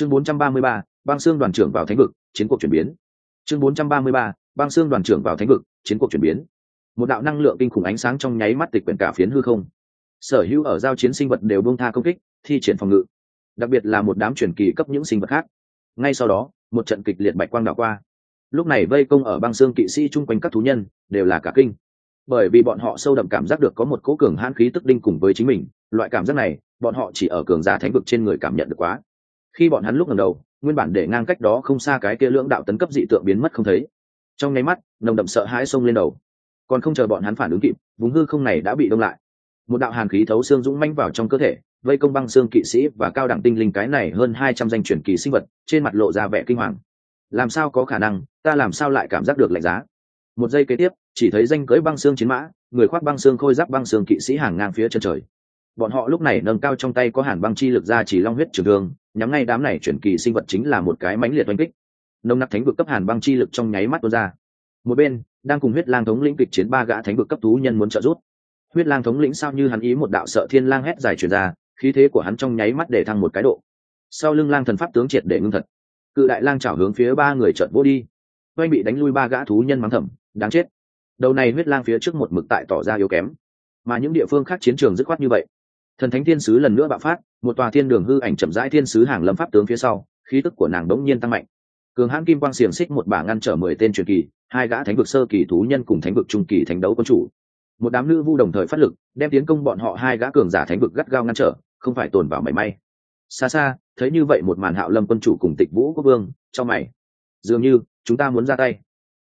chương 433, băng xương đoàn trưởng vào thánh vực chiến cuộc chuyển biến. Chương 433, băng xương đoàn trưởng vào thánh vực chiến cuộc chuyển biến. Một đạo năng lượng kinh khủng ánh sáng trong nháy mắt tịch quyển cả phiến hư không. Sở hữu ở giao chiến sinh vật đều bông tha công kích thi triển phòng ngự. Đặc biệt là một đám truyền kỳ cấp những sinh vật khác. Ngay sau đó một trận kịch liệt bạch quang đảo qua. Lúc này vây công ở băng xương kỵ sĩ chung quanh các thú nhân đều là cả kinh. Bởi vì bọn họ sâu đậm cảm giác được có một cố cường hãn khí tức đinh cùng với chính mình loại cảm giác này bọn họ chỉ ở cường giả thánh vực trên người cảm nhận được quá khi bọn hắn lúc ngẩng đầu, nguyên bản để ngang cách đó không xa cái kia lưỡng đạo tấn cấp dị tượng biến mất không thấy. Trong nháy mắt, nồng đậm sợ hãi xông lên đầu. Còn không chờ bọn hắn phản ứng kịp, vùng hư không này đã bị đông lại. Một đạo hàn khí thấu xương dũng manh vào trong cơ thể, vây công băng xương kỵ sĩ và cao đẳng tinh linh cái này hơn hai trăm danh truyền kỳ sinh vật, trên mặt lộ ra vẻ kinh hoàng. Làm sao có khả năng, ta làm sao lại cảm giác được lạnh giá? Một giây kế tiếp, chỉ thấy danh cưới băng xương chiến mã, người khoác băng xương khôi giáp băng xương kỵ sĩ hàng ngang phía chân trời bọn họ lúc này nâng cao trong tay có hàn băng chi lực ra chỉ long huyết trường thương, nhắm ngay đám này chuyển kỳ sinh vật chính là một cái mãnh liệt oanh kích. Nông nặc thánh vực cấp hàn băng chi lực trong nháy mắt tuôn ra. Một bên, đang cùng huyết lang thống lĩnh kịch chiến ba gã thánh vực cấp thú nhân muốn trợ giúp. Huyết lang thống lĩnh sao như hắn ý một đạo sợ thiên lang hét dài truyền ra, khí thế của hắn trong nháy mắt để thăng một cái độ. Sau lưng lang thần pháp tướng triệt để ngưng thật. Cự đại lang chảo hướng phía ba người trợn vô đi. Oanh bị đánh lui ba gã thú nhân mắng thầm, đáng chết. Đầu này huyết lang phía trước một mực tại tỏ ra yếu kém. Mà những địa phương khác chiến trường dứt khoát như vậy thần thánh thiên sứ lần nữa bạo phát, một tòa thiên đường hư ảnh chậm rãi thiên sứ hàng lâm pháp tướng phía sau, khí tức của nàng đống nhiên tăng mạnh. Cường hãn kim quang xiềng xích một bả ngăn trở mười tên truyền kỳ, hai gã thánh vực sơ kỳ thú nhân cùng thánh vực trung kỳ thánh đấu quân chủ. Một đám nữ vu đồng thời phát lực, đem tiến công bọn họ hai gã cường giả thánh vực gắt gao ngăn trở, không phải tồn vào mảy may. Xa xa, thấy như vậy một màn hạo lâm quân chủ cùng tịch vũ quốc vương cho mày. Dường như, chúng ta muốn ra tay.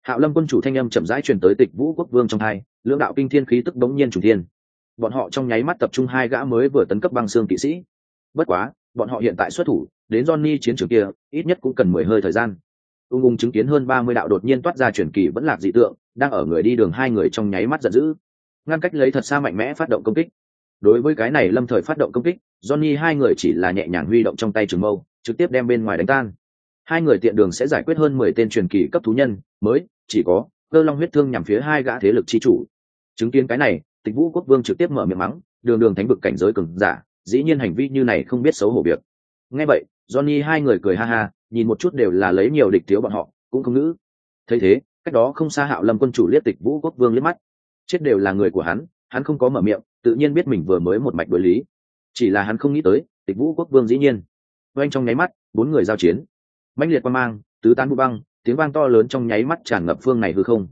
Hạo lâm quân chủ thanh âm chậm rãi truyền tới tịch vũ quốc vương trong hai, lưỡng đạo kinh thiên khí tức đống nhiên chủ thiên bọn họ trong nháy mắt tập trung hai gã mới vừa tấn cấp băng xương kỵ sĩ. Bất quá, bọn họ hiện tại xuất thủ, đến johnny chiến trường kia, ít nhất cũng cần mười hơi thời gian. Ung ung chứng kiến hơn ba mươi đạo đột nhiên toát ra truyền kỳ vẫn lạc dị tượng, đang ở người đi đường hai người trong nháy mắt giận dữ. Ngăn cách lấy thật xa mạnh mẽ phát động công kích. Đối với cái này lâm thời phát động công kích, johnny hai người chỉ là nhẹ nhàng huy động trong tay trường mâu, trực tiếp đem bên ngoài đánh tan. Hai người tiện đường sẽ giải quyết hơn mười tên truyền kỳ cấp thú nhân, mới, chỉ có cơ long huyết thương nhằm phía hai gã thế lực chi chủ. Chứng kiến cái này tịch vũ quốc vương trực tiếp mở miệng mắng, đường đường thánh vực cảnh giới cường giả, dĩ nhiên hành vi như này không biết xấu hổ việc. Nghe vậy, johnny hai người cười ha ha, nhìn một chút đều là lấy nhiều địch thiếu bọn họ, cũng không ngữ. Thấy thế, cách đó không xa hạo lâm quân chủ liếc tịch vũ quốc vương liếc mắt. Chết đều là người của hắn hắn không có mở miệng, tự nhiên biết mình vừa mới một mạch đối lý. Chỉ là hắn không nghĩ tới, tịch vũ quốc vương dĩ nhiên. Oanh trong nháy mắt, bốn người giao chiến. Mãnh liệt qua mang, tứ tán bụi băng, tiếng vang to lớn trong nháy mắt tràn ngập phương này hư không.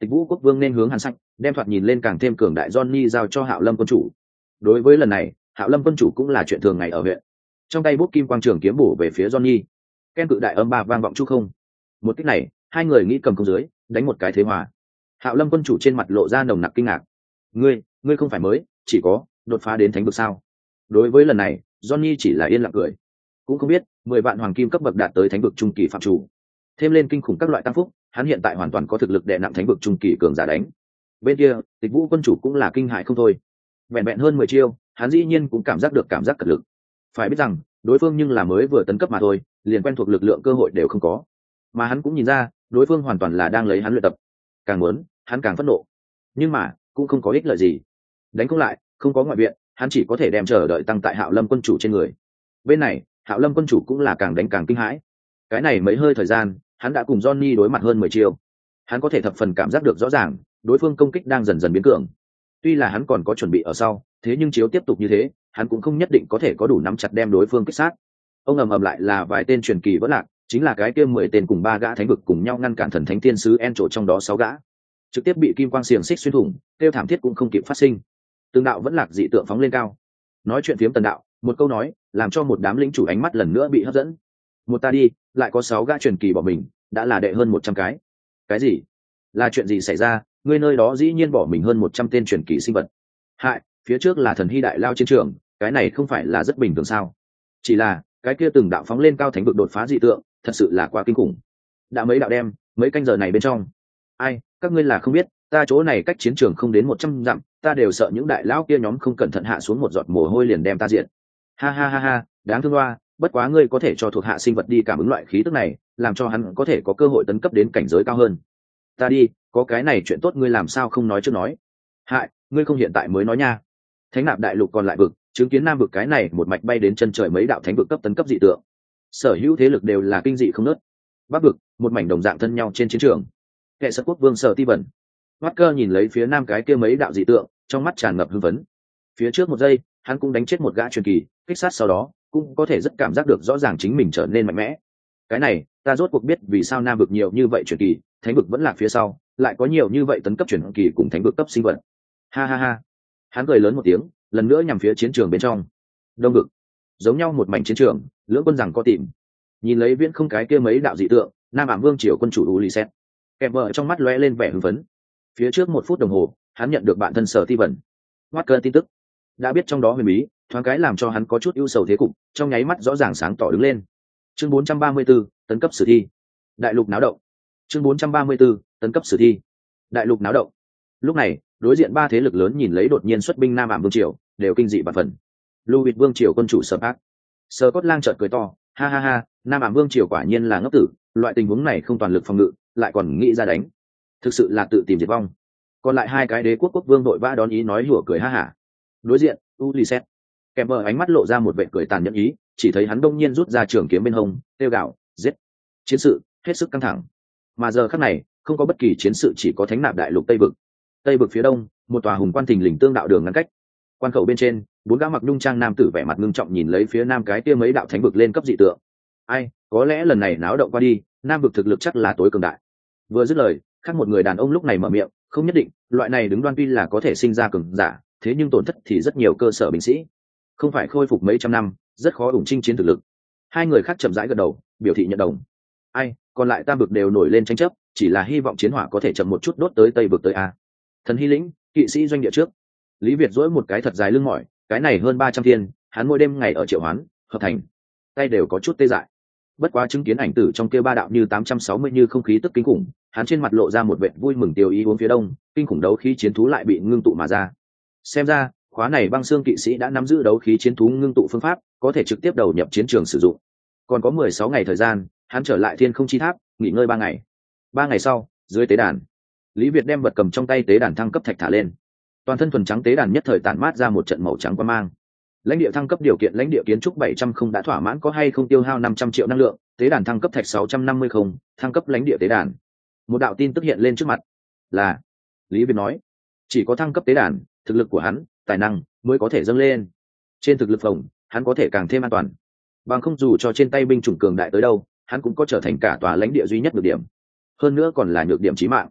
Tịch vũ quốc vương nên hướng hàn sách đem thoạt nhìn lên càng thêm cường đại johnny giao cho hạo lâm quân chủ. Đối với lần này, hạo lâm quân chủ cũng là chuyện thường ngày ở huyện. Trong tay bút kim quang trường kiếm bổ về phía johnny. Ken cự đại âm ba vang vọng chu không. Một cách này, hai người nghĩ cầm công dưới, đánh một cái thế hòa. Hạo lâm quân chủ trên mặt lộ ra nồng nặc kinh ngạc. Ngươi ngươi không phải mới, chỉ có đột phá đến thánh vực sao? Đối với lần này, johnny chỉ là yên lặng cười. Cũng không biết, mười vạn hoàng kim cấp bậc đạt tới thánh vực trung kỳ phạm chủ. Thêm lên kinh khủng các loại tăng phúc, hắn hiện tại hoàn toàn có thực lực đệ nặng thánh vực trung kỳ cường giả đánh bên kia, tịch vũ quân chủ cũng là kinh hại không thôi. Vẹn vẹn hơn mười chiêu, hắn dĩ nhiên cũng cảm giác được cảm giác cật lực. Phải biết rằng, đối phương nhưng là mới vừa tấn cấp mà thôi, liền quen thuộc lực lượng cơ hội đều không có. Mà hắn cũng nhìn ra, đối phương hoàn toàn là đang lấy hắn luyện tập. Càng muốn, hắn càng phẫn nộ. Nhưng mà, cũng không có ích lợi gì. Đánh không lại, không có ngoại viện, hắn chỉ có thể đem chờ đợi tăng tại hạo lâm quân chủ trên người. Bên này, hạo lâm quân chủ cũng là càng đánh càng kinh hãi. Cái này mấy hơi thời gian, hắn đã cùng johnny đối mặt hơn mười chiêu. Hắn có thể thập phần cảm giác được rõ ràng đối phương công kích đang dần dần biến cường. Tuy là hắn còn có chuẩn bị ở sau, thế nhưng chiếu tiếp tục như thế, hắn cũng không nhất định có thể có đủ nắm chặt đem đối phương kích sát. Ông ầm ầm lại là vài tên truyền kỳ vẫn lạc, chính là cái kia mười tên cùng ba gã thánh vực cùng nhau ngăn cản thần thánh thiên sứ en trổ trong đó sáu gã. Trực tiếp bị kim quang xiềng xích xuyên thủng, tiêu thảm thiết cũng không kịp phát sinh. Tương đạo vẫn lạc dị tượng phóng lên cao. Nói chuyện phiếm tần đạo, một câu nói, làm cho một đám lính chủ ánh mắt lần nữa bị hấp dẫn. Một ta đi, lại có sáu gã truyền kỳ bỏ mình, đã là đệ hơn một trăm cái. Cái gì? Là chuyện gì xảy ra? Ngươi nơi đó dĩ nhiên bỏ mình hơn một trăm tên truyền kỳ sinh vật. Hại, phía trước là thần hy đại lao chiến trường, cái này không phải là rất bình thường sao? Chỉ là, cái kia từng đạo phóng lên cao thánh vực đột phá dị tượng, thật sự là quá kinh khủng. Đã mấy đạo đem, mấy canh giờ này bên trong. Ai, các ngươi là không biết, ta chỗ này cách chiến trường không đến một trăm dặm, ta đều sợ những đại lão kia nhóm không cẩn thận hạ xuống một giọt mồ hôi liền đem ta diện ha ha ha ha, đáng thương hoa bất quá ngươi có thể cho thuộc hạ sinh vật đi cảm ứng loại khí tức này, làm cho hắn có thể có cơ hội tấn cấp đến cảnh giới cao hơn ta đi, có cái này chuyện tốt ngươi làm sao không nói trước nói. Hại, ngươi không hiện tại mới nói nha. Thánh nạp đại lục còn lại vực, chứng kiến nam vực cái này một mạch bay đến chân trời mấy đạo thánh vực cấp tấn cấp dị tượng. Sở hữu thế lực đều là kinh dị không nớt. Bắc vực, một mảnh đồng dạng thân nhau trên chiến trường. Kệ sở quốc vương sở ti vẩn mắt cơ nhìn lấy phía nam cái kia mấy đạo dị tượng, trong mắt tràn ngập hưng phấn. Phía trước một giây, hắn cũng đánh chết một gã truyền kỳ, kích sát sau đó, cũng có thể rất cảm giác được rõ ràng chính mình trở nên mạnh mẽ. Cái này, ta rốt cuộc biết vì sao nam vực nhiều như vậy truyền kỳ thánh vực vẫn là phía sau lại có nhiều như vậy tấn cấp truyền kỳ cùng thánh vực cấp sinh vật. Ha ha ha. Hắn cười lớn một tiếng lần nữa nhằm phía chiến trường bên trong. Đông vực. Giống nhau một mảnh chiến trường lưỡng quân rằng có tìm nhìn lấy viễn không cái kia mấy đạo dị tượng nam ảm vương triều quân chủ u lì xét kèm vợ trong mắt lóe lên vẻ hưng phấn. Phía trước một phút đồng hồ hắn nhận được bạn thân sở ti vẩn ngoát cơn tin tức. Đã biết trong đó huyền bí thoáng cái làm cho hắn có chút ưu sầu thế cục trong nháy mắt rõ ràng sáng tỏ đứng lên. Chương 434, tấn cấp sử thi. Đại lục náo động chương 434, tấn cấp sử thi. Đại lục náo động. Lúc này đối diện ba thế lực lớn nhìn lấy đột nhiên xuất binh nam ảm vương triều đều kinh dị và phần. Lưu vịt vương triều quân chủ sở bác. Sơ cốt lang trợt cười to ha ha ha nam ảm vương triều quả nhiên là ngốc tử loại tình huống này không toàn lực phòng ngự lại còn nghĩ ra đánh. Thực sự là tự tìm diệt vong. Còn lại hai cái đế quốc quốc vương đội vã đón ý nói hủa cười ha hả. Đối diện u li xét kèm mờ ánh mắt lộ ra một vệ cười tàn nhẫn ý chỉ thấy hắn đông nhiên rút ra trường kiếm bên hông tiêu gạo giết. Chiến sự hết sức căng thẳng mà giờ khắc này, không có bất kỳ chiến sự, chỉ có thánh nạp đại lục tây vực. Tây vực phía đông, một tòa hùng quan thình lình tương đạo đường ngăn cách. Quan khẩu bên trên, bốn gã mặc nhung trang nam tử vẻ mặt ngưng trọng nhìn lấy phía nam cái kia mấy đạo thánh vực lên cấp dị tượng. Ai, có lẽ lần này náo động qua đi, nam vực thực lực chắc là tối cường đại. Vừa dứt lời, khác một người đàn ông lúc này mở miệng, không nhất định, loại này đứng đoan tuy là có thể sinh ra cường giả, thế nhưng tổn thất thì rất nhiều cơ sở binh sĩ. Không phải khôi phục mấy trăm năm, rất khó ủng trinh chiến thực lực. Hai người khác chậm rãi gật đầu, biểu thị nhận đồng ai, còn lại tam vực đều nổi lên tranh chấp, chỉ là hy vọng chiến hỏa có thể chậm một chút đốt tới tây vực tới a. Thần hy lĩnh, kỵ sĩ doanh địa trước. Lý việt dỗi một cái thật dài lưng mỏi, cái này hơn ba trăm thiên, hắn mỗi đêm ngày ở triệu hoán, hợp thành. Tay đều có chút tê dại. Bất quá chứng kiến ảnh tử trong kia ba đạo như tám trăm sáu mươi như không khí tức kinh khủng, hắn trên mặt lộ ra một vệ vui mừng tiêu ý uống phía đông, kinh khủng đấu khí chiến thú lại bị ngưng tụ mà ra. Xem ra, khóa này băng xương kỵ sĩ đã nắm giữ đấu khí chiến thú ngưng tụ phương pháp, có thể trực tiếp đầu nhập chiến trường sử dụng. Còn có mười sáu ngày thời gian hắn trở lại thiên không chi tháp, nghỉ ngơi ba ngày. Ba ngày sau, dưới tế đàn, lý việt đem vật cầm trong tay tế đàn thăng cấp thạch thả lên. Toàn thân thuần trắng tế đàn nhất thời tản mát ra một trận màu trắng quan mang. Lãnh địa thăng cấp điều kiện, lãnh địa kiến trúc bảy trăm không đã thỏa mãn có hay không tiêu hao năm trăm triệu năng lượng, tế đàn thăng cấp thạch sáu trăm năm mươi không, thăng cấp lãnh địa tế đàn. Một đạo tin tức hiện lên trước mặt, là lý việt nói, chỉ có thăng cấp tế đàn, thực lực của hắn, tài năng mới có thể dâng lên. Trên thực lực phòng, hắn có thể càng thêm an toàn. Bằng không dù cho trên tay binh chủng cường đại tới đâu hắn cũng có trở thành cả tòa lãnh địa duy nhất được điểm. Hơn nữa còn là nhược điểm chí mạng.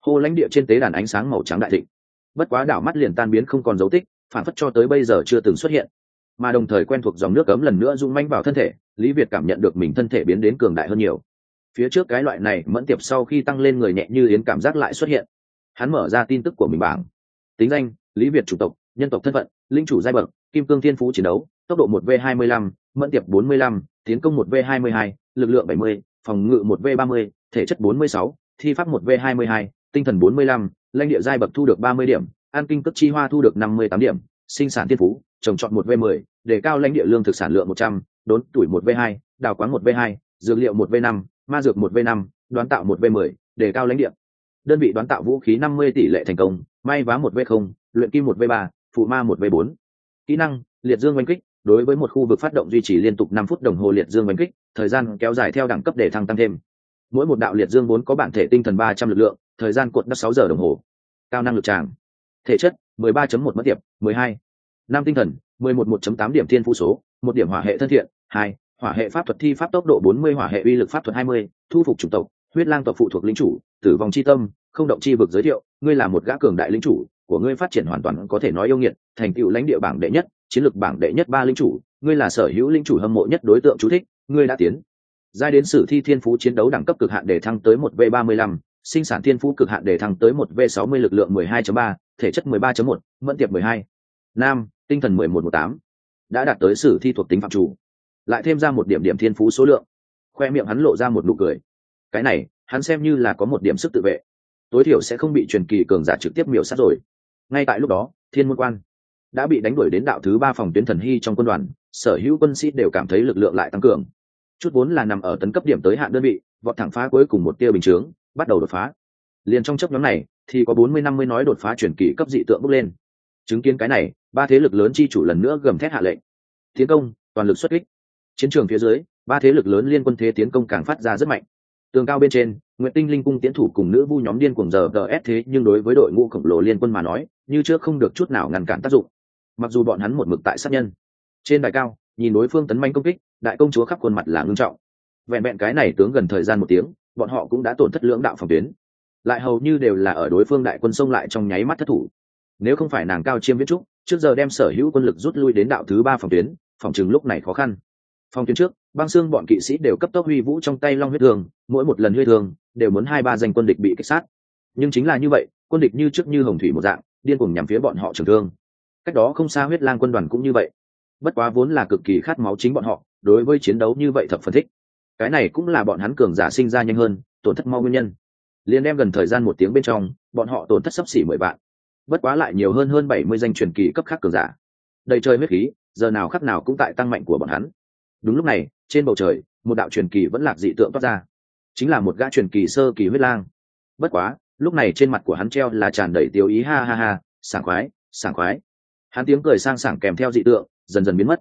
Hô lãnh địa trên tế đàn ánh sáng màu trắng đại thịnh. Bất quá đảo mắt liền tan biến không còn dấu tích, phản phất cho tới bây giờ chưa từng xuất hiện. Mà đồng thời quen thuộc dòng nước cấm lần nữa rung manh vào thân thể, lý việt cảm nhận được mình thân thể biến đến cường đại hơn nhiều. Phía trước cái loại này mẫn tiệp sau khi tăng lên người nhẹ như yến cảm giác lại xuất hiện. Hắn mở ra tin tức của mình bảng. Tính danh, lý việt chủ tộc, nhân tộc thân phận, linh chủ giai bậc, kim cương thiên phú chiến đấu, tốc độ một v hai mươi lăm, mẫn tiệp bốn mươi lăm, tiến công một v hai mươi hai lực lượng 70, phòng ngự 1V30, thể chất 46, thi pháp 1V22, tinh thần 45, lãnh địa giai bậc thu được 30 điểm, an kinh cấp chi hoa thu được 58 điểm, sinh sản tiên phú, trồng trọt 1V10, đề cao lãnh địa lương thực sản lượng 100, đốn tuổi 1V2, đào quáng 1V2, dược liệu 1V5, ma dược 1V5, đoán tạo 1V10, đề cao lãnh địa. Đơn vị đoán tạo vũ khí 50 tỷ lệ thành công, may vá 1V0, luyện kim 1V3, phụ ma 1V4. Kỹ năng: Liệt Dương oanh kích, đối với một khu vực phát động duy trì liên tục năm phút đồng hồ liệt dương đánh kích thời gian kéo dài theo đẳng cấp để thăng tăng thêm. Mỗi một đạo liệt dương vốn có bản thể tinh thần ba trăm lực lượng thời gian cuộn đất sáu giờ đồng hồ. Cao năng lực tràng. Thể chất mười ba một mất điểm, mười hai. Tinh thần mười một một tám điểm thiên phú số một điểm hỏa hệ thân thiện hai. Hỏa hệ pháp thuật thi pháp tốc độ bốn mươi hỏa hệ uy lực pháp thuật hai mươi. Thu phục chủng tộc huyết lang tộc phụ thuộc lĩnh chủ tử vong chi tâm không động chi vực giới thiệu ngươi là một gã cường đại lĩnh chủ của ngươi phát triển hoàn toàn có thể nói yêu nghiệt, thành tựu lãnh địa bảng đệ nhất, chiến lược bảng đệ nhất ba linh chủ, ngươi là sở hữu linh chủ hâm mộ nhất đối tượng chú thích, ngươi đã tiến giai đến sử thi thiên phú chiến đấu đẳng cấp cực hạn để thăng tới một v ba mươi lăm, sinh sản thiên phú cực hạn để thăng tới một v sáu mươi lực lượng mười hai ba, thể chất mười ba một, mẫn tiệp mười hai. Nam, tinh thần mười một một tám. Đã đạt tới sử thi thuộc tính phạm chủ. Lại thêm ra một điểm điểm thiên phú số lượng. Khoe miệng hắn lộ ra một nụ cười. Cái này, hắn xem như là có một điểm sức tự vệ. Tối thiểu sẽ không bị truyền kỳ cường giả trực tiếp miểu sát rồi ngay tại lúc đó, thiên môn quan đã bị đánh đuổi đến đạo thứ ba phòng tuyến thần hy trong quân đoàn, sở hữu quân sĩ đều cảm thấy lực lượng lại tăng cường. Chút vốn là nằm ở tấn cấp điểm tới hạn đơn vị, vọt thẳng phá cuối cùng một tia bình chướng, bắt đầu đột phá. Liền trong chấp nhóm này, thì có bốn mươi năm mươi nói đột phá chuyển kỳ cấp dị tượng bước lên. Chứng kiến cái này, ba thế lực lớn chi chủ lần nữa gầm thét hạ lệnh. Tiến công, toàn lực xuất kích. Chiến trường phía dưới, ba thế lực lớn liên quân thế tiến công càng phát ra rất mạnh. Tường cao bên trên nguyễn tinh linh cung tiến thủ cùng nữ vu nhóm điên cuồng giờ gs thế, nhưng đối với đội ngũ khổng lồ liên quân mà nói như trước không được chút nào ngăn cản tác dụng. Mặc dù bọn hắn một mực tại sát nhân, trên đài cao, nhìn đối phương tấn manh công kích, đại công chúa khắp khuôn mặt là ngưng trọng. Vẹn vẹn cái này tướng gần thời gian một tiếng, bọn họ cũng đã tổn thất lưỡng đạo phòng tuyến. Lại hầu như đều là ở đối phương đại quân xông lại trong nháy mắt thất thủ. Nếu không phải nàng cao chiêm viết trúc, trước giờ đem sở hữu quân lực rút lui đến đạo thứ ba phòng tuyến, phòng chừng lúc này khó khăn. Phòng tuyến trước, băng xương bọn kỵ sĩ đều cấp tốc huy vũ trong tay long huyết thường mỗi một lần huyết thường đều muốn hai ba danh quân địch bị kích sát. Nhưng chính là như vậy, quân địch như trước như hồng thủy một dạng điên cuồng nhằm phía bọn họ trường thương. Cách đó không xa huyết lang quân đoàn cũng như vậy. Bất quá vốn là cực kỳ khát máu chính bọn họ, đối với chiến đấu như vậy thập phân thích. Cái này cũng là bọn hắn cường giả sinh ra nhanh hơn, tổn thất mau nguyên nhân. Liền đem gần thời gian một tiếng bên trong, bọn họ tổn thất sấp xỉ mười vạn. Bất quá lại nhiều hơn hơn bảy mươi danh truyền kỳ cấp khác cường giả. Đầy trời huyết khí, giờ nào khắc nào cũng tại tăng mạnh của bọn hắn. Đúng lúc này, trên bầu trời, một đạo truyền kỳ vẫn lạc dị tượng toát ra. Chính là một gã truyền kỳ sơ kỳ huyết lang. Bất quá lúc này trên mặt của hắn treo là tràn đầy tiêu ý, ha ha ha, sảng khoái sảng khoái. Hắn tiếng cười sang sảng kèm theo dị tượng, dần dần biến mất.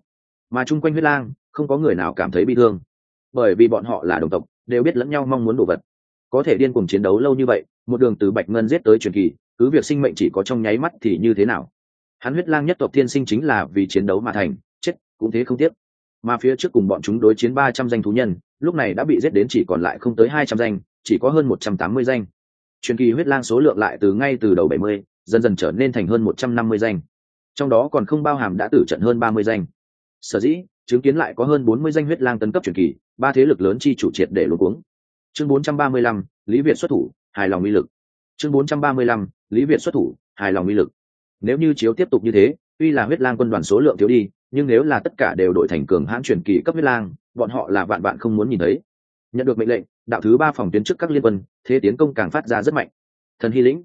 Mà chung quanh huyết lang, không có người nào cảm thấy bị thương. Bởi vì bọn họ là đồng tộc, đều biết lẫn nhau mong muốn đồ vật. Có thể điên cùng chiến đấu lâu như vậy, một đường từ bạch ngân giết tới truyền kỳ, cứ việc sinh mệnh chỉ có trong nháy mắt thì như thế nào? Hắn huyết lang nhất tộc thiên sinh chính là vì chiến đấu mà thành, chết, cũng thế không tiếc. Mà phía trước cùng bọn chúng đối chiến ba trăm danh thú nhân, lúc này đã bị giết đến chỉ còn lại không tới hai trăm danh, chỉ có hơn một trăm tám mươi danh truyền kỳ huyết lang số lượng lại từ ngay từ đầu bảy mươi, dần dần trở nên thành hơn một trăm năm mươi danh. Trong đó còn không bao hàm đã tử trận hơn ba mươi danh. Sở dĩ, chứng kiến lại có hơn bốn mươi danh huyết lang tấn cấp truyền kỳ, ba thế lực lớn chi chủ triệt để luôn cuống. Chương bốn trăm ba mươi lăm, lý việt xuất thủ, hài lòng uy lực. Chương bốn trăm ba mươi lăm, lý việt xuất thủ, hài lòng uy lực. Nếu như chiếu tiếp tục như thế, tuy là huyết lang quân đoàn số lượng thiếu đi, nhưng nếu là tất cả đều đổi thành cường hãn truyền kỳ cấp huyết lang, bọn họ là vạn vạn không muốn nhìn thấy nhận được mệnh lệnh, đạo thứ ba phòng tuyến trước các liên quân, thế tiến công càng phát ra rất mạnh. Thần hy lĩnh,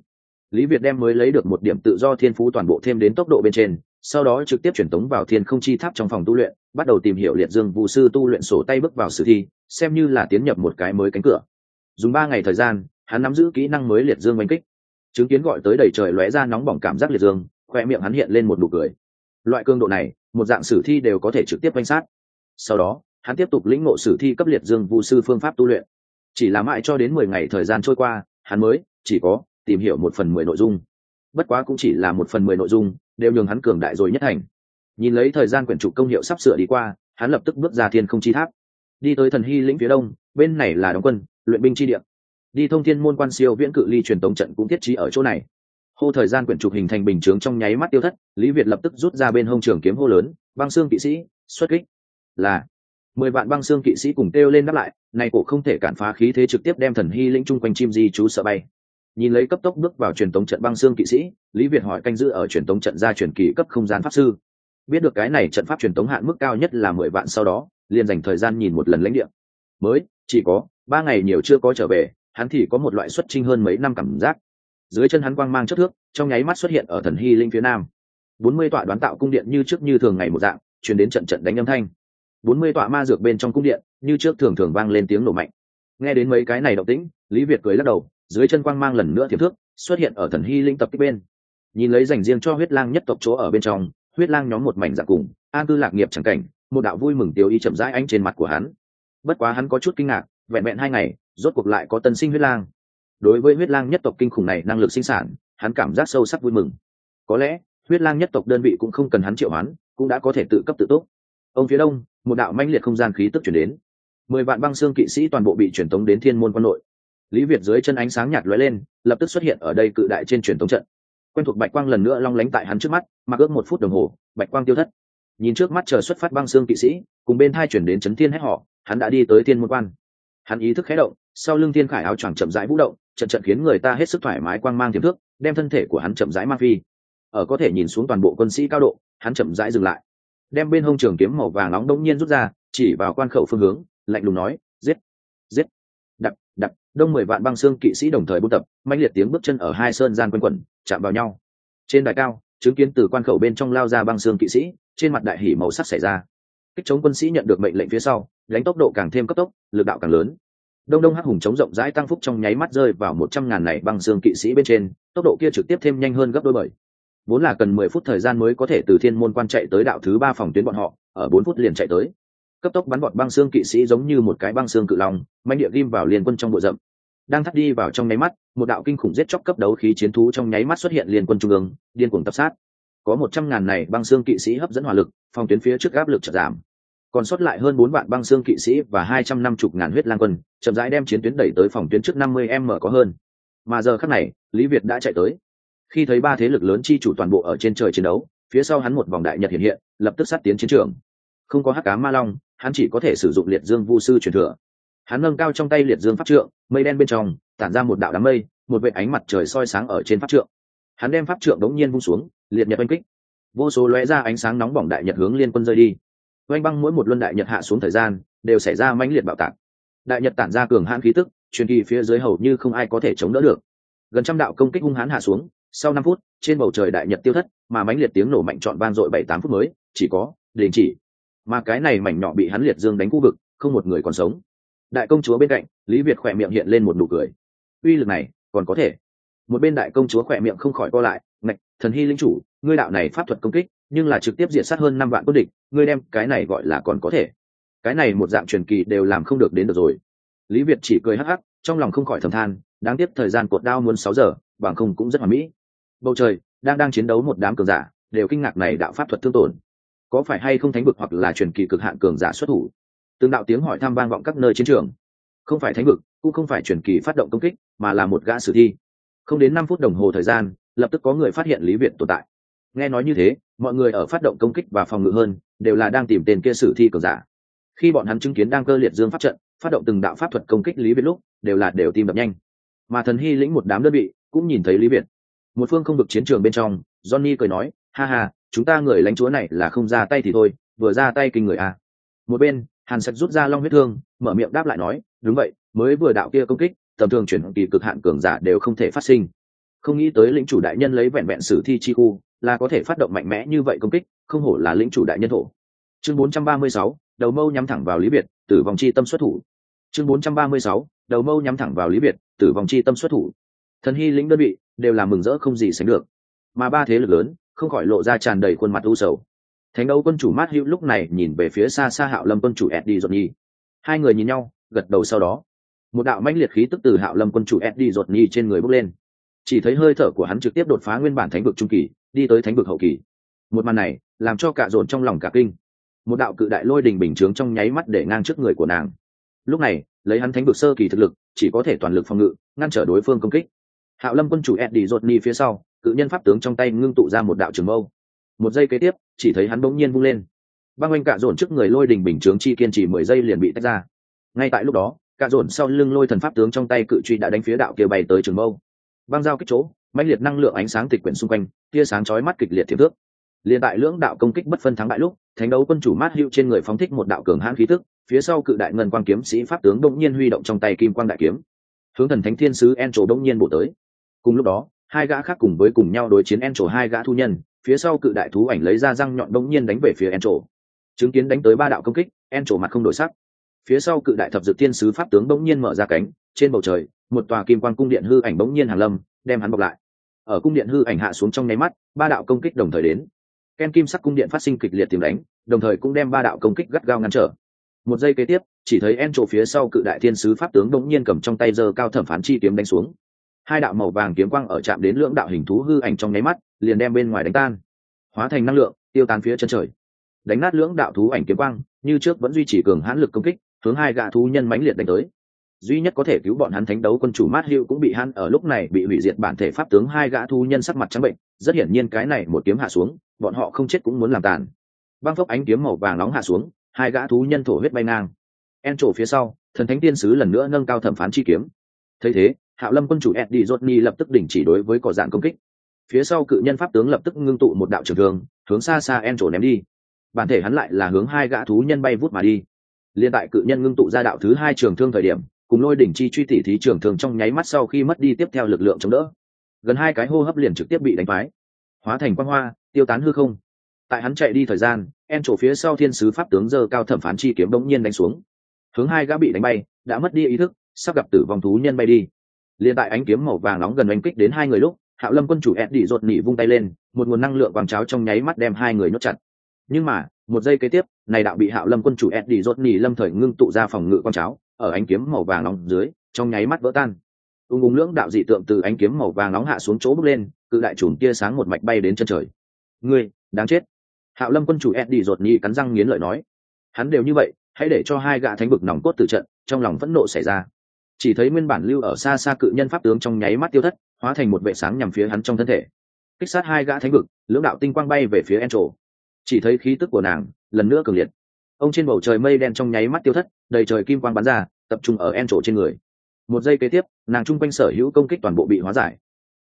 lý việt đem mới lấy được một điểm tự do thiên phú toàn bộ thêm đến tốc độ bên trên, sau đó trực tiếp chuyển tống vào thiên không chi tháp trong phòng tu luyện, bắt đầu tìm hiểu liệt dương vụ sư tu luyện sổ tay bước vào sử thi, xem như là tiến nhập một cái mới cánh cửa. Dùng ba ngày thời gian, hắn nắm giữ kỹ năng mới liệt dương oanh kích. Chứng kiến gọi tới đầy trời lóe ra nóng bỏng cảm giác liệt dương, khoe miệng hắn hiện lên một nụ cười. Loại cương độ này, một dạng sử thi đều có thể trực tiếp oanh sát. Sau đó hắn tiếp tục lĩnh ngộ sử thi cấp liệt dương vũ sư phương pháp tu luyện. Chỉ là mãi cho đến mười ngày thời gian trôi qua, hắn mới chỉ có tìm hiểu một phần mười nội dung. Bất quá cũng chỉ là một phần mười nội dung, đều nhường hắn cường đại rồi nhất thành. Nhìn lấy thời gian quyển trục công hiệu sắp sửa đi qua, hắn lập tức bước ra thiên không chi tháp. Đi tới thần hy lĩnh phía đông, bên này là đóng quân, luyện binh chi địa. Đi thông thiên môn quan siêu viễn cự ly truyền tống trận cũng thiết trí ở chỗ này. Hô thời gian quyển trục hình thành bình chướng trong nháy mắt tiêu thất, lý việt lập tức rút ra bên hông trường kiếm hô lớn, băng xương kỵ sĩ, xuất kích. Là mười vạn băng xương kỵ sĩ cùng kêu lên đáp lại, này cổ không thể cản phá khí thế trực tiếp đem thần hy lĩnh chung quanh chim di chú sợ bay. Nhìn lấy cấp tốc bước vào truyền tống trận băng xương kỵ sĩ, lý việt hỏi canh giữ ở truyền tống trận ra truyền kỳ cấp không gian pháp sư. Biết được cái này trận pháp truyền tống hạn mức cao nhất là mười vạn sau đó, liền dành thời gian nhìn một lần lãnh địa. Mới, chỉ có ba ngày nhiều chưa có trở về, hắn thì có một loại xuất trinh hơn mấy năm cảm giác. Dưới chân hắn quang mang chất thước, trong nháy mắt xuất hiện ở thần hy linh phía nam. Bốn mươi tọa đoán tạo cung điện như trước như thường ngày một dạng chuyển đến trận trận đánh âm thanh bốn mươi tọa ma dược bên trong cung điện, như trước thường thường vang lên tiếng nổ mạnh. Nghe đến mấy cái này động tĩnh, lý việt cười lắc đầu, dưới chân quang mang lần nữa thiệp thước, xuất hiện ở thần hy linh tập kích bên. Nhìn lấy dành riêng cho huyết lang nhất tộc chỗ ở bên trong, huyết lang nhóm một mảnh dạng cùng, an cư lạc nghiệp chẳng cảnh, một đạo vui mừng tiêu y chậm rãi ánh trên mặt của hắn. Bất quá hắn có chút kinh ngạc, vẹn vẹn hai ngày, rốt cuộc lại có tân sinh huyết lang. Đối với huyết lang nhất tộc kinh khủng này năng lực sinh sản, hắn cảm giác sâu sắc vui mừng. Có lẽ, huyết lang nhất tộc đơn vị cũng không cần hắn triệu hắn cũng đã có thể tự cấp tự túc. Ông phía đông một đạo manh liệt không gian khí tức chuyển đến. Mười vạn băng xương kỵ sĩ toàn bộ bị truyền tống đến thiên môn quân nội. Lý việt dưới chân ánh sáng nhạt lóe lên, lập tức xuất hiện ở đây cự đại trên truyền tống trận. Quen thuộc bạch quang lần nữa long lánh tại hắn trước mắt, mặc ước một phút đồng hồ, bạch quang tiêu thất. Nhìn trước mắt chờ xuất phát băng xương kỵ sĩ, cùng bên thai chuyển đến chấn thiên hét họ hắn đã đi tới thiên môn quan. Hắn ý thức khé động, sau lưng thiên khải áo choàng chậm rãi vũ động, trận trận khiến người ta hết sức thoải mái quang mang tiềm thức, đem thân thể của hắn chậm rãi mang phi. Ở có thể nhìn xuống toàn bộ quân sĩ cao độ, hắn chậm rãi dừng lại đem bên hông trường kiếm màu vàng nóng đông nhiên rút ra, chỉ vào quan khẩu phương hướng, lạnh lùng nói, giết giết, đập đập. Đông mười vạn băng xương kỵ sĩ đồng thời buôn tập, mãnh liệt tiếng bước chân ở hai sơn gian quanh quẩn, chạm vào nhau. Trên đài cao, chứng kiến từ quan khẩu bên trong lao ra băng xương kỵ sĩ, trên mặt đại hỉ màu sắc xảy ra. Kích chống quân sĩ nhận được mệnh lệnh phía sau, đánh tốc độ càng thêm cấp tốc, lực đạo càng lớn. Đông đông hắc hùng chống rộng rãi tăng phúc trong nháy mắt rơi vào một trăm ngàn này băng xương kỵ sĩ bên trên, tốc độ kia trực tiếp thêm nhanh hơn gấp đôi bởi vốn là cần mười phút thời gian mới có thể từ thiên môn quan chạy tới đạo thứ ba phòng tuyến bọn họ, ở bốn phút liền chạy tới. Cấp tốc bắn bọn băng xương kỵ sĩ giống như một cái băng xương cự long manh địa ghim vào liên quân trong bộ rậm. Đang thắt đi vào trong nháy mắt, một đạo kinh khủng giết chóc cấp đấu khí chiến thú trong nháy mắt xuất hiện liên quân trung ương, điên cuồng tập sát. Có một trăm ngàn này băng xương kỵ sĩ hấp dẫn hỏa lực, phòng tuyến phía trước áp lực chợt giảm. Còn sót lại hơn bốn vạn băng xương kỵ sĩ và hai trăm năm chục ngàn huyết lang quân, chậm rãi đem chiến tuyến đẩy tới phòng tuyến trước năm mươi m có hơn. Mà giờ khắc này, lý việt đã chạy tới khi thấy ba thế lực lớn chi chủ toàn bộ ở trên trời chiến đấu, phía sau hắn một vòng đại nhật hiện hiện, lập tức sát tiến chiến trường. Không có hắc cá ma long, hắn chỉ có thể sử dụng liệt dương vu sư truyền thừa. Hắn nâng cao trong tay liệt dương pháp trượng, mây đen bên trong, tản ra một đạo đám mây, một vệ ánh mặt trời soi sáng ở trên pháp trượng. Hắn đem pháp trượng đống nhiên vung xuống, liệt nhật oanh kích. Vô số lóe ra ánh sáng nóng bỏng đại nhật hướng liên quân rơi đi. Oanh băng mỗi một luân đại nhật hạ xuống thời gian, đều xảy ra mãnh liệt bạo tạc. Đại nhật tản ra cường hãn khí tức, truyền kỳ phía dưới hầu như không ai có thể chống đỡ được. Gần trăm đạo công kích hung hãn hạ xuống sau năm phút, trên bầu trời đại nhật tiêu thất, mà mãnh liệt tiếng nổ mạnh trọn vang dội bảy tám phút mới, chỉ có đình chỉ. Mà cái này mảnh nhỏ bị hắn liệt dương đánh khu vực, không một người còn sống. Đại công chúa bên cạnh, lý việt khỏe miệng hiện lên một nụ cười. Uy lực này, còn có thể. Một bên đại công chúa khỏe miệng không khỏi co lại, ngạch, thần hy linh chủ, ngươi đạo này pháp thuật công kích, nhưng là trực tiếp diệt sát hơn năm vạn quân địch, ngươi đem cái này gọi là còn có thể. Cái này một dạng truyền kỳ đều làm không được đến được rồi. Lý việt chỉ cười hắc hắc, trong lòng không khỏi thầm than, đáng tiếc thời gian cột đao muốn sáu giờ, bằng không cũng rất hoàn mỹ bầu trời, đang đang chiến đấu một đám cường giả, đều kinh ngạc này đạo pháp thuật thương tổn. Có phải hay không thánh vực hoặc là truyền kỳ cực hạn cường giả xuất thủ? Tương đạo tiếng hỏi tham vang vọng các nơi chiến trường. Không phải thánh vực, cũng không phải truyền kỳ phát động công kích, mà là một gã sử thi. Không đến năm phút đồng hồ thời gian, lập tức có người phát hiện lý viện tồn tại. Nghe nói như thế, mọi người ở phát động công kích và phòng ngự hơn, đều là đang tìm tên kia sử thi cường giả. Khi bọn hắn chứng kiến đang cơ liệt dương pháp trận, phát động từng đạo pháp thuật công kích lý viện lúc, đều là đều tìm đập nhanh. Mà thần hy lĩnh một đám đơn vị cũng nhìn thấy lý viện một phương không được chiến trường bên trong johnny cười nói ha ha chúng ta người lãnh chúa này là không ra tay thì thôi vừa ra tay kinh người à. một bên hàn sạch rút ra long huyết thương mở miệng đáp lại nói đúng vậy mới vừa đạo kia công kích tầm thường chuyển kỳ cực hạn cường giả đều không thể phát sinh. Không nghĩ tới lĩnh chủ đại nhân lấy vẹn vẹn sử thi chi khu là có thể phát động mạnh mẽ như vậy công kích không hổ là lĩnh chủ đại nhân thổ. Chương 436, đầu mâu nhắm thẳng vào lý biệt tử vòng chi tâm xuất thủ. Chương 436, đầu mâu nhắm thẳng vào lý biệt tử vòng chi tâm xuất thủ. Thần hy lĩnh đơn vị đều là mừng rỡ không gì sánh được. Mà ba thế lực lớn, không khỏi lộ ra tràn đầy khuôn mặt u sầu. Thánh đấu quân chủ mát hữu lúc này nhìn về phía xa xa hạo lâm quân chủ eddie dột nhi hai người nhìn nhau, gật đầu sau đó. Một đạo mãnh liệt khí tức từ hạo lâm quân chủ eddie dột nhi trên người bốc lên. Chỉ thấy hơi thở của hắn trực tiếp đột phá nguyên bản thánh vực trung kỳ, đi tới thánh vực hậu kỳ. Một màn này, làm cho cả dồn trong lòng cả kinh. Một đạo cự đại lôi đình bình chướng trong nháy mắt để ngang trước người của nàng. Lúc này, lấy hắn thánh vực sơ kỳ thực lực, chỉ có thể toàn lực phòng ngự, ngăn trở đối phương công kích hạo lâm quân chủ eddie rột ni phía sau, cự nhân pháp tướng trong tay ngưng tụ ra một đạo trường mâu. Một giây kế tiếp, chỉ thấy hắn bỗng nhiên vung lên. Băng oanh cạ dồn trước người lôi đình bình chướng chi kiên trì mười giây liền bị tách ra. Ngay tại lúc đó, cạ dồn sau lưng lôi thần pháp tướng trong tay cự truy đã đánh phía đạo kia bay tới trường mâu. Băng giao kích chỗ, mãnh liệt năng lượng ánh sáng tịch quyển xung quanh, tia sáng chói mắt kịch liệt thiệp thước. Liền tại lưỡng đạo công kích bất phân thắng bại lúc, thánh đấu quân chủ mát hữu trên người phóng thích một đạo cường hãn khí tức, phía sau cự đại ngân quang kiếm sĩ pháp tướng đông nhiên huy động trong tay kim quang đại kiếm. Hướng thần thánh thiên sứ en trổ đông nhiên bổ tới cùng lúc đó, hai gã khác cùng với cùng nhau đối chiến en trổ hai gã thu nhân, phía sau cự đại thú ảnh lấy ra răng nhọn đông nhiên đánh về phía en trổ chứng kiến đánh tới ba đạo công kích en trổ mặt không đổi sắc. Phía sau cự đại thập dược thiên sứ pháp tướng bỗng nhiên mở ra cánh, trên bầu trời, một tòa kim quan cung điện hư ảnh bỗng nhiên hàng lâm, đem hắn bọc lại. Ở cung điện hư ảnh hạ xuống trong nháy mắt, ba đạo công kích đồng thời đến. Ken kim sắc cung điện phát sinh kịch liệt tìm đánh, đồng thời cũng đem ba đạo công kích gắt gao ngăn trở. Một giây kế tiếp, chỉ thấy en trổ phía sau cự đại thiên sứ pháp tướng bỗng nhiên cầm trong tay giơ cao thẩm phán chi kiếm đánh xuống hai đạo màu vàng kiếm quang ở chạm đến lưỡng đạo hình thú hư ảnh trong nháy mắt, liền đem bên ngoài đánh tan, hóa thành năng lượng, tiêu tan phía chân trời. Đánh nát lưỡng đạo thú ảnh kiếm quang, như trước vẫn duy trì cường hãn lực công kích, hướng hai gã thú nhân mãnh liệt đánh tới. Duy nhất có thể cứu bọn hắn thánh đấu quân chủ mát hiệu cũng bị hắn ở lúc này bị hủy diệt bản thể pháp tướng hai gã thú nhân sắc mặt trắng bệnh, rất hiển nhiên cái này một kiếm hạ xuống, bọn họ không chết cũng muốn làm tàn. Băng phốc ánh kiếm màu vàng nóng hạ xuống, hai gã thú nhân thổ huyết bay ngang. En trổ phía sau, thần thánh tiên sứ lần nữa nâng cao thẩm phán chi kiếm. Thấy thế hạo lâm quân chủ eddie jotni lập tức đình chỉ đối với cỏ dạng công kích. Phía sau cự nhân pháp tướng lập tức ngưng tụ một đạo trường thường hướng xa xa en trổ ném đi. Bản thể hắn lại là hướng hai gã thú nhân bay vút mà đi. Liên tại cự nhân ngưng tụ ra đạo thứ hai trường thương thời điểm, cùng lôi đỉnh chi truy tỉ thí trường thường trong nháy mắt sau khi mất đi tiếp theo lực lượng chống đỡ. Gần hai cái hô hấp liền trực tiếp bị đánh phái. Hóa thành quang hoa, tiêu tán hư không. Tại hắn chạy đi thời gian, en trổ phía sau thiên sứ pháp tướng giơ cao thẩm phán chi kiếm đống nhiên đánh xuống. Hướng hai gã bị đánh bay, đã mất đi ý thức, sắp gặp tử vong thú nhân bay đi liền tại ánh kiếm màu vàng nóng gần oanh kích đến hai người lúc, hạo lâm quân chủ ed đi rột nỉ vung tay lên, một nguồn năng lượng quàng cháo trong nháy mắt đem hai người nhốt chặt. Nhưng mà, một giây kế tiếp, này đạo bị hạo lâm quân chủ eddie rột nỉ lâm thời ngưng tụ ra phòng ngự con cháo, ở ánh kiếm màu vàng nóng dưới, trong nháy mắt vỡ tan. Ung ung lưỡng đạo dị tượng từ ánh kiếm màu vàng nóng hạ xuống chỗ bước lên, cự đại chùm tia sáng một mạch bay đến chân trời. Ngươi, đáng chết. Hạo lâm quân chủ eddie rột nỉ cắn răng nghiến lợi nói. Hắn đều như vậy, hãy để cho hai gã thánh vực nòng cốt từ trận, trong lòng phẫn nộ xảy ra chỉ thấy nguyên bản lưu ở xa xa cự nhân pháp tướng trong nháy mắt tiêu thất, hóa thành một vệ sáng nhằm phía hắn trong thân thể. Kích sát hai gã thánh vực, lưỡng đạo tinh quang bay về phía en trổ chỉ thấy khí tức của nàng, lần nữa cường liệt. Ông trên bầu trời mây đen trong nháy mắt tiêu thất, đầy trời kim quang bắn ra, tập trung ở en trổ trên người. Một giây kế tiếp, nàng chung quanh sở hữu công kích toàn bộ bị hóa giải.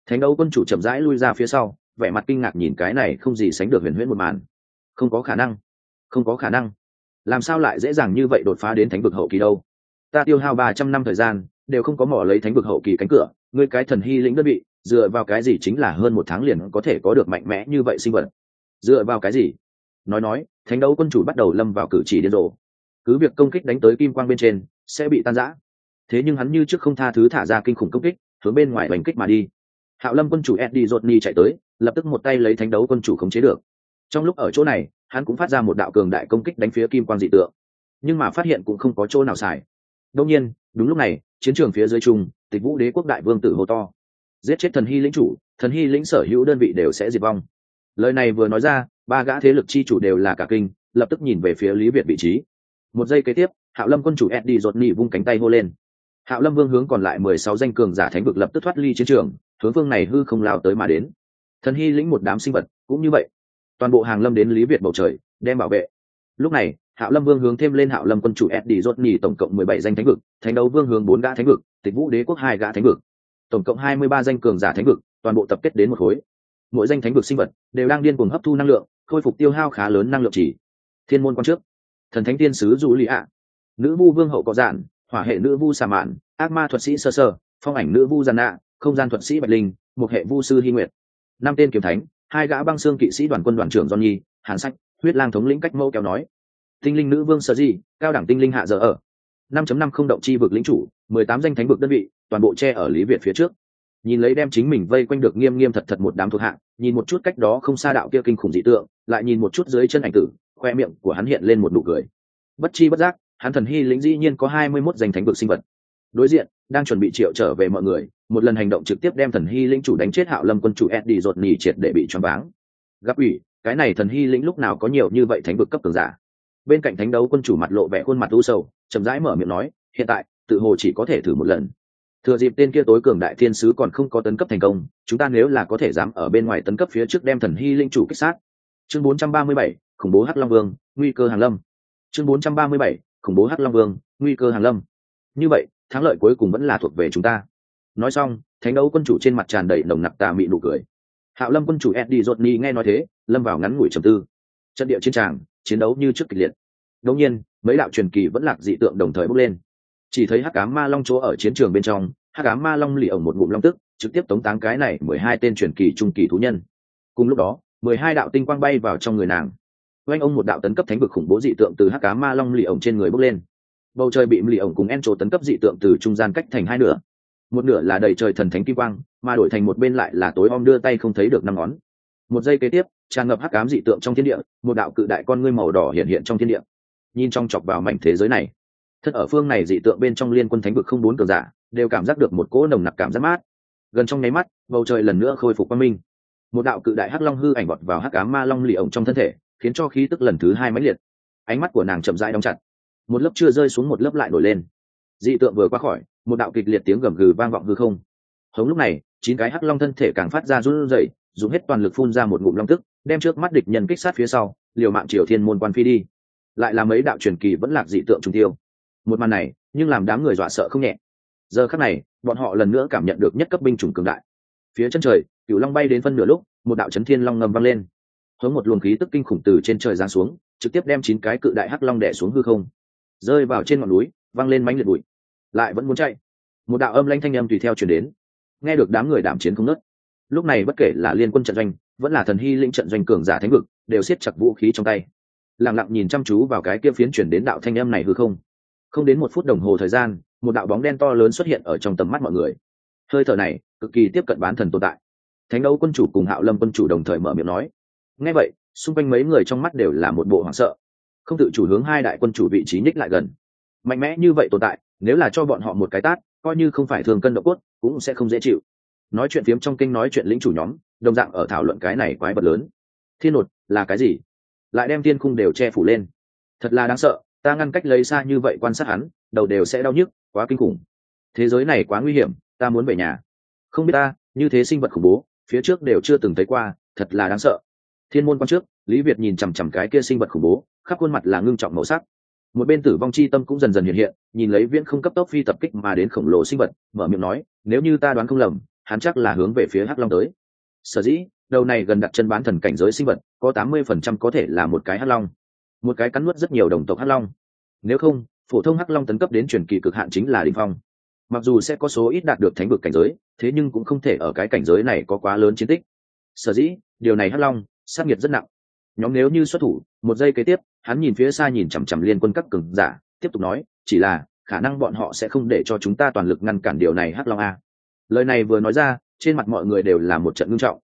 Thánh đấu quân chủ chậm rãi lui ra phía sau, vẻ mặt kinh ngạc nhìn cái này không gì sánh được huyền huyễn một màn. Không có khả năng. Không có khả năng. Làm sao lại dễ dàng như vậy đột phá đến thánh vực hậu kỳ đâu? Ta tiêu hao ba trăm năm thời gian đều không có mỏ lấy thánh vực hậu kỳ cánh cửa người cái thần hy lĩnh đơn vị, dựa vào cái gì chính là hơn một tháng liền có thể có được mạnh mẽ như vậy sinh vật? Dựa vào cái gì? Nói nói, thánh đấu quân chủ bắt đầu lâm vào cử chỉ điên rồ. Cứ việc công kích đánh tới kim quang bên trên, sẽ bị tan rã. Thế nhưng hắn như trước không tha thứ thả ra kinh khủng công kích, hướng bên ngoài bành kích mà đi. Hạo lâm quân chủ eddie Rodney chạy tới, lập tức một tay lấy thánh đấu quân chủ khống chế được. Trong lúc ở chỗ này, hắn cũng phát ra một đạo cường đại công kích đánh phía kim quang dị tượng. Nhưng mà phát hiện cũng không có chỗ nào xài. Đông nhiên đúng lúc này, chiến trường phía dưới trung tịch vũ đế quốc đại vương tử hô to. Giết chết thần hy lĩnh chủ, thần hy lĩnh sở hữu đơn vị đều sẽ diệt vong. Lời này vừa nói ra, ba gã thế lực chi chủ đều là cả kinh, lập tức nhìn về phía lý việt vị trí. Một giây kế tiếp, hạo lâm quân chủ eddie rột nỉ vung cánh tay hô lên. Hạo lâm vương hướng còn lại mười sáu danh cường giả thánh vực lập tức thoát ly chiến trường, hướng vương này hư không lao tới mà đến. Thần hy lĩnh một đám sinh vật, cũng như vậy. Toàn bộ hàng lâm đến lý việt bầu trời, đem bảo vệ. Lúc này hạo lâm vương hướng thêm lên hạo lâm quân chủ eddie dột nỉ tổng cộng mười bảy danh thánh vực, thánh đấu vương hướng bốn gã thánh vực, tịch vũ đế quốc hai gã thánh vực. Tổng cộng hai mươi ba danh cường giả thánh vực, toàn bộ tập kết đến một khối. Mỗi danh thánh vực sinh vật đều đang điên cuồng hấp thu năng lượng, khôi phục tiêu hao khá lớn năng lượng chỉ. Thiên môn quan trước. Thần thánh tiên sứ dù lì ạ. Nữ vu vương hậu có giản, hỏa hệ nữ vu xà mạn, ác ma thuật sĩ sơ sơ, phong ảnh nữ vu giàn nạ, không gian thuật sĩ bạch linh, một hệ vu sư hy nguyệt. Năm tên kiếm thánh, hai gã băng xương kỵ sĩ đoàn quân đoàn trưởng johnny, hàn sách, huyết lang thống lĩnh cách mẫu kéo nói tinh linh nữ vương sở di, cao đẳng tinh linh hạ giờ ở. Năm năm không động chi vực lĩnh chủ, mười tám danh thánh vực đơn vị, toàn bộ che ở lý việt phía trước. Nhìn lấy đem chính mình vây quanh được nghiêm nghiêm thật thật một đám thuộc hạng nhìn một chút cách đó không xa đạo kia kinh khủng dị tượng, lại nhìn một chút dưới chân ảnh tử, khoe miệng của hắn hiện lên một nụ cười. Bất chi bất giác, hắn thần hy lĩnh dĩ nhiên có hai mươi mốt danh thánh vực sinh vật. Đối diện, đang chuẩn bị triệu trở về mọi người, một lần hành động trực tiếp đem thần hy lĩnh chủ đánh chết hạo lâm quân chủ eddie rột nỉ triệt để bị choáng váng. Gặp ủy, cái này thần hy lĩnh lúc nào có nhiều như vậy thánh vực cấp cường giả? Bên cạnh thánh đấu quân chủ mặt lộ vẻ khuôn mặt u sầu chậm rãi mở miệng nói hiện tại tự hồ chỉ có thể thử một lần. Thừa dịp tên kia tối cường đại thiên sứ còn không có tấn cấp thành công chúng ta nếu là có thể dám ở bên ngoài tấn cấp phía trước đem thần hy linh chủ kích sát. Chương 437, khủng bố hắc long vương nguy cơ hàng lâm. Chương 437, khủng bố hắc long vương nguy cơ hàng lâm. Như vậy thắng lợi cuối cùng vẫn là thuộc về chúng ta. Nói xong thánh đấu quân chủ trên mặt tràn đầy nồng nặc tà mị nụ cười. Hạo lâm quân chủ eddie dột nghe nói thế lâm vào ngắn ngủi trầm tư. Trận địa chiến tràng chiến đấu như trước kịch liệt. Đương nhiên, mấy đạo truyền kỳ vẫn lạc dị tượng đồng thời bốc lên. Chỉ thấy hắc ám ma long chỗ ở chiến trường bên trong, hắc ám ma long lì ổng một ngụm long tức, trực tiếp tống táng cái này mười hai tên truyền kỳ trung kỳ thú nhân. Cùng lúc đó, mười hai đạo tinh quang bay vào trong người nàng. Oanh ông một đạo tấn cấp thánh vực khủng bố dị tượng từ hắc ám ma long lì ổng trên người bốc lên. Bầu trời bị lì ổng cùng en trổ tấn cấp dị tượng từ trung gian cách thành hai nửa. Một nửa là đầy trời thần thánh kim quang, mà đổi thành một bên lại là tối om đưa tay không thấy được năm ngón một giây kế tiếp, tràn ngập hắc ám dị tượng trong thiên địa, một đạo cự đại con ngươi màu đỏ hiện hiện trong thiên địa. Nhìn trong chọc vào mảnh thế giới này thật ở phương này dị tượng bên trong liên quân thánh vực không bốn cờ giả, đều cảm giác được một cỗ nồng nặc cảm giác mát. Gần trong nháy mắt, bầu trời lần nữa khôi phục quang minh. Một đạo cự đại hắc long hư ảnh bọt vào hắc cám ma long lì ổng trong thân thể, khiến cho khí tức lần thứ hai mãnh liệt. Ánh mắt của nàng chậm rãi đóng chặt. Một lớp chưa rơi xuống một lớp lại nổi lên. Dị tượng vừa qua khỏi, một đạo kịch liệt tiếng gầm gừ vang vọng hư không. Hống lúc này, chín cái hắc long thân thể càng phát ra run rẩy dùng hết toàn lực phun ra một ngụm long tức, đem trước mắt địch nhân kích sát phía sau, liều mạng triều thiên môn quan phi đi. Lại là mấy đạo truyền kỳ vẫn lạc dị tượng trung tiêu. Một màn này, nhưng làm đám người dọa sợ không nhẹ. Giờ khắc này, bọn họ lần nữa cảm nhận được nhất cấp binh chủng cường đại. Phía chân trời, cửu long bay đến phân nửa lúc, một đạo chấn thiên long ngầm vang lên. Hướng một luồng khí tức kinh khủng từ trên trời giáng xuống, trực tiếp đem chín cái cự đại hắc long đẻ xuống hư không. Rơi vào trên ngọn núi văng lên mánh liệt bụi. Lại vẫn muốn chạy. Một đạo âm lanh thanh âm tùy theo chuyển đến. Nghe được đám người đảm chiến không nớt lúc này bất kể là liên quân trận doanh, vẫn là thần hy linh trận doanh cường giả thánh vực, đều siết chặt vũ khí trong tay. Lặng lặng nhìn chăm chú vào cái kia phiến chuyển đến đạo thanh âm này hư không. Không đến một phút đồng hồ thời gian, một đạo bóng đen to lớn xuất hiện ở trong tầm mắt mọi người. Hơi thở này, cực kỳ tiếp cận bán thần tồn tại. Thánh đấu quân chủ cùng hạo lâm quân chủ đồng thời mở miệng nói. Ngay vậy, xung quanh mấy người trong mắt đều là một bộ hoảng sợ. Không tự chủ hướng hai đại quân chủ vị trí nhích lại gần. Mạnh mẽ như vậy tồn tại, nếu là cho bọn họ một cái tát, coi như không phải thường cân độ cốt, cũng sẽ không dễ chịu nói chuyện phiếm trong kinh nói chuyện lĩnh chủ nhóm, đồng dạng ở thảo luận cái này quái vật lớn. Thiên nột là cái gì? Lại đem thiên khung đều che phủ lên. Thật là đáng sợ, ta ngăn cách lấy xa như vậy quan sát hắn, đầu đều sẽ đau nhức, quá kinh khủng. Thế giới này quá nguy hiểm, ta muốn về nhà. Không biết ta, như thế sinh vật khủng bố, phía trước đều chưa từng thấy qua, thật là đáng sợ. Thiên môn quan trước, lý việt nhìn chằm chằm cái kia sinh vật khủng bố, khắp khuôn mặt là ngưng trọng màu sắc. Một bên tử vong chi tâm cũng dần dần hiện hiện, nhìn lấy viễn không cấp tốc phi tập kích mà đến khổng lồ sinh vật, mở miệng nói, nếu như ta đoán không lầm hắn chắc là hướng về phía hắc long tới. Sở dĩ, đầu này gần đặt chân bán thần cảnh giới sinh vật, có tám mươi phần trăm có thể là một cái hắc long. Một cái cắn nuốt rất nhiều đồng tộc hắc long. Nếu không, phổ thông hắc long tấn cấp đến truyền kỳ cực hạn chính là đình phong. Mặc dù sẽ có số ít đạt được thánh vực cảnh giới, thế nhưng cũng không thể ở cái cảnh giới này có quá lớn chiến tích. Sở dĩ, điều này hắc long, sát nhiệt rất nặng. Nhóm nếu như xuất thủ, một giây kế tiếp, hắn nhìn phía xa nhìn chằm chằm liên quân các cường giả, tiếp tục nói, chỉ là, khả năng bọn họ sẽ không để cho chúng ta toàn lực ngăn cản điều này hắc long a lời này vừa nói ra, trên mặt mọi người đều là một trận ngưng trọng.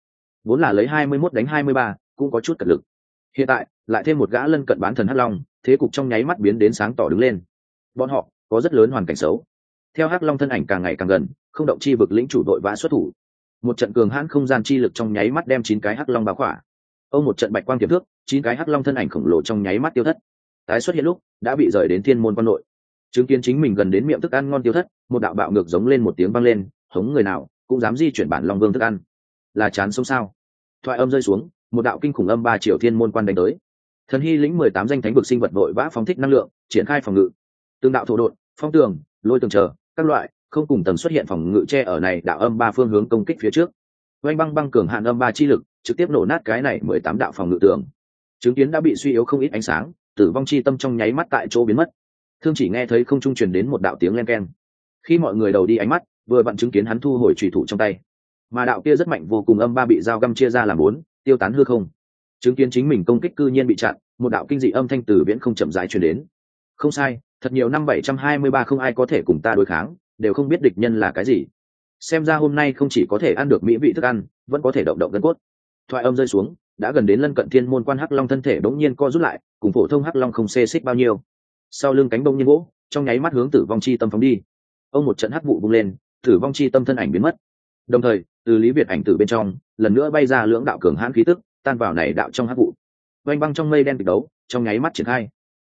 Vốn là lấy hai mươi 21 đánh hai mươi ba, cũng có chút cật lực. Hiện tại, lại thêm một gã lân cận bán thần hắc long, thế cục trong nháy mắt biến đến sáng tỏ đứng lên. Bọn họ, có rất lớn hoàn cảnh xấu. Theo hắc long thân ảnh càng ngày càng gần, không động chi vực lĩnh chủ đội vã xuất thủ. Một trận cường hãn không gian chi lực trong nháy mắt đem chín cái hắc long báo khỏa. Ông một trận bạch quang tiềm thước chín cái hắc long thân ảnh khổng lồ trong nháy mắt tiêu thất. Tái xuất hiện lúc, đã bị rời đến thiên môn quan nội. Chứng kiến chính mình gần đến miệng thức ăn ngon tiêu thất, một đạo bạo ngược giống lên một tiếng vang lên hống người nào cũng dám di chuyển bản long vương thức ăn. Là chán sống sao? Thoại âm rơi xuống, một đạo kinh khủng âm ba triệu thiên môn quan đánh tới. Thần hy lĩnh mười tám danh thánh vực sinh vật vội vã phóng thích năng lượng, triển khai phòng ngự. Tương đạo thổ đột phong tường, lôi tường chờ, các loại, không cùng tầng xuất hiện phòng ngự che ở này đạo âm ba phương hướng công kích phía trước. Oanh băng băng cường hạn âm ba chi lực, trực tiếp nổ nát cái này mười tám đạo phòng ngự tường. Chứng kiến đã bị suy yếu không ít ánh sáng, tử vong chi tâm trong nháy mắt tại chỗ biến mất. Thương chỉ nghe thấy không trung truyền đến một đạo tiếng len keng. Khi mọi người đầu đi ánh mắt vừa vặn chứng kiến hắn thu hồi trùy thủ trong tay. Mà đạo kia rất mạnh vô cùng âm ba bị dao găm chia ra làm bốn, tiêu tán hư không. Chứng kiến chính mình công kích cư nhiên bị chặn, một đạo kinh dị âm thanh từ viễn không chậm rãi truyền đến. Không sai, thật nhiều năm bảy trăm hai mươi ba không ai có thể cùng ta đối kháng, đều không biết địch nhân là cái gì. Xem ra hôm nay không chỉ có thể ăn được mỹ vị thức ăn, vẫn có thể động động gân cốt. Thoại âm rơi xuống, đã gần đến lân cận thiên môn quan hắc long thân thể đống nhiên co rút lại, cùng phổ thông hắc long không xê xích bao nhiêu. Sau lưng cánh bông nhiên gỗ, trong nháy mắt hướng tử vong chi tâm phóng đi. Ông một trận hắc vụ bung lên tử vong chi tâm thân ảnh biến mất. Đồng thời, từ lý việt ảnh tử bên trong, lần nữa bay ra lưỡng đạo cường hãn khí tức, tan vào này đạo trong hắc vụ. Oanh băng trong mây đen kịch đấu, trong nháy mắt triển khai.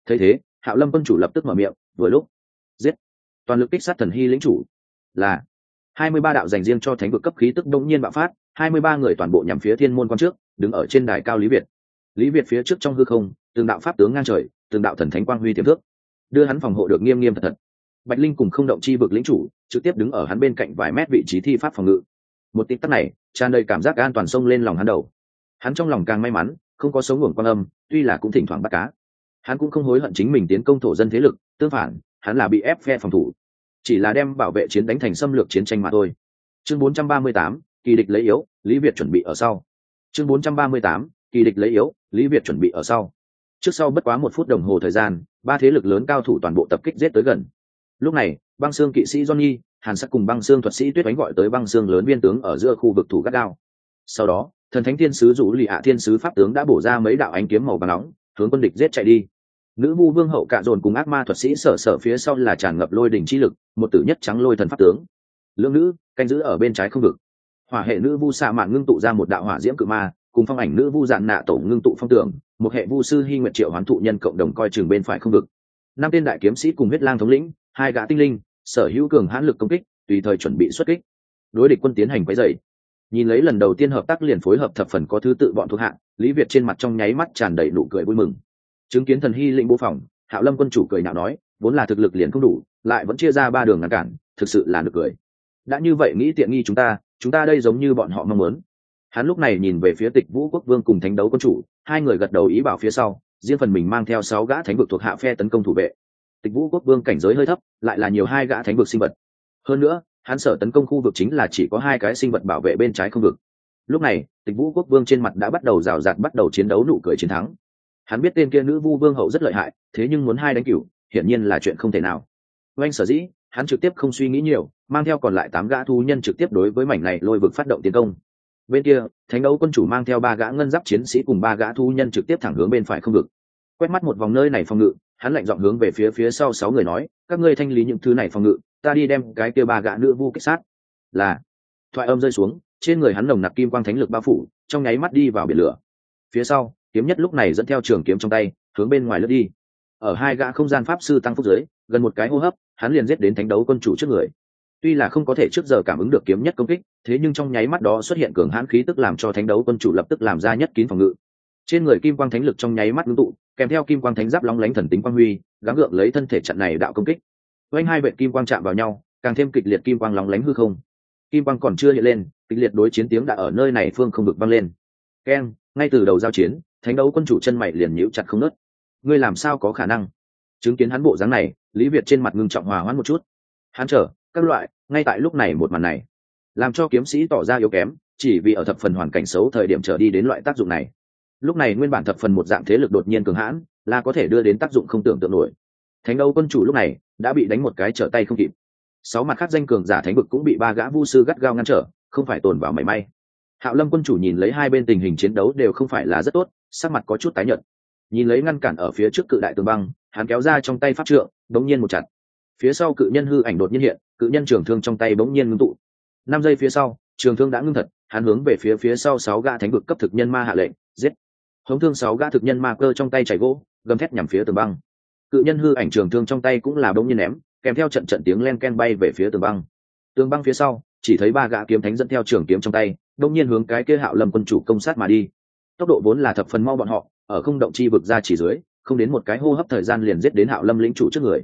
Thấy thế, hạo lâm quân chủ lập tức mở miệng, vừa lúc. Giết! Toàn lực kích sát thần hy lĩnh chủ. Là hai mươi ba đạo dành riêng cho thánh vực cấp khí tức đông nhiên bạo phát, hai mươi ba người toàn bộ nhằm phía thiên môn quan trước, đứng ở trên đài cao lý việt. Lý việt phía trước trong hư không, từng đạo pháp tướng ngang trời, từng đạo thần thánh quang huy tiềm thước đưa hắn phòng hộ được nghiêm nghiêm thật thật bạch linh cùng không động chi vực lĩnh chủ trực tiếp đứng ở hắn bên cạnh vài mét vị trí thi pháp phòng ngự. Một tích tắc này tràn đầy cảm giác an toàn sông lên lòng hắn đầu. Hắn trong lòng càng may mắn không có sống nguồn quan âm tuy là cũng thỉnh thoảng bắt cá. Hắn cũng không hối hận chính mình tiến công thổ dân thế lực tương phản hắn là bị ép phe phòng thủ. Chỉ là đem bảo vệ chiến đánh thành xâm lược chiến tranh mà thôi. Chương 438, kỳ địch lấy yếu lý việt chuẩn bị ở sau. Chương 438, kỳ địch lấy yếu lý việt chuẩn bị ở sau. Trước sau bất quá một phút đồng hồ thời gian ba thế lực lớn cao thủ toàn bộ tập kích giết tới gần lúc này, băng xương kỵ sĩ johnny, hàn sắc cùng băng xương thuật sĩ tuyết đánh gọi tới băng xương lớn viên tướng ở giữa khu vực thủ gắt đao sau đó, thần thánh thiên sứ rủ lì hạ thiên sứ pháp tướng đã bổ ra mấy đạo ánh kiếm màu vàng nóng, hướng quân địch giết chạy đi. Nữ vu vương hậu cạ dồn cùng ác ma thuật sĩ sở sở phía sau là tràn ngập lôi đỉnh chi lực, một tử nhất trắng lôi thần pháp tướng. Lưỡng nữ, canh giữ ở bên trái không vực. Hỏa hệ nữ vu xạ mạn ngưng tụ ra một đạo hỏa diễm cự ma, cùng phong ảnh nữ vu dạn nạ tổ ngưng tụ phong tưởng, một hệ vu sư hy nguyện triệu hoán thụ nhân cộng đồng coi chừng bên phải không vực. Năm tên đại kiếm sĩ cùng huyết lang thống lĩnh hai gã tinh linh, sở hữu cường hãn lực công kích, tùy thời chuẩn bị xuất kích. Đối địch quân tiến hành quấy dày nhìn lấy lần đầu tiên hợp tác liền phối hợp thập phần có thứ tự bọn thuộc hạ lý việt trên mặt trong nháy mắt tràn đầy nụ cười vui mừng. Chứng kiến thần hy lĩnh bộ phòng, hạo lâm quân chủ cười nào nói, vốn là thực lực liền không đủ, lại vẫn chia ra ba đường ngăn cản, thực sự là được cười. Đã như vậy nghĩ tiện nghi chúng ta chúng ta đây giống như bọn họ mong muốn. Hắn lúc này nhìn về phía tịch vũ quốc vương cùng thánh đấu quân chủ, hai người gật đầu ý bảo phía sau, riêng phần mình mang theo sáu gã thánh vực thuộc hạ phe tấn công thủ vệ tịch vũ quốc vương cảnh giới hơi thấp, lại là nhiều hai gã thánh vực sinh vật. Hơn nữa, hắn sở tấn công khu vực chính là chỉ có hai cái sinh vật bảo vệ bên trái không vực. Lúc này, tịch vũ quốc vương trên mặt đã bắt đầu rào rạt, bắt đầu chiến đấu nụ cười chiến thắng. Hắn biết tên kia nữ vu vương hậu rất lợi hại, thế nhưng muốn hai đánh cửu, hiển nhiên là chuyện không thể nào. Oanh sở dĩ, hắn trực tiếp không suy nghĩ nhiều, mang theo còn lại tám gã thu nhân trực tiếp đối với mảnh này lôi vực phát động tiến công. Bên kia, thánh đấu quân chủ mang theo ba gã ngân giáp chiến sĩ cùng ba gã thu nhân trực tiếp thẳng hướng bên phải không vực. Quét mắt một vòng nơi này phòng ngự hắn lạnh giọng hướng về phía phía sau sáu người nói, các ngươi thanh lý những thứ này phòng ngự, ta đi đem cái kia ba gã nữ vu kích sát. Là, thoại âm rơi xuống, trên người hắn nồng nặc kim quang thánh lực bao phủ, trong nháy mắt đi vào biển lửa. Phía sau, kiếm nhất lúc này dẫn theo trường kiếm trong tay, hướng bên ngoài lướt đi. Ở hai gã không gian pháp sư tăng phúc dưới gần một cái hô hấp, hắn liền giết đến thánh đấu quân chủ trước người. Tuy là không có thể trước giờ cảm ứng được kiếm nhất công kích, thế nhưng trong nháy mắt đó xuất hiện cường hãn khí tức làm cho thánh đấu quân chủ lập tức làm ra nhất kín phòng ngự. Trên người kim quang thánh lực trong nháy mắt ngưng tụ kèm theo kim quang thánh giáp lóng lánh thần tính quang huy, gắng gượng lấy thân thể trận này đạo công kích. Quanh hai vệ kim quang chạm vào nhau, càng thêm kịch liệt kim quang lóng lánh hư không. Kim quang còn chưa hiện lên, kịch liệt đối chiến tiếng đã ở nơi này phương không được vang lên. Keng, ngay từ đầu giao chiến, thánh đấu quân chủ chân mày liền nhíu chặt không nớt. Ngươi làm sao có khả năng? Chứng kiến hắn bộ dáng này, lý việt trên mặt ngưng trọng hòa hoãn một chút. Hắn trở các loại, ngay tại lúc này một màn này. Làm cho kiếm sĩ tỏ ra yếu kém, chỉ vì ở thập phần hoàn cảnh xấu thời điểm trở đi đến loại tác dụng này lúc này nguyên bản thập phần một dạng thế lực đột nhiên cường hãn, là có thể đưa đến tác dụng không tưởng tượng nổi. Thánh đấu quân chủ lúc này đã bị đánh một cái trở tay không kịp. Sáu mặt khác danh cường giả thánh vực cũng bị ba gã vu sư gắt gao ngăn trở, không phải tồn vào mảy may. Hạo lâm quân chủ nhìn lấy hai bên tình hình chiến đấu đều không phải là rất tốt, sắc mặt có chút tái nhợt. Nhìn lấy ngăn cản ở phía trước cự đại tường băng, hắn kéo ra trong tay pháp trượng, bỗng nhiên một chặt. Phía sau cự nhân hư ảnh đột nhiên hiện, cự nhân trường thương trong tay bỗng nhiên ngưng tụ. Năm giây phía sau, trường thương đã ngưng thật, hắn hướng về phía phía sau sáu gã thánh vực cấp thực nhân ma hạ lệnh, giết hống thương sáu gã thực nhân ma cơ trong tay chảy gỗ, gầm thét nhằm phía tường băng. Cự nhân hư ảnh trường thương trong tay cũng là bỗng nhiên ném, kèm theo trận trận tiếng len ken bay về phía tường băng. Tường băng phía sau, chỉ thấy ba gã kiếm thánh dẫn theo trường kiếm trong tay đông nhiên hướng cái kia hạo lâm quân chủ công sát mà đi. Tốc độ vốn là thập phần mau bọn họ, ở không động chi vực ra chỉ dưới, không đến một cái hô hấp thời gian liền giết đến hạo lâm lĩnh chủ trước người.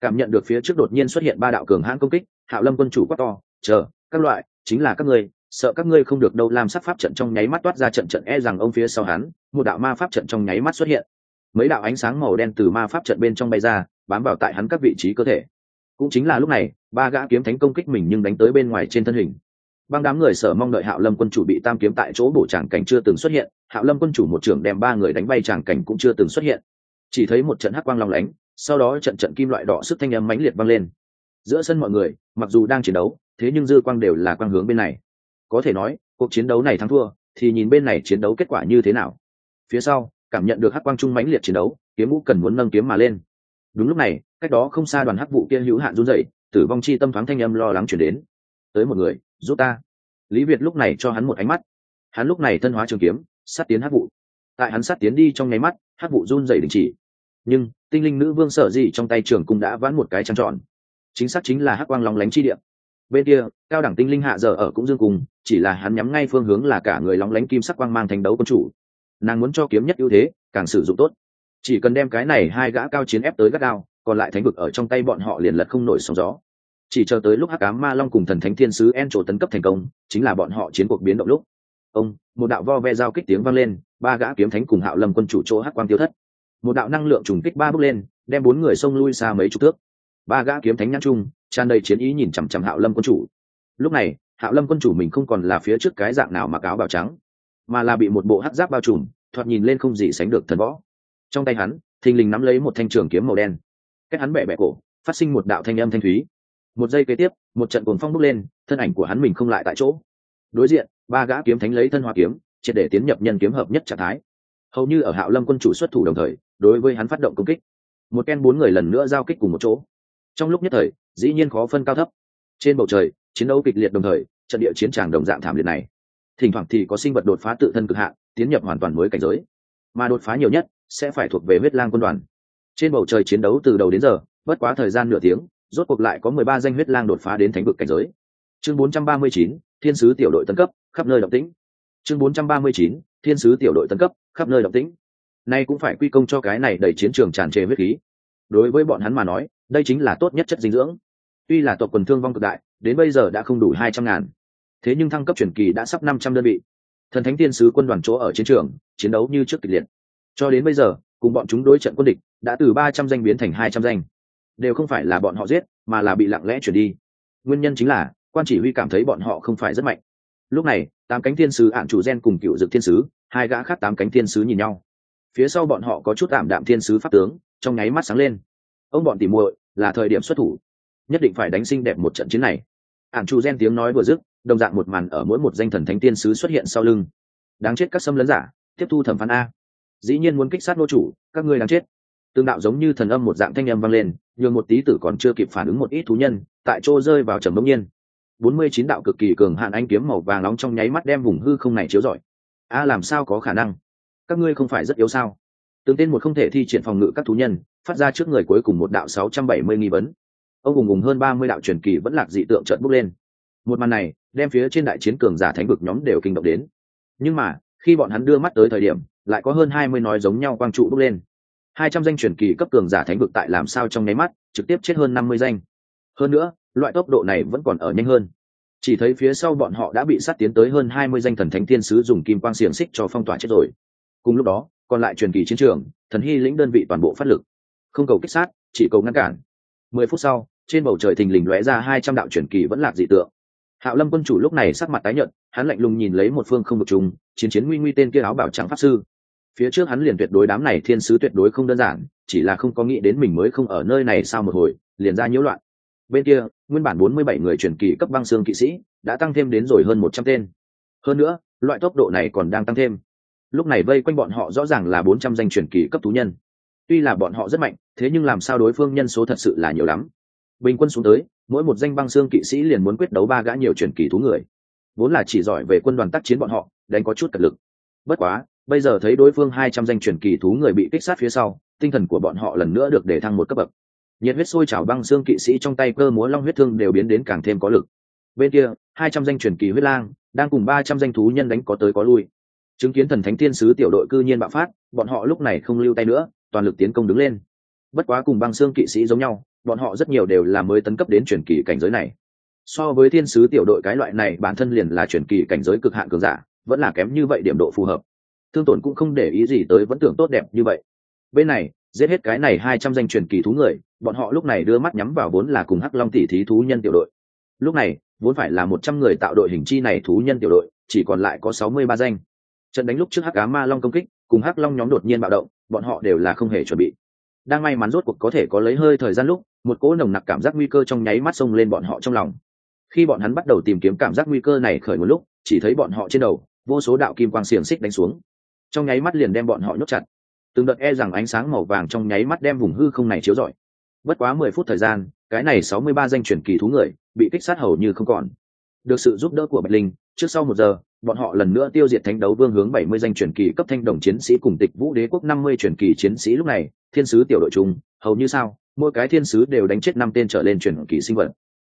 Cảm nhận được phía trước đột nhiên xuất hiện ba đạo cường hãn công kích, hạo lâm quân chủ quát to, chờ, các loại, chính là các người sợ các ngươi không được đâu làm sắc pháp trận trong nháy mắt toát ra trận trận e rằng ông phía sau hắn, một đạo ma pháp trận trong nháy mắt xuất hiện. Mấy đạo ánh sáng màu đen từ ma pháp trận bên trong bay ra, bám vào tại hắn các vị trí cơ thể. Cũng chính là lúc này, ba gã kiếm thánh công kích mình nhưng đánh tới bên ngoài trên thân hình. Băng đám người sở mong đợi hạo lâm quân chủ bị tam kiếm tại chỗ bổ tràng cảnh chưa từng xuất hiện. Hạo lâm quân chủ một trưởng đem ba người đánh bay tràng cảnh cũng chưa từng xuất hiện. Chỉ thấy một trận hắc quang long lánh, sau đó trận trận kim loại đỏ sức thanh âm mãnh liệt vang lên. Giữa sân mọi người, mặc dù đang chiến đấu, thế nhưng dư quang đều là quang hướng bên này có thể nói, cuộc chiến đấu này thắng thua, thì nhìn bên này chiến đấu kết quả như thế nào. Phía sau, cảm nhận được hắc quang trung mãnh liệt chiến đấu, kiếm vũ cần muốn nâng kiếm mà lên. Đúng lúc này, cách đó không xa đoàn hắc vụ kia hữu hạn run dậy tử vong chi tâm thoáng thanh âm lo lắng chuyển đến. Tới một người, giúp ta. Lý việt lúc này cho hắn một ánh mắt. Hắn lúc này thân hóa trường kiếm, sát tiến hắc vụ. Tại hắn sát tiến đi trong nháy mắt, hắc vụ run dậy đình chỉ. Nhưng, tinh linh nữ vương sở dị trong tay trường cung đã vãn một cái trăng tròn. Chính xác chính là hắc quang lóng lánh chi điện bên kia, cao đẳng tinh linh hạ giờ ở cũng dương cùng, chỉ là hắn nhắm ngay phương hướng là cả người lóng lánh kim sắc quang mang thành đấu quân chủ. Nàng muốn cho kiếm nhất ưu thế, càng sử dụng tốt. Chỉ cần đem cái này hai gã cao chiến ép tới gắt gao, còn lại thánh vực ở trong tay bọn họ liền lật không nổi sóng gió. Chỉ chờ tới lúc hắc ám ma long cùng thần thánh thiên sứ en trổ tấn cấp thành công, chính là bọn họ chiến cuộc biến động lúc. Ông, một đạo vo ve giao kích tiếng vang lên, ba gã kiếm thánh cùng hạo lâm quân chủ chỗ hắc quang tiêu thất. Một đạo năng lượng trùng kích ba bước lên, đem bốn người xông lui xa mấy chục thước ba gã kiếm thánh nhãn trung tràn đầy chiến ý nhìn chằm chằm hạo lâm quân chủ. Lúc này, hạo lâm quân chủ mình không còn là phía trước cái dạng nào mặc áo bào trắng, mà là bị một bộ hắc giáp bao trùm, thoạt nhìn lên không gì sánh được thần võ. Trong tay hắn, thình lình nắm lấy một thanh trường kiếm màu đen. Cách hắn bẹ bẹ cổ, phát sinh một đạo thanh âm thanh thúy. Một giây kế tiếp, một trận cuồng phong bốc lên, thân ảnh của hắn mình không lại tại chỗ. Đối diện, ba gã kiếm thánh lấy thân hoa kiếm, triệt để tiến nhập nhân kiếm hợp nhất trạng thái. Hầu như ở hạo lâm quân chủ xuất thủ đồng thời, đối với hắn phát động công kích. Một ken bốn người lần nữa giao kích cùng một chỗ trong lúc nhất thời, dĩ nhiên khó phân cao thấp. Trên bầu trời, chiến đấu kịch liệt đồng thời, trận địa chiến tràng đồng dạng thảm liệt này. Thỉnh thoảng thì có sinh vật đột phá tự thân cực hạn, tiến nhập hoàn toàn mới cảnh giới. Mà đột phá nhiều nhất, sẽ phải thuộc về huyết lang quân đoàn. Trên bầu trời chiến đấu từ đầu đến giờ, bất quá thời gian nửa tiếng, rốt cuộc lại có mười ba danh huyết lang đột phá đến thánh vực cảnh giới. Chương bốn trăm ba mươi chín, thiên sứ tiểu đội tân cấp, khắp nơi động tĩnh. Chương bốn trăm ba mươi chín, thiên sứ tiểu đội tân cấp, khắp nơi động tĩnh. Nay cũng phải quy công cho cái này đẩy chiến trường tràn trề huyết khí. Đối với bọn hắn mà nói đây chính là tốt nhất chất dinh dưỡng. Tuy là tộc quần thương vong cực đại, đến bây giờ đã không đủ hai trăm ngàn. Thế nhưng thăng cấp truyền kỳ đã sắp năm trăm đơn vị. Thần thánh tiên sứ quân đoàn chỗ ở chiến trường, chiến đấu như trước kịch liệt. Cho đến bây giờ, cùng bọn chúng đối trận quân địch đã từ ba trăm danh biến thành hai trăm danh. Đều không phải là bọn họ giết, mà là bị lặng lẽ chuyển đi. Nguyên nhân chính là, quan chỉ huy cảm thấy bọn họ không phải rất mạnh. Lúc này, tám cánh thiên sứ ạn chủ gen cùng cựu dực thiên sứ, hai gã khác tám cánh thiên sứ nhìn nhau. Phía sau bọn họ có chút tạm đạm thiên sứ pháp tướng, trong nháy mắt sáng lên ông bọn tìm muội, là thời điểm xuất thủ. Nhất định phải đánh xinh đẹp một trận chiến này. Ạn chu gen tiếng nói vừa dứt, đồng dạng một màn ở mỗi một danh thần thánh tiên sứ xuất hiện sau lưng. Đáng chết các xâm lấn giả, tiếp thu thẩm phán a. Dĩ nhiên muốn kích sát nô chủ, các ngươi đáng chết. Tương đạo giống như thần âm một dạng thanh âm vang lên, nhường một tí tử còn chưa kịp phản ứng một ít thú nhân, tại chỗ rơi vào trầm bỗng nhiên. Bốn mươi chín đạo cực kỳ cường hạn anh kiếm màu vàng nóng trong nháy mắt đem vùng hư không này chiếu rọi. A, làm sao có khả năng? Các ngươi không phải rất yếu sao? Tương tên một không thể thi triển phòng ngự các thú nhân phát ra trước người cuối cùng một đạo sáu trăm bảy mươi nghi vấn. Ông cùng cùng hơn ba mươi đạo truyền kỳ vẫn lạc dị tượng trợn bốc lên. Một màn này đem phía trên đại chiến cường giả thánh vực nhóm đều kinh động đến. Nhưng mà, khi bọn hắn đưa mắt tới thời điểm, lại có hơn hai mươi nói giống nhau quang trụ bốc lên. Hai trăm danh truyền kỳ cấp cường giả thánh vực tại làm sao trong nháy mắt, trực tiếp chết hơn năm mươi danh. Hơn nữa, loại tốc độ này vẫn còn ở nhanh hơn. Chỉ thấy phía sau bọn họ đã bị sát tiến tới hơn hai mươi danh thần thánh tiên sứ dùng kim quang xiềng xích cho phong tỏa chết rồi. Cùng lúc đó, còn lại truyền kỳ chiến trường, thần hy lĩnh đơn vị toàn bộ phát lực không cầu kích sát, chỉ cầu ngăn cản. Mười phút sau, trên bầu trời thình lình lóe ra hai trăm đạo truyền kỳ vẫn lạc dị tượng. Hạo lâm quân chủ lúc này sắc mặt tái nhợt, hắn lạnh lùng nhìn lấy một phương không một trùng, chiến chiến nguy nguy tên kia áo bảo trắng pháp sư. Phía trước hắn liền tuyệt đối đám này thiên sứ tuyệt đối không đơn giản, chỉ là không có nghĩ đến mình mới không ở nơi này sau một hồi, liền ra nhiễu loạn. Bên kia, nguyên bản bốn mươi bảy người truyền kỳ cấp băng xương kỵ sĩ, đã tăng thêm đến rồi hơn một trăm tên. Hơn nữa, loại tốc độ này còn đang tăng thêm. Lúc này vây quanh bọn họ rõ ràng là bốn trăm danh truyền kỳ cấp tú nhân. Tuy là bọn họ rất mạnh thế nhưng làm sao đối phương nhân số thật sự là nhiều lắm? Bình quân xuống tới, mỗi một danh băng xương kỵ sĩ liền muốn quyết đấu ba gã nhiều truyền kỳ thú người. Vốn là chỉ giỏi về quân đoàn tác chiến bọn họ, đánh có chút cật lực. Bất quá, bây giờ thấy đối phương hai trăm danh truyền kỳ thú người bị kích sát phía sau, tinh thần của bọn họ lần nữa được để thăng một cấp bậc. Nhiệt huyết sôi trào băng xương kỵ sĩ trong tay cơ múa long huyết thương đều biến đến càng thêm có lực. Bên kia, hai trăm danh truyền kỳ huyết lang, đang cùng ba trăm danh thú nhân đánh có tới có lui. Chứng kiến thần thánh thiên sứ tiểu đội cư nhiên bạo phát, bọn họ lúc này không lưu tay nữa, toàn lực tiến công đứng lên bất quá cùng băng xương kỵ sĩ giống nhau, bọn họ rất nhiều đều là mới tấn cấp đến truyền kỳ cảnh giới này. So với thiên sứ tiểu đội cái loại này, bản thân liền là truyền kỳ cảnh giới cực hạn cường giả, vẫn là kém như vậy điểm độ phù hợp. Thương tổn cũng không để ý gì tới, vẫn tưởng tốt đẹp như vậy. Bên này, giết hết cái này hai trăm danh truyền kỳ thú người, bọn họ lúc này đưa mắt nhắm vào vốn là cùng hắc long tỷ thí thú nhân tiểu đội. Lúc này, vốn phải là một trăm người tạo đội hình chi này thú nhân tiểu đội, chỉ còn lại có sáu mươi ba danh. Trận đánh lúc trước hắc cá ma long công kích, cùng hắc long nhóm đột nhiên bạo động, bọn họ đều là không hề chuẩn bị đang may mắn rốt cuộc có thể có lấy hơi thời gian lúc, một cỗ nồng nặc cảm giác nguy cơ trong nháy mắt xông lên bọn họ trong lòng. Khi bọn hắn bắt đầu tìm kiếm cảm giác nguy cơ này khởi một lúc, chỉ thấy bọn họ trên đầu, vô số đạo kim quang xiềng xích đánh xuống. Trong nháy mắt liền đem bọn họ nhốt chặt. Từng đợt e rằng ánh sáng màu vàng trong nháy mắt đem vùng hư không này chiếu rọi. Bất quá mười phút thời gian, cái này sáu mươi ba danh truyền kỳ thú người, bị kích sát hầu như không còn. Được sự giúp đỡ của bạch linh, trước sau một giờ bọn họ lần nữa tiêu diệt thánh đấu vương hướng bảy mươi danh truyền kỳ cấp thanh đồng chiến sĩ cùng tịch vũ đế quốc năm mươi truyền kỳ chiến sĩ lúc này, thiên sứ tiểu đội chung, hầu như sao, mỗi cái thiên sứ đều đánh chết năm tên trở lên truyền kỳ sinh vật.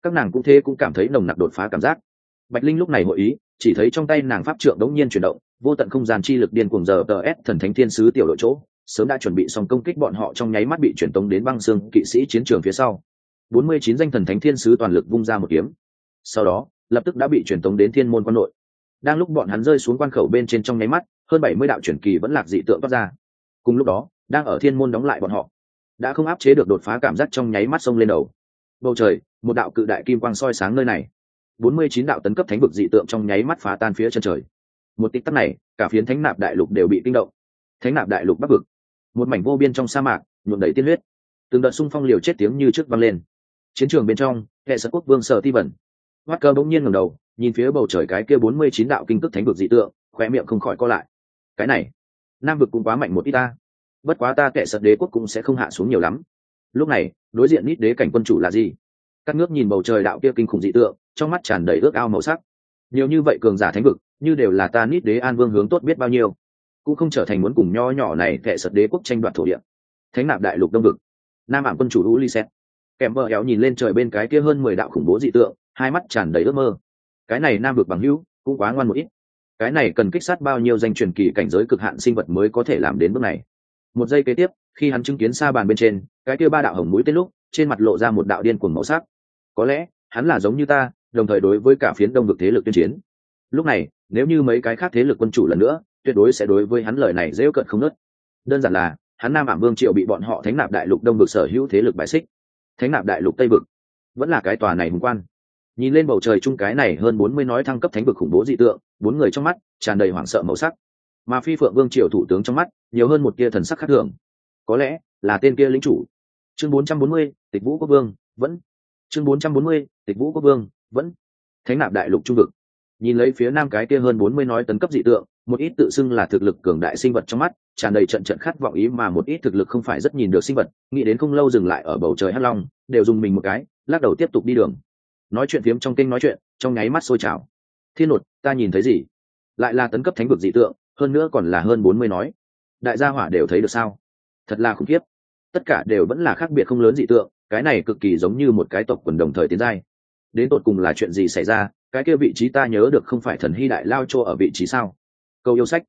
Các nàng cũng thế cũng cảm thấy nồng nặc đột phá cảm giác. Bạch linh lúc này hội ý, chỉ thấy trong tay nàng pháp trượng đống nhiên chuyển động, vô tận không gian chi lực điên cuồng giờ tờ s thần thánh thiên sứ tiểu đội chỗ, sớm đã chuẩn bị xong công kích bọn họ trong nháy mắt bị truyền tống đến băng xương kỵ sĩ chiến trường phía sau. Bốn mươi chín danh thần thánh thiên sứ toàn lực vung ra một kiếm. Sau đó, lập tức đã bị truyền tống đến thiên môn quan nội đang lúc bọn hắn rơi xuống quan khẩu bên trên trong nháy mắt, hơn bảy mươi đạo truyền kỳ vẫn lạc dị tượng toát ra. Cùng lúc đó, đang ở thiên môn đóng lại bọn họ, đã không áp chế được đột phá cảm giác trong nháy mắt sông lên đầu. Bầu trời, một đạo cự đại kim quang soi sáng nơi này. Bốn mươi chín đạo tấn cấp thánh vực dị tượng trong nháy mắt phá tan phía chân trời. Một tích tắc này, cả phiến thánh nạp đại lục đều bị kinh động. Thánh nạp đại lục bắc vực. Một mảnh vô biên trong sa mạc, nhuộm đầy tiên huyết. Từng đợt xung phong liều chết tiếng như trước vang lên. Chiến trường bên trong, hệ sở quốc vương sở ti vẩn hoắc cơ bỗng nhiên ngẩng đầu, nhìn phía bầu trời cái kia bốn mươi chín đạo kinh tức thánh vực dị tượng khoe miệng không khỏi co lại. Cái này, nam vực cũng quá mạnh một ít ta. Bất quá ta kệ sật đế quốc cũng sẽ không hạ xuống nhiều lắm. Lúc này, đối diện nít đế cảnh quân chủ là gì? Các nước nhìn bầu trời đạo kia kinh khủng dị tượng, trong mắt tràn đầy ước ao màu sắc. Nhiều như vậy cường giả thánh vực, như đều là ta nít đế an vương hướng tốt biết bao nhiêu, cũng không trở thành muốn cùng nho nhỏ này kệ sật đế quốc tranh đoạt thổ địa. Thánh nạp đại lục đông vực. Nam ảm quân chủ Ulysses. ly xét kèm vợ éo nhìn lên trời bên cái kia hơn mười đạo khủng bố dị tượng, hai mắt tràn đầy ước mơ. Cái này nam vực bằng hữu, cũng quá ngoan một ít. Cái này cần kích sát bao nhiêu danh truyền kỳ cảnh giới cực hạn sinh vật mới có thể làm đến bước này? Một giây kế tiếp, khi hắn chứng kiến xa bàn bên trên, cái kia ba đạo hồng mũi tên lúc, trên mặt lộ ra một đạo điên cuồng màu sắc. Có lẽ, hắn là giống như ta, đồng thời đối với cả phiến đông vực thế lực tuyên chiến. Lúc này, nếu như mấy cái khác thế lực quân chủ lần nữa, tuyệt đối sẽ đối với hắn lời này dễ cận không nớt. Đơn giản là, hắn nam ảm vương triệu bị bọn họ thánh nạp đại lục đông vực sở hữu thế lực bài xích thánh nạp đại lục tây vực. Vẫn là cái tòa này hùng quan. Nhìn lên bầu trời chung cái này hơn bốn mươi nói thăng cấp thánh vực khủng bố dị tượng, bốn người trong mắt tràn đầy hoảng sợ màu sắc. Mà phi phượng vương triều thủ tướng trong mắt nhiều hơn một kia thần sắc khác thường. Có lẽ là tên kia lính chủ. Chương bốn trăm bốn mươi, tịch vũ quốc vương, vẫn. Chương bốn trăm bốn mươi, tịch vũ quốc vương, vẫn. Thánh nạp đại lục trung vực. Nhìn lấy phía nam cái kia hơn bốn mươi nói tấn cấp dị tượng một ít tự xưng là thực lực cường đại sinh vật trong mắt, tràn đầy trận trận khát vọng ý mà một ít thực lực không phải rất nhìn được sinh vật, nghĩ đến không lâu dừng lại ở bầu trời hắc long, đều dùng mình một cái, lắc đầu tiếp tục đi đường. Nói chuyện phiếm trong kinh nói chuyện, trong nháy mắt sôi trào. Thiên nột, ta nhìn thấy gì? Lại là tấn cấp thánh vực dị tượng, hơn nữa còn là hơn bốn mươi nói. Đại gia hỏa đều thấy được sao? Thật là khủng khiếp. Tất cả đều vẫn là khác biệt không lớn dị tượng, cái này cực kỳ giống như một cái tộc quần đồng thời tiến giai. Đến tột cùng là chuyện gì xảy ra? Cái kia vị trí ta nhớ được không phải thần hy đại lao chỗ ở vị trí sao? Câu yêu sách.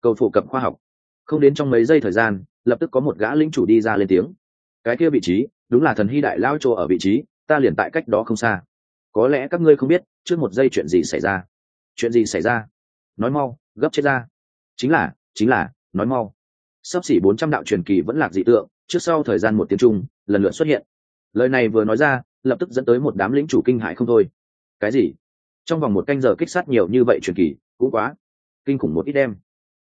Câu phổ cập khoa học. Không đến trong mấy giây thời gian, lập tức có một gã lính chủ đi ra lên tiếng. Cái kia vị trí, đúng là thần hy đại lao chỗ ở vị trí, ta liền tại cách đó không xa. Có lẽ các ngươi không biết, trước một giây chuyện gì xảy ra. Chuyện gì xảy ra? Nói mau, gấp chết ra. Chính là chính là, nói mau. Sắp xỉ bốn trăm đạo truyền kỳ vẫn lạc dị tượng, trước sau thời gian một tiếng trung, lần lượt xuất hiện. Lời này vừa nói ra, lập tức dẫn tới một đám lĩnh chủ kinh hại không thôi. Cái gì? Trong vòng một canh giờ kích sát nhiều như vậy truyền kỳ, cũng quá kinh khủng một ít đem.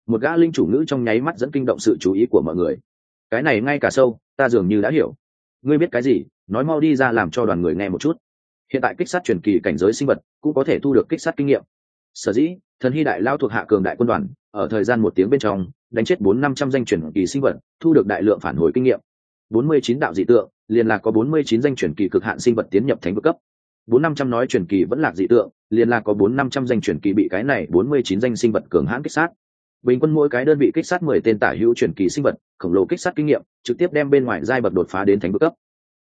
Một gã linh chủ ngữ trong nháy mắt dẫn kinh động sự chú ý của mọi người. Cái này ngay cả sâu, ta dường như đã hiểu. Ngươi biết cái gì, nói mau đi ra làm cho đoàn người nghe một chút. Hiện tại kích sát truyền kỳ cảnh giới sinh vật, cũng có thể thu được kích sát kinh nghiệm. Sở dĩ, thần hy đại lao thuộc hạ cường đại quân đoàn, ở thời gian một tiếng bên trong, đánh chết bốn năm trăm danh truyền kỳ sinh vật, thu được đại lượng phản hồi kinh nghiệm. Bốn mươi chín đạo dị tượng, liền là có bốn mươi chín danh truyền kỳ cực hạn sinh vật tiến nhập thánh vực cấp. Bốn năm trăm nói truyền kỳ vẫn là dị tượng liền là có bốn năm trăm danh truyền kỳ bị cái này bốn mươi chín danh sinh vật cường hãn kích sát. Bình quân mỗi cái đơn vị kích sát mười tên tả hữu truyền kỳ sinh vật, khổng lồ kích sát kinh nghiệm, trực tiếp đem bên ngoài giai bậc đột phá đến thánh bậc cấp.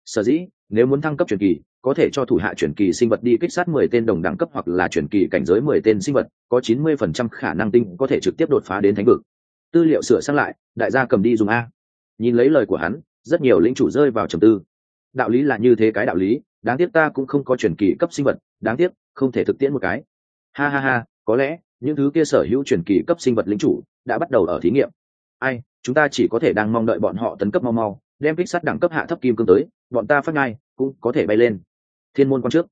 Sở dĩ, nếu muốn thăng cấp truyền kỳ, có thể cho thủ hạ truyền kỳ sinh vật đi kích sát mười tên đồng đẳng cấp hoặc là truyền kỳ cảnh giới mười tên sinh vật, có chín mươi phần trăm khả năng tinh có thể trực tiếp đột phá đến thánh vực. Tư liệu sửa sang lại, đại gia cầm đi dùng a. Nhìn lấy lời của hắn, rất nhiều lĩnh chủ rơi vào trầm tư đạo lý là như thế cái đạo lý, đáng tiếc ta cũng không có truyền kỳ cấp sinh vật, đáng tiếc, không thể thực tiễn một cái. Ha ha ha, có lẽ, những thứ kia sở hữu truyền kỳ cấp sinh vật lính chủ đã bắt đầu ở thí nghiệm. Ai, chúng ta chỉ có thể đang mong đợi bọn họ tấn cấp mau mau, đem kích sắt đẳng cấp hạ thấp kim cương tới, bọn ta phát ngay, cũng có thể bay lên. Thiên môn quan trước.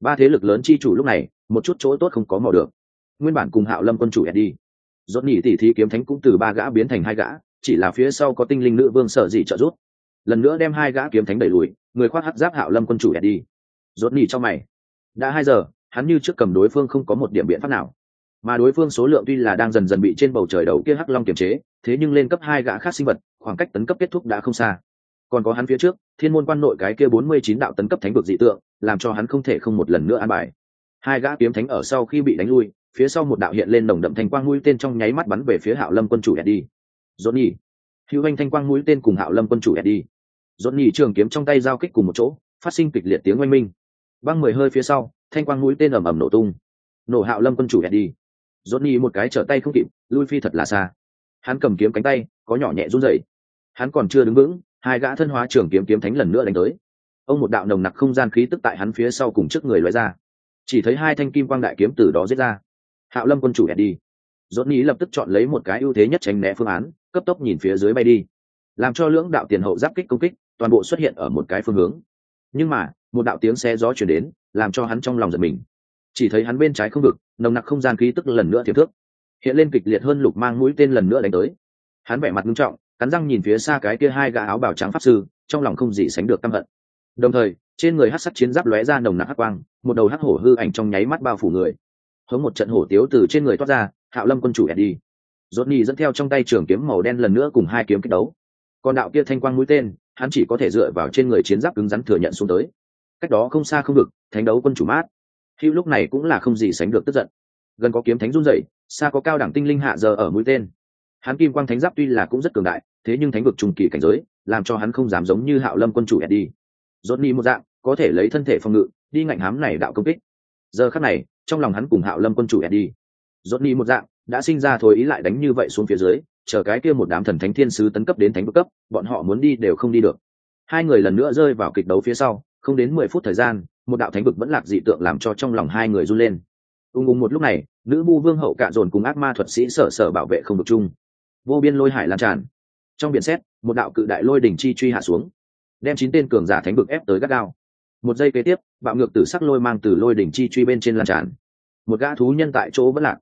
Ba thế lực lớn chi chủ lúc này, một chút chỗ tốt không có mò được. Nguyên bản cùng hạo lâm quân chủ đi dốt nhỉ tỷ thí kiếm thánh cũng từ ba gã biến thành hai gã, chỉ là phía sau có tinh linh nữ vương sở dị trợ giúp. Lần nữa đem hai gã kiếm thánh đẩy lùi người khoác hắc giáp hạo lâm quân chủ đi. Rốt nỉ cho mày. Đã hai giờ, hắn như trước cầm đối phương không có một điểm biện pháp nào. Mà đối phương số lượng tuy là đang dần dần bị trên bầu trời đầu kia hắc long kiềm chế, thế nhưng lên cấp hai gã khác sinh vật, khoảng cách tấn cấp kết thúc đã không xa. Còn có hắn phía trước, thiên môn quan nội cái kia bốn mươi chín đạo tấn cấp thánh vực dị tượng, làm cho hắn không thể không một lần nữa an bài. Hai gã kiếm thánh ở sau khi bị đánh lui, phía sau một đạo hiện lên nồng đậm thanh quang mũi tên trong nháy mắt bắn về phía hạo lâm quân chủ eddie johnny hữu anh thanh quang mũi tên cùng hạo lâm quân chủ eddie johnny trường kiếm trong tay giao kích cùng một chỗ, phát sinh kịch liệt tiếng oanh minh. Băng mười hơi phía sau, thanh quang mũi tên ầm ầm nổ tung. Nổ hạo lâm quân chủ eddie johnny một cái trở tay không kịp, lui phi thật là xa. Hắn cầm kiếm cánh tay, có nhỏ nhẹ run rẩy. Hắn còn chưa đứng vững, hai gã thân hóa trường kiếm kiếm thánh lần nữa đánh tới. Ông một đạo nồng nặc không gian khí tức tại hắn phía sau cùng trước người loại ra. Chỉ thấy hai thanh kim quang đại kiếm từ đó giết ra. Hạo lâm quân chủ hẹn đi. Dốt ní lập tức chọn lấy một cái ưu thế nhất tránh né phương án, cấp tốc nhìn phía dưới bay đi. Làm cho lưỡng đạo tiền hậu giáp kích công kích toàn bộ xuất hiện ở một cái phương hướng. Nhưng mà, một đạo tiếng xe gió chuyển đến, làm cho hắn trong lòng giật mình. Chỉ thấy hắn bên trái không vực, nồng nặc không gian khí tức lần nữa thiệp thước. Hiện lên kịch liệt hơn lục mang mũi tên lần nữa đánh tới. Hắn vẻ mặt nghiêm trọng, cắn răng nhìn phía xa cái kia hai gã áo bào trắng pháp sư, trong lòng không gì sánh được căm hận. Đồng thời, trên người hát sắt chiến giáp lóe ra nồng nặc hắc quang, một đầu hắc hổ hư ảnh trong nháy mắt bao phủ người. Hống một trận hổ tiếu từ trên người toát ra, hạo lâm quân chủ đi. Dốt nhi dẫn theo trong tay trường kiếm màu đen lần nữa cùng hai kiếm kích đấu. Còn đạo kia thanh quang mũi tên hắn chỉ có thể dựa vào trên người chiến giáp cứng rắn thừa nhận xuống tới. Cách đó không xa không vực, thánh đấu quân chủ mát. Hữu lúc này cũng là không gì sánh được tức giận. Gần có kiếm thánh run rẩy, xa có cao đẳng tinh linh hạ giờ ở mũi tên. Hắn kim quang thánh giáp tuy là cũng rất cường đại, thế nhưng thánh vực trùng kỳ cảnh giới, làm cho hắn không dám giống như hạo lâm quân chủ eddie. dốt ni một dạng, có thể lấy thân thể phòng ngự, đi ngạnh hám này đạo công kích. Giờ khắc này, trong lòng hắn cùng hạo lâm quân chủ eddie. dốt ni một dạng, đã sinh ra thôi ý lại đánh như vậy xuống phía dưới chờ cái kia một đám thần thánh thiên sứ tấn cấp đến thánh vực cấp, bọn họ muốn đi đều không đi được. Hai người lần nữa rơi vào kịch đấu phía sau, không đến mười phút thời gian, một đạo thánh vực vẫn lạc dị tượng làm cho trong lòng hai người run lên. Ung ung một lúc này, nữ bu vương hậu cạ dồn cùng ác ma thuật sĩ sở sở bảo vệ không được chung. Vô biên lôi hải lan tràn. Trong biển xét, một đạo cự đại lôi đỉnh chi truy hạ xuống, đem chín tên cường giả thánh vực ép tới gắt gao. Một giây kế tiếp, bạo ngược tử sắc lôi mang từ lôi đỉnh chi truy bên trên lan tràn. Một gã thú nhân tại chỗ vẫn lạc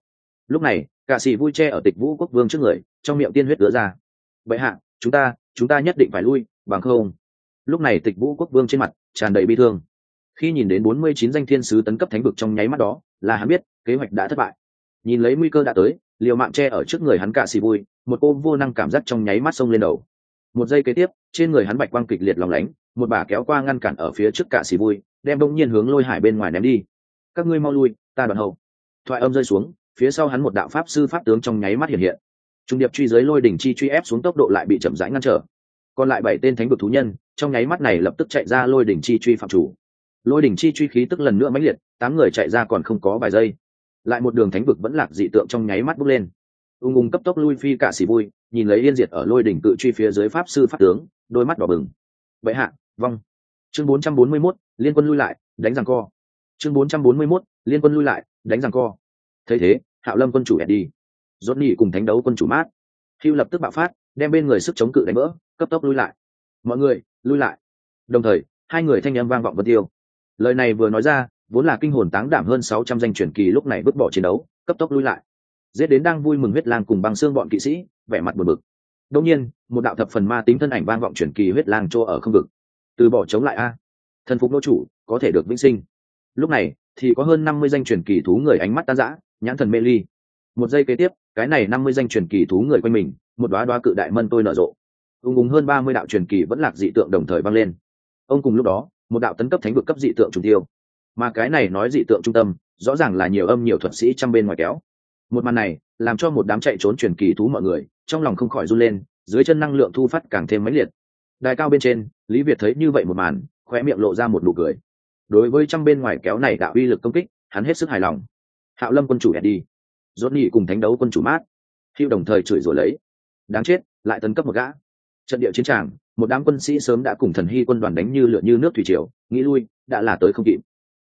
lúc này, cả sĩ vui che ở tịch vũ quốc vương trước người, trong miệng tiên huyết đứa ra. Vậy hạ, chúng ta chúng ta nhất định phải lui, bằng không? Lúc này tịch vũ quốc vương trên mặt tràn đầy bi thương. Khi nhìn đến bốn mươi chín danh thiên sứ tấn cấp thánh vực trong nháy mắt đó, là hắn biết, kế hoạch đã thất bại. Nhìn lấy nguy cơ đã tới, liều mạng che ở trước người hắn cạ xì vui, một cô vô năng cảm giác trong nháy mắt sông lên đầu. Một giây kế tiếp, trên người hắn bạch quang kịch liệt lòng lánh, một bà kéo qua ngăn cản ở phía trước cạ xì vui, đem đông nhiên hướng lôi hải bên ngoài ném đi. Các ngươi mau lui, ta đoạn hậu. Thoại âm rơi xuống phía sau hắn một đạo pháp sư pháp tướng trong nháy mắt hiện hiện. Trung điệp truy dưới lôi đỉnh chi truy ép xuống tốc độ lại bị chậm rãi ngăn trở. Còn lại bảy tên thánh vực thú nhân trong nháy mắt này lập tức chạy ra lôi đỉnh chi truy phạm chủ. Lôi đỉnh chi truy khí tức lần nữa mãnh liệt tám người chạy ra còn không có vài giây. Lại một đường thánh vực vẫn lạc dị tượng trong nháy mắt bốc lên. Ung ung cấp tốc lui phi cả xì vui nhìn lấy yên diệt ở lôi đỉnh cự truy phía dưới pháp sư pháp tướng đôi mắt đỏ bừng. Vậy hạ vong. Chương 441, liên quân lui lại đánh rằng co. Chương 441, liên quân lui lại đánh rằng co. Thấy thế hạo lâm quân chủ đi. Rốt nhị cùng thánh đấu quân chủ mát. Hưu lập tức bạo phát, đem bên người sức chống cự đánh vỡ, cấp tốc lui lại. Mọi người, lui lại. Đồng thời, hai người thanh âm vang vọng vân tiêu. Lời này vừa nói ra, vốn là kinh hồn táng đảm hơn sáu trăm danh truyền kỳ lúc này vứt bỏ chiến đấu, cấp tốc lui lại. Giết đến đang vui mừng huyết lang cùng băng xương bọn kỵ sĩ, vẻ mặt buồn bực. Đông nhiên, một đạo thập phần ma tính thân ảnh vang vọng truyền kỳ huyết lang chỗ ở không vực. Từ bỏ chống lại a. Thần phục nô chủ, có thể được vĩnh sinh. Lúc này, thì có hơn năm mươi danh truyền kỳ thú người ánh mắt tan rã nhãn thần mê ly. Một giây kế tiếp, cái này năm mươi danh truyền kỳ thú người quanh mình, một đoá đoá cự đại mân tôi nở rộ. Ung ung hơn ba mươi đạo truyền kỳ vẫn lạc dị tượng đồng thời vang lên. Ông cùng lúc đó, một đạo tấn cấp thánh vực cấp dị tượng trùng tiêu. Mà cái này nói dị tượng trung tâm, rõ ràng là nhiều âm nhiều thuật sĩ trăm bên ngoài kéo. Một màn này, làm cho một đám chạy trốn truyền kỳ thú mọi người, trong lòng không khỏi run lên, dưới chân năng lượng thu phát càng thêm mãnh liệt. Đài cao bên trên, lý việt thấy như vậy một màn khoe miệng lộ ra một nụ cười. Đối với trăm bên ngoài kéo này đạo uy lực công kích, hắn hết sức hài lòng hạo lâm quân chủ đi. Dốt nhị cùng thánh đấu quân chủ mát. Hữu đồng thời chửi rồi lấy. Đáng chết, lại tấn cấp một gã. Trận địa chiến tràng, một đám quân sĩ sớm đã cùng thần hy quân đoàn đánh như lượn như nước thủy triều, nghĩ lui, đã là tới không kịp.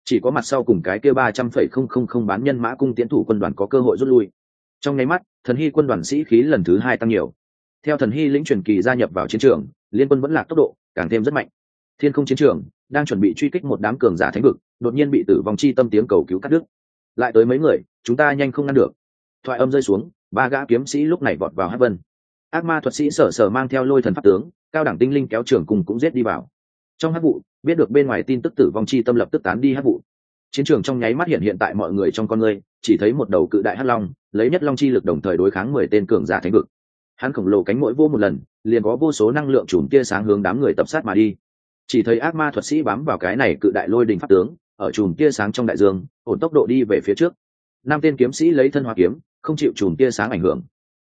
Chỉ có mặt sau cùng cái kia ba trăm phẩy không không không bán nhân mã cung tiến thủ quân đoàn có cơ hội rút lui. Trong nháy mắt, thần hy quân đoàn sĩ khí lần thứ hai tăng nhiều. Theo thần hy lĩnh truyền kỳ gia nhập vào chiến trường, liên quân vẫn lạc tốc độ, càng thêm rất mạnh. Thiên không chiến trường, đang chuẩn bị truy kích một đám cường giả thánh vực, đột nhiên bị tử vong chi tâm tiếng cầu cứu cắt đứt lại tới mấy người, chúng ta nhanh không ngăn được. Thoại âm rơi xuống, ba gã kiếm sĩ lúc này vọt vào hát vân. Ác ma thuật sĩ sở sở mang theo lôi thần pháp tướng, cao đẳng tinh linh kéo trường cùng cũng giết đi vào. Trong hát vụ, biết được bên ngoài tin tức tử vong chi tâm lập tức tán đi hát vụ. Chiến trường trong nháy mắt hiện hiện tại mọi người trong con người, chỉ thấy một đầu cự đại hắc long, lấy nhất long chi lực đồng thời đối kháng mười tên cường giả thánh vực. Hắn khổng lồ cánh mỗi vô một lần, liền có vô số năng lượng chùm tia sáng hướng đám người tập sát mà đi. Chỉ thấy ác ma thuật sĩ bám vào cái này cự đại lôi đình pháp tướng ở chùm tia sáng trong đại dương, ổn tốc độ đi về phía trước. Năm tên kiếm sĩ lấy thân hoa kiếm, không chịu chùm tia sáng ảnh hưởng.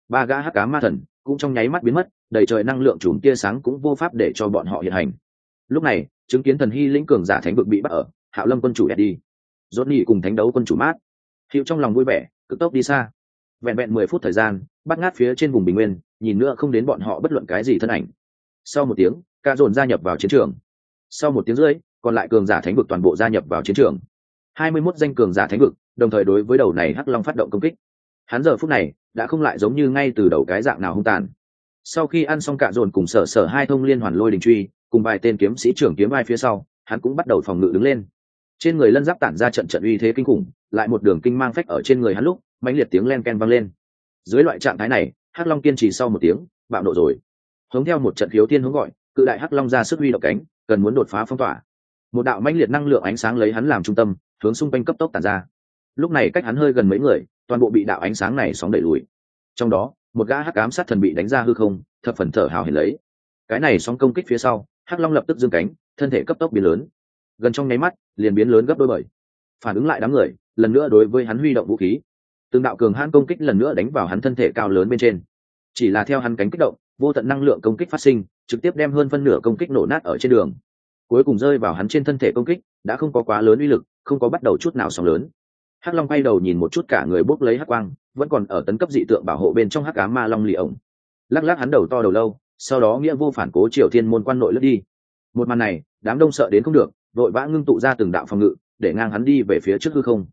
Ba gã hắc cá ma thần cũng trong nháy mắt biến mất, đầy trời năng lượng chùm tia sáng cũng vô pháp để cho bọn họ hiện hành. Lúc này, chứng kiến thần hy lĩnh cường giả thánh vực bị bắt ở, hạo lâm quân chủ đi. Dốt nhị cùng thánh đấu quân chủ mát. Hiệu trong lòng vui vẻ, cực tốc đi xa. Vẹn vẹn mười phút thời gian, bắt ngát phía trên vùng bình nguyên, nhìn nữa không đến bọn họ bất luận cái gì thân ảnh. Sau một tiếng, ca dồn gia nhập vào chiến trường. Sau một tiếng rưỡi còn lại cường giả thánh vực toàn bộ gia nhập vào chiến trường. Hai mươi 21 danh cường giả thánh vực, đồng thời đối với đầu này hắc long phát động công kích. Hắn giờ phút này, đã không lại giống như ngay từ đầu cái dạng nào hung tàn. Sau khi ăn xong cạ dồn cùng sở sở hai thông liên hoàn lôi đình truy, cùng vài tên kiếm sĩ trưởng kiếm vai phía sau, hắn cũng bắt đầu phòng ngự đứng lên. Trên người lân giáp tản ra trận trận uy thế kinh khủng, lại một đường kinh mang phách ở trên người hắn lúc, mãnh liệt tiếng len ken vang lên. Dưới loại trạng thái này, hắc long kiên trì sau một tiếng, bạo nộ rồi. Hướng theo một trận khiếu thiên hướng gọi, cự đại hắc long ra sức huy động cánh, cần muốn đột phá phong tỏa một đạo mãnh liệt năng lượng ánh sáng lấy hắn làm trung tâm, hướng xung quanh cấp tốc tản ra. Lúc này cách hắn hơi gần mấy người, toàn bộ bị đạo ánh sáng này sóng đẩy lùi. Trong đó, một gã hắc ám sát thần bị đánh ra hư không, thập phần thở hào hiền lấy. Cái này sóng công kích phía sau, hắc long lập tức dương cánh, thân thể cấp tốc biến lớn. Gần trong nháy mắt, liền biến lớn gấp đôi bởi. phản ứng lại đám người, lần nữa đối với hắn huy động vũ khí. Từng đạo cường hãn công kích lần nữa đánh vào hắn thân thể cao lớn bên trên. Chỉ là theo hắn cánh kích động, vô tận năng lượng công kích phát sinh, trực tiếp đem hơn phân nửa công kích nổ nát ở trên đường cuối cùng rơi vào hắn trên thân thể công kích, đã không có quá lớn uy lực, không có bắt đầu chút nào sóng lớn. Hắc long bay đầu nhìn một chút cả người bốc lấy hắc quang, vẫn còn ở tấn cấp dị tượng bảo hộ bên trong hắc cá ma long lì ổng. Lắc lắc hắn đầu to đầu lâu, sau đó nghĩa vô phản cố triều thiên môn quan nội lướt đi. Một màn này, đám đông sợ đến không được, vội vã ngưng tụ ra từng đạo phòng ngự, để ngang hắn đi về phía trước hư không.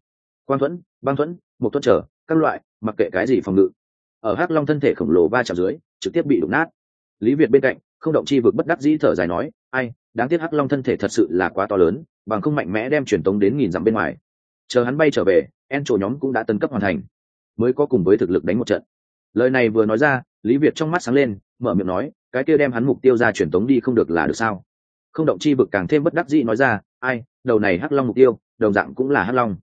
Quan thuẫn, băng thuẫn một tuất trở các loại, mặc kệ cái gì phòng ngự. Ở hắc long thân thể khổng lồ ba chạm dưới, trực tiếp bị đụng nát. Lý việt bên cạnh, không động chi vực bất đắc dĩ thở dài nói ai, đáng tiếc hắc long thân thể thật sự là quá to lớn, bằng không mạnh mẽ đem truyền tống đến nghìn dặm bên ngoài. Chờ hắn bay trở về, en trổ nhóm cũng đã tân cấp hoàn thành, mới có cùng với thực lực đánh một trận. Lời này vừa nói ra, lý việt trong mắt sáng lên, mở miệng nói, cái kia đem hắn mục tiêu ra truyền tống đi không được là được sao? Không động chi vực càng thêm bất đắc dĩ nói ra, ai, đầu này hắc long mục tiêu, đồng dạng cũng là hắc long.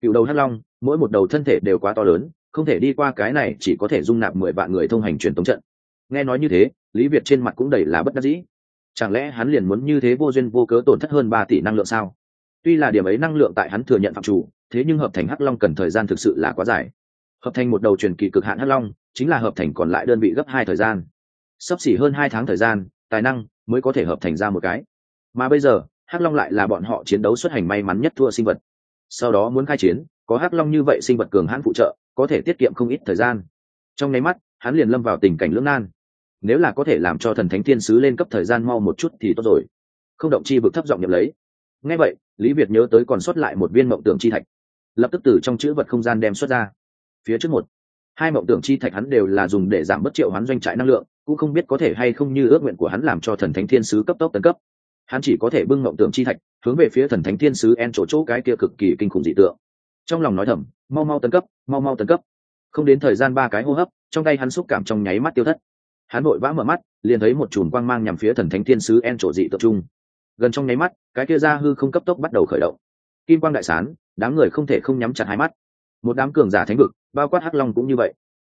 Cựu đầu hắc long, mỗi một đầu thân thể đều quá to lớn, không thể đi qua cái này chỉ có thể dung nạp mười vạn người thông hành truyền tống trận. Nghe nói như thế, lý việt trên mặt cũng đầy là bất đắc dĩ chẳng lẽ hắn liền muốn như thế vô duyên vô cớ tổn thất hơn ba tỷ năng lượng sao? Tuy là điểm ấy năng lượng tại hắn thừa nhận phạm chủ, thế nhưng hợp thành hắc long cần thời gian thực sự là quá dài. Hợp thành một đầu truyền kỳ cực hạn hắc long, chính là hợp thành còn lại đơn vị gấp hai thời gian. Sắp xỉ hơn hai tháng thời gian, tài năng mới có thể hợp thành ra một cái. Mà bây giờ, hắc long lại là bọn họ chiến đấu xuất hành may mắn nhất thua sinh vật. Sau đó muốn khai chiến, có hắc long như vậy sinh vật cường hãn phụ trợ, có thể tiết kiệm không ít thời gian. Trong nháy mắt, hắn liền lâm vào tình cảnh lưỡng nan nếu là có thể làm cho thần thánh thiên sứ lên cấp thời gian mau một chút thì tốt rồi. Không động chi vực thấp giọng nhận lấy. Ngay vậy, lý việt nhớ tới còn sót lại một viên mộng tưởng chi thạch. Lập tức từ trong chữ vật không gian đem xuất ra. Phía trước một, hai mộng tưởng chi thạch hắn đều là dùng để giảm bất triệu hắn doanh trại năng lượng, cũng không biết có thể hay không như ước nguyện của hắn làm cho thần thánh thiên sứ cấp tốc tấn cấp. Hắn chỉ có thể bưng mộng tưởng chi thạch, hướng về phía thần thánh thiên sứ en chỗ chỗ cái kia cực kỳ kinh khủng dị tượng. Trong lòng nói thầm, mau mau tấn cấp, mau mau tấn cấp. Không đến thời gian ba cái hô hấp, trong tay hắn xúc cảm trong nháy mắt tiêu thất hắn vội vã mở mắt liền thấy một chùm quang mang nhằm phía thần thánh thiên sứ en trổ dị tập trung. Gần trong nháy mắt cái kia ra hư không cấp tốc bắt đầu khởi động. Kim quang đại sán đám người không thể không nhắm chặt hai mắt. Một đám cường giả thánh vực bao quát hắc long cũng như vậy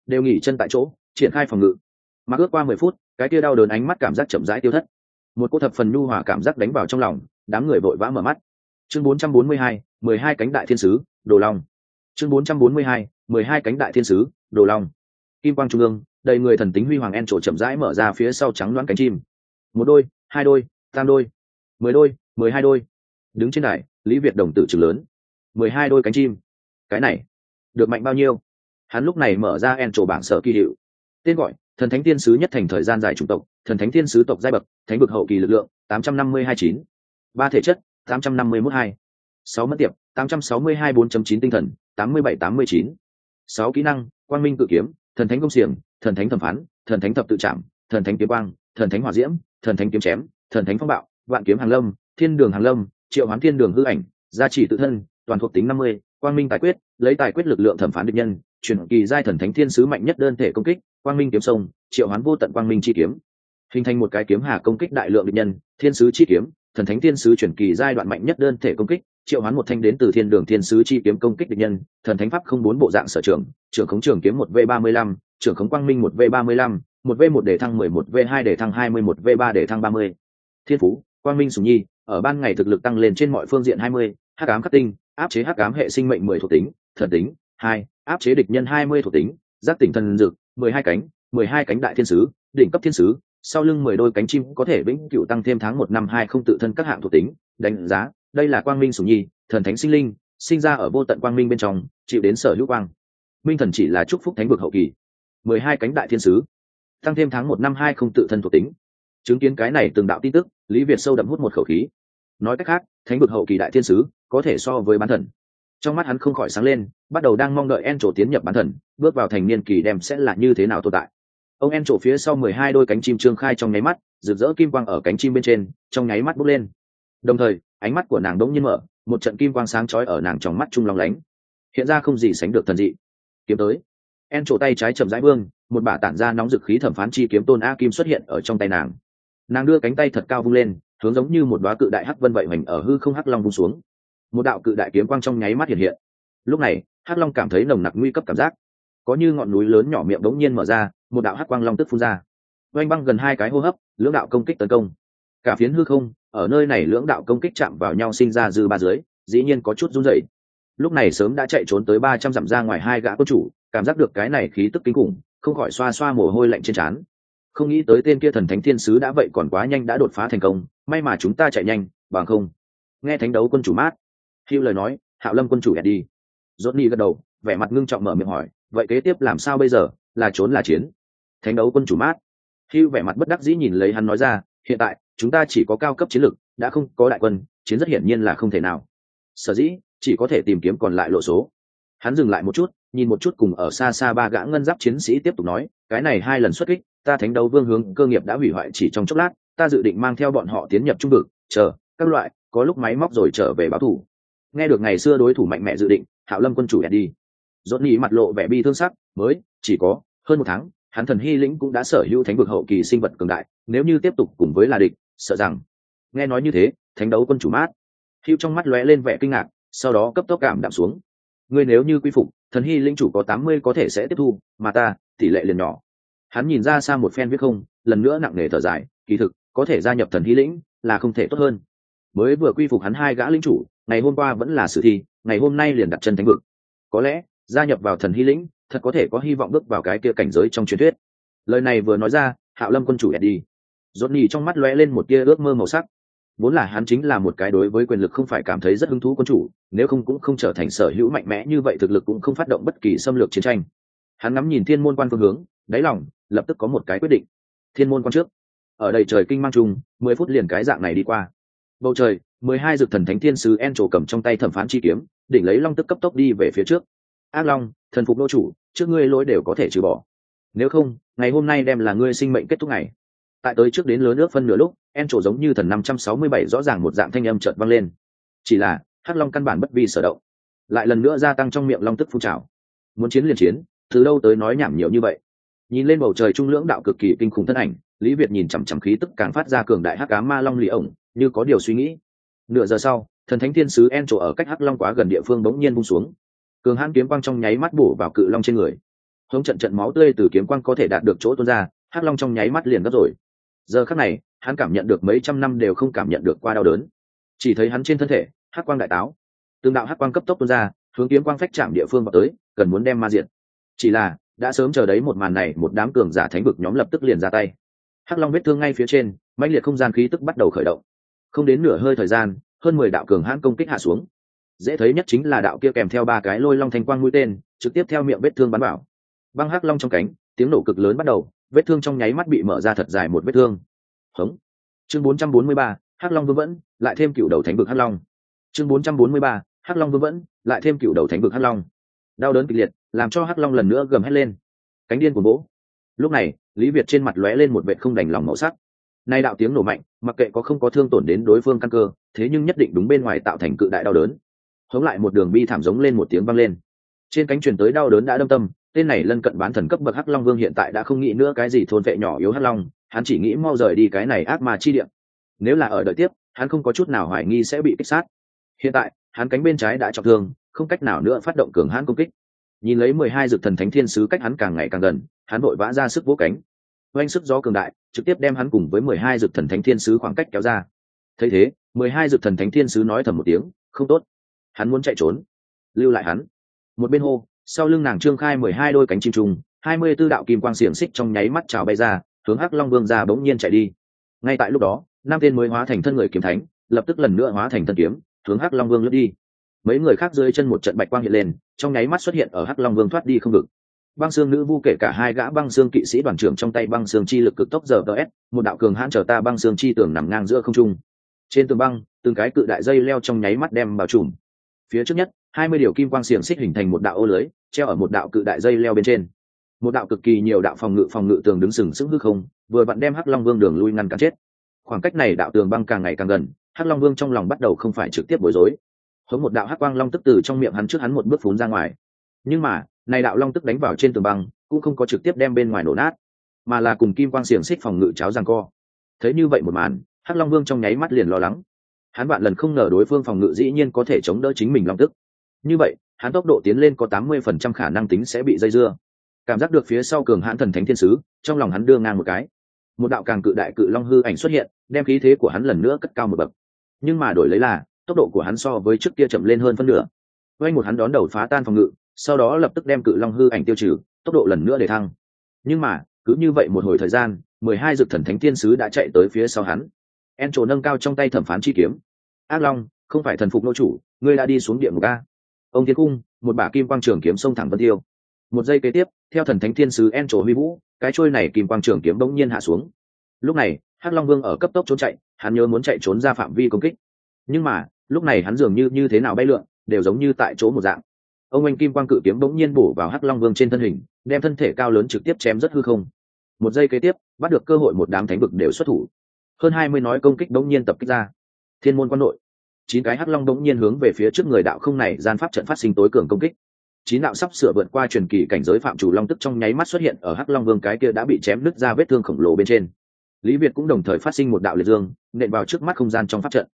đều nghỉ chân tại chỗ triển khai phòng ngự. Mà ước qua mười phút cái kia đau đớn ánh mắt cảm giác chậm rãi tiêu thất. Một cô thập phần nhu hòa cảm giác đánh vào trong lòng đám người vội vã mở mắt. Chương 442, 12 cánh đại thiên sứ đồ long. Chương 442, 12 cánh đại thiên sứ đồ long. Kim quang trung ương đầy người thần tính huy hoàng en trổ chậm rãi mở ra phía sau trắng loáng cánh chim. Một đôi, hai đôi, tam đôi, mười đôi, mười hai đôi. Đứng trên đài, lý việt đồng tử trừng lớn. Mười hai đôi cánh chim. Cái này, được mạnh bao nhiêu? Hắn lúc này mở ra en trổ bảng sở kỳ hiệu. Tên gọi, thần thánh tiên sứ nhất thành thời gian dài chủng tộc, thần thánh tiên sứ tộc giai bậc, thánh vực hậu kỳ lực lượng, tám trăm năm mươi hai chín. Ba thể chất, tám trăm năm mươi mốt hai. Sáu mất tiệp, tám trăm sáu mươi hai bốn chín tinh thần, tám mươi bảy tám mươi chín. Sáu kỹ năng, quang minh cự kiếm, thần thánh công xiềng thần thánh thẩm phán, thần thánh thập tự trạm thần thánh kiếm quang, thần thánh hỏa diễm, thần thánh kiếm chém, thần thánh phong bạo, vạn kiếm hàng lâm, thiên đường hàng lâm, triệu hoán thiên đường hư ảnh, gia trì tự thân, toàn thuộc tính năm mươi, quang minh tài quyết, lấy tài quyết lực lượng thẩm phán địch nhân, chuyển kỳ giai thần thánh thiên sứ mạnh nhất đơn thể công kích, quang minh kiếm sông, triệu hoán vô tận quang minh chi kiếm. Hình thành một cái kiếm hà công kích đại lượng địch nhân, thiên sứ chi kiếm thần thánh thiên sứ chuyển kỳ giai đoạn mạnh nhất đơn thể công kích, triệu hoán một thanh đến từ thiên đường thiên sứ chi kiếm công kích địch nhân, thần thánh pháp không bốn bộ dạng sở trường, trưởng khống trường kiếm một v ba mươi lăm, trưởng khống quang minh một v ba mươi lăm, một v một để thăng mười, một v hai để thăng hai mươi, một v ba để thăng ba mươi. Thiên phú, quang minh sùng nhi, ở ban ngày thực lực tăng lên trên mọi phương diện hai mươi, hắc ám khắc tinh, áp chế hắc ám hệ sinh mệnh mười thuộc tính, thần tính, hai, áp chế địch nhân hai mươi thuộc tính, giác tỉnh thần dực mười hai cánh, mười hai cánh đại thiên sứ, đỉnh cấp thiên sứ sau lưng mười đôi cánh chim có thể vĩnh cửu tăng thêm tháng một năm hai không tự thân các hạng thuộc tính, đánh giá, đây là quang minh sủng nhi, thần thánh sinh linh, sinh ra ở vô tận quang minh bên trong, chịu đến sở hữu quang. Minh thần chỉ là chúc phúc thánh vực hậu kỳ. Mười hai cánh đại thiên sứ, tăng thêm tháng một năm hai không tự thân thuộc tính. Chứng kiến cái này từng đạo tin tức, lý việt sâu đậm hút một khẩu khí. Nói cách khác, thánh vực hậu kỳ đại thiên sứ, có thể so với bán thần. Trong mắt hắn không khỏi sáng lên, bắt đầu đang mong đợi en trổ tiến nhập bán thần, bước vào thành niên kỳ đem sẽ là như thế nào tồn tại ông en trổ phía sau mười hai đôi cánh chim trương khai trong nháy mắt, rực rỡ kim quang ở cánh chim bên trên, trong nháy mắt bốc lên. Đồng thời, ánh mắt của nàng đống nhiên mở, một trận kim quang sáng chói ở nàng trong mắt trung long lánh. Hiện ra không gì sánh được thần dị. Kiếm tới. En trổ tay trái chậm rãi vương, một bả tản ra nóng dực khí thẩm phán chi kiếm tôn a kim xuất hiện ở trong tay nàng. Nàng đưa cánh tay thật cao vung lên, hướng giống như một đoá cự đại hắc vân vậy mình ở hư không hắc long vung xuống. Một đạo cự đại kiếm quang trong nháy mắt hiện hiện. Lúc này, hắc long cảm thấy nồng nặc nguy cấp cảm giác có như ngọn núi lớn nhỏ miệng đống nhiên mở ra, một đạo hắc quang long tức phun ra. Oanh băng gần hai cái hô hấp, lưỡng đạo công kích tấn công. Cả phiến hư không, ở nơi này lưỡng đạo công kích chạm vào nhau sinh ra dư ba dưới, dĩ nhiên có chút run rẩy. Lúc này sớm đã chạy trốn tới ba trăm dặm ra ngoài hai gã quân chủ, cảm giác được cái này khí tức kinh khủng, không khỏi xoa xoa mồ hôi lạnh trên trán. Không nghĩ tới tên kia thần thánh thiên sứ đã vậy còn quá nhanh đã đột phá thành công, may mà chúng ta chạy nhanh, bằng không. Nghe thánh đấu quân chủ mát hữu lời nói, hạo lâm quân chủ ẹt đi. Rốt ni gật đầu, vẻ mặt ngưng trọng mở miệng hỏi vậy kế tiếp làm sao bây giờ? Là trốn là chiến. Thánh đấu quân chủ mát. Hữu vẻ mặt bất đắc dĩ nhìn lấy hắn nói ra, hiện tại, chúng ta chỉ có cao cấp chiến lược đã không có đại quân, chiến rất hiển nhiên là không thể nào. Sở dĩ, chỉ có thể tìm kiếm còn lại lộ số. Hắn dừng lại một chút, nhìn một chút cùng ở xa xa ba gã ngân giáp chiến sĩ tiếp tục nói, cái này hai lần xuất kích, ta thánh đấu vương hướng cơ nghiệp đã hủy hoại chỉ trong chốc lát, ta dự định mang theo bọn họ tiến nhập trung vực, chờ, các loại, có lúc máy móc rồi trở về báo thủ. Nghe được ngày xưa đối thủ mạnh mẽ dự định, hạo lâm quân chủ đẹp đi dốt nhị mặt lộ vẻ bi thương sắc, mới, chỉ có, hơn một tháng, hắn thần hy lĩnh cũng đã sở hữu thánh vực hậu kỳ sinh vật cường đại, nếu như tiếp tục cùng với là địch, sợ rằng, nghe nói như thế, thánh đấu quân chủ mát. Hữu trong mắt lóe lên vẻ kinh ngạc, sau đó cấp tốc cảm đạm xuống. Ngươi nếu như quy phục, thần hy linh chủ có tám mươi có thể sẽ tiếp thu, mà ta, tỷ lệ liền nhỏ. Hắn nhìn ra xa một phen viết không, lần nữa nặng nề thở dài, kỳ thực, có thể gia nhập thần hy lĩnh là không thể tốt hơn. Mới vừa quy phục hắn hai gã linh chủ, ngày hôm qua vẫn là sử thi, ngày hôm nay liền đặt chân thánh vực. Có lẽ gia nhập vào thần hy lĩnh, thật có thể có hy vọng bước vào cái kia cảnh giới trong truyền thuyết. Lời này vừa nói ra, hạo lâm quân chủ ẹt đi. Dốt nhì trong mắt lóe lên một tia ước mơ màu sắc. Vốn là hắn chính là một cái đối với quyền lực không phải cảm thấy rất hứng thú quân chủ, nếu không cũng không trở thành sở hữu mạnh mẽ như vậy thực lực cũng không phát động bất kỳ xâm lược chiến tranh. Hắn ngắm nhìn thiên môn quan phương hướng, đáy lòng lập tức có một cái quyết định. Thiên môn quan trước. Ở đây trời kinh mang trùng, mười phút liền cái dạng này đi qua. Bầu trời, mười hai dực thần thánh thiên sứ en trổ cầm trong tay thẩm phán chi kiếm, đỉnh lấy long tức cấp tốc đi về phía trước ác long, thần phục đô chủ, trước ngươi lỗi đều có thể trừ bỏ. Nếu không, ngày hôm nay đem là ngươi sinh mệnh kết thúc ngày. Tại tới trước đến lớn nước phân nửa lúc, en trổ giống như thần năm trăm sáu mươi bảy rõ ràng một dạng thanh âm chợt vang lên. Chỉ là, hắc long căn bản bất vi sở động. Lại lần nữa gia tăng trong miệng long tức phun trào. Muốn chiến liền chiến, từ đâu tới nói nhảm nhiều như vậy? Nhìn lên bầu trời trung lưỡng đạo cực kỳ kinh khủng thân ảnh, lý việt nhìn chằm chằm khí tức càng phát ra cường đại hắc cá ma long lì ổng, như có điều suy nghĩ. Nửa giờ sau, thần thánh thiên sứ en trổ ở cách hắc long quá gần địa phương bỗng nhiên bung xuống cường hãn kiếm quang trong nháy mắt bổ vào cự long trên người. Hống trận trận máu tươi từ kiếm quang có thể đạt được chỗ tuôn ra, hắc long trong nháy mắt liền gấp rồi. Giờ khắc này, hắn cảm nhận được mấy trăm năm đều không cảm nhận được qua đau đớn. Chỉ thấy hắn trên thân thể, hắc quang đại táo. Tương đạo hắc quang cấp tốc tuôn ra, hướng kiếm quang phách chạm địa phương vào tới, cần muốn đem ma diện chỉ là, đã sớm chờ đấy một màn này, một đám cường giả thánh vực nhóm lập tức liền ra tay. Hắc long vết thương ngay phía trên, mãnh liệt không gian khí tức bắt đầu khởi động. Không đến nửa hơi thời gian, hơn mười đạo cường hãn công kích hạ xuống dễ thấy nhất chính là đạo kia kèm theo ba cái lôi long thanh quang mũi tên trực tiếp theo miệng vết thương bắn vào. Băng hắc long trong cánh tiếng nổ cực lớn bắt đầu vết thương trong nháy mắt bị mở ra thật dài một vết thương. Hống. Chương 443, hắc long vương vẫn lại thêm cựu đầu thánh vực hắc long. Chương 443, hắc long vương vẫn lại thêm cựu đầu thánh vực hắc long. Đau đớn kịch liệt làm cho hắc long lần nữa gầm hét lên. Cánh điên của bố lúc này lý việt trên mặt lóe lên một vệ không đành lòng màu sắc. Nay đạo tiếng nổ mạnh mặc kệ có không có thương tổn đến đối phương căn cơ thế nhưng nhất định đúng bên ngoài tạo thành cự đại đau đớn hống lại một đường bi thảm giống lên một tiếng vang lên. Trên cánh truyền tới đau đớn đã đâm tâm, tên này lân cận bán thần cấp bậc hắc long vương hiện tại đã không nghĩ nữa cái gì thôn vệ nhỏ yếu hắc long, hắn chỉ nghĩ mau rời đi cái này ác ma chi điện nếu là ở đợi tiếp, hắn không có chút nào hoài nghi sẽ bị kích sát. Hiện tại, hắn cánh bên trái đã trọng thương, không cách nào nữa phát động cường hãn công kích. Nhìn lấy mười hai dược thần thánh thiên sứ cách hắn càng ngày càng gần, hắn vội vã ra sức vỗ cánh. Oanh sức gió cường đại, trực tiếp đem hắn cùng với mười hai dược thần thánh thiên sứ khoảng cách kéo ra. Thấy thế, mười hai dược thần thánh thiên sứ nói thầm một tiếng, không tốt hắn muốn chạy trốn, lưu lại hắn. Một bên hô, sau lưng nàng trương khai mười hai đôi cánh chim trùng, hai mươi b ố đạo kim quang xiềng xích trong nháy mắt trào bay ra, hướng hắc long vương ra bỗng nhiên chạy đi. Ngay tại lúc đó, năm tên mới hóa thành thân người kiếm thánh, lập tức lần nữa hóa thành thân kiếm, hướng hắc long vương lướt đi. Mấy người khác dưới chân một trận bạch quang hiện lên, trong nháy mắt xuất hiện ở hắc long vương thoát đi không ngực băng xương nữ vu kể cả hai gã băng xương kỵ sĩ đoàn trưởng trong tay băng xương chi lực cực tốc giờ ts một đạo cường hãn chờ ta băng xương chi tường nằm ngang giữa không trung. Trên tường băng, từng cái cự đại dây leo trong nháy mắt đem bao trùm phía trước nhất, hai mươi điều kim quang xiềng xích hình thành một đạo ô lưới, treo ở một đạo cự đại dây leo bên trên. Một đạo cực kỳ nhiều đạo phòng ngự phòng ngự tường đứng sừng sững hư không, vừa vặn đem hắc long vương đường lui ngăn cản chết. Khoảng cách này đạo tường băng càng ngày càng gần, hắc long vương trong lòng bắt đầu không phải trực tiếp bối rối. Hống một đạo hắc quang long tức từ trong miệng hắn trước hắn một bước phún ra ngoài. Nhưng mà, này đạo long tức đánh vào trên tường băng, cũng không có trực tiếp đem bên ngoài nổ nát, mà là cùng kim quang xiềng xích phòng ngự cháo giằng co. Thấy như vậy một màn, hắc long vương trong nháy mắt liền lo lắng hắn bạn lần không ngờ đối phương phòng ngự dĩ nhiên có thể chống đỡ chính mình long tức. Như vậy, hắn tốc độ tiến lên có tám mươi phần trăm khả năng tính sẽ bị dây dưa. Cảm giác được phía sau cường hãn thần thánh thiên sứ, trong lòng hắn đưa ngang một cái. Một đạo càng cự đại cự long hư ảnh xuất hiện, đem khí thế của hắn lần nữa cất cao một bậc. Nhưng mà đổi lấy là, tốc độ của hắn so với trước kia chậm lên hơn phân nửa. Quanh một hắn đón đầu phá tan phòng ngự, sau đó lập tức đem cự long hư ảnh tiêu trừ, tốc độ lần nữa để thăng. Nhưng mà, cứ như vậy một hồi thời gian, mười hai dực thần thánh thiên sứ đã chạy tới phía sau hắn en trổ nâng cao trong tay thẩm phán chi kiếm. Ác long, không phải thần phục nô chủ, ngươi đã đi xuống địa ngục a. Ông thiên cung, một bả kim quang trường kiếm sông thẳng vân tiêu. Một giây kế tiếp, theo thần thánh thiên sứ en trổ huy vũ, cái trôi này kim quang trường kiếm bỗng nhiên hạ xuống. Lúc này, hắc long vương ở cấp tốc trốn chạy, hắn nhớ muốn chạy trốn ra phạm vi công kích. Nhưng mà, lúc này hắn dường như như thế nào bay lượn, đều giống như tại chỗ một dạng. Ông anh kim quang cự kiếm bỗng nhiên bổ vào hắc long vương trên thân hình, đem thân thể cao lớn trực tiếp chém rất hư không. Một giây kế tiếp, bắt được cơ hội một đám thánh vực đều xuất thủ hơn hai mươi nói công kích đống nhiên tập kích ra. Thiên môn quan nội. Chín cái hắc long đống nhiên hướng về phía trước người đạo không này gian pháp trận phát sinh tối cường công kích. Chín đạo sắp sửa vượt qua truyền kỳ cảnh giới phạm chủ long tức trong nháy mắt xuất hiện ở hắc long vương cái kia đã bị chém nứt ra vết thương khổng lồ bên trên. Lý việt cũng đồng thời phát sinh một đạo liệt dương, nện vào trước mắt không gian trong pháp trận.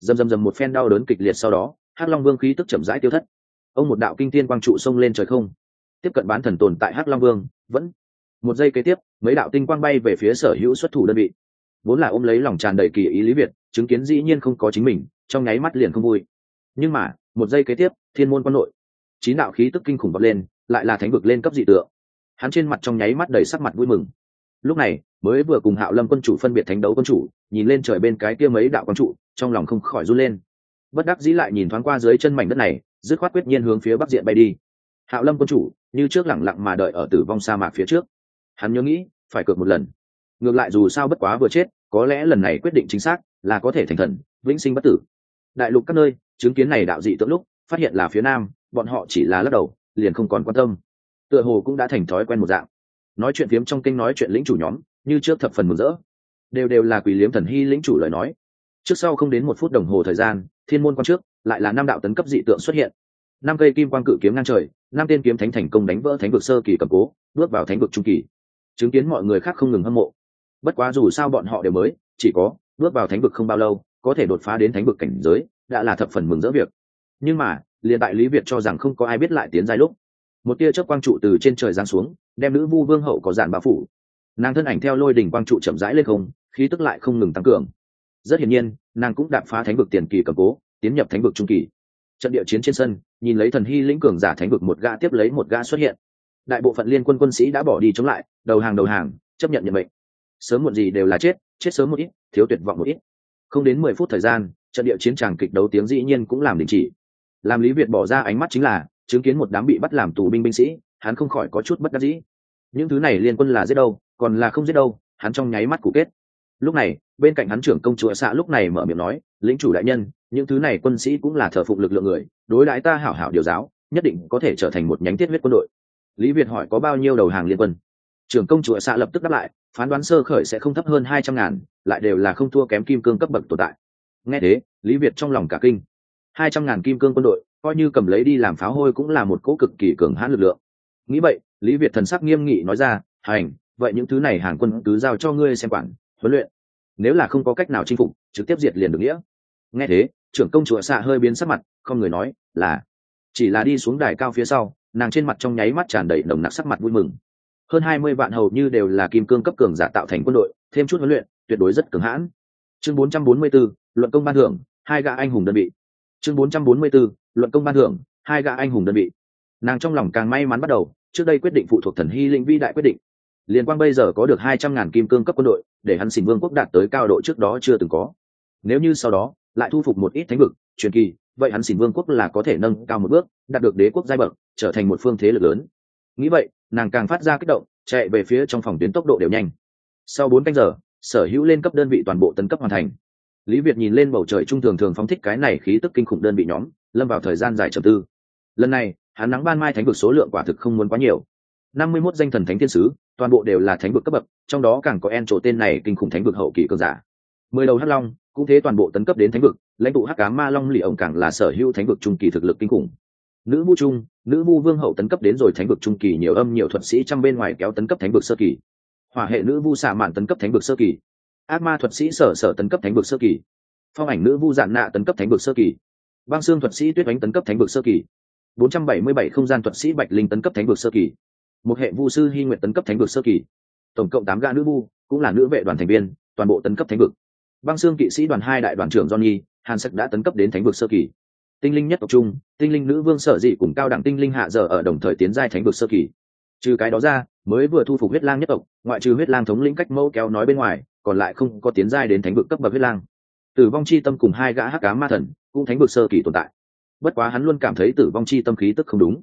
Dầm dầm dầm một phen đau đớn kịch liệt sau đó, hắc long vương khí tức chậm rãi tiêu thất. Ông một đạo kinh tiên quang trụ xông lên trời không. Tiếp cận bán thần tồn tại hắc long vương, vẫn. Một giây kế tiếp, mấy đạo tinh quang bay về phía sở hữu xuất thủ đơn vị vốn là ôm lấy lòng tràn đầy kỳ ý lý việt, chứng kiến dĩ nhiên không có chính mình, trong nháy mắt liền không vui. Nhưng mà, một giây kế tiếp, thiên môn quan nội. Chín đạo khí tức kinh khủng bật lên, lại là thánh vực lên cấp dị tượng. Hắn trên mặt trong nháy mắt đầy sắc mặt vui mừng. Lúc này, mới vừa cùng hạo lâm quân chủ phân biệt thánh đấu quân chủ, nhìn lên trời bên cái kia mấy đạo quân trụ trong lòng không khỏi run lên. Bất đắc dĩ lại nhìn thoáng qua dưới chân mảnh đất này, dứt khoát quyết nhiên hướng phía bắc diện bay đi. Hạo lâm quân chủ, như trước lẳng lặng mà đợi ở tử vong sa mạc phía trước. Hắn nhớ nghĩ, phải cược một lần ngược lại dù sao bất quá vừa chết, có lẽ lần này quyết định chính xác là có thể thành thần, vĩnh sinh bất tử. Đại lục các nơi, chứng kiến này đạo dị tượng lúc, phát hiện là phía nam, bọn họ chỉ là lắc đầu, liền không còn quan tâm. Tựa hồ cũng đã thành thói quen một dạng. Nói chuyện phiếm trong kinh nói chuyện lĩnh chủ nhóm, như trước thập phần mừng rỡ. Đều đều là quỷ liếm thần hy lĩnh chủ lời nói. Trước sau không đến một phút đồng hồ thời gian, thiên môn quan trước, lại là năm đạo tấn cấp dị tượng xuất hiện. Năm cây kim quang cự kiếm ngang trời, năm tên kiếm thánh thành công đánh vỡ thánh vực sơ kỳ cầm cố, bước vào thánh vực trung kỳ. Chứng kiến mọi người khác không ngừng hâm mộ bất quá dù sao bọn họ đều mới, chỉ có bước vào thánh vực không bao lâu, có thể đột phá đến thánh vực cảnh giới, đã là thập phần mừng rỡ việc. Nhưng mà, liền tại lý việt cho rằng không có ai biết lại tiến giai lúc, một tia chớp quang trụ từ trên trời giáng xuống, đem nữ vu vương hậu có giản bao phủ. Nàng thân ảnh theo lôi đỉnh quang trụ chậm rãi lên không, khí tức lại không ngừng tăng cường. Rất hiển nhiên, nàng cũng đạp phá thánh vực tiền kỳ cầm cố, tiến nhập thánh vực trung kỳ. Trận địa chiến trên sân, nhìn lấy thần hy lĩnh cường giả thánh vực một gã tiếp lấy một gã xuất hiện. Đại bộ phận liên quân quân sĩ đã bỏ đi chống lại, đầu hàng đầu hàng, chấp nhận nhận mệnh sớm muộn gì đều là chết chết sớm một ít, thiếu tuyệt vọng một ít. Không đến mười phút thời gian, trận địa chiến tràng kịch đấu tiếng dĩ nhiên cũng làm đình chỉ. Làm lý việt bỏ ra ánh mắt chính là, chứng kiến một đám bị bắt làm tù binh binh sĩ, hắn không khỏi có chút bất đắc dĩ. Những thứ này liên quân là giết đâu, còn là không giết đâu, hắn trong nháy mắt cụ kết. Lúc này, bên cạnh hắn trưởng công chúa xạ lúc này mở miệng nói, lĩnh chủ đại nhân, những thứ này quân sĩ cũng là thờ phụng lực lượng người, đối đãi ta hảo hảo điều giáo, nhất định có thể trở thành một nhánh tiết huyết quân đội. Lý việt hỏi có bao nhiêu đầu hàng liên quân? Trưởng công chúa xạ lập tức đáp lại, phán đoán sơ khởi sẽ không thấp hơn hai trăm ngàn, lại đều là không thua kém kim cương cấp bậc tồn tại. Nghe thế, lý việt trong lòng cả kinh. Hai trăm ngàn kim cương quân đội, coi như cầm lấy đi làm pháo hôi cũng là một cỗ cực kỳ cường hãn lực lượng. Nghĩ vậy, lý việt thần sắc nghiêm nghị nói ra, hành, vậy những thứ này hàng quân cứ giao cho ngươi xem quản, huấn luyện. Nếu là không có cách nào chinh phục, trực tiếp diệt liền được nghĩa. Nghe thế, trưởng công chúa xạ hơi biến sắc mặt, không người nói là, chỉ là đi xuống đài cao phía sau, nàng trên mặt trong nháy mắt tràn đầy nồng nặc sắc mặt vui mừng hơn hai mươi vạn hầu như đều là kim cương cấp cường giả tạo thành quân đội thêm chút huấn luyện tuyệt đối rất cường hãn. Chương bốn trăm bốn mươi 444, luận công ban thưởng hai gã anh hùng đơn vị. Chương bốn trăm bốn mươi 444, luận công ban thưởng hai gã anh hùng đơn vị. Nàng trong lòng càng may mắn bắt đầu trước đây quyết định phụ thuộc thần hy linh vi đại quyết định. Liên quan bây giờ có được hai trăm ngàn kim cương cấp quân đội để hắn xỉn vương quốc đạt tới cao độ trước đó chưa từng có. Nếu như sau đó lại thu phục một ít thánh vực truyền kỳ vậy hắn xỉn vương quốc là có thể nâng cao một bước đạt được đế quốc giai bậc trở thành một phương thế lực lớn nghĩ vậy, nàng càng phát ra kích động, chạy về phía trong phòng tuyến tốc độ đều nhanh. Sau bốn canh giờ, sở hữu lên cấp đơn vị toàn bộ tấn cấp hoàn thành. Lý việt nhìn lên bầu trời trung thường thường phóng thích cái này khí tức kinh khủng đơn vị nhóm, lâm vào thời gian dài trầm tư. Lần này, hắn nắng ban mai thánh vực số lượng quả thực không muốn quá nhiều. Năm mươi mốt danh thần thánh thiên sứ, toàn bộ đều là thánh vực cấp bậc, trong đó càng có en trổ tên này kinh khủng thánh vực hậu kỳ cường giả. Mười đầu hắc long, cũng thế toàn bộ tấn cấp đến thánh vực, lãnh tụ hắc cá ma long lì ổng càng là sở hữu thánh vực trung kỳ thực lực kinh khủng nữ vu trung nữ vu vương hậu tấn cấp đến rồi thánh vực trung kỳ nhiều âm nhiều thuật sĩ trăm bên ngoài kéo tấn cấp thánh vực sơ kỳ hỏa hệ nữ vu xạ mạn tấn cấp thánh vực sơ kỳ ác ma thuật sĩ sở sở tấn cấp thánh vực sơ kỳ phong ảnh nữ vu dạn nạ tấn cấp thánh vực sơ kỳ băng xương thuật sĩ tuyết ánh tấn cấp thánh vực sơ kỳ 477 không gian thuật sĩ bạch linh tấn cấp thánh vực sơ kỳ một hệ vu sư hy nguyện tấn cấp thánh vực sơ kỳ tổng cộng tám gã nữ vu cũng là nữ vệ đoàn thành viên toàn bộ tấn cấp thánh vực băng xương kỵ sĩ đoàn hai đại đoàn trưởng johnny hàn sắc đã tấn cấp đến thánh vực sơ kỳ tinh linh nhất tộc trung tinh linh nữ vương sở dị cùng cao đẳng tinh linh hạ giờ ở đồng thời tiến giai thánh vực sơ kỳ. Trừ cái đó ra, mới vừa thu phục huyết lang nhất tộc, ngoại trừ huyết lang thống lĩnh cách mẫu kéo nói bên ngoài, còn lại không có tiến giai đến thánh vực cấp bậc huyết lang. Tử vong chi tâm cùng hai gã hắc cá ma thần cũng thánh vực sơ kỳ tồn tại. Bất quá hắn luôn cảm thấy tử vong chi tâm khí tức không đúng.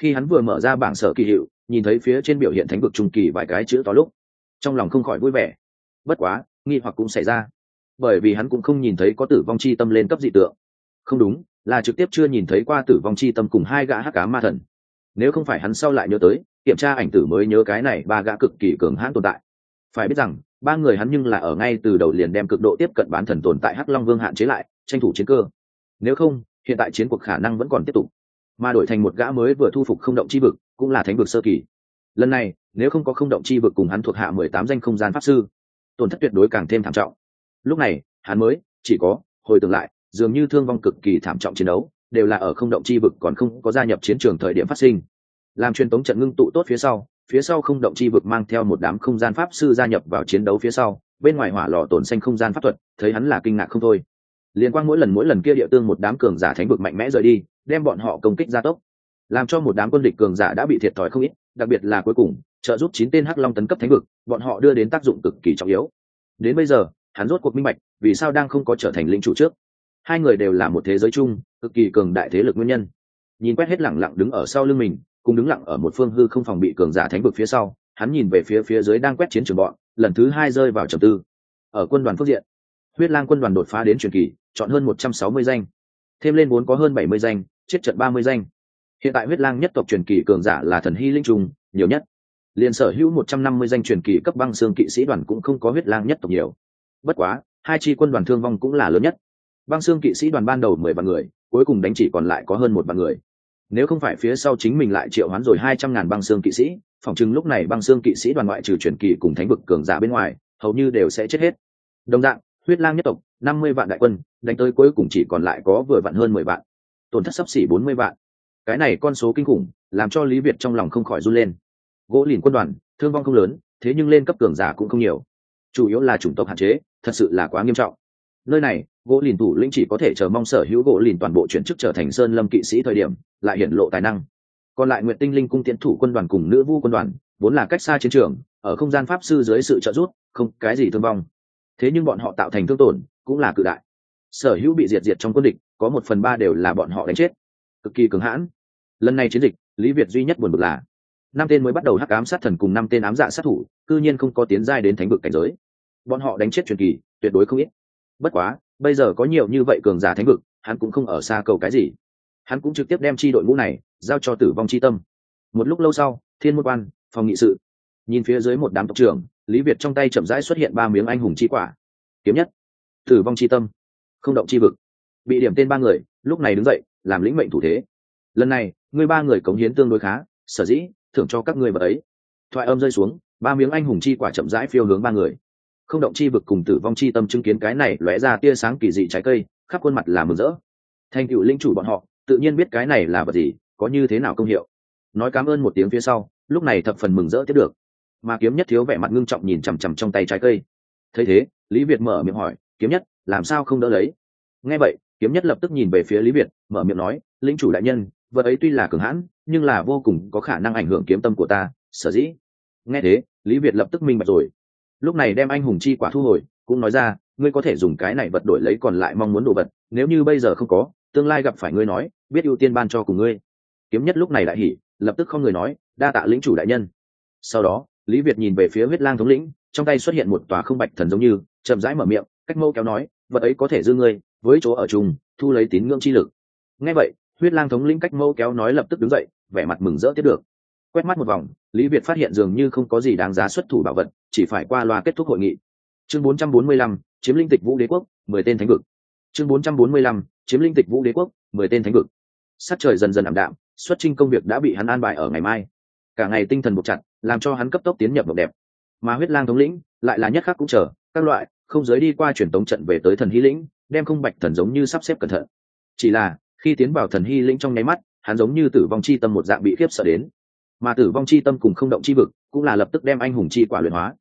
Khi hắn vừa mở ra bảng sở kỳ hiệu, nhìn thấy phía trên biểu hiện thánh vực trung kỳ vài cái chữ to lúc, trong lòng không khỏi vui vẻ. Bất quá, nghi hoặc cũng xảy ra. Bởi vì hắn cũng không nhìn thấy có tử vong chi tâm lên cấp dị tượng. Không đúng là trực tiếp chưa nhìn thấy qua tử vong chi tâm cùng hai gã hắc cá ma thần. Nếu không phải hắn sau lại nhớ tới, kiểm tra ảnh tử mới nhớ cái này ba gã cực kỳ cường hãn tồn tại. Phải biết rằng, ba người hắn nhưng là ở ngay từ đầu liền đem cực độ tiếp cận bán thần tồn tại hắc long vương hạn chế lại, tranh thủ chiến cơ. Nếu không, hiện tại chiến cuộc khả năng vẫn còn tiếp tục. Mà đổi thành một gã mới vừa thu phục không động chi vực, cũng là thánh vực sơ kỳ. Lần này, nếu không có không động chi vực cùng hắn thuộc hạ mười tám danh không gian pháp sư, tổn thất tuyệt đối càng thêm thảm trọng. Lúc này, hắn mới, chỉ có, hồi tưởng lại dường như thương vong cực kỳ thảm trọng chiến đấu, đều là ở không động chi vực còn không có gia nhập chiến trường thời điểm phát sinh. Làm truyền tống trận ngưng tụ tốt phía sau phía sau không động chi vực mang theo một đám không gian pháp sư gia nhập vào chiến đấu phía sau, bên ngoài hỏa lò tổn xanh không gian pháp thuật, thấy hắn là kinh ngạc không thôi. Liên quan mỗi lần mỗi lần kia địa tương một đám cường giả thánh vực mạnh mẽ rời đi, đem bọn họ công kích gia tốc. Làm cho một đám quân địch cường giả đã bị thiệt thòi không ít, đặc biệt là cuối cùng, trợ giúp chín tên hắc long tấn cấp thánh vực, bọn họ đưa đến tác dụng cực kỳ trọng yếu. Đến bây giờ, hắn rốt cuộc minh bạch vì sao đang không có trở thành lĩnh chủ trước hai người đều là một thế giới chung, cực kỳ cường đại thế lực nguyên nhân. Nhìn quét hết lẳng lặng đứng ở sau lưng mình, cùng đứng lặng ở một phương hư không phòng bị cường giả thánh vực phía sau, hắn nhìn về phía phía dưới đang quét chiến trường bọn, lần thứ hai rơi vào trầm tư. Ở quân đoàn phước diện, huyết lang quân đoàn đột phá đến truyền kỳ, chọn hơn một trăm sáu mươi danh. Thêm lên vốn có hơn bảy mươi danh, chết trận ba mươi danh. Hiện tại huyết lang nhất tộc truyền kỳ cường giả là thần hy linh trung nhiều nhất. Liền sở hữu một trăm năm mươi danh truyền kỳ cấp băng xương kỵ sĩ đoàn cũng không có huyết lang nhất tộc nhiều. Bất quá, hai chi quân đoàn thương vong cũng là lớn nhất băng xương kỵ sĩ đoàn ban đầu mười vạn người, cuối cùng đánh chỉ còn lại có hơn một vạn người. Nếu không phải phía sau chính mình lại triệu hoán rồi hai trăm ngàn băng xương kỵ sĩ phỏng chừng lúc này băng xương kỵ sĩ đoàn ngoại trừ truyền kỳ cùng thánh vực cường giả bên ngoài, hầu như đều sẽ chết hết. Đồng dạng, huyết lang nhất tộc, năm mươi vạn đại quân, đánh tới cuối cùng chỉ còn lại có vừa vặn hơn mười vạn. Tổn thất sắp xỉ bốn mươi vạn. Cái này con số kinh khủng, làm cho lý việt trong lòng không khỏi run lên. Gỗ lìn quân đoàn, thương vong không lớn, thế nhưng lên cấp cường giả cũng không nhiều. Chủ yếu là chủng tộc hạn chế, thật sự là quá nghiêm trọng. Nơi này gỗ lìn thủ lĩnh chỉ có thể chờ mong sở hữu gỗ lìn toàn bộ chuyển chức trở thành sơn lâm kỵ sĩ thời điểm, lại hiển lộ tài năng. Còn lại nguyện tinh linh cung tiến thủ quân đoàn cùng nữ vu quân đoàn, vốn là cách xa chiến trường, ở không gian pháp sư dưới sự trợ giúp, không cái gì thương vong. Thế nhưng bọn họ tạo thành thương tổn, cũng là cự đại. Sở hữu bị diệt diệt trong quân địch, có một phần ba đều là bọn họ đánh chết. Cực kỳ cứng hãn. Lần này chiến dịch, lý việt duy nhất buồn bực là, năm tên mới bắt đầu hắc ám sát thần cùng năm tên ám dạ sát thủ, cư nhiên không có tiến giai đến thánh vực cảnh giới. Bọn họ đánh chết truyền kỳ, tuyệt đối không ít. Bất quá bây giờ có nhiều như vậy cường giả thánh vực, hắn cũng không ở xa cầu cái gì. Hắn cũng trực tiếp đem chi đội ngũ này giao cho tử vong chi tâm. Một lúc lâu sau, thiên môn quan, phòng nghị sự. Nhìn phía dưới một đám tộc trưởng, lý việt trong tay chậm rãi xuất hiện ba miếng anh hùng chi quả. Kiếm nhất. Tử vong chi tâm. Không động chi vực. Bị điểm tên ba người, lúc này đứng dậy, làm lĩnh mệnh thủ thế. Lần này, ngươi ba người cống hiến tương đối khá, sở dĩ thưởng cho các ngươi vật ấy. Thoại âm rơi xuống, ba miếng anh hùng chi quả chậm rãi phiêu hướng ba người không động chi vực cùng tử vong chi tâm chứng kiến cái này lóe ra tia sáng kỳ dị trái cây, khắp khuôn mặt là mừng rỡ. Thành cựu linh chủ bọn họ, tự nhiên biết cái này là vật gì, có như thế nào công hiệu. Nói cảm ơn một tiếng phía sau, lúc này thập phần mừng rỡ tiếp được. Mà kiếm nhất thiếu vẻ mặt ngưng trọng nhìn chằm chằm trong tay trái cây. Thấy thế, lý việt mở miệng hỏi, kiếm nhất, làm sao không đỡ lấy? Nghe vậy, kiếm nhất lập tức nhìn về phía lý việt, mở miệng nói, linh chủ đại nhân, vật ấy tuy là cường hãn, nhưng là vô cùng có khả năng ảnh hưởng kiếm tâm của ta, sở dĩ. Nghe thế, lý việt lập tức minh bạch rồi lúc này đem anh hùng chi quả thu hồi, cũng nói ra, ngươi có thể dùng cái này vật đổi lấy còn lại mong muốn đồ vật, nếu như bây giờ không có, tương lai gặp phải ngươi nói, biết ưu tiên ban cho cùng ngươi. Kiếm nhất lúc này lại hỉ, lập tức không người nói, đa tạ lĩnh chủ đại nhân. Sau đó, lý việt nhìn về phía huyết lang thống lĩnh, trong tay xuất hiện một tòa không bạch thần giống như, chậm rãi mở miệng, cách mâu kéo nói, vật ấy có thể dư ngươi, với chỗ ở chung, thu lấy tín ngưỡng chi lực. Nghe vậy, huyết lang thống lĩnh cách mâu kéo nói lập tức đứng dậy, vẻ mặt mừng rỡ tiếp được quét mắt một vòng lý việt phát hiện dường như không có gì đáng giá xuất thủ bảo vật chỉ phải qua loa kết thúc hội nghị. Chương 445, chiếm linh tịch vũ đế quốc mười tên thánh vực. Chương 445, chiếm linh tịch vũ đế quốc mười tên thánh vực. Sát trời dần dần ảm đạm xuất trình công việc đã bị hắn an bài ở ngày mai. Cả ngày tinh thần buộc chặt làm cho hắn cấp tốc tiến nhập mộng đẹp. Mà huyết lang thống lĩnh lại là nhất khắc cũng chờ các loại không giới đi qua truyền tống trận về tới thần hy lĩnh đem không bạch thần giống như sắp xếp cẩn thận. Chỉ là khi tiến vào thần hy lĩnh trong nháy mắt hắn giống như tử vong chi tâm một dạng bị khiếp sợ đến mà tử vong chi tâm cùng không động chi vực cũng là lập tức đem anh hùng chi quả luyện hóa.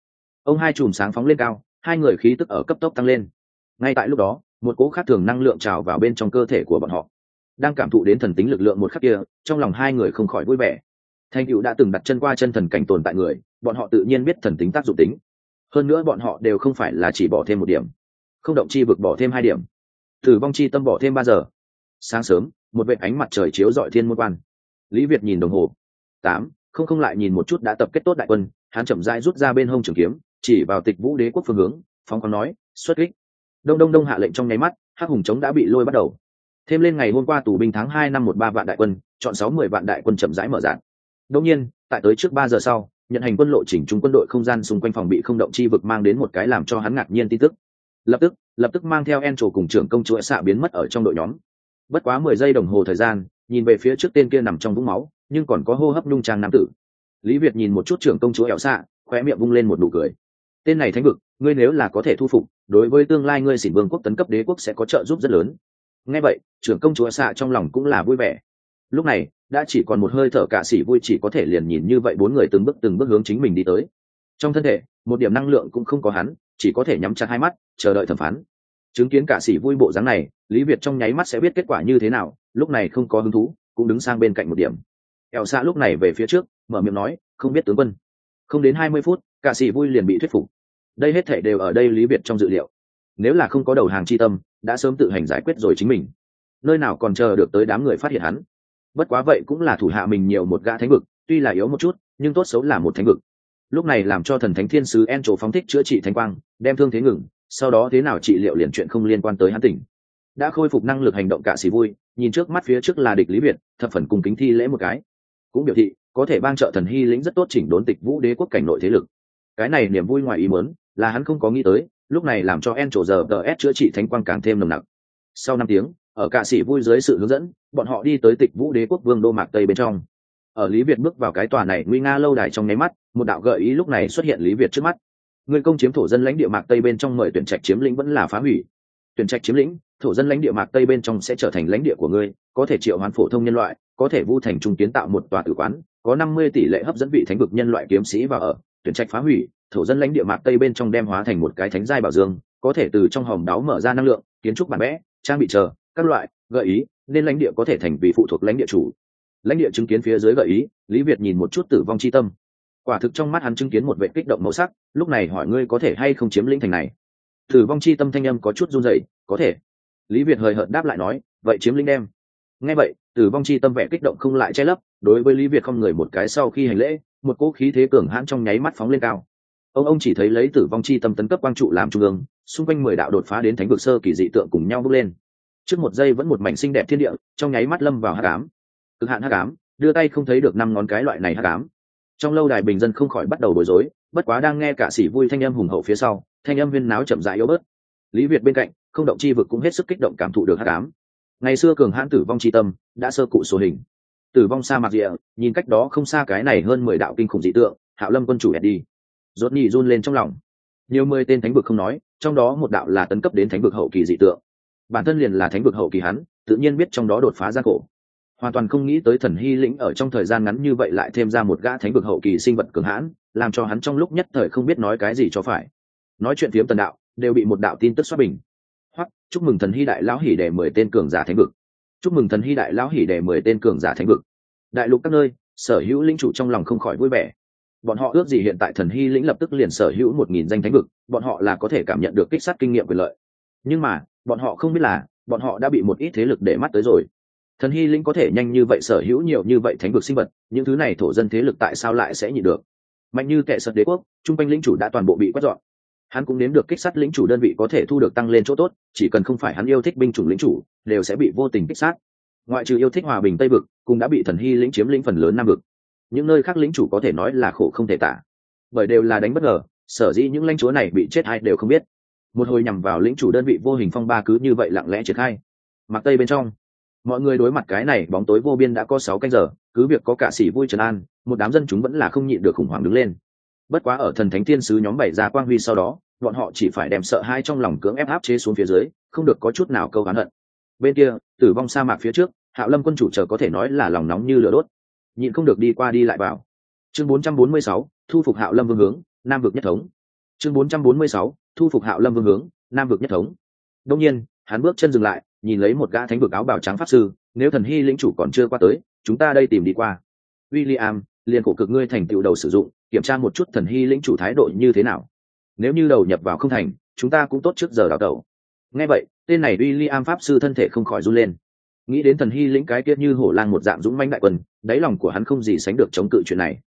Ông hai chùm sáng phóng lên cao, hai người khí tức ở cấp tốc tăng lên. Ngay tại lúc đó, một cỗ khác thường năng lượng trào vào bên trong cơ thể của bọn họ, đang cảm thụ đến thần tính lực lượng một khắc kia, trong lòng hai người không khỏi vui vẻ. Thanh cựu đã từng đặt chân qua chân thần cảnh tồn tại người, bọn họ tự nhiên biết thần tính tác dụng tính. Hơn nữa bọn họ đều không phải là chỉ bỏ thêm một điểm, không động chi vực bỏ thêm hai điểm. Tử vong chi tâm bỏ thêm ba giờ. Sáng sớm, một vệ ánh mặt trời chiếu dọi thiên môn quan. Lý việt nhìn đồng hồ tám, không không lại nhìn một chút đã tập kết tốt đại quân, hắn chậm rãi rút ra bên hông trường kiếm, chỉ vào tịch vũ đế quốc phương hướng, phóng còn nói, xuất kích. Đông đông đông hạ lệnh trong nháy mắt, hắc hùng chống đã bị lôi bắt đầu. Thêm lên ngày hôm qua tù binh tháng hai năm một ba vạn đại quân, chọn sáu mười vạn đại quân chậm rãi mở dạng đông nhiên, tại tới trước ba giờ sau, nhận hành quân lộ chỉnh trung quân đội không gian xung quanh phòng bị không động chi vực mang đến một cái làm cho hắn ngạc nhiên tin tức. Lập tức lập tức mang theo en trổ cùng trưởng công chúa xạ biến mất ở trong đội nhóm. Bất quá mười giây đồng hồ thời gian, nhìn về phía trước tên kia nằm trong vũng máu nhưng còn có hô hấp nhung trang nam tử. Lý việt nhìn một chút trưởng công chúa ẻo xạ khoe miệng vung lên một nụ cười. Tên này thánh vực, ngươi nếu là có thể thu phục, đối với tương lai ngươi xỉn vương quốc tấn cấp đế quốc sẽ có trợ giúp rất lớn. Nghe vậy, trưởng công chúa xạ trong lòng cũng là vui vẻ. Lúc này, đã chỉ còn một hơi thở cả sĩ vui chỉ có thể liền nhìn như vậy bốn người từng bước từng bước hướng chính mình đi tới. Trong thân thể, một điểm năng lượng cũng không có hắn, chỉ có thể nhắm chặt hai mắt, chờ đợi thẩm phán. Chứng kiến cả sĩ vui bộ dáng này, lý việt trong nháy mắt sẽ biết kết quả như thế nào, lúc này không có hứng thú, cũng đứng sang bên cạnh một điểm eo xạ lúc này về phía trước, mở miệng nói, không biết tướng quân. Không đến hai mươi phút cả sĩ vui liền bị thuyết phục. Đây hết thể đều ở đây lý việt trong dự liệu. Nếu là không có đầu hàng chi tâm, đã sớm tự hành giải quyết rồi chính mình. Nơi nào còn chờ được tới đám người phát hiện hắn. Bất quá vậy cũng là thủ hạ mình nhiều một gã thánh vực, tuy là yếu một chút, nhưng tốt xấu là một thánh vực. Lúc này làm cho thần thánh thiên sứ en trổ phóng thích chữa trị thánh quang, đem thương thế ngừng, sau đó thế nào trị liệu liền chuyện không liên quan tới hắn tỉnh. Đã khôi phục năng lực hành động cả xì vui, nhìn trước mắt phía trước là địch lý việt thập phần cùng kính thi lễ một cái cũng biểu thị, có thể ban trợ thần hy lĩnh rất tốt chỉnh đốn tịch vũ đế quốc cảnh nội thế lực. Cái này niềm vui ngoài ý muốn, là hắn không có nghĩ tới, lúc này làm cho en trổ giờ tờ s chữa trị thánh quang càng thêm nồng nặc. Sau năm tiếng, ở cạ sĩ vui dưới sự hướng dẫn, bọn họ đi tới tịch vũ đế quốc vương đô mạc tây bên trong. Ở lý việt bước vào cái tòa này nguy nga lâu đài trong nháy mắt, một đạo gợi ý lúc này xuất hiện lý việt trước mắt. Người công chiếm thổ dân lãnh địa mạc tây bên trong mời tuyển trạch chiếm lĩnh vẫn là phá hủy. Tuyển trạch chiếm lĩnh thổ dân lãnh địa mạc tây bên trong sẽ trở thành lãnh địa của ngươi, có thể triệu hoán phổ thông nhân loại, có thể vu thành trung kiến tạo một tòa tử quán, có năm mươi tỷ lệ hấp dẫn vị thánh vực nhân loại kiếm sĩ vào ở, tuyển trạch phá hủy, thổ dân lãnh địa mạc tây bên trong đem hóa thành một cái thánh giai bảo dương, có thể từ trong hòm đáo mở ra năng lượng, kiến trúc bản vẽ, trang bị chờ, các loại, gợi ý, nên lãnh địa có thể thành vì phụ thuộc lãnh địa chủ. Lãnh địa chứng kiến phía dưới gợi ý, lý việt nhìn một chút tử vong chi tâm. Quả thực trong mắt hắn chứng kiến một vệ kích động màu sắc, lúc này hỏi ngươi có thể hay không chiếm lĩnh thành này. Tử vong chi tâm thanh âm có chút run dậy có thể lý việt hời hợt đáp lại nói, vậy chiếm lĩnh đem. Nghe vậy, tử vong Chi tâm vẻ kích động không lại che lấp, đối với lý việt không người một cái sau khi hành lễ, một cỗ khí thế cường hãn trong nháy mắt phóng lên cao. Ông ông chỉ thấy lấy tử vong chi tâm tấn cấp quang trụ làm trung ương, xung quanh mười đạo đột phá đến thánh vực sơ kỳ dị tượng cùng nhau bước lên. Trước một giây vẫn một mảnh xinh đẹp thiên địa, trong nháy mắt lâm vào hát cám cực hạn hát cám đưa tay không thấy được năm ngón cái loại này hát cám trong lâu đài bình dân không khỏi bắt đầu bối rối, bất quá đang nghe cả sĩ vui thanh âm hùng hậu phía sau, thanh âm viên náo chậm rãi yếu bớt. Lý việt bên cạnh không động chi vực cũng hết sức kích động cảm thụ được hát ám. Ngày xưa cường hãn tử vong tri tâm đã sơ cụ số hình. Tử vong sa mạc địa, nhìn cách đó không xa cái này hơn mười đạo kinh khủng dị tượng, hạo lâm quân chủ hẹn đi. Rốt nhị run lên trong lòng. Nhiều mười tên thánh vực không nói, trong đó một đạo là tấn cấp đến thánh vực hậu kỳ dị tượng. Bản thân liền là thánh vực hậu kỳ hắn, tự nhiên biết trong đó đột phá gian khổ. Hoàn toàn không nghĩ tới thần hy lĩnh ở trong thời gian ngắn như vậy lại thêm ra một gã thánh vực hậu kỳ sinh vật cường hãn, làm cho hắn trong lúc nhất thời không biết nói cái gì cho phải. Nói chuyện phiếm tần đạo, đều bị một đạo tin tức xoát bình chúc mừng thần hy đại lão hỉ để mười tên cường giả thánh vực. Chúc mừng thần hy đại lão hỉ để mười tên cường giả thánh vực. Đại lục các nơi, sở hữu lĩnh chủ trong lòng không khỏi vui vẻ. Bọn họ ước gì hiện tại thần hy lĩnh lập tức liền sở hữu một nghìn danh thánh vực, bọn họ là có thể cảm nhận được kích sát kinh nghiệm quyền lợi. Nhưng mà, bọn họ không biết là, bọn họ đã bị một ít thế lực để mắt tới rồi. Thần hy lĩnh có thể nhanh như vậy sở hữu nhiều như vậy thánh vực sinh vật, những thứ này thổ dân thế lực tại sao lại sẽ nhịn được? Mạnh như kẻ sật đế quốc, trung quanh lĩnh chủ đã toàn bộ bị quét dọn hắn cũng nếm được kích sát lĩnh chủ đơn vị có thể thu được tăng lên chỗ tốt, chỉ cần không phải hắn yêu thích binh chủng lĩnh chủ, đều sẽ bị vô tình kích sát. Ngoại trừ yêu thích hòa bình tây vực, cũng đã bị thần hy lĩnh chiếm lĩnh phần lớn nam vực. Những nơi khác lĩnh chủ có thể nói là khổ không thể tả. Bởi đều là đánh bất ngờ, sở dĩ những lãnh chúa này bị chết hay đều không biết. Một hồi nhằm vào lĩnh chủ đơn vị vô hình phong ba cứ như vậy lặng lẽ triển khai. Mặc tây bên trong, mọi người đối mặt cái này bóng tối vô biên đã có sáu canh giờ, cứ việc có cả sĩ vui trần an, một đám dân chúng vẫn là không nhịn được khủng hoảng đứng lên bất quá ở thần thánh thiên sứ nhóm bảy ra quang huy sau đó bọn họ chỉ phải đem sợ hai trong lòng cưỡng ép áp chế xuống phía dưới không được có chút nào câu hán hận. Bên kia tử vong sa mạc phía trước hạo lâm quân chủ chờ có thể nói là lòng nóng như lửa đốt. Nhịn không được đi qua đi lại vào. Chương 446, thu phục hạo lâm vương hướng nam vực nhất thống. Chương 446, thu phục hạo lâm vương hướng nam vực nhất thống. Đông nhiên hắn bước chân dừng lại nhìn lấy một gã thánh vực áo bào trắng pháp sư nếu thần hy lĩnh chủ còn chưa qua tới chúng ta đây tìm đi qua. William, liền cổ cực ngươi thành tựu đầu sử dụng, kiểm tra một chút thần hy lĩnh chủ thái độ như thế nào. Nếu như đầu nhập vào không thành, chúng ta cũng tốt trước giờ đào tẩu. Nghe vậy, tên này William pháp sư thân thể không khỏi run lên. Nghĩ đến thần hy lĩnh cái kia như hổ lang một dạng dũng manh đại quân, đáy lòng của hắn không gì sánh được chống cự chuyện này.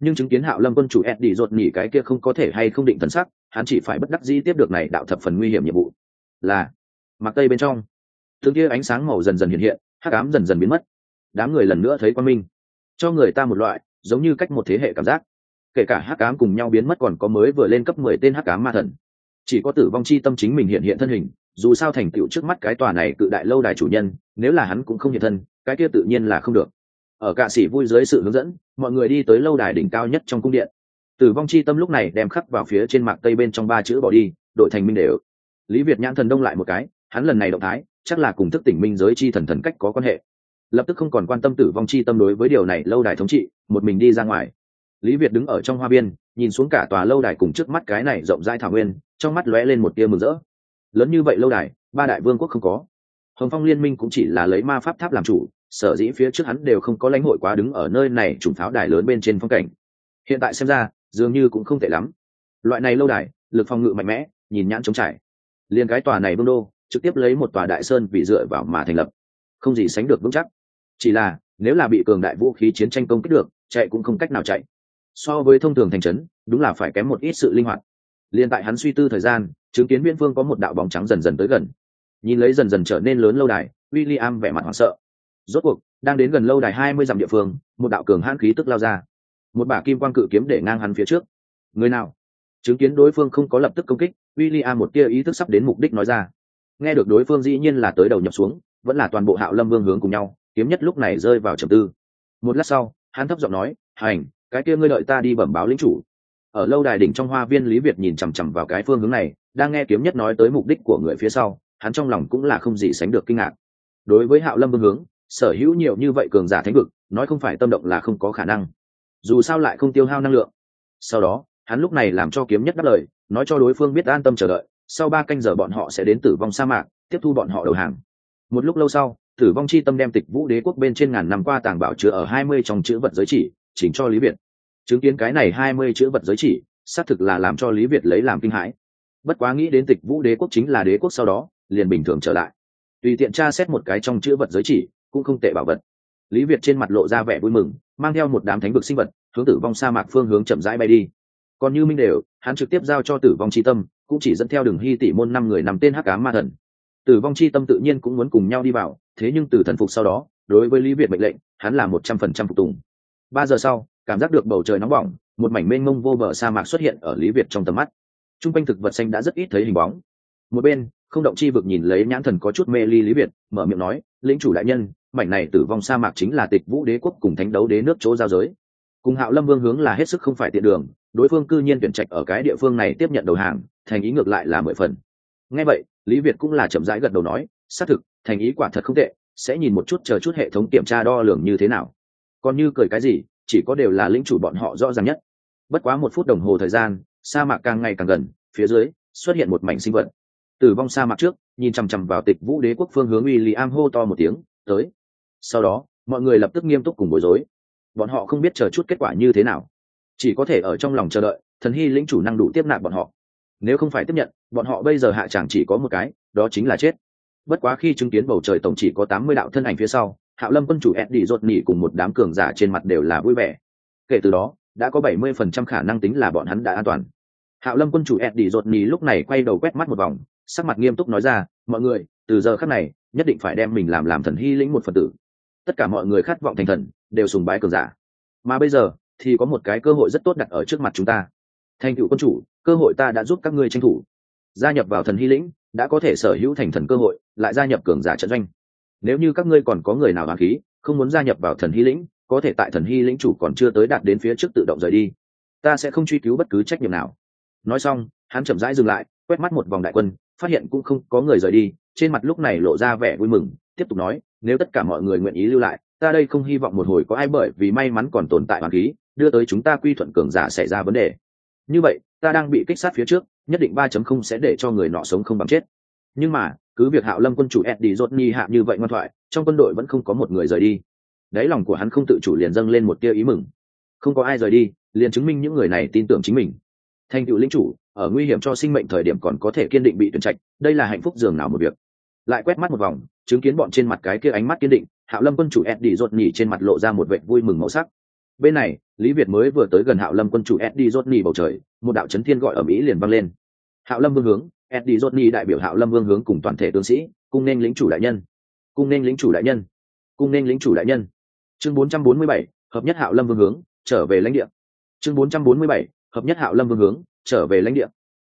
Nhưng chứng kiến hạo lâm quân chủ ed đi rột nhỉ cái kia không có thể hay không định thần sắc, hắn chỉ phải bất đắc dĩ tiếp được này đạo thập phần nguy hiểm nhiệm vụ. Là, mặc tây bên trong thương kia ánh sáng màu dần dần hiện hiện, hắc ám dần dần biến mất. Đám người lần nữa thấy quan minh. Cho người ta một loại giống như cách một thế hệ cảm giác. Kể cả hắc ám cùng nhau biến mất còn có mới vừa lên cấp mười tên hắc ám ma thần. Chỉ có tử vong chi tâm chính mình hiện hiện thân hình, dù sao thành tựu trước mắt cái tòa này cự đại lâu đài chủ nhân, nếu là hắn cũng không hiện thân, cái kia tự nhiên là không được. Ở cạ sĩ vui dưới sự hướng dẫn, mọi người đi tới lâu đài đỉnh cao nhất trong cung điện. Tử vong chi tâm lúc này đem khắc vào phía trên mạc tây bên trong ba chữ bỏ đi, đội thành minh đều. Lý việt nhãn thần đông lại một cái, hắn lần này động thái, chắc là cùng thức tỉnh minh giới chi thần thần cách có quan hệ lập tức không còn quan tâm tử vong chi tâm đối với điều này, lâu đài thống trị, một mình đi ra ngoài. Lý việt đứng ở trong hoa biên, nhìn xuống cả tòa lâu đài cùng trước mắt cái này rộng rãi thảo nguyên, trong mắt lóe lên một tia mừng rỡ. Lớn như vậy lâu đài, ba đại vương quốc không có. Hồng phong liên minh cũng chỉ là lấy ma pháp tháp làm chủ, sở dĩ phía trước hắn đều không có lãnh hội quá đứng ở nơi này trùng pháo đài lớn bên trên phong cảnh. Hiện tại xem ra, dường như cũng không tệ lắm. Loại này lâu đài, lực phòng ngự mạnh mẽ, nhìn nhãn trống trải. Liền cái tòa này vương đô, trực tiếp lấy một tòa đại sơn vì dựa vào mà thành lập. Không gì sánh được vững chắc chỉ là, nếu là bị cường đại vũ khí chiến tranh công kích được, chạy cũng không cách nào chạy. So với thông thường thành trấn, đúng là phải kém một ít sự linh hoạt. Liền tại hắn suy tư thời gian, chứng kiến viễn phương có một đạo bóng trắng dần dần tới gần. Nhìn lấy dần dần trở nên lớn lâu đài w i l l i am vẻ mặt hoảng sợ. Rốt cuộc, đang đến gần lâu đài hai mươi dặm địa phương, một đạo cường hãn khí tức lao ra. Một bả kim quan cự kiếm để ngang hắn phía trước. Người nào? Chứng kiến đối phương không có lập tức công kích w i l l i am một tia ý thức sắp đến mục đích nói ra. Nghe được đối phương dĩ nhiên là tới đầu nhập xuống, vẫn là toàn bộ hạo lâm vương hướng cùng nhau kiếm nhất lúc này rơi vào trầm tư. Một lát sau, hắn thấp giọng nói, hành, cái kia ngươi đợi ta đi bẩm báo lính chủ. Ở lâu đài đỉnh trong hoa viên lý việt nhìn chằm chằm vào cái phương hướng này, đang nghe kiếm nhất nói tới mục đích của người phía sau, hắn trong lòng cũng là không gì sánh được kinh ngạc. Đối với hạo lâm vương hướng, sở hữu nhiều như vậy cường giả thánh vực, nói không phải tâm động là không có khả năng. Dù sao lại không tiêu hao năng lượng. Sau đó, hắn lúc này làm cho kiếm nhất đáp lời, nói cho đối phương biết an tâm chờ đợi, sau ba canh giờ bọn họ sẽ đến tử vong sa mạc, tiếp thu bọn họ đầu hàng. Một lúc lâu sau tử vong chi tâm đem tịch vũ đế quốc bên trên ngàn năm qua tàng bảo chứa ở hai mươi trong chữ vật giới chỉ, chỉnh cho lý việt. Chứng kiến cái này hai mươi chữ vật giới chỉ, xác thực là làm cho lý việt lấy làm kinh hãi. Bất quá nghĩ đến tịch vũ đế quốc chính là đế quốc sau đó, liền bình thường trở lại. Tùy tiện tra xét một cái trong chữ vật giới chỉ, cũng không tệ bảo vật. Lý việt trên mặt lộ ra vẻ vui mừng, mang theo một đám thánh vực sinh vật, hướng tử vong sa mạc phương hướng chậm rãi bay đi. Còn như minh đều, hắn trực tiếp giao cho tử vong c h i tâm, cũng chỉ dẫn theo đường hy tỷ môn năm người nằm tên hắc cá ma thần tử vong Chi tâm tự nhiên cũng muốn cùng nhau đi vào, thế nhưng từ thần phục sau đó, đối với lý việt mệnh lệnh, hắn là một trăm phần trăm phục tùng. Ba giờ sau, cảm giác được bầu trời nóng bỏng, một mảnh mênh mông vô bờ sa mạc xuất hiện ở lý việt trong tầm mắt. T r u n g quanh thực vật xanh đã rất ít thấy hình bóng. Một bên, không động chi vực nhìn lấy nhãn thần có chút mê ly lý việt, mở miệng nói, lĩnh chủ đại nhân, mảnh này tử vong sa mạc chính là tịch vũ đế quốc cùng thánh đấu đế nước chỗ giao giới. Cùng hạo lâm vương hướng là hết sức không phải tiện đường, đối phương cư nhiên tuyển trạch ở cái địa phương này tiếp nhận đầu hàng, thành ý ngược lại là mười phần ngay vậy, lý việt cũng là chậm rãi gật đầu nói, xác thực, thành ý quả thật không tệ, sẽ nhìn một chút chờ chút hệ thống kiểm tra đo lường như thế nào. Còn như cười cái gì, chỉ có đều là lĩnh chủ bọn họ rõ ràng nhất. Bất quá một phút đồng hồ thời gian, sa mạc càng ngày càng gần, phía dưới, xuất hiện một mảnh sinh vật. Tử vong sa mạc trước, nhìn chằm chằm vào tịch vũ đế quốc phương hướng uy lý am hô to một tiếng, tới. Sau đó, mọi người lập tức nghiêm túc cùng bối rối. Bọn họ không biết chờ chút kết quả như thế nào. Chỉ có thể ở trong lòng chờ đợi, thần hy lĩnh chủ năng đủ tiếp nạp bọn họ nếu không phải tiếp nhận, bọn họ bây giờ hạ chẳng chỉ có một cái, đó chính là chết. Bất quá khi chứng kiến bầu trời tổng chỉ có tám mươi đạo thân ảnh phía sau, hạo lâm quân chủ ed đi rột nỉ cùng một đám cường giả trên mặt đều là vui vẻ. Kể từ đó, đã có bảy mươi phần trăm khả năng tính là bọn hắn đã an toàn. Hạo lâm quân chủ ed đi rột nỉ lúc này quay đầu quét mắt một vòng, sắc mặt nghiêm túc nói ra, mọi người, từ giờ khắc này, nhất định phải đem mình làm làm thần hy lĩnh một phần tử. Tất cả mọi người khát vọng thành thần, đều sùng bái cường giả. Mà bây giờ, thì có một cái cơ hội rất tốt đặt ở trước mặt chúng ta thành cựu quân chủ, cơ hội ta đã giúp các ngươi tranh thủ. Gia nhập vào thần hy lĩnh, đã có thể sở hữu thành thần cơ hội, lại gia nhập cường giả trận doanh. Nếu như các ngươi còn có người nào hoàng khí, không muốn gia nhập vào thần hy lĩnh, có thể tại thần hy lĩnh chủ còn chưa tới đạt đến phía trước tự động rời đi. Ta sẽ không truy cứu bất cứ trách nhiệm nào. Nói xong, hắn chậm rãi dừng lại, quét mắt một vòng đại quân, phát hiện cũng không có người rời đi, trên mặt lúc này lộ ra vẻ vui mừng, tiếp tục nói, nếu tất cả mọi người nguyện ý lưu lại, ta đây không hy vọng một hồi có ai bởi vì may mắn còn tồn tại hoàng khí, đưa tới chúng ta quy thuận cường giả xảy ra vấn đề như vậy, ta đang bị kích sát phía trước, nhất định ba chấm không sẽ để cho người nọ sống không bằng chết. Nhưng mà, cứ việc hạo lâm quân chủ eddie rốt hạ như vậy ngoan thoại, trong quân đội vẫn không có một người rời đi. Đáy lòng của hắn không tự chủ liền dâng lên một tia ý mừng. Không có ai rời đi, liền chứng minh những người này tin tưởng chính mình. Thành tựu linh chủ, ở nguy hiểm cho sinh mệnh thời điểm còn có thể kiên định bị tuyển trạch, đây là hạnh phúc dường nào một việc. Lại quét mắt một vòng, chứng kiến bọn trên mặt cái kia ánh mắt kiên định, hạo lâm quân chủ eddie rốt nhỉ trên mặt lộ ra một vệ vui mừng màu sắc bên này lý việt mới vừa tới gần hạo lâm quân chủ eddie johnny bầu trời một đạo chấn thiên gọi ở mỹ liền vang lên. Hạo lâm vương hướng eddie johnny đại biểu hạo lâm vương hướng cùng toàn thể tướng sĩ cung nên lính chủ đại nhân. Cung nên lính chủ đại nhân. Cung nên lính chủ đại nhân. Chương 447, hợp nhất hạo lâm vương hướng trở về lãnh địa. Chương 447, hợp nhất hạo lâm vương hướng trở về lãnh địa.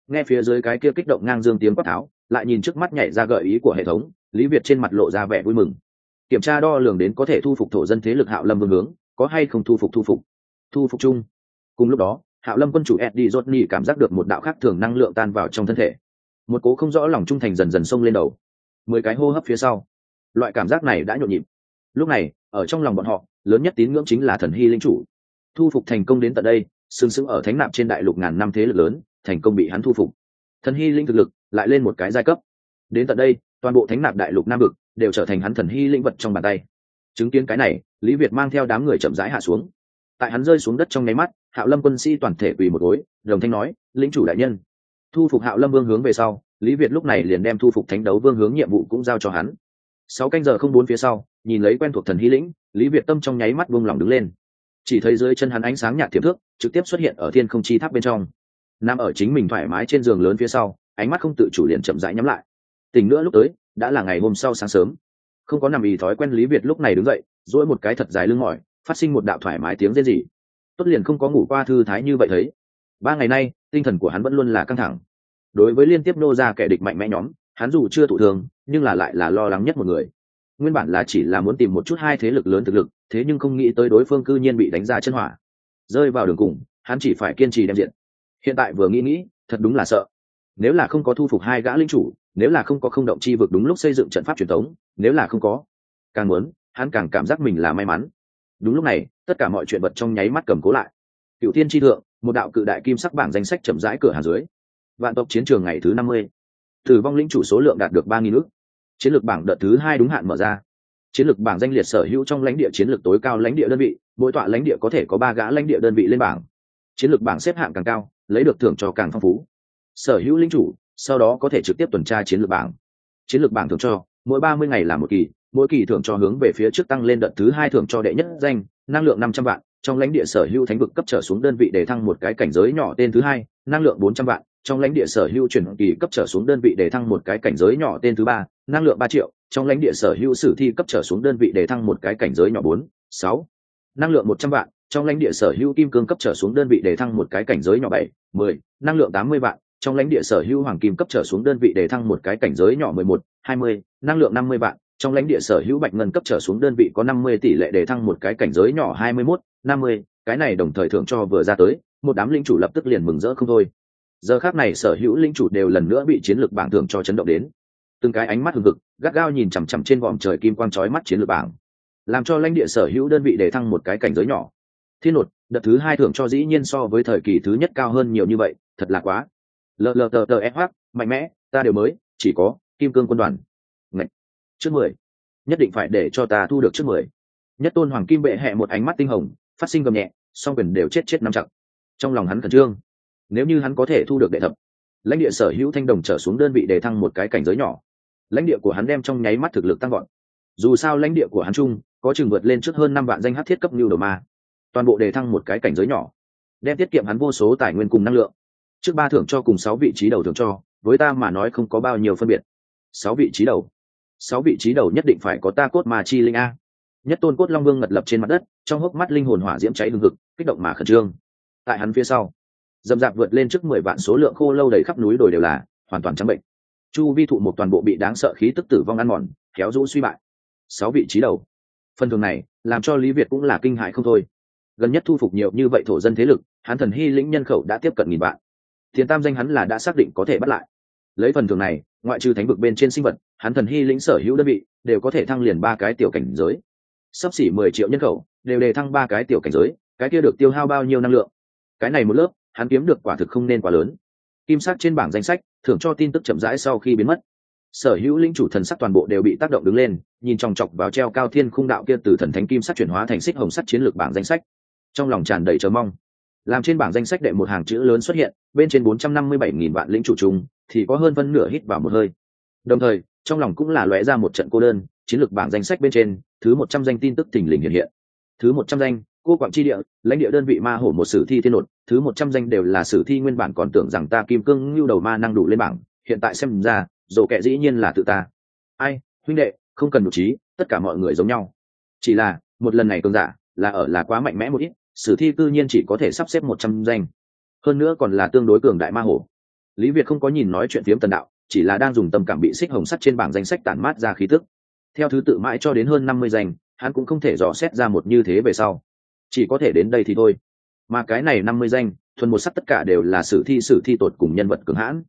Nghe phía dưới cái kia kích động ngang dương tiếng quát tháo lại nhìn trước mắt nhảy ra gợi ý của hệ thống lý việt trên mặt lộ ra vẻ vui mừng. Kiểm tra đo lường đến có thể thu phục thổ dân thế lực hạo lâm vương hướng có hay không thu phục thu phục? Thu phục chung. Cùng lúc đó, hạo lâm quân chủ eddie johnny cảm giác được một đạo khác thường năng lượng tan vào trong thân thể. Một cố không rõ lòng trung thành dần dần xông lên đầu. Mười cái hô hấp phía sau, loại cảm giác này đã nhộn nhịp. Lúc này, ở trong lòng bọn họ, lớn nhất tín ngưỡng chính là thần hy linh chủ. Thu phục thành công đến tận đây, sừng xứng ở thánh nạp trên đại lục ngàn năm thế lực lớn, thành công bị hắn thu phục. Thần hy linh thực lực lại lên một cái giai cấp. Đến tận đây, toàn bộ thánh nạp đại lục nam vực đều trở thành hắn thần hy linh vật trong bàn tay. Chứng kiến cái này lý việt mang theo đám người chậm rãi hạ xuống. Tại hắn rơi xuống đất trong nháy mắt, hạo lâm quân sĩ toàn thể quỳ một gối, đồng thanh nói, lĩnh chủ đại nhân. Thu phục hạo lâm vương hướng về sau, lý việt lúc này liền đem thu phục thánh đấu vương hướng nhiệm vụ cũng giao cho hắn. Sáu canh giờ không bốn phía sau, nhìn lấy quen thuộc thần hy lĩnh, lý việt tâm trong nháy mắt buông lòng đứng lên. Chỉ thấy dưới chân hắn ánh sáng nhạt thiệp thước, trực tiếp xuất hiện ở thiên không chi tháp bên trong. Nằm ở chính mình thoải mái trên giường lớn phía sau, ánh mắt không tự chủ liền chậm rãi nhắm lại. Tình nữa lúc tới, đã là ngày hôm sau sáng sớm. Không có nằm ý thói quen lý việt lúc này đứng dậy dỗi một cái thật dài lưng mỏi, phát sinh một đạo thoải mái tiếng rên rỉ. Tốt liền không có ngủ qua thư thái như vậy thấy. Ba ngày nay, tinh thần của hắn vẫn luôn là căng thẳng. Đối với liên tiếp nô ra kẻ địch mạnh mẽ nhóm, hắn dù chưa thụ thường nhưng là lại là lo lắng nhất một người. Nguyên bản là chỉ là muốn tìm một chút hai thế lực lớn thực lực, thế nhưng không nghĩ tới đối phương cư nhiên bị đánh ra chân hỏa. Rơi vào đường cùng, hắn chỉ phải kiên trì đem diện. Hiện tại vừa nghĩ nghĩ, thật đúng là sợ. Nếu là không có thu phục hai gã linh chủ, nếu là không có không động chi vực đúng lúc xây dựng trận pháp truyền thống, nếu là không có, càng muốn hắn càng cảm giác mình là may mắn. Đúng lúc này, tất cả mọi chuyện vật trong nháy mắt cầm cố lại. Cựu Thiên tri thượng, một đạo cự đại kim sắc bảng danh sách chậm rãi cửa hàng dưới. Vạn tộc chiến trường ngày thứ năm mươi. Tử vong lĩnh chủ số lượng đạt được ba nghìn ước. Chiến lược bảng đợt thứ hai đúng hạn mở ra. Chiến lược bảng danh liệt sở hữu trong lãnh địa chiến lược tối cao lãnh địa đơn vị, mỗi tọa lãnh địa có thể có ba gã lãnh địa đơn vị lên bảng. Chiến lược bảng xếp hạng càng cao, lấy được thưởng cho càng phong phú. Sở hữu lĩnh chủ, sau đó có thể trực tiếp tuần tra chiến lược bảng. Chiến lược bảng thưởng cho, mỗi ba mươi ngày là một kỳ mỗi kỳ thưởng cho hướng về phía trước tăng lên đợt thứ hai thưởng cho đệ nhất danh, năng lượng năm trăm vạn, trong lãnh địa sở hữu thánh vực cấp trở xuống đơn vị để thăng một cái cảnh giới nhỏ tên thứ hai, năng lượng bốn trăm vạn, trong lãnh địa sở hữu chuyển kỳ cấp trở xuống đơn vị để thăng một cái cảnh giới nhỏ tên thứ ba, năng lượng ba triệu, trong lãnh địa sở hữu sử thi cấp trở xuống đơn vị để thăng một cái cảnh giới nhỏ bốn, sáu, năng lượng một trăm vạn, trong lãnh địa sở hữu kim cương cấp trở xuống đơn vị để thăng một cái cảnh giới nhỏ bảy, mười, năng lượng tám mươi vạn, trong lãnh địa sở hữu hoàng kim cấp trở xuống đơn vị để thăng một cái cảnh giới nhỏ mười một, hai mươi, năng lượng năm mươi vạn trong lãnh địa sở hữu bạch ngân cấp trở xuống đơn vị có năm mươi tỷ lệ để thăng một cái cảnh giới nhỏ hai mươi mốt, năm mươi, cái này đồng thời thưởng cho vừa ra tới, một đám lĩnh chủ lập tức liền mừng rỡ không thôi. Giờ khác này sở hữu lĩnh chủ đều lần nữa bị chiến lược bảng thưởng cho chấn động đến. Từng cái ánh mắt hừng hực, gắt gao nhìn chằm chằm trên vòm trời kim quang chói mắt chiến lược bảng. Làm cho lãnh địa sở hữu đơn vị để thăng một cái cảnh giới nhỏ. Thiên nột, đợt thứ hai thưởng cho dĩ nhiên so với thời kỳ thứ nhất cao hơn nhiều như vậy, thật là quá. Lờ lờ tờ tờ ép mạnh mẽ, ta đều mới, chỉ có kim cương quân đoàn trước mười. Nhất định phải để cho ta thu được trước mười. Nhất tôn hoàng kim bệ hẹ một ánh mắt tinh hồng, phát sinh gầm nhẹ, song quyền đều chết chết nắm chặt. Trong lòng hắn khẩn trương. Nếu như hắn có thể thu được đệ thập, lãnh địa sở hữu thanh đồng trở xuống đơn vị đề thăng một cái cảnh giới nhỏ. Lãnh địa của hắn đem trong nháy mắt thực lực tăng gọn dù sao lãnh địa của hắn chung, có chừng vượt lên trước hơn năm vạn danh hát thiết cấp lưu đồ ma. Toàn bộ đề thăng một cái cảnh giới nhỏ, đem tiết kiệm hắn vô số tài nguyên cùng năng lượng. Trước ba thưởng cho cùng sáu vị trí đầu thưởng cho, với ta mà nói không có bao nhiêu phân biệt. Sáu vị trí đầu sáu vị trí đầu nhất định phải có ta cốt mà chi linh a. Nhất tôn cốt long vương ngật lập trên mặt đất, trong hốc mắt linh hồn hỏa diễm cháy hương thực kích động mà khẩn trương. Tại hắn phía sau, dầm dạp vượt lên trước mười vạn số lượng khô lâu đầy khắp núi đồi đều là hoàn toàn trắng bệnh. Chu vi thụ một toàn bộ bị đáng sợ khí tức tử vong ăn mòn, kéo rũ suy bại. Sáu vị trí đầu. Phần thường này, làm cho lý việt cũng là kinh hại không thôi. Gần nhất thu phục nhiều như vậy thổ dân thế lực, hắn thần hy lĩnh nhân khẩu đã tiếp cận nghìn vạn. Thiền tam danh hắn là đã xác định có thể bắt lại. Lấy phần thường này, ngoại trừ thánh vực bên trên sinh vật hắn thần hy lĩnh sở hữu đơn vị, đều có thể thăng liền ba cái tiểu cảnh giới. Sắp xỉ mười triệu nhân khẩu, đều đề thăng ba cái tiểu cảnh giới, cái kia được tiêu hao bao nhiêu năng lượng? Cái này một lớp, hắn kiếm được quả thực không nên quá lớn. Kim sắc trên bảng danh sách, thưởng cho tin tức chậm rãi sau khi biến mất. Sở hữu linh chủ thần sắc toàn bộ đều bị tác động đứng lên, nhìn chòng chọc vào treo cao thiên khung đạo kia từ thần thánh kim sắc chuyển hóa thành xích hồng sắt chiến lược bảng danh sách. Trong lòng tràn đầy chờ mong. Làm trên bảng danh sách đệ một hàng chữ lớn xuất hiện, bên trên bốn trăm năm mươi bảy nghìn vạn lĩnh chủ chung, thì có hơn phân nửa hít vào một hơi. Đồng thời trong lòng cũng là lóe ra một trận cô đơn, chiến lược bảng danh sách bên trên, thứ một trăm danh tin tức thình lình hiện hiện. Thứ một trăm danh, cô quảng tri địa, lãnh địa đơn vị ma hổ một sử thi thiên nột, thứ một trăm danh đều là sử thi nguyên bản còn tưởng rằng ta kim cương lưu đầu ma năng đủ lên bảng, hiện tại xem ra dồ kệ dĩ nhiên là tự ta. Ai, huynh đệ, không cần đủ trí, tất cả mọi người giống nhau. Chỉ là, một lần này cường giả, là ở là quá mạnh mẽ một ít, sử thi cư nhiên chỉ có thể sắp xếp một trăm danh. Hơn nữa còn là tương đối cường đại ma hổ. Lý việt không có nhìn nói chuyện phiếm tần đạo chỉ là đang dùng tâm cảm bị xích hồng sắt trên bảng danh sách tản mát ra khí tức. Theo thứ tự mãi cho đến hơn năm mươi danh, hắn cũng không thể dò xét ra một như thế về sau. Chỉ có thể đến đây thì thôi. Mà cái này năm mươi danh, thuần một sắc tất cả đều là sử thi sử thi tột cùng nhân vật cường hãn.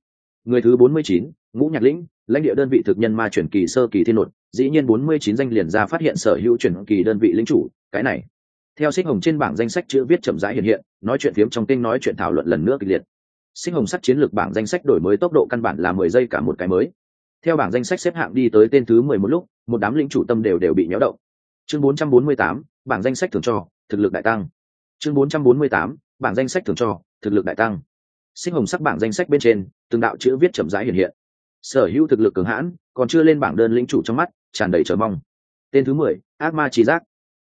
Người thứ bốn mươi chín, ngũ nhạc lĩnh, lãnh địa đơn vị thực nhân ma chuyển kỳ sơ kỳ thiên nột, dĩ nhiên bốn mươi chín danh liền ra phát hiện sở hữu chuyển kỳ đơn vị lĩnh chủ, cái này. Theo xích hồng trên bảng danh sách chữ viết chậm rãi hiện hiện, nói chuyện phiếm trong kinh nói chuyện thảo luận lần nữa kịch liệt. Sinh hồng sắc chiến lược bảng danh sách đổi mới tốc độ căn bản là mười giây cả một cái mới. Theo bảng danh sách xếp hạng đi tới tên thứ mười một lúc, một đám lĩnh chủ tâm đều đều bị nhéo động. Chương bốn trăm bốn mươi tám, bảng danh sách thường cho, thực lực đại tăng. Chương bốn trăm bốn mươi tám, bảng danh sách thường cho, thực lực đại tăng. Sinh hồng sắc bảng danh sách bên trên, từng đạo chữ viết chậm rãi hiện hiện. Sở hữu thực lực cường hãn, còn chưa lên bảng đơn lĩnh chủ trong mắt, tràn đầy chờ mong. Tên thứ mười, ác ma trí giác.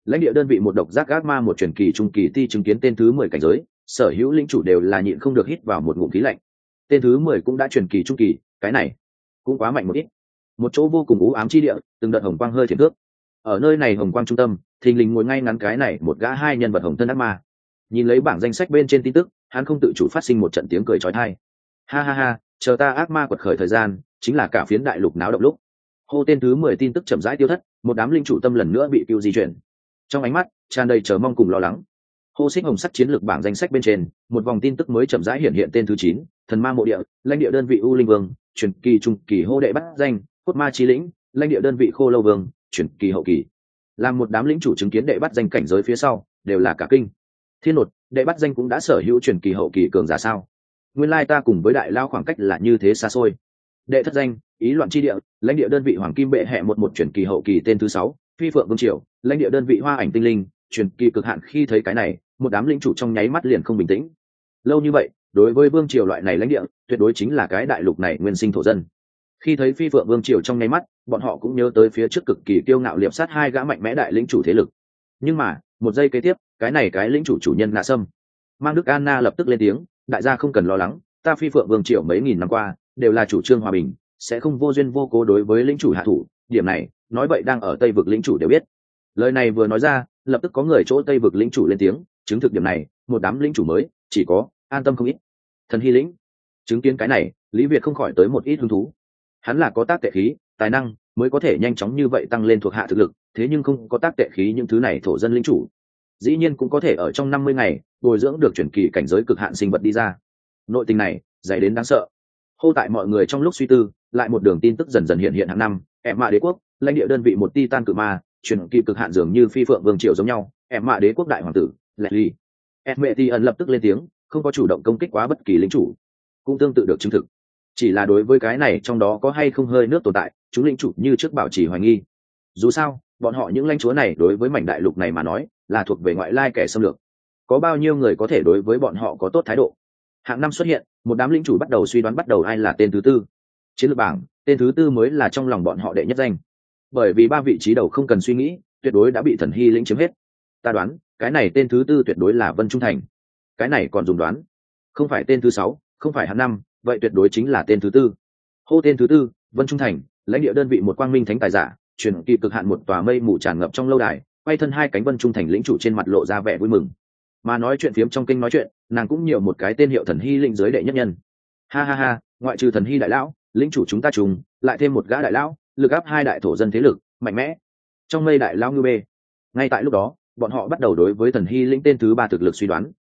Lãnh địa đơn vị một độc giác ác ma một truyền kỳ trung kỳ ti chứng kiến tên thứ mười cảnh giới sở hữu lĩnh chủ đều là nhịn không được hít vào một ngụm khí lạnh. Tên thứ mười cũng đã truyền kỳ trung kỳ, cái này cũng quá mạnh một ít. Một chỗ vô cùng ú ám chi địa, từng đợt hồng quang hơi thiệt thước. Ở nơi này hồng quang trung tâm, thình lình ngồi ngay ngắn cái này một gã hai nhân vật hồng thân ác ma. Nhìn lấy bảng danh sách bên trên tin tức, hắn không tự chủ phát sinh một trận tiếng cười trói thai ha ha ha, chờ ta ác ma quật khởi thời gian, chính là cả phiến đại lục náo động lúc. Hô tên thứ mười tin tức chậm rãi tiêu thất, một đám linh chủ tâm lần nữa bị tiêu di chuyển. Trong ánh mắt, tràn đầy chờ mong cùng lo lắng hô xích hồng sắc chiến lược bảng danh sách bên trên, một vòng tin tức mới chậm rãi hiện hiện tên thứ chín, thần ma mộ địa, lãnh địa đơn vị u linh vương truyền kỳ trung kỳ hô đệ bắt danh, cốt ma chi lĩnh, lãnh địa đơn vị khô lâu vương truyền kỳ hậu kỳ. Làm một đám lĩnh chủ chứng kiến đệ bắt danh cảnh giới phía sau, đều là cả kinh. Thiên nột đệ bắt danh cũng đã sở hữu truyền kỳ hậu kỳ cường giả sao? Nguyên lai ta cùng với đại lao khoảng cách là như thế xa xôi. Đệ thất danh, ý loạn chi địa, lãnh địa đơn vị hoàng kim bệ hẹ một một truyền kỳ hậu kỳ tên thứ sáu, phi phượng vương triều, lãnh địa đơn vị hoa ảnh tinh linh truyền kỳ cực hạn khi thấy cái này một đám lĩnh chủ trong nháy mắt liền không bình tĩnh. Lâu như vậy, đối với vương triều loại này lãnh địa, tuyệt đối chính là cái đại lục này nguyên sinh thổ dân. Khi thấy phi phượng vương triều trong nháy mắt, bọn họ cũng nhớ tới phía trước cực kỳ kiêu ngạo liệp sát hai gã mạnh mẽ đại lĩnh chủ thế lực. Nhưng mà, một giây kế tiếp, cái này cái lĩnh chủ chủ nhân nạ sâm, mang đức anna lập tức lên tiếng, đại gia không cần lo lắng, ta phi phượng vương triều mấy nghìn năm qua, đều là chủ trương hòa bình, sẽ không vô duyên vô cố đối với lĩnh chủ hạ thủ, điểm này, nói vậy đang ở tây vực lĩnh chủ đều biết. Lời này vừa nói ra, lập tức có người chỗ tây vực lĩnh chủ lên tiếng chứng thực điểm này, một đám lĩnh chủ mới, chỉ có an tâm không ít. Thần hy lĩnh, chứng kiến cái này, lý việt không khỏi tới một ít hứng thú. Hắn là có tác tệ khí, tài năng, mới có thể nhanh chóng như vậy tăng lên thuộc hạ thực lực, thế nhưng không có tác tệ khí những thứ này thổ dân lĩnh chủ. Dĩ nhiên cũng có thể ở trong năm mươi ngày, bồi dưỡng được chuyển kỳ cảnh giới cực hạn sinh vật đi ra. Nội tình này, dày đến đáng sợ. Hô tại mọi người trong lúc suy tư, lại một đường tin tức dần dần hiện hiện hàng năm. Em mạ đế quốc, lãnh địa đơn vị một ti tan cự ma, chuyển kỳ cực hạn dường như phi phượng vương triều giống nhau. Em mạ đế quốc đại hoàng tử lệ ly. Em mẹ ti ẩn lập tức lên tiếng, không có chủ động công kích quá bất kỳ lính chủ, cũng tương tự được chứng thực. Chỉ là đối với cái này trong đó có hay không hơi nước tồn tại, chúng lính chủ như trước bảo trì hoài nghi. Dù sao, bọn họ những lãnh chúa này đối với mảnh đại lục này mà nói, là thuộc về ngoại lai kẻ xâm lược. Có bao nhiêu người có thể đối với bọn họ có tốt thái độ? Hạng năm xuất hiện, một đám lính chủ bắt đầu suy đoán bắt đầu ai là tên thứ tư. Chiến lược bảng, tên thứ tư mới là trong lòng bọn họ đệ nhất danh. Bởi vì ba vị trí đầu không cần suy nghĩ, tuyệt đối đã bị thần hy lĩnh chiếm hết. Ta đoán cái này tên thứ tư tuyệt đối là vân trung thành. Cái này còn dùng đoán. Không phải tên thứ sáu, không phải hạng năm, vậy tuyệt đối chính là tên thứ tư. Hô tên thứ tư, vân trung thành, lãnh địa đơn vị một quang minh thánh tài giả, truyền kỳ cực hạn một tòa mây mù tràn ngập trong lâu đài, quay thân hai cánh vân trung thành lĩnh chủ trên mặt lộ ra vẻ vui mừng. Mà nói chuyện phiếm trong kinh nói chuyện, nàng cũng nhiều một cái tên hiệu thần hy linh giới đệ nhất nhân. Ha ha ha, ngoại trừ thần hy đại lão, lĩnh chủ chúng ta trùng, lại thêm một gã đại lão, lực áp hai đại thổ dân thế lực, mạnh mẽ. Trong mây đại lão ngư bê, ngay tại lúc đó bọn họ bắt đầu đối với thần hy lĩnh tên thứ ba thực lực suy đoán.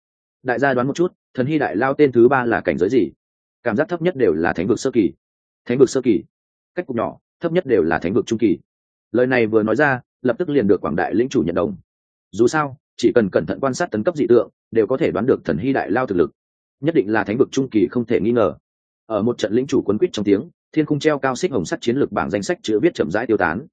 Đại gia đoán một chút, thần hy đại lao tên thứ ba là cảnh giới gì? Cảm giác thấp nhất đều là thánh vực sơ kỳ. Thánh vực sơ kỳ? Cách cục nhỏ, thấp nhất đều là thánh vực trung kỳ. Lời này vừa nói ra, lập tức liền được quảng đại lĩnh chủ nhận đồng. Dù sao, chỉ cần cẩn thận quan sát tấn cấp dị tượng, đều có thể đoán được thần hy đại lao thực lực. Nhất định là thánh vực trung kỳ không thể nghi ngờ. Ở một trận lĩnh chủ quấn quýt trong tiếng, thiên cung treo cao xích hồng sắt chiến lược bảng danh sách chữ viết chậm rãi tiêu tán.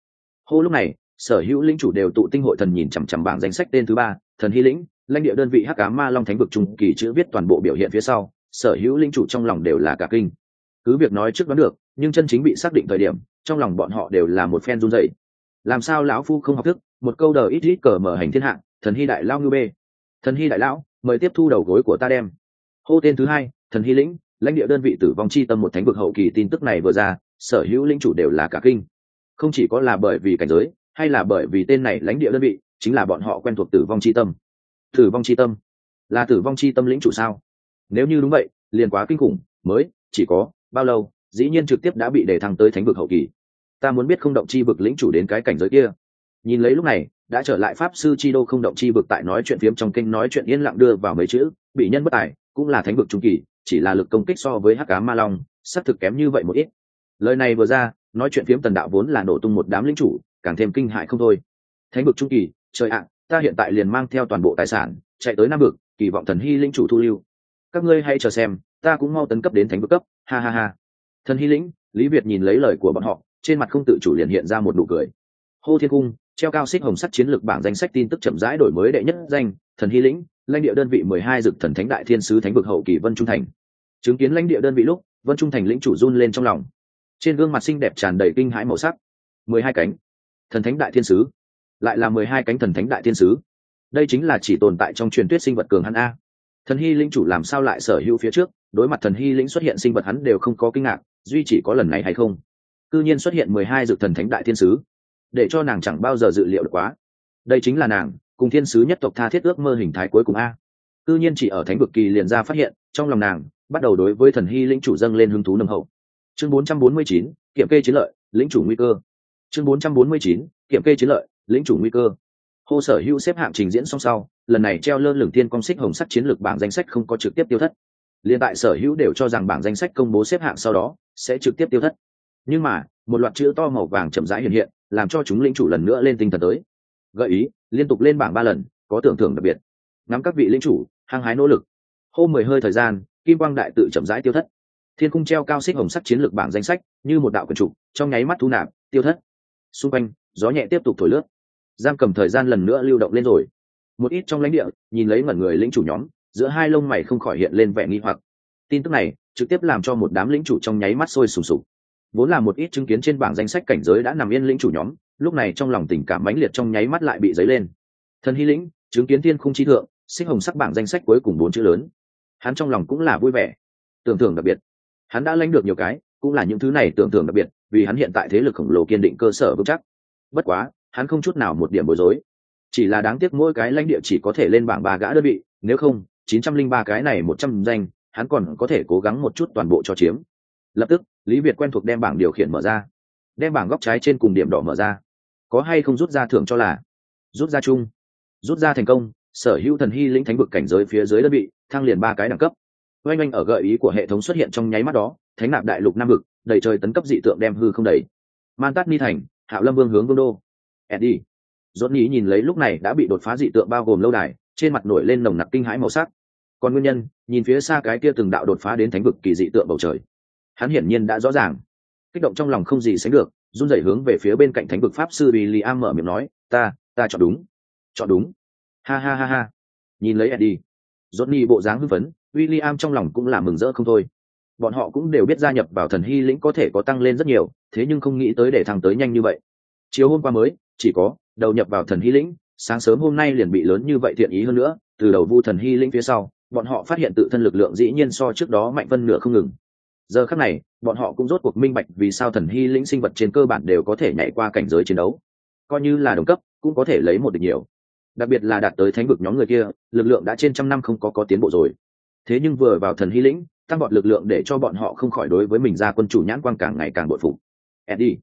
Hô lúc này sở hữu lĩnh chủ đều tụ tinh hội thần nhìn chằm chằm bảng danh sách tên thứ ba, thần hy lĩnh, lãnh địa đơn vị hắc cá ma long thánh vực trung kỳ chữ viết toàn bộ biểu hiện phía sau, sở hữu lĩnh chủ trong lòng đều là cả kinh. Cứ việc nói trước đoán được, nhưng chân chính bị xác định thời điểm, trong lòng bọn họ đều là một phen run dậy làm sao lão phu không học thức, một câu đờ ít ít cờ mở hành thiên hạng thần hy đại lao ngư bê. Thần hy đại lão, mời tiếp thu đầu gối của ta đem. Hô tên thứ hai, thần hy lĩnh, lãnh địa đơn vị tử vong chi tâm một thánh vực hậu kỳ tin tức này vừa ra, sở hữu lĩnh chủ đều là cả kinh. Không chỉ có là bởi vì cảnh giới hay là bởi vì tên này lãnh địa đơn vị, chính là bọn họ quen thuộc tử vong chi tâm. Tử vong chi tâm? Là tử vong chi tâm lĩnh chủ sao? Nếu như đúng vậy, liền quá kinh khủng, mới, chỉ có bao lâu, dĩ nhiên trực tiếp đã bị đề thăng tới thánh vực hậu kỳ. Ta muốn biết không động chi vực lĩnh chủ đến cái cảnh giới kia. Nhìn lấy lúc này, đã trở lại pháp sư chi đô không động chi vực tại nói chuyện phiếm trong kinh nói chuyện yên lặng đưa vào mấy chữ, bị nhân bất tài, cũng là thánh vực trung kỳ, chỉ là lực công kích so với hắc cá ma long sắp thực kém như vậy một ít. Lời này vừa ra, nói chuyện phiếm tần đạo vốn là nổ tung một đám lính chủ càng thêm kinh hại không thôi. Thánh vực trung kỳ, trời ạ, ta hiện tại liền mang theo toàn bộ tài sản, chạy tới nam vực, kỳ vọng thần hy linh chủ thu lưu. Các ngươi hãy chờ xem, ta cũng mau tấn cấp đến thánh vực cấp, ha ha ha. Thần hy lĩnh, lý việt nhìn lấy lời của bọn họ, trên mặt không tự chủ liền hiện ra một nụ cười. Hô thiên cung, treo cao xích hồng sắt chiến lược bảng danh sách tin tức chậm rãi đổi mới đệ nhất danh, thần hy lĩnh, lãnh địa đơn vị mười hai dực thần thánh đại thiên sứ thánh vực hậu kỳ vân trung thành. Chứng kiến lãnh địa đơn vị lúc, vân trung thành lĩnh chủ run lên trong lòng. Trên gương mặt xinh đẹp tràn đầy kinh hãi màu sắc. Mười hai cánh thần thánh đại thiên sứ. Lại là mười hai cánh thần thánh đại thiên sứ. Đây chính là chỉ tồn tại trong truyền thuyết sinh vật cường hắn a. Thần hy linh chủ làm sao lại sở hữu phía trước? Đối mặt thần hy lĩnh xuất hiện sinh vật hắn đều không có kinh ngạc duy chỉ có lần này hay không? Cư nhiên xuất hiện mười hai dự thần thánh đại thiên sứ để cho nàng chẳng bao giờ dự liệu được quá. Đây chính là nàng cùng thiên sứ nhất tộc tha thiết ước mơ hình thái cuối cùng a. Cư nhiên chỉ ở thánh vực kỳ liền ra phát hiện trong lòng nàng bắt đầu đối với thần hy lĩnh chủ dâng lên hứng thú nâng hậu. Chương 449, kiểm kê chiến lợi lĩnh chủ nguy cơ chương 449, kiểm kê chiến lợi lĩnh chủ nguy cơ. Hồ sở hữu xếp hạng trình diễn song sau lần này treo lơ lửng thiên công xích hồng sắc chiến lược bảng danh sách không có trực tiếp tiêu thất. Liên tại sở hữu đều cho rằng bảng danh sách công bố xếp hạng sau đó sẽ trực tiếp tiêu thất. Nhưng mà một loạt chữ to màu vàng chậm rãi hiện hiện làm cho chúng lĩnh chủ lần nữa lên tinh thần tới. Gợi ý liên tục lên bảng ba lần có tưởng thưởng đặc biệt. Ngắm các vị lĩnh chủ hăng hái nỗ lực. Hôm mười hơi thời gian kim quang đại tự chậm rãi tiêu thất. Thiên cung treo cao xích hồng sắc chiến lược bảng danh sách như một đạo quần trục trong nháy mắt thu nạp tiêu thất xung quanh, gió nhẹ tiếp tục thổi lướt. Giam cầm thời gian lần nữa lưu động lên rồi. Một ít trong lãnh địa, nhìn lấy mẩn người lĩnh chủ nhóm, giữa hai lông mày không khỏi hiện lên vẻ nghi hoặc. Tin tức này, trực tiếp làm cho một đám lĩnh chủ trong nháy mắt sôi sùng sục. Vốn là một ít chứng kiến trên bảng danh sách cảnh giới đã nằm yên lĩnh chủ nhóm, lúc này trong lòng tình cảm mãnh liệt trong nháy mắt lại bị dấy lên. Thần hy lĩnh, chứng kiến thiên khung trí thượng sinh hồng sắc bảng danh sách cuối cùng bốn chữ lớn. Hắn trong lòng cũng là vui vẻ. Tưởng thưởng đặc biệt. Hắn đã lãnh được nhiều cái cũng là những thứ này tưởng tượng đặc biệt, vì hắn hiện tại thế lực khổng lồ kiên định cơ sở vững chắc. Bất quá, hắn không chút nào một điểm bối rối. Chỉ là đáng tiếc mỗi cái lãnh địa chỉ có thể lên bảng ba gã đơn vị, nếu không, chín trăm linh ba cái này một trăm danh, hắn còn có thể cố gắng một chút toàn bộ cho chiếm. Lập tức, lý việt quen thuộc đem bảng điều khiển mở ra. Đem bảng góc trái trên cùng điểm đỏ mở ra. Có hay không rút ra thưởng cho là? Rút ra chung. Rút ra thành công, sở hữu thần hy lĩnh thánh vực cảnh giới phía dưới đơn vị, thăng liền ba cái đẳng cấp. Oanh oanh ở gợi ý của hệ thống xuất hiện trong nháy mắt đó thánh nạp đại lục nam vực, đầy trời tấn cấp dị tượng đem hư không đầy. Man tát ni thành, hạo lâm vương hướng vương đô. Eddie. Dốt nhí nhìn lấy lúc này đã bị đột phá dị tượng bao gồm lâu đài, trên mặt nổi lên nồng nặc kinh hãi màu sắc. Còn nguyên nhân, nhìn phía xa cái kia từng đạo đột phá đến thánh vực kỳ dị tượng bầu trời. Hắn hiển nhiên đã rõ ràng. Kích động trong lòng không gì sánh được, run rẩy hướng về phía bên cạnh thánh vực pháp sư vì li am mở miệng nói, ta ta chọn đúng. Chọn đúng. Ha ha ha ha. Nhìn lấy eddie, johnny bộ dáng hưng phấn, William trong lòng cũng là mừng rỡ không thôi bọn họ cũng đều biết gia nhập vào thần hy lĩnh có thể có tăng lên rất nhiều, thế nhưng không nghĩ tới để thăng tới nhanh như vậy. Chiều hôm qua mới, chỉ có, đầu nhập vào thần hy lĩnh, sáng sớm hôm nay liền bị lớn như vậy thiện ý hơn nữa, từ đầu vu thần hy lĩnh phía sau, bọn họ phát hiện tự thân lực lượng dĩ nhiên so trước đó mạnh phân nửa không ngừng. Giờ khắc này, bọn họ cũng rốt cuộc minh bạch vì sao thần hy lĩnh sinh vật trên cơ bản đều có thể nhảy qua cảnh giới chiến đấu. Coi như là đồng cấp, cũng có thể lấy một địch nhiều. Đặc biệt là đạt tới thánh vực nhóm người kia, lực lượng đã trên trăm năm không có có tiến bộ rồi. Thế nhưng vừa vào thần hy lĩnh tăng bọn lực lượng để cho bọn họ không khỏi đối với mình ra quân chủ nhãn quang càng ngày càng bội phục. Eddie,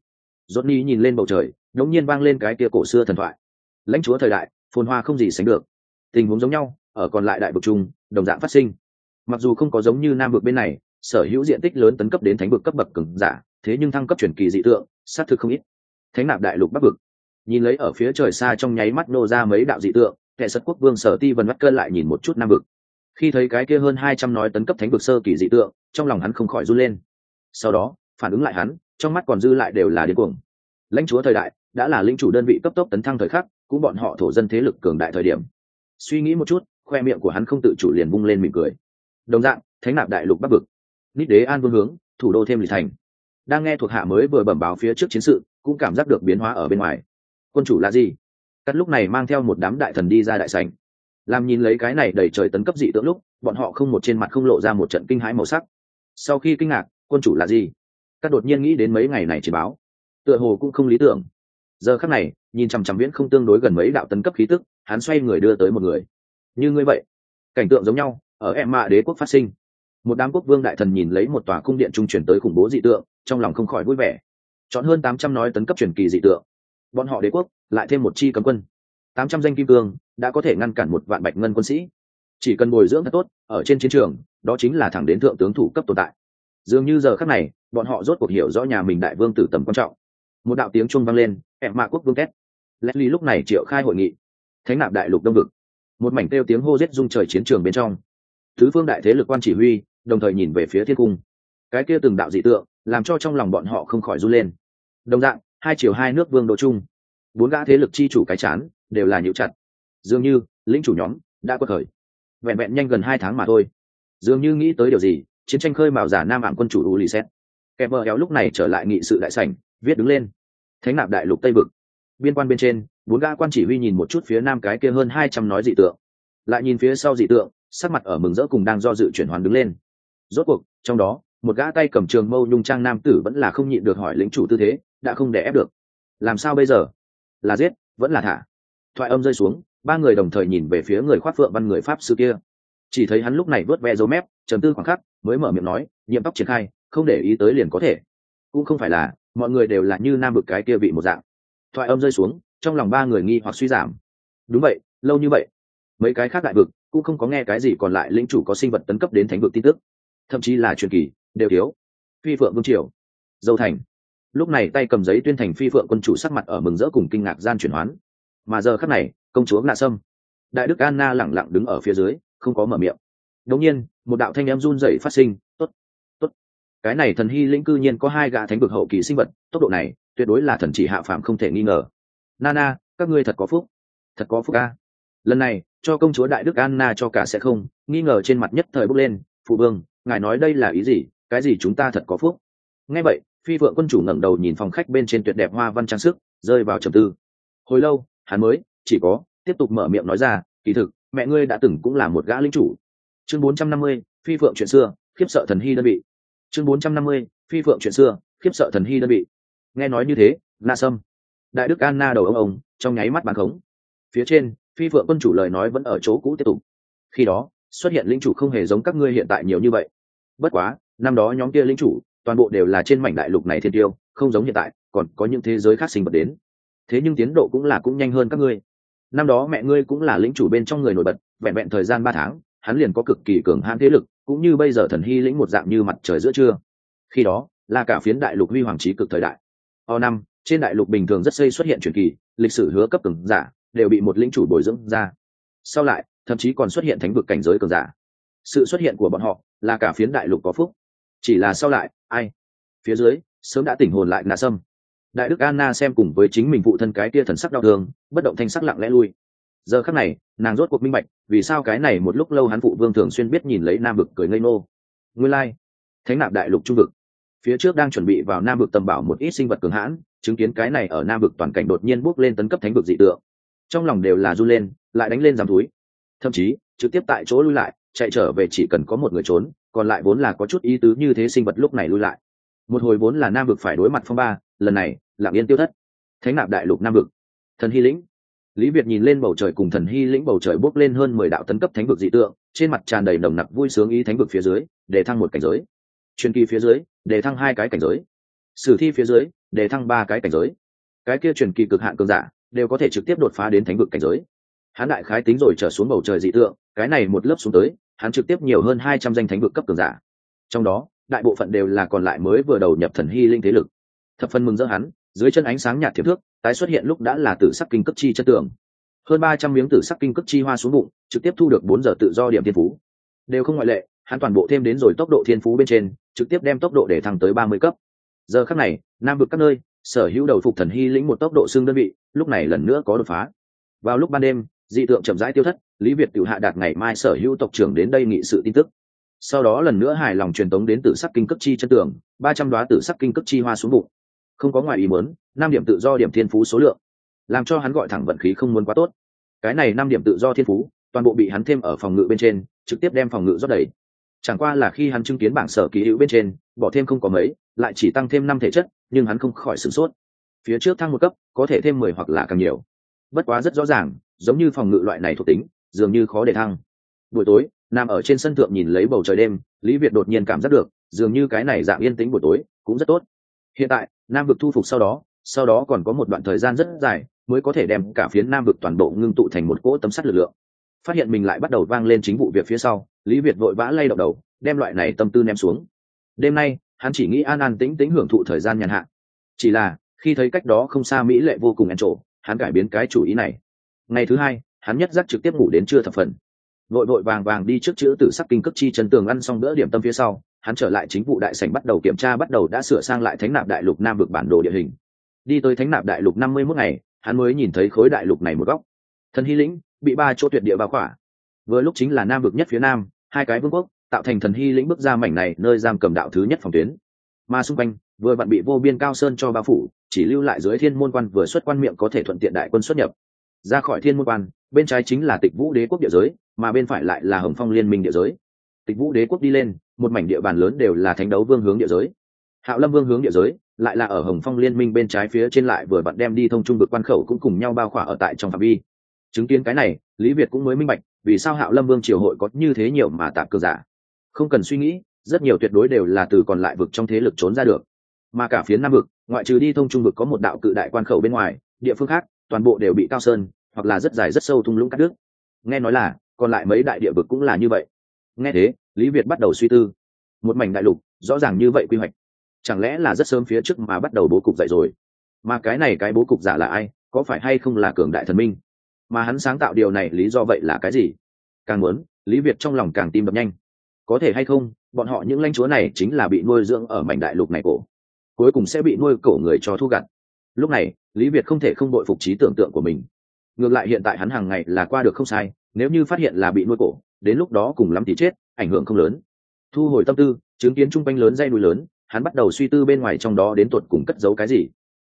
johnny nhìn lên bầu trời, đống nhiên vang lên cái kia cổ xưa thần thoại. Lãnh chúa thời đại, phồn hoa không gì sánh được. Tình huống giống nhau, ở còn lại đại vực chung, đồng dạng phát sinh. Mặc dù không có giống như nam vực bên này, sở hữu diện tích lớn tấn cấp đến thánh vực cấp bậc cường giả, thế nhưng thăng cấp chuyển kỳ dị tượng sát thực không ít. Thánh nạp đại lục bắc vực. Nhìn lấy ở phía trời xa trong nháy mắt nô ra mấy đạo dị tượng, kẻ sất quốc vương sở ti vân mắt cơn lại nhìn một chút nam vực khi thấy cái kia hơn hai trăm nói tấn cấp thánh vực sơ kỳ dị tượng, trong lòng hắn không khỏi run lên. Sau đó, phản ứng lại hắn, trong mắt còn dư lại đều là điên cuồng. Lãnh chúa thời đại, đã là linh chủ đơn vị cấp tốc tấn thăng thời khắc, cũng bọn họ thổ dân thế lực cường đại thời điểm. Suy nghĩ một chút, khoe miệng của hắn không tự chủ liền bung lên mỉm cười. Đồng dạng, thánh nạp đại lục bắc vực. Nít đế an vương hướng, thủ đô thêm lịch thành. Đang nghe thuộc hạ mới vừa bẩm báo phía trước chiến sự, cũng cảm giác được biến hóa ở bên ngoài. Quân chủ là gì? Cắt lúc này mang theo một đám đại thần đi ra đại sảnh làm nhìn lấy cái này đầy trời tấn cấp dị tượng lúc, bọn họ không một trên mặt không lộ ra một trận kinh hãi màu sắc. Sau khi kinh ngạc, quân chủ là gì? Các đột nhiên nghĩ đến mấy ngày này chỉ báo. Tựa hồ cũng không lý tưởng. Giờ khắc này, nhìn chằm chằm viễn không tương đối gần mấy đạo tấn cấp khí tức, hắn xoay người đưa tới một người. Như ngươi vậy. Cảnh tượng giống nhau, ở em mạ đế quốc phát sinh. Một đám quốc vương đại thần nhìn lấy một tòa cung điện trung chuyển tới khủng bố dị tượng, trong lòng không khỏi vui vẻ. Chọn hơn tám trăm nói tấn cấp truyền kỳ dị tượng. Bọn họ đế quốc, lại thêm một chi cấm quân. Tám trăm danh kim cương đã có thể ngăn cản một vạn bạch ngân quân sĩ. Chỉ cần bồi dưỡng thật tốt, ở trên chiến trường, đó chính là thẳng đến thượng tướng thủ cấp tồn tại. Dường như giờ khắc này, bọn họ rốt cuộc hiểu rõ nhà mình đại vương tử tầm quan trọng. Một đạo tiếng chuông vang lên em mạ quốc vương két. Ly lúc này triệu khai hội nghị. Thánh nạp đại lục đông vực. Một mảnh kêu tiếng hô rết rung trời chiến trường bên trong. Thứ phương đại thế lực quan chỉ huy, đồng thời nhìn về phía thiên cung. Cái kia từng đạo dị tượng, làm cho trong lòng bọn họ không khỏi run lên. Đồng dạng, hai chiều hai nước vương độ chung. Bốn gã thế lực chi chủ cái chán, đều là nhịu chặt dường như lĩnh chủ nhóm đã quật khởi. Vẹn vẹn nhanh gần hai tháng mà thôi. Dường như nghĩ tới điều gì, chiến tranh khơi mào giả nam ảng quân chủ u lì xét kẹp vợ héo lúc này trở lại nghị sự đại sảnh, viết đứng lên. Thánh nạp đại lục tây vực. Biên quan bên trên, bốn gã quan chỉ huy nhìn một chút phía nam cái kia hơn hai trăm nói dị tượng. Lại nhìn phía sau dị tượng, sắc mặt ở mừng rỡ cùng đang do dự chuyển hoàn đứng lên. Rốt cuộc, trong đó, một gã tay cầm trường mâu nhung trang nam tử vẫn là không nhịn được hỏi lính chủ tư thế, đã không để ép được. Làm sao bây giờ? Là giết, vẫn là thả. Thoại âm rơi xuống ba người đồng thời nhìn về phía người khoác phượng văn người pháp sư kia. Chỉ thấy hắn lúc này vớt ve dấu mép chấm tư khoảng khắc, mới mở miệng nói, nhiệm tóc triển khai, không để ý tới liền có thể. Cũng không phải là, mọi người đều là như nam bực cái kia vị một dạng. Thoại âm rơi xuống, trong lòng ba người nghi hoặc suy giảm. Đúng vậy, lâu như vậy. Mấy cái khác đại vực, cũng không có nghe cái gì còn lại lĩnh chủ có sinh vật tấn cấp đến thánh vực tin tức. Thậm chí là truyền kỳ, đều thiếu. Phi phượng vương triều, dâu thành. Lúc này tay cầm giấy tuyên thành phi phượng quân chủ sắc mặt ở mừng rỡ cùng kinh ngạc gian chuyển hoán. Mà giờ khắc này công chúa ngạ sâm. Đại đức anna lẳng lặng đứng ở phía dưới, không có mở miệng. Đống nhiên, một đạo thanh em run rẩy phát sinh, tốt tốt. Cái này thần hy lĩnh cư nhiên có hai gã thánh vực hậu kỳ sinh vật, tốc độ này, tuyệt đối là thần chỉ hạ phạm không thể nghi ngờ. Nana các ngươi thật có phúc, thật có phúc a. Lần này, cho công chúa đại đức anna cho cả sẽ không, nghi ngờ trên mặt nhất thời bốc lên, phụ vương, ngài nói đây là ý gì? Cái gì chúng ta thật có phúc? Ngay vậy, phi vợ quân chủ ngẩng đầu nhìn phòng khách bên trên tuyệt đẹp hoa văn trang sức, rơi vào trầm tư. Hồi lâu, hắn mới chỉ có tiếp tục mở miệng nói ra kỳ thực mẹ ngươi đã từng cũng là một gã lính chủ. Chương 450, phi phượng chuyện xưa khiếp sợ thần hy đơn vị. Chương 450, phi phượng chuyện xưa khiếp sợ thần hy đơn vị. Nghe nói như thế na sâm đại đức anna đầu ông ông trong nháy mắt bàn khống. Phía trên phi phượng quân chủ lời nói vẫn ở chỗ cũ tiếp tục. Khi đó xuất hiện linh chủ không hề giống các ngươi hiện tại nhiều như vậy. Bất quá năm đó nhóm kia linh chủ toàn bộ đều là trên mảnh đại lục này thiên tiêu không giống hiện tại còn có những thế giới khác sinh vật đến. Thế nhưng tiến độ cũng là cũng nhanh hơn các ngươi năm đó mẹ ngươi cũng là lĩnh chủ bên trong người nổi bật, vẹn vẹn thời gian ba tháng, hắn liền có cực kỳ cường hãn thế lực, cũng như bây giờ thần hy lĩnh một dạng như mặt trời giữa trưa. Khi đó, là cả phiến đại lục huy hoàng trí cực thời đại. O năm, trên đại lục bình thường rất xây xuất hiện truyền kỳ, lịch sử hứa cấp cường giả, đều bị một lĩnh chủ bồi dưỡng ra. Sau lại, thậm chí còn xuất hiện thánh vực cảnh giới cường giả. Sự xuất hiện của bọn họ, là cả phiến đại lục có phúc. Chỉ là sau lại, ai? Phía dưới, sớm đã tỉnh hồn lại nà sâm đại đức anna xem cùng với chính mình phụ thân cái tia thần sắc đau thương, bất động thanh sắc lặng lẽ lui. Giờ khắc này, nàng rốt cuộc minh bạch, vì sao cái này một lúc lâu hắn phụ vương thường xuyên biết nhìn lấy nam vực cười ngây nô nguyên lai、like. thánh nạp đại lục trung vực. Phía trước đang chuẩn bị vào nam vực tầm bảo một ít sinh vật cường hãn, chứng kiến cái này ở nam vực toàn cảnh đột nhiên bước lên tấn cấp thánh vực dị tượng. Trong lòng đều là run lên, lại đánh lên giảm túi. Thậm chí, trực tiếp tại chỗ lui lại, chạy trở về chỉ cần có một người trốn, còn lại vốn là có chút ý tứ như thế sinh vật lúc này lui lại. Một hồi vốn là nam vực phải đối mặt phong ba lần này, lạng yên tiêu thất. Thánh nạp đại lục nam vực. Thần hy lĩnh. Lý việt nhìn lên bầu trời cùng thần hy lĩnh bầu trời bốc lên hơn mười đạo tấn cấp thánh vực dị tượng, trên mặt tràn đầy nồng nặc vui sướng ý thánh vực phía dưới để thăng một cảnh giới. Truyền kỳ phía dưới để thăng hai cái cảnh giới. Sử thi phía dưới để thăng ba cái cảnh giới. Cái kia truyền kỳ cực hạn cường giả, đều có thể trực tiếp đột phá đến thánh vực cảnh giới. Hắn đại khái tính rồi trở xuống bầu trời dị tượng, cái này một lớp xuống tới, hắn trực tiếp nhiều hơn hai trăm danh thánh vực cấp cường giả. Trong đó, đại bộ phận đều là còn lại mới vừa đầu nhập thần hy linh thế lực thập phần mừng rỡ hắn, dưới chân ánh sáng nhạt thiệp thước, tái xuất hiện lúc đã là tử sắc kinh cấp chi chất tường. Hơn ba trăm miếng tử sắc kinh cấp chi hoa xuống bụng, trực tiếp thu được bốn giờ tự do điểm thiên phú. Đều không ngoại lệ, hắn toàn bộ thêm đến rồi tốc độ thiên phú bên trên, trực tiếp đem tốc độ để thăng tới ba mươi cấp. Giờ khắc này, nam vực các nơi, sở hữu đầu phục thần hy lĩnh một tốc độ xương đơn vị, lúc này lần nữa có đột phá. Vào lúc ban đêm, dị tượng chậm rãi tiêu thất, lý việt tự hạ đạt ngày mai sở hữu tộc trưởng đến đây nghị sự tin tức. Sau đó lần nữa hài lòng truyền tống đến tử sắc kinh cấp chi chân tường, ba trăm đoá tử sắc kinh cấp chi hoa xuống bụng không có ngoài ý muốn, năm điểm tự do điểm thiên phú số lượng, làm cho hắn gọi thẳng vận khí không muốn quá tốt. Cái này năm điểm tự do thiên phú, toàn bộ bị hắn thêm ở phòng ngự bên trên, trực tiếp đem phòng ngự rót đầy. Chẳng qua là khi hắn chứng kiến bảng sở ký hữu bên trên, bỏ thêm không có mấy, lại chỉ tăng thêm năm thể chất, nhưng hắn không khỏi sửng sốt. Phía trước thăng một cấp, có thể thêm mười hoặc là càng nhiều. Bất quá rất rõ ràng, giống như phòng ngự loại này thuộc tính, dường như khó để thăng. Buổi tối, nằm ở trên sân thượng nhìn lấy bầu trời đêm, lý việt đột nhiên cảm giác được, dường như cái này dạng yên tĩnh buổi tối cũng rất tốt. Hiện tại nam vực thu phục sau đó sau đó còn có một đoạn thời gian rất dài mới có thể đem cả phiến nam vực toàn bộ ngưng tụ thành một cỗ tấm sắt lực lượng. Phát hiện mình lại bắt đầu vang lên chính vụ việc phía sau, lý việt vội vã lay động đầu, đem loại này tâm tư ném xuống. Đêm nay, hắn chỉ nghĩ an an tĩnh tĩnh hưởng thụ thời gian nhàn hạ. Chỉ là, khi thấy cách đó không xa mỹ lệ vô cùng ăn trộ hắn cải biến cái chủ ý này. Ngày thứ hai, hắn nhất giác trực tiếp ngủ đến trưa thập phần. Vội vội vàng vàng đi trước chữ tử sắc kinh cất chi chân tường ăn xong bữa điểm tâm phía sau hắn trở lại chính vụ đại sảnh bắt đầu kiểm tra bắt đầu đã sửa sang lại thánh nạp đại lục nam vực bản đồ địa hình. Đi tới thánh nạp đại lục năm mươi mốt ngày, hắn mới nhìn thấy khối đại lục này một góc. Thần hy lĩnh bị ba chỗ tuyệt địa bao khỏa. Vừa lúc chính là nam vực nhất phía nam, hai cái vương quốc, tạo thành thần hy lĩnh bước ra mảnh này nơi giam cầm đạo thứ nhất phòng tuyến. Mà xung quanh, vừa vặn bị vô biên cao sơn cho bao phủ, chỉ lưu lại dưới thiên môn quan vừa xuất quan miệng có thể thuận tiện đại quân xuất nhập. Ra khỏi thiên môn quan, bên trái chính là tịch vũ đế quốc địa giới, mà bên phải lại là hồng phong liên minh địa giới. Tịch vũ đế quốc đi lên một mảnh địa bàn lớn đều là thánh đấu vương hướng địa giới. Hạo lâm vương hướng địa giới, lại là ở hồng phong liên minh bên trái phía trên lại vừa bận đem đi thông trung vực quan khẩu cũng cùng nhau bao khỏa ở tại trong phạm vi. Chứng kiến cái này, lý việt cũng mới minh bạch, vì sao hạo lâm vương triều hội có như thế nhiều mà tạp cơ giả. Không cần suy nghĩ, rất nhiều tuyệt đối đều là từ còn lại vực trong thế lực trốn ra được. Mà cả phía nam vực, ngoại trừ đi thông trung vực có một đạo cự đại quan khẩu bên ngoài, địa phương khác, toàn bộ đều bị cao sơn, hoặc là rất dài rất sâu thung lũng cắt đứt. Nghe nói là, còn lại mấy đại địa vực cũng là như vậy. Nghe thế lý việt bắt đầu suy tư. Một mảnh đại lục, rõ ràng như vậy quy hoạch. Chẳng lẽ là rất sớm phía trước mà bắt đầu bố cục dậy rồi? Mà cái này cái bố cục giả là ai? Có phải hay không là cường đại thần minh? Mà hắn sáng tạo điều này lý do vậy là cái gì? Càng muốn, lý việt trong lòng càng tim đập nhanh. Có thể hay không, bọn họ những lãnh chúa này chính là bị nuôi dưỡng ở mảnh đại lục này cổ. Cuối cùng sẽ bị nuôi cổ người cho thu gặt. Lúc này, lý việt không thể không đội phục trí tưởng tượng của mình. Ngược lại hiện tại hắn hàng ngày là qua được không sai, nếu như phát hiện là bị nuôi cổ, đến lúc đó cùng lắm thì chết ảnh hưởng không lớn. Thu hồi tâm tư, chứng kiến chung quanh lớn dây núi lớn, hắn bắt đầu suy tư bên ngoài trong đó đến tuột cùng cất giấu cái gì.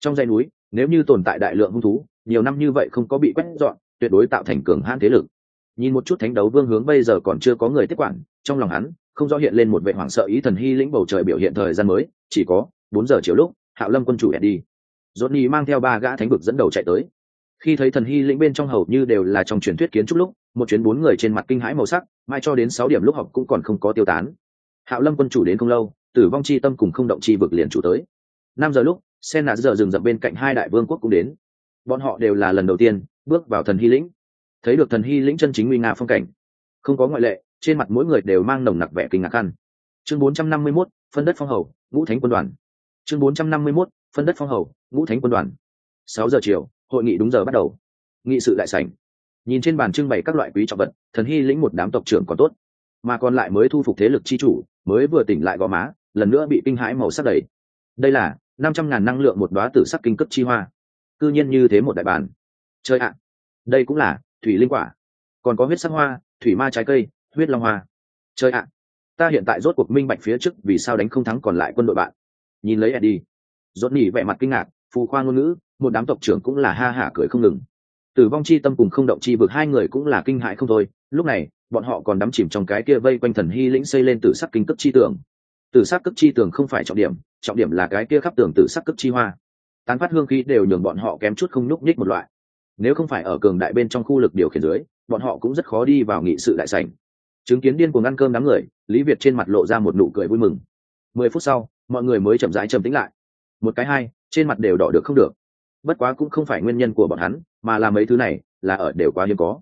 Trong dây núi, nếu như tồn tại đại lượng hung thú, nhiều năm như vậy không có bị quét dọn, tuyệt đối tạo thành cường hãn thế lực. Nhìn một chút thánh đấu vương hướng bây giờ còn chưa có người tiếp quản, trong lòng hắn, không rõ hiện lên một vệ hoảng sợ ý thần hy lĩnh bầu trời biểu hiện thời gian mới, chỉ có bốn giờ chiều lúc, hạo lâm quân chủ đi. Dốt mang theo ba gã thánh vực dẫn đầu chạy tới. Khi thấy thần hy lĩnh bên trong hầu như đều là trong truyền thuyết kiến trúc lúc, một chuyến bốn người trên mặt kinh hãi màu sắc mai cho đến sáu điểm lúc học cũng còn không có tiêu tán. Hạo lâm quân chủ đến không lâu tử vong chi tâm cùng không động chi vực liền chủ tới. Năm giờ lúc sen nạ giờ dừng dập bên cạnh hai đại vương quốc cũng đến. Bọn họ đều là lần đầu tiên bước vào thần hy lĩnh. Thấy được thần hy lĩnh chân chính nguy nga phong cảnh không có ngoại lệ trên mặt mỗi người đều mang nồng nặc vẻ kinh ngạc khăn. Chương 451, phân đất phong hầu ngũ thánh quân đoàn. Chương 451, phân đất phong hầu ngũ thánh quân đoàn. Sáu giờ chiều hội nghị đúng giờ bắt đầu. Nghị sự đại sảnh nhìn trên bàn trưng bày các loại quý trọng vật, thần hy lĩnh một đám tộc trưởng còn tốt. Mà còn lại mới thu phục thế lực chi chủ, mới vừa tỉnh lại gò má, lần nữa bị kinh hãi màu sắc đầy. Đây là năm trăm ngàn năng lượng một đoá tử sắc kinh cấp chi hoa. Cư nhiên như thế một đại bàn chơi ạ! Đây cũng là thủy linh quả. Còn có huyết sắc hoa, thủy ma trái cây, huyết long hoa. Chơi ạ! Ta hiện tại rốt cuộc minh bạch phía trước vì sao đánh không thắng còn lại quân đội bạn. Nhìn lấy eddie rốt nỉ vẻ mặt kinh ngạc, phù khoa ngôn ngữ, một đám tộc trưởng cũng là ha hả cười không ngừng tử vong chi tâm cùng không động chi vực hai người cũng là kinh hại không thôi. Lúc này, bọn họ còn đắm chìm trong cái kia vây quanh thần hy lĩnh xây lên tử sắc kinh cấp chi tưởng tử sắc cấp chi tường không phải trọng điểm trọng điểm là cái kia khắp tường tử sắc cấp chi hoa. Tán phát hương khí đều nhường bọn họ kém chút không nhúc nhích một loại. Nếu không phải ở cường đại bên trong khu lực điều khiển dưới, bọn họ cũng rất khó đi vào nghị sự đại sảnh. Chứng kiến điên cuồng ăn cơm đám người, lý việt trên mặt lộ ra một nụ cười vui mừng. Mười phút sau, mọi người mới chậm rãi trầm tĩnh lại. Một cái hai, trên mặt đều đỏ được không được bất quá cũng không phải nguyên nhân của bọn hắn, mà là mấy thứ này, là ở đều quá hiếm có.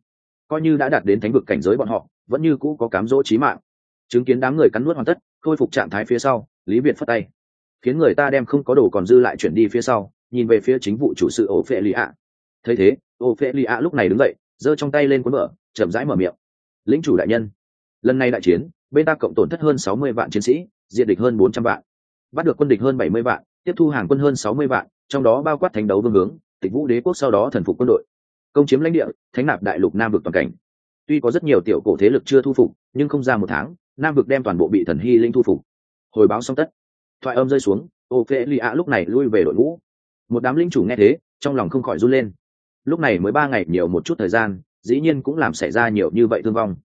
Coi như đã đạt đến thánh vực cảnh giới bọn họ, vẫn như cũ có cám dỗ trí mạng. Chứng kiến đám người cắn nuốt hoàn tất, khôi phục trạng thái phía sau, lý việt phất tay. Khiến người ta đem không có đồ còn dư lại chuyển đi phía sau, nhìn về phía chính vụ chủ sự ổ phệ lì ạ. Thấy thế, ổ phệ lì ạ lúc này đứng dậy, giơ trong tay lên cuốn mở, chậm rãi mở miệng. Lính chủ đại nhân, lần này đại chiến, bên ta cộng tổn thất hơn sáu mươi vạn chiến sĩ, diện địch hơn bốn trăm vạn, bắt được quân địch hơn bảy mươi vạn, tiếp thu hàng quân hơn sáu mươi vạn trong đó bao quát thánh đấu vương hướng, tịch vũ đế quốc sau đó thần phục quân đội. Công chiếm lãnh địa, thánh nạp đại lục nam vực toàn cảnh. Tuy có rất nhiều tiểu cổ thế lực chưa thu phục, nhưng không ra một tháng, nam vực đem toàn bộ bị thần hy linh thu phục. Hồi báo xong tất. Thoại âm rơi xuống ô phê li ạ lúc này lui về đội ngũ. Một đám linh chủ nghe thế, trong lòng không khỏi run lên. Lúc này mới ba ngày nhiều một chút thời gian, dĩ nhiên cũng làm xảy ra nhiều như vậy thương vong.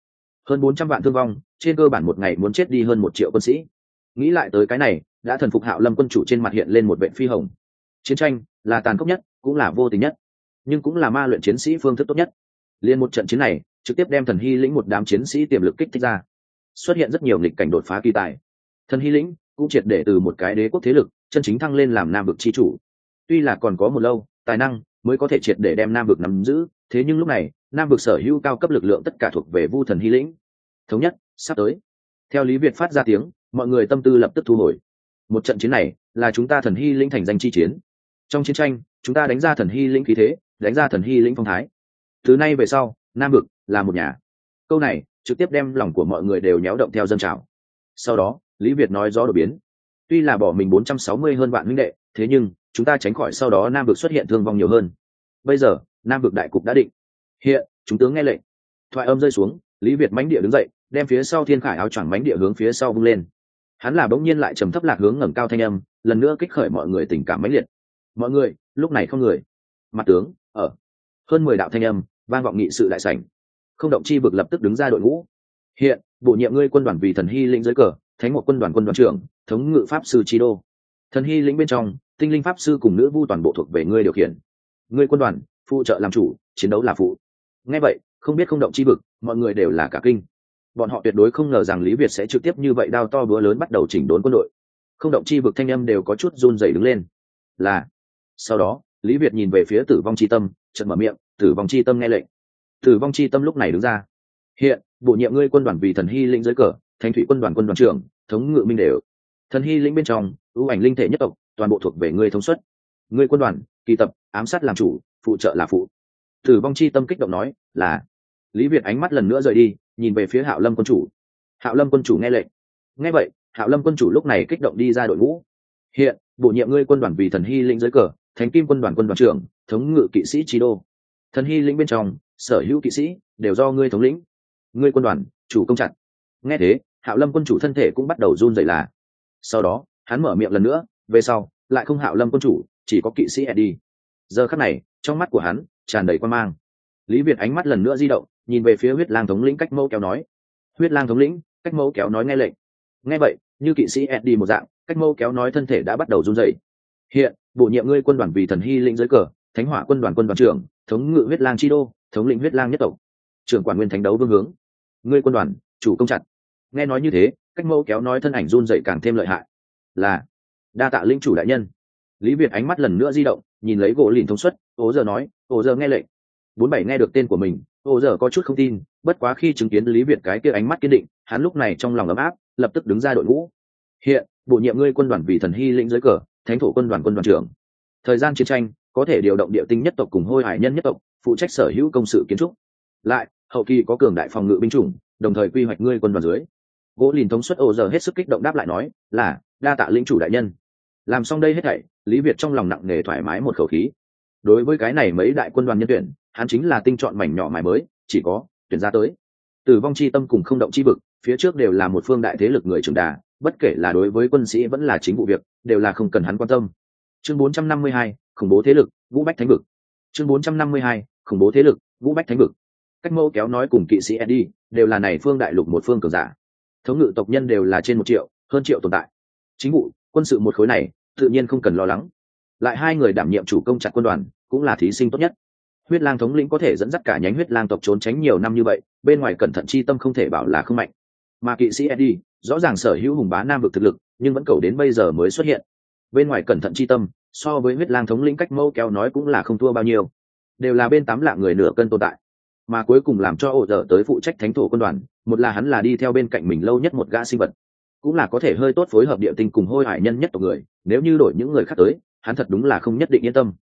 Hơn bốn trăm vạn thương vong, trên cơ bản một ngày muốn chết đi hơn một triệu quân sĩ. Nghĩ lại tới cái này, đã thần phục hạo lâm quân chủ trên mặt hiện lên một vệ phi hồng chiến tranh là tàn khốc nhất, cũng là vô tình nhất, nhưng cũng là ma luyện chiến sĩ phương thức tốt nhất. Liên một trận chiến này, trực tiếp đem thần hy lĩnh một đám chiến sĩ tiềm lực kích thích ra. Xuất hiện rất nhiều nghịch cảnh đột phá kỳ tài. Thần hy lĩnh cũng triệt để từ một cái đế quốc thế lực, chân chính thăng lên làm nam vực chi chủ. Tuy là còn có một lâu, tài năng mới có thể triệt để đem nam vực nắm giữ, thế nhưng lúc này, nam vực sở hữu cao cấp lực lượng tất cả thuộc về vu thần hy lĩnh. Thống nhất, sắp tới. Theo lý việt phát ra tiếng, mọi người tâm tư lập tức thu hồi. Một trận chiến này là chúng ta thần hy lĩnh thành danh chi chiến trong chiến tranh, chúng ta đánh ra thần hy lĩnh khí thế, đánh ra thần hy lĩnh phong thái. Thứ nay về sau, nam vực là một nhà. Câu này trực tiếp đem lòng của mọi người đều nhéo động theo dân trào. Sau đó, lý việt nói rõ đột biến. Tuy là bỏ mình bốn trăm sáu mươi hơn vạn minh đệ, thế nhưng, chúng ta tránh khỏi sau đó nam vực xuất hiện thương vong nhiều hơn. Bây giờ, nam vực đại cục đã định. Hiện, chúng tướng nghe lệnh. Thoại âm rơi xuống, lý việt mánh địa đứng dậy, đem phía sau thiên khải áo choàng mánh địa hướng phía sau vung lên. Hắn là bỗng nhiên lại trầm thấp lạc hướng ngẩng cao thanh âm, lần nữa kích khởi mọi người tình cảm mãnh liệt mọi người, lúc này không người. Mặt tướng, ở. Hơn mười đạo thanh âm, vang vọng nghị sự đại sảnh. Không động chi vực lập tức đứng ra đội ngũ. Hiện, bổ nhiệm ngươi quân đoàn vì thần hy lĩnh dưới cờ, thánh một quân đoàn quân đoàn trưởng, thống ngự pháp sư chi đô. Thần hy lĩnh bên trong, tinh linh pháp sư cùng nữ vu toàn bộ thuộc về ngươi điều khiển. Ngươi quân đoàn, phụ trợ làm chủ, chiến đấu là phụ. Nghe vậy, không biết không động chi vực, mọi người đều là cả kinh. Bọn họ tuyệt đối không ngờ rằng lý việt sẽ trực tiếp như vậy đao to búa lớn bắt đầu chỉnh đốn quân đội. Không động chi vực thanh âm đều có chút run dày đứng lên. Là sau đó, lý việt nhìn về phía tử vong c h i tâm trận mở miệng, tử vong c h i tâm nghe lệnh. Tử vong c h i tâm lúc này đứng ra. Hiện, bổ nhiệm ngươi quân đoàn vì thần hy lĩnh dưới cờ thành thủy quân đoàn quân đoàn trưởng, thống ngự minh đều. Thần hy lĩnh bên trong, ưu ảnh linh thể nhất tộc, toàn bộ thuộc về ngươi thống suất. Ngươi quân đoàn, kỳ tập, ám sát làm chủ, phụ trợ là phụ. Tử vong chi tâm kích động nói, là. Lý việt ánh mắt lần nữa rời đi, nhìn về phía hạo lâm quân chủ. Hạo lâm quân chủ nghe lệnh. Nghe vậy, hạo lâm quân chủ lúc này kích động đi ra đội ngũ. Hiện, bổ nhiệm ngươi quân đoàn vì thần hy lĩnh dưới cờ thánh kim quân đoàn quân đoàn trưởng, thống ngự kỵ sĩ trí đô. Thần hy lĩnh bên trong, sở hữu kỵ sĩ đều do ngươi thống lĩnh. Ngươi quân đoàn, chủ công chặt nghe thế, hạo lâm quân chủ thân thể cũng bắt đầu run dậy là. Sau đó, hắn mở miệng lần nữa, về sau, lại không hạo lâm quân chủ, chỉ có kỵ sĩ eddie. Giờ khắc này, trong mắt của hắn tràn đầy quan mang. Lý việt ánh mắt lần nữa di động, nhìn về phía huyết lang thống lĩnh cách mẫu kéo nói. Huyết lang thống lĩnh, cách mẫu kéo nói nghe lệnh. Nghe vậy, như kỵ sĩ eddie một dạng, cách mẫu kéo nói thân thể đã bắt đầu run dậy hiện, bổ nhiệm ngươi quân đoàn vì thần hy lĩnh dưới cờ, thánh hỏa quân đoàn quân đoàn trưởng, thống ngự huyết lang chi đô, thống lĩnh huyết lang nhất tộc. Trưởng quản nguyên thánh đấu vương hướng. Ngươi quân đoàn, chủ công chặt. Nghe nói như thế, cách mẫu kéo nói thân ảnh run dậy càng thêm lợi hại. Là, đa tạ linh chủ đại nhân. Lý việt ánh mắt lần nữa di động, nhìn lấy gỗ lìn thông suất ố giờ nói ố giờ nghe lệnh. Bốn bảy nghe được tên của mình, ô giờ có chút không tin, bất quá khi chứng kiến lý việt cái kia ánh mắt kiên định, hắn lúc này trong lòng ấm áp, lập tức đứng ra đội ngũ. Hiện, bổ nhiệm ngươi quân đoàn vì thần hy lĩnh dưới cờ thánh thổ quân đoàn quân đoàn trưởng. Thời gian chiến tranh có thể điều động địa tinh nhất tộc cùng hôi hải nhân nhất tộc, phụ trách sở hữu công sự kiến trúc. Lại, hậu kỳ có cường đại phòng ngự binh chủng, đồng thời quy hoạch ngươi quân đoàn dưới. Gỗ lìn thống suất ô giờ hết sức kích động đáp lại nói, là, đa tạ lĩnh chủ đại nhân. Làm xong đây hết thảy, lý việt trong lòng nặng nề thoải mái một khẩu khí. Đối với cái này mấy đại quân đoàn nhân tuyển, hắn chính là tinh chọn mảnh nhỏ mài mới, chỉ có tuyển ra tới. Tử vong chi tâm cùng không động chi vực, phía trước đều là một phương đại thế lực người trưởng đà bất kể là đối với quân sĩ vẫn là chính vụ việc đều là không cần hắn quan tâm. Chương 452, khủng bố thế lực vũ bách thánh vực. Chương 452, khủng bố thế lực vũ bách thánh vực. Cách mẫu kéo nói cùng kỵ sĩ eddie đều là này phương đại lục một phương cường giả. Thống ngự tộc nhân đều là trên một triệu hơn triệu tồn tại. Chính vụ quân sự một khối này tự nhiên không cần lo lắng. Lại hai người đảm nhiệm chủ công chặt quân đoàn cũng là thí sinh tốt nhất. Huyết lang thống lĩnh có thể dẫn dắt cả nhánh huyết lang tộc trốn tránh nhiều năm như vậy bên ngoài cẩn thận chi tâm không thể bảo là không mạnh mà kỵ sĩ eddie, rõ ràng sở hữu hùng bá nam vực thực lực, nhưng vẫn cầu đến bây giờ mới xuất hiện. Bên ngoài cẩn thận chi tâm, so với huyết lang thống lĩnh cách mâu kéo nói cũng là không thua bao nhiêu. Đều là bên tám lạng người nửa cân tồn tại. Mà cuối cùng làm cho ổ dở tới phụ trách thánh thổ quân đoàn, một là hắn là đi theo bên cạnh mình lâu nhất một gã sinh vật. Cũng là có thể hơi tốt phối hợp địa tinh cùng hôi hải nhân nhất tộc người, nếu như đổi những người khác tới, hắn thật đúng là không nhất định yên tâm.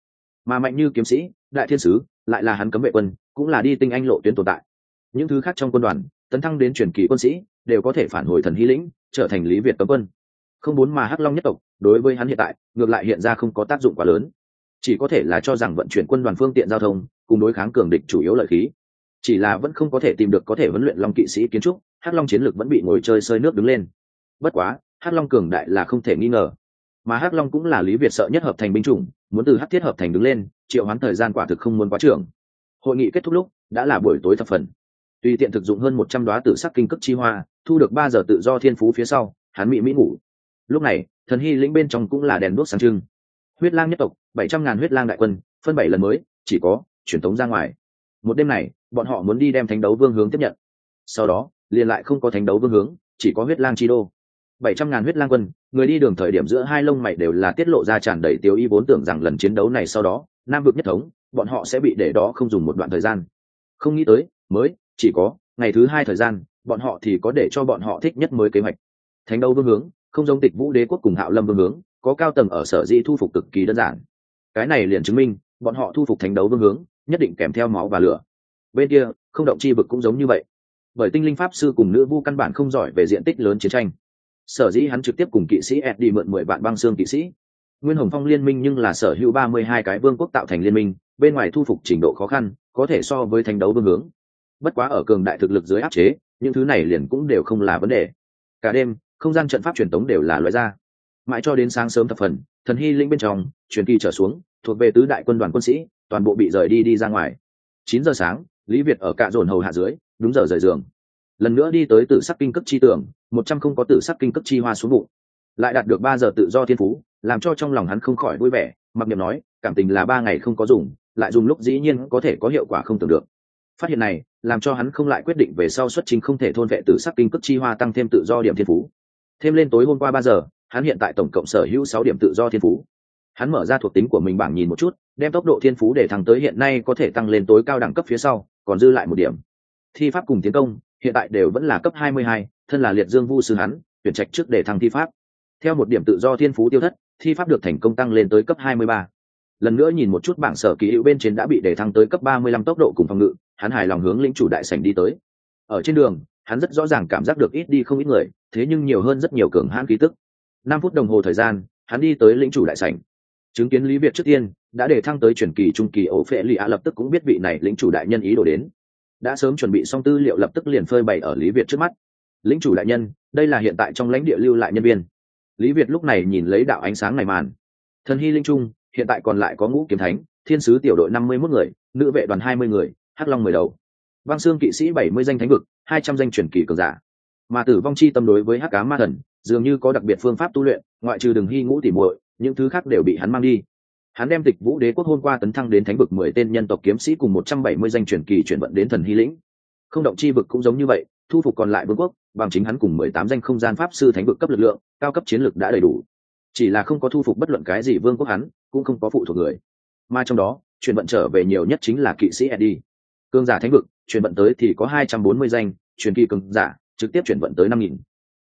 Mà mạnh như kiếm sĩ, đại thiên sứ, lại là hắn cấm vệ quân, cũng là đi tinh anh lộ tuyến tồn tại. Những thứ khác trong quân đoàn tấn thăng đến truyền kỳ quân sĩ, đều có thể phản hồi thần hy lĩnh, trở thành lý việt cấm quân. Không muốn mà hắc long nhất tộc, đối với hắn hiện tại, ngược lại hiện ra không có tác dụng quá lớn. Chỉ có thể là cho rằng vận chuyển quân đoàn phương tiện giao thông, cùng đối kháng cường địch chủ yếu lợi khí. Chỉ là vẫn không có thể tìm được có thể huấn luyện long kỵ sĩ kiến trúc, hắc long chiến lược vẫn bị ngồi chơi sơi nước đứng lên. Bất quá, hắc long cường đại là không thể nghi ngờ. Mà hắc long cũng là lý việt sợ nhất hợp thành binh chủng, muốn từ hắc thiết hợp thành đứng lên, triệu hoán thời gian quả thực không muốn quá trưởng hội nghị kết thúc lúc, đã là buổi tối thập phần tùy tiện thực dụng hơn một trăm đoá tự sắc kinh cước chi hoa, thu được ba giờ tự do thiên phú phía sau, hắn mỹ mỹ ngủ. Lúc này, thần hy lĩnh bên trong cũng là đèn đuốc sáng trưng. Huyết lang nhất tộc, bảy trăm ngàn huyết lang đại quân, phân bảy lần mới, chỉ có truyền tống ra ngoài. Một đêm này, bọn họ muốn đi đem thánh đấu vương hướng tiếp nhận. Sau đó, liền lại không có thánh đấu vương hướng, chỉ có huyết lang chi đô. Bảy trăm ngàn huyết lang quân, người đi đường thời điểm giữa hai lông mày đều là tiết lộ ra tràn đầy tiêu y vốn tưởng rằng lần chiến đấu này sau đó, nam vực nhất thống, bọn họ sẽ bị để đó không dùng một đoạn thời gian. Không nghĩ tới, mới chỉ có, ngày thứ hai thời gian, bọn họ thì có để cho bọn họ thích nhất mới kế hoạch. Thánh đấu vương hướng, không giống tịch vũ đế quốc cùng hạo lâm vương hướng, có cao tầng ở sở dĩ thu phục cực kỳ đơn giản. Cái này liền chứng minh, bọn họ thu phục thánh đấu vương hướng, nhất định kèm theo máu và lửa. Bên kia, không động chi vực cũng giống như vậy. Bởi tinh linh pháp sư cùng nữ vu căn bản không giỏi về diện tích lớn chiến tranh. Sở dĩ hắn trực tiếp cùng kỵ sĩ ed đi mượn mười vạn băng xương kỵ sĩ. Nguyên hồng phong liên minh nhưng là sở hữu ba mươi hai cái vương quốc tạo thành liên minh, bên ngoài thu phục trình độ khó khăn, có thể so với thánh đấu vương hướng bất quá ở cường đại thực lực dưới áp chế, những thứ này liền cũng đều không là vấn đề. Cả đêm, không gian trận pháp truyền tống đều là loại ra. Mãi cho đến sáng sớm thập phần, thần hy linh bên trong, truyền kỳ trở xuống, thuộc về tứ đại quân đoàn quân sĩ, toàn bộ bị rời đi đi ra ngoài. Chín giờ sáng, lý việt ở cạ dồn hầu hạ dưới, đúng giờ rời giường. Lần nữa đi tới tự sắc kinh cấp chi tưởng một trăm không có tự sắc kinh cấp chi hoa xuống bụng. Lại đạt được ba giờ tự do thiên phú, làm cho trong lòng hắn không khỏi vui vẻ, mặc niệm nói, cảm tình là ba ngày không có dùng, lại dùng lúc dĩ nhiên có thể có hiệu quả không tưởng được phát hiện này làm cho hắn không lại quyết định về sau xuất trình không thể thôn vệ tự sắc kinh cước chi hoa tăng thêm tự do điểm thiên phú. Thêm lên tối hôm qua ba giờ hắn hiện tại tổng cộng sở hữu sáu điểm tự do thiên phú. Hắn mở ra thuộc tính của mình bảng nhìn một chút đem tốc độ thiên phú để thẳng tới hiện nay có thể tăng lên tối cao đẳng cấp phía sau còn dư lại một điểm. Thi pháp cùng tiến công hiện tại đều vẫn là cấp 22, thân là liệt dương vu sư hắn tuyển trạch trước để thăng thi pháp. Theo một điểm tự do thiên phú tiêu thất thi pháp được thành công tăng lên tới cấp 23. lần nữa nhìn một chút bảng sở ký hữu bên trên đã bị để thăng tới cấp 35 tốc độ cùng phòng ngự hắn hài lòng hướng lĩnh chủ đại sảnh đi tới. Ở trên đường, hắn rất rõ ràng cảm giác được ít đi không ít người, thế nhưng nhiều hơn rất nhiều cường hãn khí tức. Năm phút đồng hồ thời gian, hắn đi tới lĩnh chủ đại sảnh. Chứng kiến lý việt trước tiên, đã để thăng tới truyền kỳ, trung kỳ ổ phệ lì a lập tức cũng biết vị này lĩnh chủ đại nhân ý đồ đến. Đã sớm chuẩn bị xong tư liệu lập tức liền phơi bày ở lý việt trước mắt. Lĩnh chủ đại nhân, đây là hiện tại trong lãnh địa lưu lại nhân viên. Lý việt lúc này nhìn lấy đạo ánh sáng này màn. Thần hy linh trung, hiện tại còn lại có ngũ kiếm thánh, thiên sứ tiểu đội năm mươi mốt người, nữ vệ đoàn hai mươi người hắc long mười đầu. Băng xương kỵ sĩ bảy mươi danh thánh vực, hai trăm danh truyền kỳ cường giả. Mà tử vong chi tâm đối với hắc cá ma thần, dường như có đặc biệt phương pháp tu luyện, ngoại trừ đường hy ngũ tỉ muội, những thứ khác đều bị hắn mang đi. Hắn đem tịch vũ đế quốc hôm qua tấn thăng đến thánh vực mười tên nhân tộc kiếm sĩ cùng một trăm bảy mươi danh truyền kỳ chuyển vận đến thần hy lĩnh. Không động chi vực cũng giống như vậy, thu phục còn lại vương quốc, bằng chính hắn cùng mười tám danh không gian pháp sư thánh vực cấp lực lượng, cao cấp chiến lược đã đầy đủ. Chỉ là không có thu phục bất luận cái gì vương quốc hắn, cũng không có phụ thuộc người. Mà trong đó, chuyển vận trở về nhiều nhất chính là kỵ sĩ eddie cương giả thánh vực, chuyển vận tới thì có hai trăm bốn mươi danh, truyền kỳ cường giả, trực tiếp chuyển vận tới năm nghìn.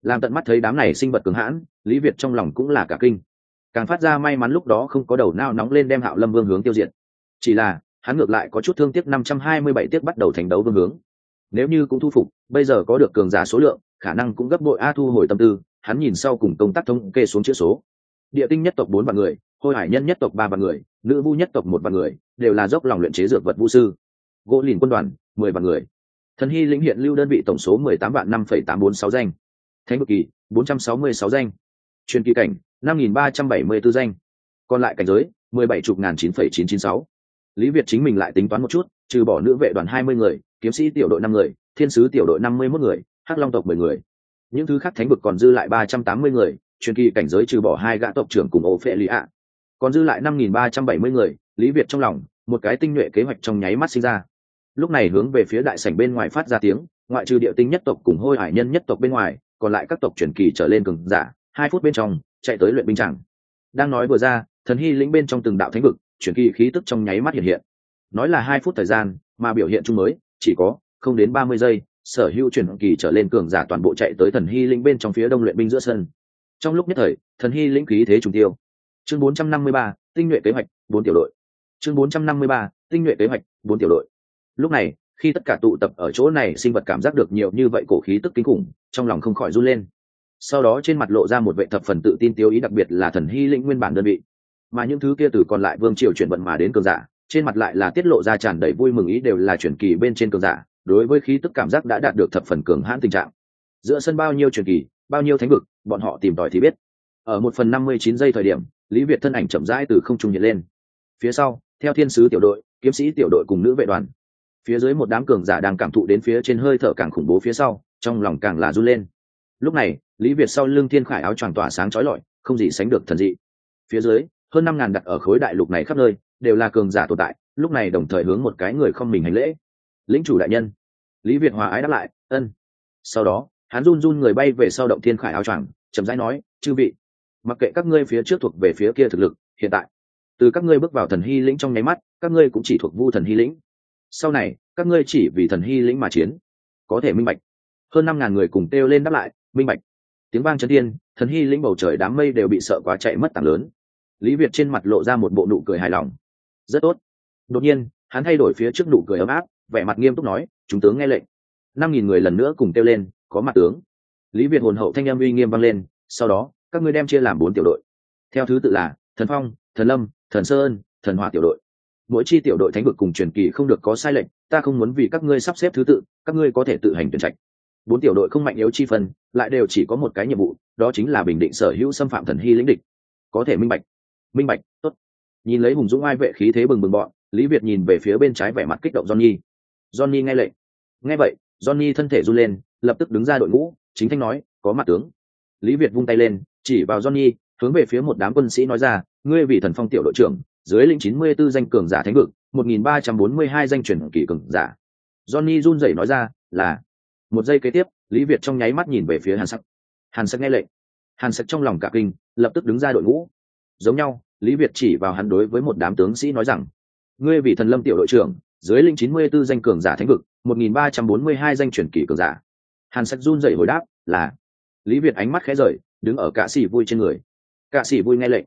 Làm tận mắt thấy đám này sinh vật cường hãn, lý việt trong lòng cũng là cả kinh. Càng phát ra may mắn lúc đó không có đầu nao nóng lên đem hạo lâm vương hướng tiêu diệt. Chỉ là, hắn ngược lại có chút thương tiếc năm trăm hai mươi bảy tiếc bắt đầu thành đấu vương hướng. Nếu như cũng thu phục, bây giờ có được cường giả số lượng, khả năng cũng gấp bội a thu hồi tâm tư, hắn nhìn sau cùng công tác thống kê xuống chữ số. Địa tinh nhất tộc bốn vạn người, hôi hải nhân nhất tộc ba vạn người, nữ vu nhất tộc một vạn người, đều là dốc lòng luyện chế dược vật vũ sư gỗ lìn quân đoàn, mười vạn người. Thần hy lĩnh hiện lưu đơn vị tổng số mười tám vạn năm phẩy tám bốn sáu danh. Thánh bực kỳ, bốn trăm sáu mươi sáu danh. Truyền kỳ cảnh, năm nghìn ba trăm bảy mươi b danh. Còn lại cảnh giới, mười bảy chục ngàn chín phẩy chín chín sáu. Lý việt chính mình lại tính toán một chút, trừ bỏ nữ vệ đoàn hai mươi người, kiếm sĩ tiểu đội năm người, thiên sứ tiểu đội năm mươi mốt người, hắc long tộc mười người. Những thứ khác thánh vực còn dư lại ba trăm tám mươi người, truyền kỳ cảnh giới trừ bỏ hai gã tộc trưởng cùng ổ phệ lý ạ còn dư lại năm nghìn ba trăm bảy mươi người, lý việt trong lòng, một cái tinh nhuệ kế hoạch trong nháy mắt sinh ra lúc này hướng về phía đại sảnh bên ngoài phát ra tiếng, ngoại trừ địa tinh nhất tộc cùng hôi hải nhân nhất tộc bên ngoài, còn lại các tộc truyền kỳ trở lên cường giả, hai phút bên trong, chạy tới luyện binh chẳng đang nói vừa ra, thần hy lĩnh bên trong từng đạo thánh vực chuyển kỳ khí tức trong nháy mắt hiện hiện. Nói là hai phút thời gian, mà biểu hiện chung mới, chỉ có không đến ba mươi giây, sở hữu chuyển kỳ trở lên cường giả toàn bộ chạy tới thần hy lĩnh bên trong phía đông luyện binh giữa sân. Trong lúc nhất thời, thần hy lĩnh khí thế trùng tiêu. Chương bốn trăm năm mươi ba, tinh nhuệ kế hoạch, bốn tiểu đội. Chương bốn trăm năm mươi ba, tinh nhuệ kế hoạch, bốn tiểu đội lúc này, khi tất cả tụ tập ở chỗ này, sinh vật cảm giác được nhiều như vậy cổ khí tức kinh khủng, trong lòng không khỏi run lên. Sau đó trên mặt lộ ra một vệ thập phần tự tin tiêu ý, đặc biệt là thần hy lĩnh nguyên bản đơn vị. Mà những thứ kia từ còn lại vương triều chuyển vận mà đến cường giả, trên mặt lại là tiết lộ ra tràn đầy vui mừng ý đều là chuyển kỳ bên trên cường giả, đối với khí tức cảm giác đã đạt được thập phần cường hãn tình trạng. Giữa sân bao nhiêu chuyển kỳ, bao nhiêu thánh vực, bọn họ tìm tòi thì biết. Ở một phần năm mươi chín giây thời điểm, lý việt thân ảnh chậm rãi từ không trung nhiệt lên. Phía sau, theo thiên sứ tiểu đội, kiếm sĩ tiểu đội cùng nữ vệ đoàn phía dưới một đám cường giả đang cảm thụ đến phía trên hơi thở càng khủng bố phía sau, trong lòng càng là run lên. Lúc này, lý việt sau lưng thiên khải áo choàng tỏa sáng trói lọi, không gì sánh được thần dị. Phía dưới, hơn năm ngàn đặt ở khối đại lục này khắp nơi, đều là cường giả tồn tại, lúc này đồng thời hướng một cái người không mình hành lễ. Lính chủ đại nhân. Lý việt hòa ái đáp lại, ân. Sau đó, hắn run run người bay về sau động thiên khải áo choàng, chậm rãi nói, chư vị, mặc kệ các ngươi phía trước thuộc về phía kia thực lực, hiện tại, từ các ngươi bước vào thần hy lĩnh trong nháy mắt, các ngươi cũng chỉ thuộc vu thần hy lĩnh sau này, các ngươi chỉ vì thần hy lĩnh mà chiến. Có thể minh bạch. Hơn năm ngàn người cùng kêu lên đáp lại, minh bạch. Tiếng vang chấn tiên thần hy lĩnh bầu trời đám mây đều bị sợ quá chạy mất tảng lớn. Lý việt trên mặt lộ ra một bộ nụ cười hài lòng. Rất tốt. Đột nhiên, hắn thay đổi phía trước nụ cười ấm áp, vẻ mặt nghiêm túc nói, chúng tướng nghe lệnh. Năm nghìn người lần nữa cùng kêu lên, có mặt tướng. Lý việt hồn hậu thanh âm uy nghiêm vang lên, sau đó, các ngươi đem chia làm bốn tiểu đội. Theo thứ tự là, thần phong, thần lâm, thần sơn, thần hỏa tiểu đội mỗi chi tiểu đội thánh vực cùng truyền kỳ không được có sai lệch, ta không muốn vì các ngươi sắp xếp thứ tự các ngươi có thể tự hành tuyển trạch. Bốn tiểu đội không mạnh yếu chi phân lại đều chỉ có một cái nhiệm vụ đó chính là bình định sở hữu xâm phạm thần hy lĩnh địch. Có thể minh bạch. Minh bạch tốt. Nhìn lấy hùng dũng ai vệ khí thế bừng bừng bọn lý việt nhìn về phía bên trái vẻ mặt kích động johnny. Johnny nghe lệnh. Nghe vậy johnny thân thể run lên lập tức đứng ra đội ngũ chính thanh nói có mặt tướng. Lý việt vung tay lên chỉ vào johnny hướng về phía một đám quân sĩ nói ra ngươi vị thần phong tiểu đội trưởng dưới lĩnh 94 danh cường giả thánh vực, một nghìn ba trăm bốn mươi hai danh truyền kỳ cường giả. Johnny run rẩy nói ra là, một giây kế tiếp, lý việt trong nháy mắt nhìn về phía hàn sắc. Hàn sắc nghe lệnh. Hàn sắc trong lòng cả kinh, lập tức đứng ra đội ngũ. Giống nhau, lý việt chỉ vào hắn đối với một đám tướng sĩ nói rằng, ngươi vị thần lâm tiểu đội trưởng, dưới lĩnh 94 danh cường giả thánh vực, một nghìn ba trăm bốn mươi hai danh truyền kỳ cường giả. Hàn sắc run rẩy hồi đáp là, lý việt ánh mắt khẽ rời, đứng ở cả sĩ vui trên người. Cả sĩ vui nghe lệnh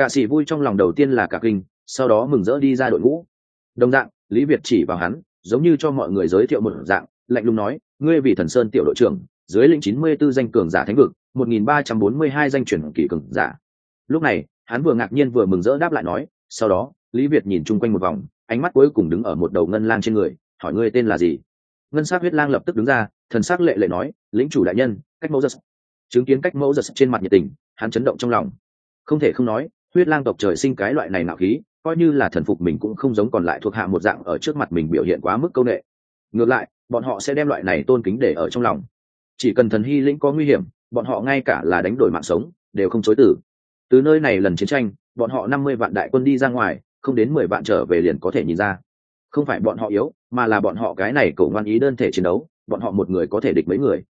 cả sĩ vui trong lòng đầu tiên là cả kinh, sau đó mừng rỡ đi ra đội ngũ. Đồng dạng, lý việt chỉ vào hắn, giống như cho mọi người giới thiệu một dạng, lạnh lùng nói, ngươi vì thần sơn tiểu đội trưởng, dưới lĩnh chín mươi 94 danh cường giả thánh vực, một nghìn ba trăm bốn mươi hai danh chuyển kỳ cường giả. Lúc này, hắn vừa ngạc nhiên vừa mừng rỡ đáp lại nói, sau đó, lý việt nhìn chung quanh một vòng, ánh mắt cuối cùng đứng ở một đầu ngân lang trên người, hỏi ngươi tên là gì? Ngân s á c huyết lang lập tức đứng ra, thần s á c lệ lệ nói, lĩnh chủ đại nhân, cách mẫu giật. Chứng kiến cách mẫu giật trên mặt nhiệt tình, hắn chấn động trong lòng. Không thể không nói huyết lang tộc trời sinh cái loại này nạo khí, coi như là thần phục mình cũng không giống còn lại thuộc hạ một dạng ở trước mặt mình biểu hiện quá mức công nghệ ngược lại, bọn họ sẽ đem loại này tôn kính để ở trong lòng. Chỉ cần thần hy lĩnh có nguy hiểm, bọn họ ngay cả là đánh đổi mạng sống, đều không chối tử từ nơi này lần chiến tranh, bọn họ năm mươi vạn đại quân đi ra ngoài, không đến mười vạn trở về liền có thể nhìn ra. Không phải bọn họ yếu, mà là bọn họ cái này cầu ngoan ý đơn thể chiến đấu, bọn họ một người có thể địch mấy người.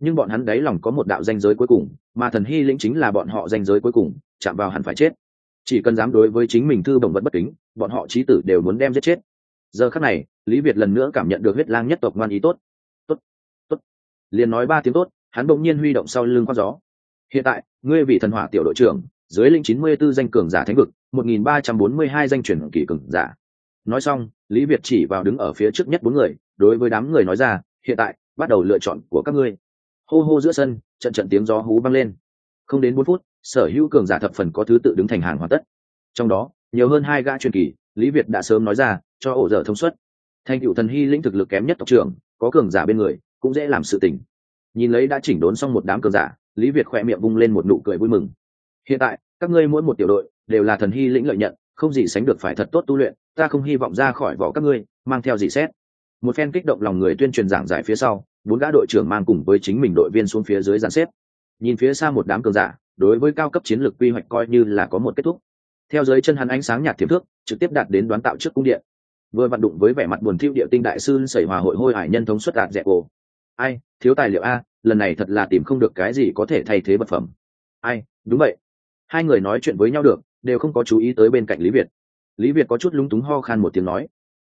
Nhưng bọn hắn đáy lòng có một đạo danh giới cuối cùng, mà thần hy lĩnh chính là bọn họ danh giới cuối cùng, chạm vào hẳn phải chết chỉ cần dám đối với chính mình thư bồng vật bất kính, bọn họ trí tử đều muốn đem giết chết. Giờ khắc này, lý việt lần nữa cảm nhận được huyết lang nhất tộc ngoan ý tốt. Tốt tốt. Liền nói ba tiếng tốt, hắn bỗng nhiên huy động sau lưng khoác gió. Hiện tại, ngươi vị thần hỏa tiểu đội trưởng, dưới linh chín mươi 94 danh cường giả thánh vực, một nghìn ba trăm bốn mươi hai danh truyền kỳ cường giả. Nói xong, lý việt chỉ vào đứng ở phía trước nhất bốn người, đối với đám người nói ra, hiện tại, bắt đầu lựa chọn của các ngươi. Hô hô giữa sân, trận trận tiếng gió hú vang lên. Không đến bốn phút sở hữu cường giả thập phần có thứ tự đứng thành hàng hoàn tất. Trong đó, nhiều hơn hai gã truyền kỳ, lý việt đã sớm nói ra, cho ổ dở thông suất. Thành cựu thần hy lĩnh thực lực kém nhất tộc trưởng, có cường giả bên người, cũng dễ làm sự tình. Nhìn lấy đã chỉnh đốn xong một đám cường giả, lý việt khỏe miệng bung lên một nụ cười vui mừng. Hiện tại, các ngươi mỗi một tiểu đội, đều là thần hy lĩnh lợi nhận, không gì sánh được phải thật tốt tu luyện, ta không hy vọng ra khỏi vỏ các ngươi, mang theo gì xét. Một phen kích động lòng người tuyên truyền giảng giải phía sau, bốn gã đội trưởng mang cùng với chính mình đội viên xuống phía dưới dàn xếp. Nhìn phía xa một đám cường giả đối với cao cấp chiến lược quy hoạch coi như là có một kết thúc. Theo dưới chân hắn ánh sáng nhạt thiệp thước, trực tiếp đạt đến đoán tạo trước cung điện. Vừa vặn đụng với vẻ mặt buồn thiêu địa tinh đại sư sẩy hòa hội hôi hải nhân thống xuất đạt dẹp cổ. Ai, thiếu tài liệu a, lần này thật là tìm không được cái gì có thể thay thế vật phẩm. Ai, đúng vậy. Hai người nói chuyện với nhau được, đều không có chú ý tới bên cạnh lý việt. Lý việt có chút lúng túng ho khan một tiếng nói.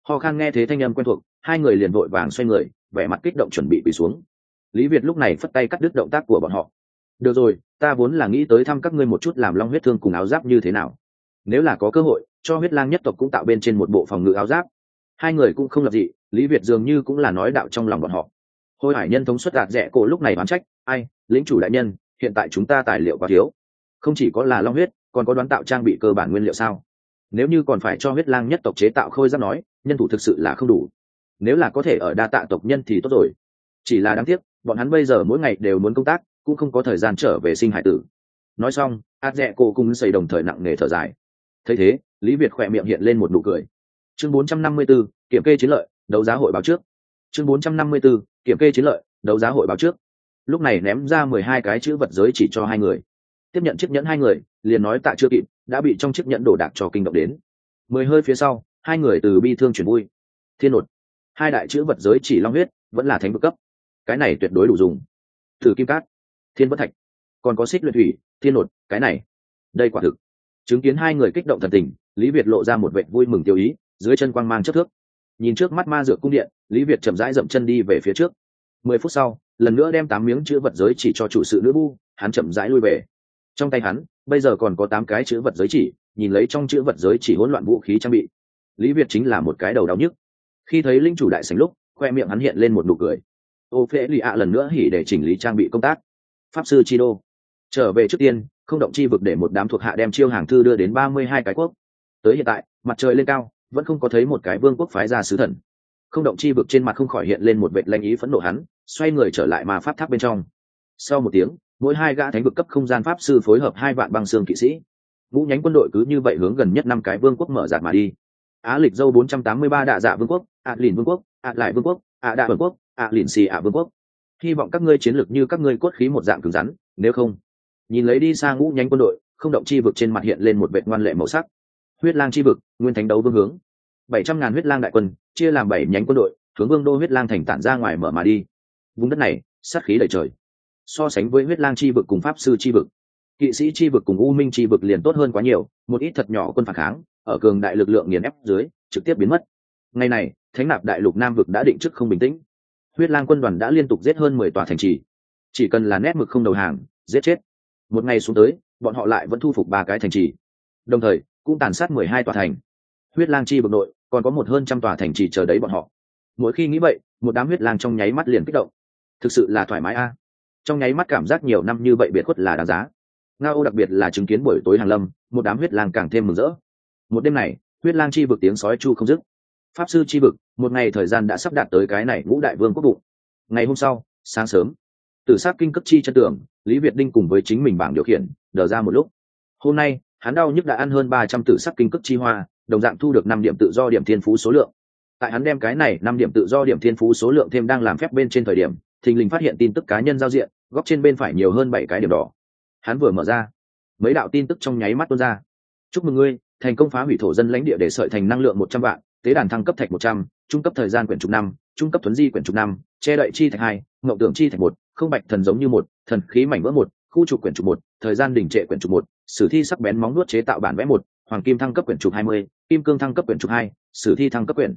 Ho khan nghe thế thanh âm quen thuộc, hai người liền vội vàng xoay người, vẻ mặt kích động chuẩn bị bị xuống. Lý việt lúc này phất tay cắt đứt động tác của bọn họ được rồi, ta vốn là nghĩ tới thăm các ngươi một chút làm long huyết thương cùng áo giáp như thế nào. Nếu là có cơ hội, cho huyết lang nhất tộc cũng tạo bên trên một bộ phòng ngự áo giáp. Hai người cũng không lập dị, lý việt dường như cũng là nói đạo trong lòng bọn họ. Hôi hải nhân thống xuất đạt rẻ cổ lúc này bán trách, ai lính chủ đại nhân, hiện tại chúng ta tài liệu quá thiếu. Không chỉ có là long huyết, còn có đoán tạo trang bị cơ bản nguyên liệu sao? Nếu như còn phải cho huyết lang nhất tộc chế tạo khôi giáp nói, nhân thủ thực sự là không đủ. Nếu là có thể ở đa tạ tộc nhân thì tốt rồi. Chỉ là đáng tiếc, bọn hắn bây giờ mỗi ngày đều muốn công tác cũng không có thời gian trở về sinh hải tử. Nói xong át rẽ cô cùng xây đồng thời nặng nề thở dài. Thấy thế lý việt khỏe miệng hiện lên một nụ cười. Chương 454, kiểm kê chiến lợi đấu giá hội báo trước. Chương 454, kiểm kê chiến lợi đấu giá hội báo trước. Lúc này ném ra mười hai cái chữ vật giới chỉ cho hai người. Tiếp nhận chiếc nhẫn hai người liền nói tạ chưa kịp đã bị trong chiếc nhẫn đổ đạc cho kinh động đến. Mười hơi phía sau hai người từ bi thương chuyển vui. Thiên nột. Hai đại chữ vật giới chỉ long huyết vẫn là thánh vực cấp. Cái này tuyệt đối đủ dùng. Thử kim cát thiên bất thạch. Còn có xích luyện thủy, thiên nột, cái này. Đây quả thực. Chứng kiến hai người kích động thần tình, lý việt lộ ra một vệ vui mừng tiêu ý, dưới chân quang mang chất thước. Nhìn trước mắt ma dược cung điện, lý việt chậm rãi dậm chân đi về phía trước. Mười phút sau, lần nữa đem tám miếng chữ vật giới chỉ cho chủ sự nữ bu, hắn chậm rãi lui về. Trong tay hắn, bây giờ còn có tám cái chữ vật giới chỉ, nhìn lấy trong chữ vật giới chỉ hỗn loạn vũ khí trang bị. Lý việt chính là một cái đầu đau nhức. Khi thấy linh chủ đại sành lúc, khoe miệng hắn hiện lên một nụ cười. Ô phễ lì ạ lần nữa hỉ để chỉnh lý trang bị công tác pháp sư chi đô. Trở về trước tiên, không động chi vực để một đám thuộc hạ đem chiêu hàng thư đưa đến ba mươi hai cái quốc. Tới hiện tại, mặt trời lên cao, vẫn không có thấy một cái vương quốc phái ra sứ thần. Không động chi vực trên mặt không khỏi hiện lên một vệt lanh ý phẫn nộ hắn, xoay người trở lại mà pháp tháp bên trong. Sau một tiếng, mỗi hai gã thánh vực cấp không gian pháp sư phối hợp hai vạn băng xương kỵ sĩ. Ngũ nhánh quân đội cứ như vậy hướng gần nhất năm cái vương quốc mở giạt mà đi. Á lịch dâu bốn trăm tám mươi ba đạ dạ vương quốc, ạ lìn vương quốc, ạ lại vương quốc, ạ đạ vương quốc, ạ lìn xì ạ vương quốc hy vọng các ngươi chiến lược như các ngươi cốt khí một dạng cứng rắn, nếu không, nhìn lấy đi xa ngũ nhánh quân đội, không động chi vực trên mặt hiện lên một vệ ngoan lệ màu sắc. Huyết lang chi vực, nguyên thánh đấu vương hướng. bảy trăm ngàn huyết lang đại quân, chia làm bảy nhánh quân đội, hướng vương đô huyết lang thành tản ra ngoài mở mà đi. Vùng đất này, sát khí đầy trời. So sánh với huyết lang chi vực cùng pháp sư chi vực, kỵ sĩ chi vực cùng u minh chi vực liền tốt hơn quá nhiều, một ít thật nhỏ quân phản kháng, ở cường đại lực lượng nghiền ép dưới, trực tiếp biến mất. Ngày này, thánh nạp đại lục nam vực đã định chức không bình tĩnh huyết lang quân đoàn đã liên tục giết hơn mười tòa thành trì. Chỉ cần là nét mực không đầu hàng, giết chết. Một ngày xuống tới, bọn họ lại vẫn thu phục ba cái thành trì. Đồng thời, cũng tàn sát mười hai tòa thành. Huyết lang chi bực nội, còn có một hơn trăm tòa thành trì chờ đấy bọn họ. Mỗi khi nghĩ vậy, một đám huyết lang trong nháy mắt liền kích động. Thực sự là thoải mái a. Trong nháy mắt cảm giác nhiều năm như vậy biệt khuất là đáng giá. Nga ô đặc biệt là chứng kiến buổi tối hàng lâm, một đám huyết lang càng thêm mừng rỡ. Một đêm này, huyết lang chi vực tiếng sói chu không dứt pháp sư chi vực, một ngày thời gian đã sắp đạt tới cái này ngũ đại vương quốc vụ ngày hôm sau, sáng sớm từ sát kinh cấp chi chân tưởng lý việt đinh cùng với chính mình bảng điều khiển, đờ ra một lúc. Hôm nay, hắn đau nhức đã ăn hơn ba trăm tử sắc kinh cấp chi hoa, đồng dạng thu được năm điểm tự do điểm thiên phú số lượng. Tại hắn đem cái này năm điểm tự do điểm thiên phú số lượng thêm đang làm phép bên trên thời điểm, thình lình phát hiện tin tức cá nhân giao diện, góc trên bên phải nhiều hơn bảy cái điểm đỏ. Hắn vừa mở ra, mấy đạo tin tức trong nháy mắt tuôn ra. Chúc mừng ngươi, thành công phá hủy thổ dân lãnh địa để sợi thành năng lượng một trăm vạn tế đàn thăng cấp thạch một trăm, trung cấp thời gian quyển trục năm, trung cấp thuấn di quyển trục năm, che đậy chi thạch hai ngậu tưởng chi thạch một, không bạch thần giống như một, thần khí mảnh vỡ một, khu trục quyển trục một, thời gian đỉnh trệ quyển trục một, sử thi sắc bén móng nuốt chế tạo bản vẽ một, hoàng kim thăng cấp quyển trục hai mươi, kim cương thăng cấp quyển trục hai, sử thi thăng cấp quyển.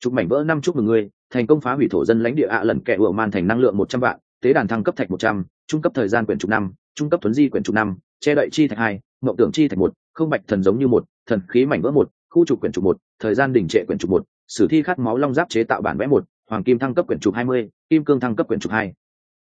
Trục mảnh vỡ năm chúc mừng ngươi thành công phá hủy thổ dân lãnh địa ạ lần kẻ ủa man thành năng lượng một trăm vạn, tế đàn thăng cấp thạch một trăm, trung cấp thời gian quyển trục năm, trung cấp thuấn di quyển trục năm, che đậy chi thạch hai ngậu tưởng chi thạch một, không bạch thần giống như một, thần khí mảnh vỡ một, khu trục quyển trục một thời gian đỉnh trệ quyển trục một sử thi khát máu long giáp chế tạo bản vẽ một hoàng kim thăng cấp quyển trục hai mươi kim cương thăng cấp quyển trục hai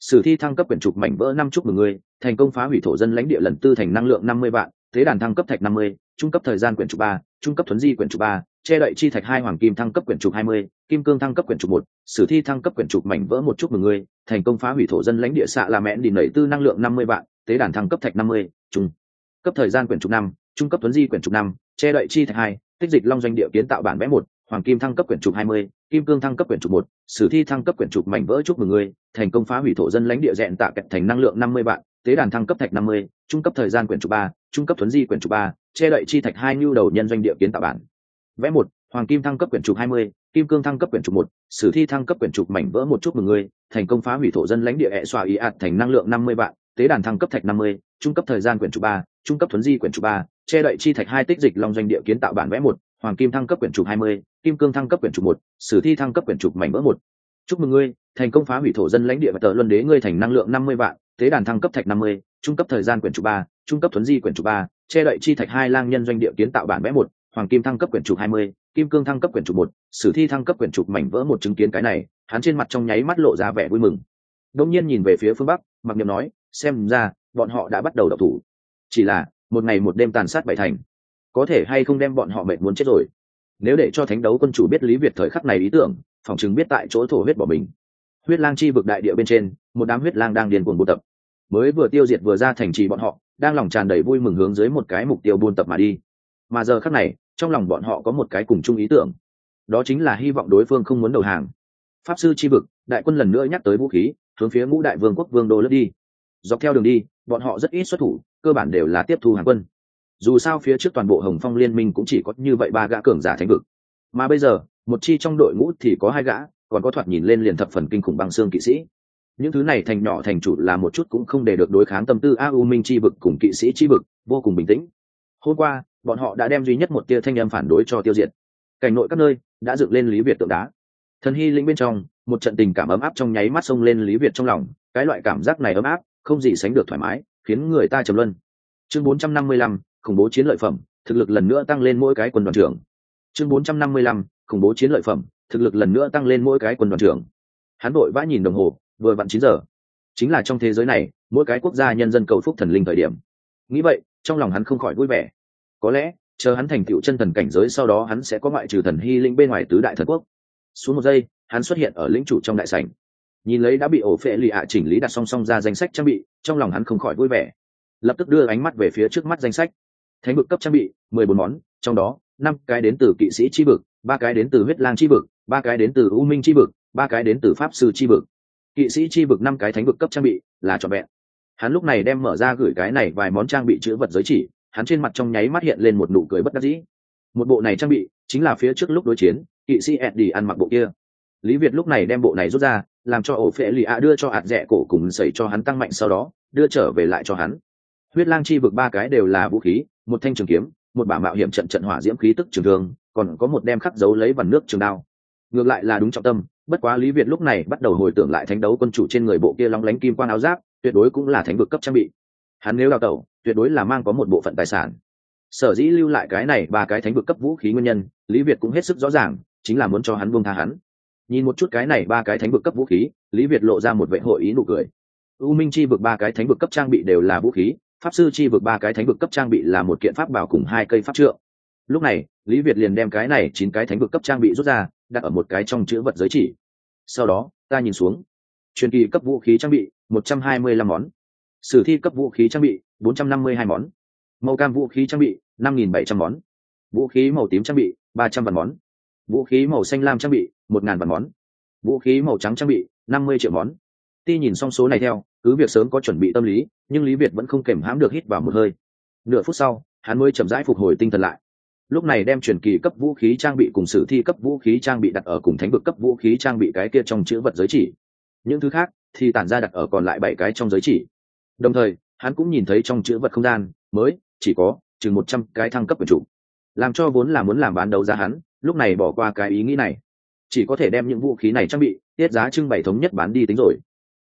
sử thi thăng cấp quyển trục mảnh vỡ năm chúc mừng người thành công phá hủy thổ dân lãnh địa lần tư thành năng lượng năm mươi vạn thế đàn thăng cấp thạch năm mươi trung cấp thời gian quyển trục ba trung cấp thuấn di quyển trục ba che đậy chi thạch hai hoàng kim thăng cấp quyển trục hai mươi kim cương thăng cấp quyển trục một sử thi thăng cấp quyển trục mảnh vỡ một chúc mừng người thành công phá hủy thổ dân lãnh địa xạ là mẹ đi nẩy tư năng lượng năm mươi vạn tế đàn thăng cấp thạch năm mươi trung cấp thời gian quyển trục năm trung cấp thuấn di quyển trục năm che đậy chi thạch hai tích dịch long doanh địa kiến tạo bản vẽ một hoàng kim thăng cấp quyển trục hai mươi kim cương thăng cấp quyển trục một sử thi thăng cấp quyển trục mảnh vỡ chúc mừng người thành công phá hủy thổ dân lãnh địa dẹn tạ kẹt thành năng lượng năm mươi vạn tế đàn thăng cấp thạch năm mươi trung cấp thời gian quyển trục ba trung cấp thuấn di quyển trục ba che đậy chi thạch hai nhu đầu nhân doanh địa kiến tạo bản vẽ một hoàng kim thăng cấp quyển trục hai mươi kim cương thăng cấp quyển trục một sử thi thăng cấp quyển trục mảnh vỡ một chúc mừng người thành công phá hủy thổ dân lãnh địa hệ xoa ý ạt thành năng lượng năm mươi vạn tế đàn thăng cấp thạch năm mươi trung cấp thời gian quyển trục ba trung cấp thuấn di quyển trục ba che đậy chi thạch hai tích dịch long doanh địa kiến tạo bản vẽ một, hoàng kim thăng cấp quyển trục hai mươi, kim cương thăng cấp quyển trục một, sử thi thăng cấp quyển trục mảnh vỡ một. Chúc mừng ngươi, thành công phá hủy thổ dân lãnh địa và tờ luân đế ngươi thành năng lượng năm mươi vạn, tế đàn thăng cấp thạch năm mươi, trung cấp thời gian quyển trục ba, trung cấp thuấn di quyển trục ba, che đậy chi thạch hai lang nhân doanh địa kiến tạo bản vẽ một, hoàng kim thăng cấp quyển trục hai mươi, kim cương thăng cấp quyển trục một, sử thi thăng cấp quyển trục mảnh vỡ một chứng kiến cái này, hắn trên mặt trong nháy mắt lộ ra vẻ vui mừng. Đông nhiên nhìn về phía phương bắc, mặc niệm nói, xem ra, bọn họ đã bắt đầu đập thủ. Chỉ là một ngày một đêm tàn sát bảy thành. Có thể hay không đem bọn họ mệt muốn chết rồi? Nếu để cho thánh đấu quân chủ biết lý việt thời khắc này ý tưởng, phòng chứng biết tại chỗ thổ huyết bỏ mình. Huyết lang chi vực đại địa bên trên, một đám huyết lang đang điền cuồng buôn tập. Mới vừa tiêu diệt vừa ra thành trì bọn họ, đang lòng tràn đầy vui mừng hướng dưới một cái mục tiêu buôn tập mà đi. Mà giờ khắc này, trong lòng bọn họ có một cái cùng chung ý tưởng. Đó chính là hy vọng đối phương không muốn đầu hàng. Pháp sư chi vực, đại quân lần nữa nhắc tới vũ khí, hướng phía ngũ đại vương quốc vương đô lướt đi. Dọc theo đường đi, bọn họ rất ít xuất thủ cơ bản đều là tiếp thu hàng quân. Dù sao phía trước toàn bộ hồng phong liên minh cũng chỉ có như vậy ba gã cường giả thánh vực. Mà bây giờ, một chi trong đội ngũ thì có hai gã, còn có thoạt nhìn lên liền thập phần kinh khủng băng xương kỵ sĩ. Những thứ này thành nhỏ thành chủ là một chút cũng không để được đối kháng tâm tư a u minh chi vực cùng kỵ sĩ chi vực, vô cùng bình tĩnh. Hôm qua, bọn họ đã đem duy nhất một tia thanh âm phản đối cho tiêu diệt. Cảnh nội các nơi đã dựng lên lý việt tượng đá. Thần hy lĩnh bên trong, một trận tình cảm ấm áp trong nháy mắt xông lên lý việt trong lòng. Cái loại cảm giác này ấm áp, không gì sánh được thoải mái khiến người ta trầm luân. Chương 455, khủng bố chiến lợi phẩm thực lực lần nữa tăng lên mỗi cái quân đoàn trưởng. Chương 455, khủng bố chiến lợi phẩm thực lực lần nữa tăng lên mỗi cái quân đoàn trưởng. Hắn đội vã nhìn đồng hồ vừa vặn chín giờ. Chính là trong thế giới này mỗi cái quốc gia nhân dân cầu phúc thần linh thời điểm. Nghĩ vậy trong lòng hắn không khỏi vui vẻ. Có lẽ chờ hắn thành tựu chân thần cảnh giới sau đó hắn sẽ có ngoại trừ thần hy linh bên ngoài tứ đại thần quốc. Xuống một giây hắn xuất hiện ở lĩnh chủ trong đại sảnh nhìn lấy đã bị ổ phệ lì ạ chỉnh lý đặt song song ra danh sách trang bị, trong lòng hắn không khỏi vui vẻ. Lập tức đưa ánh mắt về phía trước mắt danh sách. Thánh vực cấp trang bị, mười bốn món, trong đó, năm cái đến từ kỵ sĩ chi vực, ba cái đến từ huyết lang chi vực, ba cái đến từ u minh chi vực, ba cái đến từ pháp sư chi vực. Kỵ sĩ chi vực năm cái thánh vực cấp trang bị, là trọn vẹn. Hắn lúc này đem mở ra gửi cái này vài món trang bị chữ vật giới chỉ, hắn trên mặt trong nháy mắt hiện lên một nụ cười bất đắc dĩ. Một bộ này trang bị, chính là phía trước lúc đối chiến, kỵ sĩ eddie ăn mặc bộ kia. Lý việt lúc này đem bộ này rút ra làm cho ổ phệ lì ạ đưa cho hạt rẻ cổ cùng xảy cho hắn tăng mạnh sau đó, đưa trở về lại cho hắn. Huyết lang chi vực ba cái đều là vũ khí, một thanh trường kiếm, một bả mạo hiểm trận trận hỏa diễm khí tức trường thương, còn có một đem khắc dấu lấy vằn nước trường đao. Ngược lại là đúng trọng tâm, bất quá lý việt lúc này bắt đầu hồi tưởng lại thánh đấu quân chủ trên người bộ kia lóng lánh kim quan áo giáp, tuyệt đối cũng là thánh vực cấp trang bị. Hắn nếu đào tẩu, tuyệt đối là mang có một bộ phận tài sản. Sở dĩ lưu lại cái này ba cái thánh vực cấp vũ khí nguyên nhân, lý việt cũng hết sức rõ ràng, chính là muốn cho hắn buông tha hắn nhìn một chút cái này ba cái thánh vực cấp vũ khí, lý việt lộ ra một vệ hội ý nụ cười. U minh chi vực ba cái thánh vực cấp trang bị đều là vũ khí, pháp sư chi vực ba cái thánh vực cấp trang bị là một kiện pháp bảo cùng hai cây pháp trượng. Lúc này, lý việt liền đem cái này chín cái thánh vực cấp trang bị rút ra, đặt ở một cái trong chữ vật giới chỉ. Sau đó, ta nhìn xuống. Truyền kỳ cấp vũ khí trang bị, một trăm hai mươi lăm món. Sử thi cấp vũ khí trang bị, bốn trăm năm mươi hai món. Màu cam vũ khí trang bị, năm nghìn bảy trăm món. Vũ khí màu tím trang bị, ba trăm vạn món. Vũ khí màu xanh lam trang bị một ngàn vạn món. Vũ khí màu trắng trang bị, năm mươi triệu món. Ti nhìn xong số này theo, cứ việc sớm có chuẩn bị tâm lý, nhưng lý việt vẫn không kềm hãm được hít vào một hơi. Nửa phút sau, hắn mới chậm rãi phục hồi tinh thần lại. Lúc này đem truyền kỳ cấp vũ khí trang bị cùng sử thi cấp vũ khí trang bị đặt ở cùng thánh vực cấp vũ khí trang bị cái kia trong chữ vật giới chỉ. Những thứ khác thì tản ra đặt ở còn lại bảy cái trong giới chỉ. Đồng thời, hắn cũng nhìn thấy trong chữ vật không gian, mới, chỉ có, chừng một trăm cái thăng cấp quyền chủ. Làm cho vốn là muốn làm bán đấu giá hắn, lúc này bỏ qua cái ý nghĩ này chỉ có thể đem những vũ khí này trang bị, tiết giá trưng bày thống nhất bán đi tính rồi.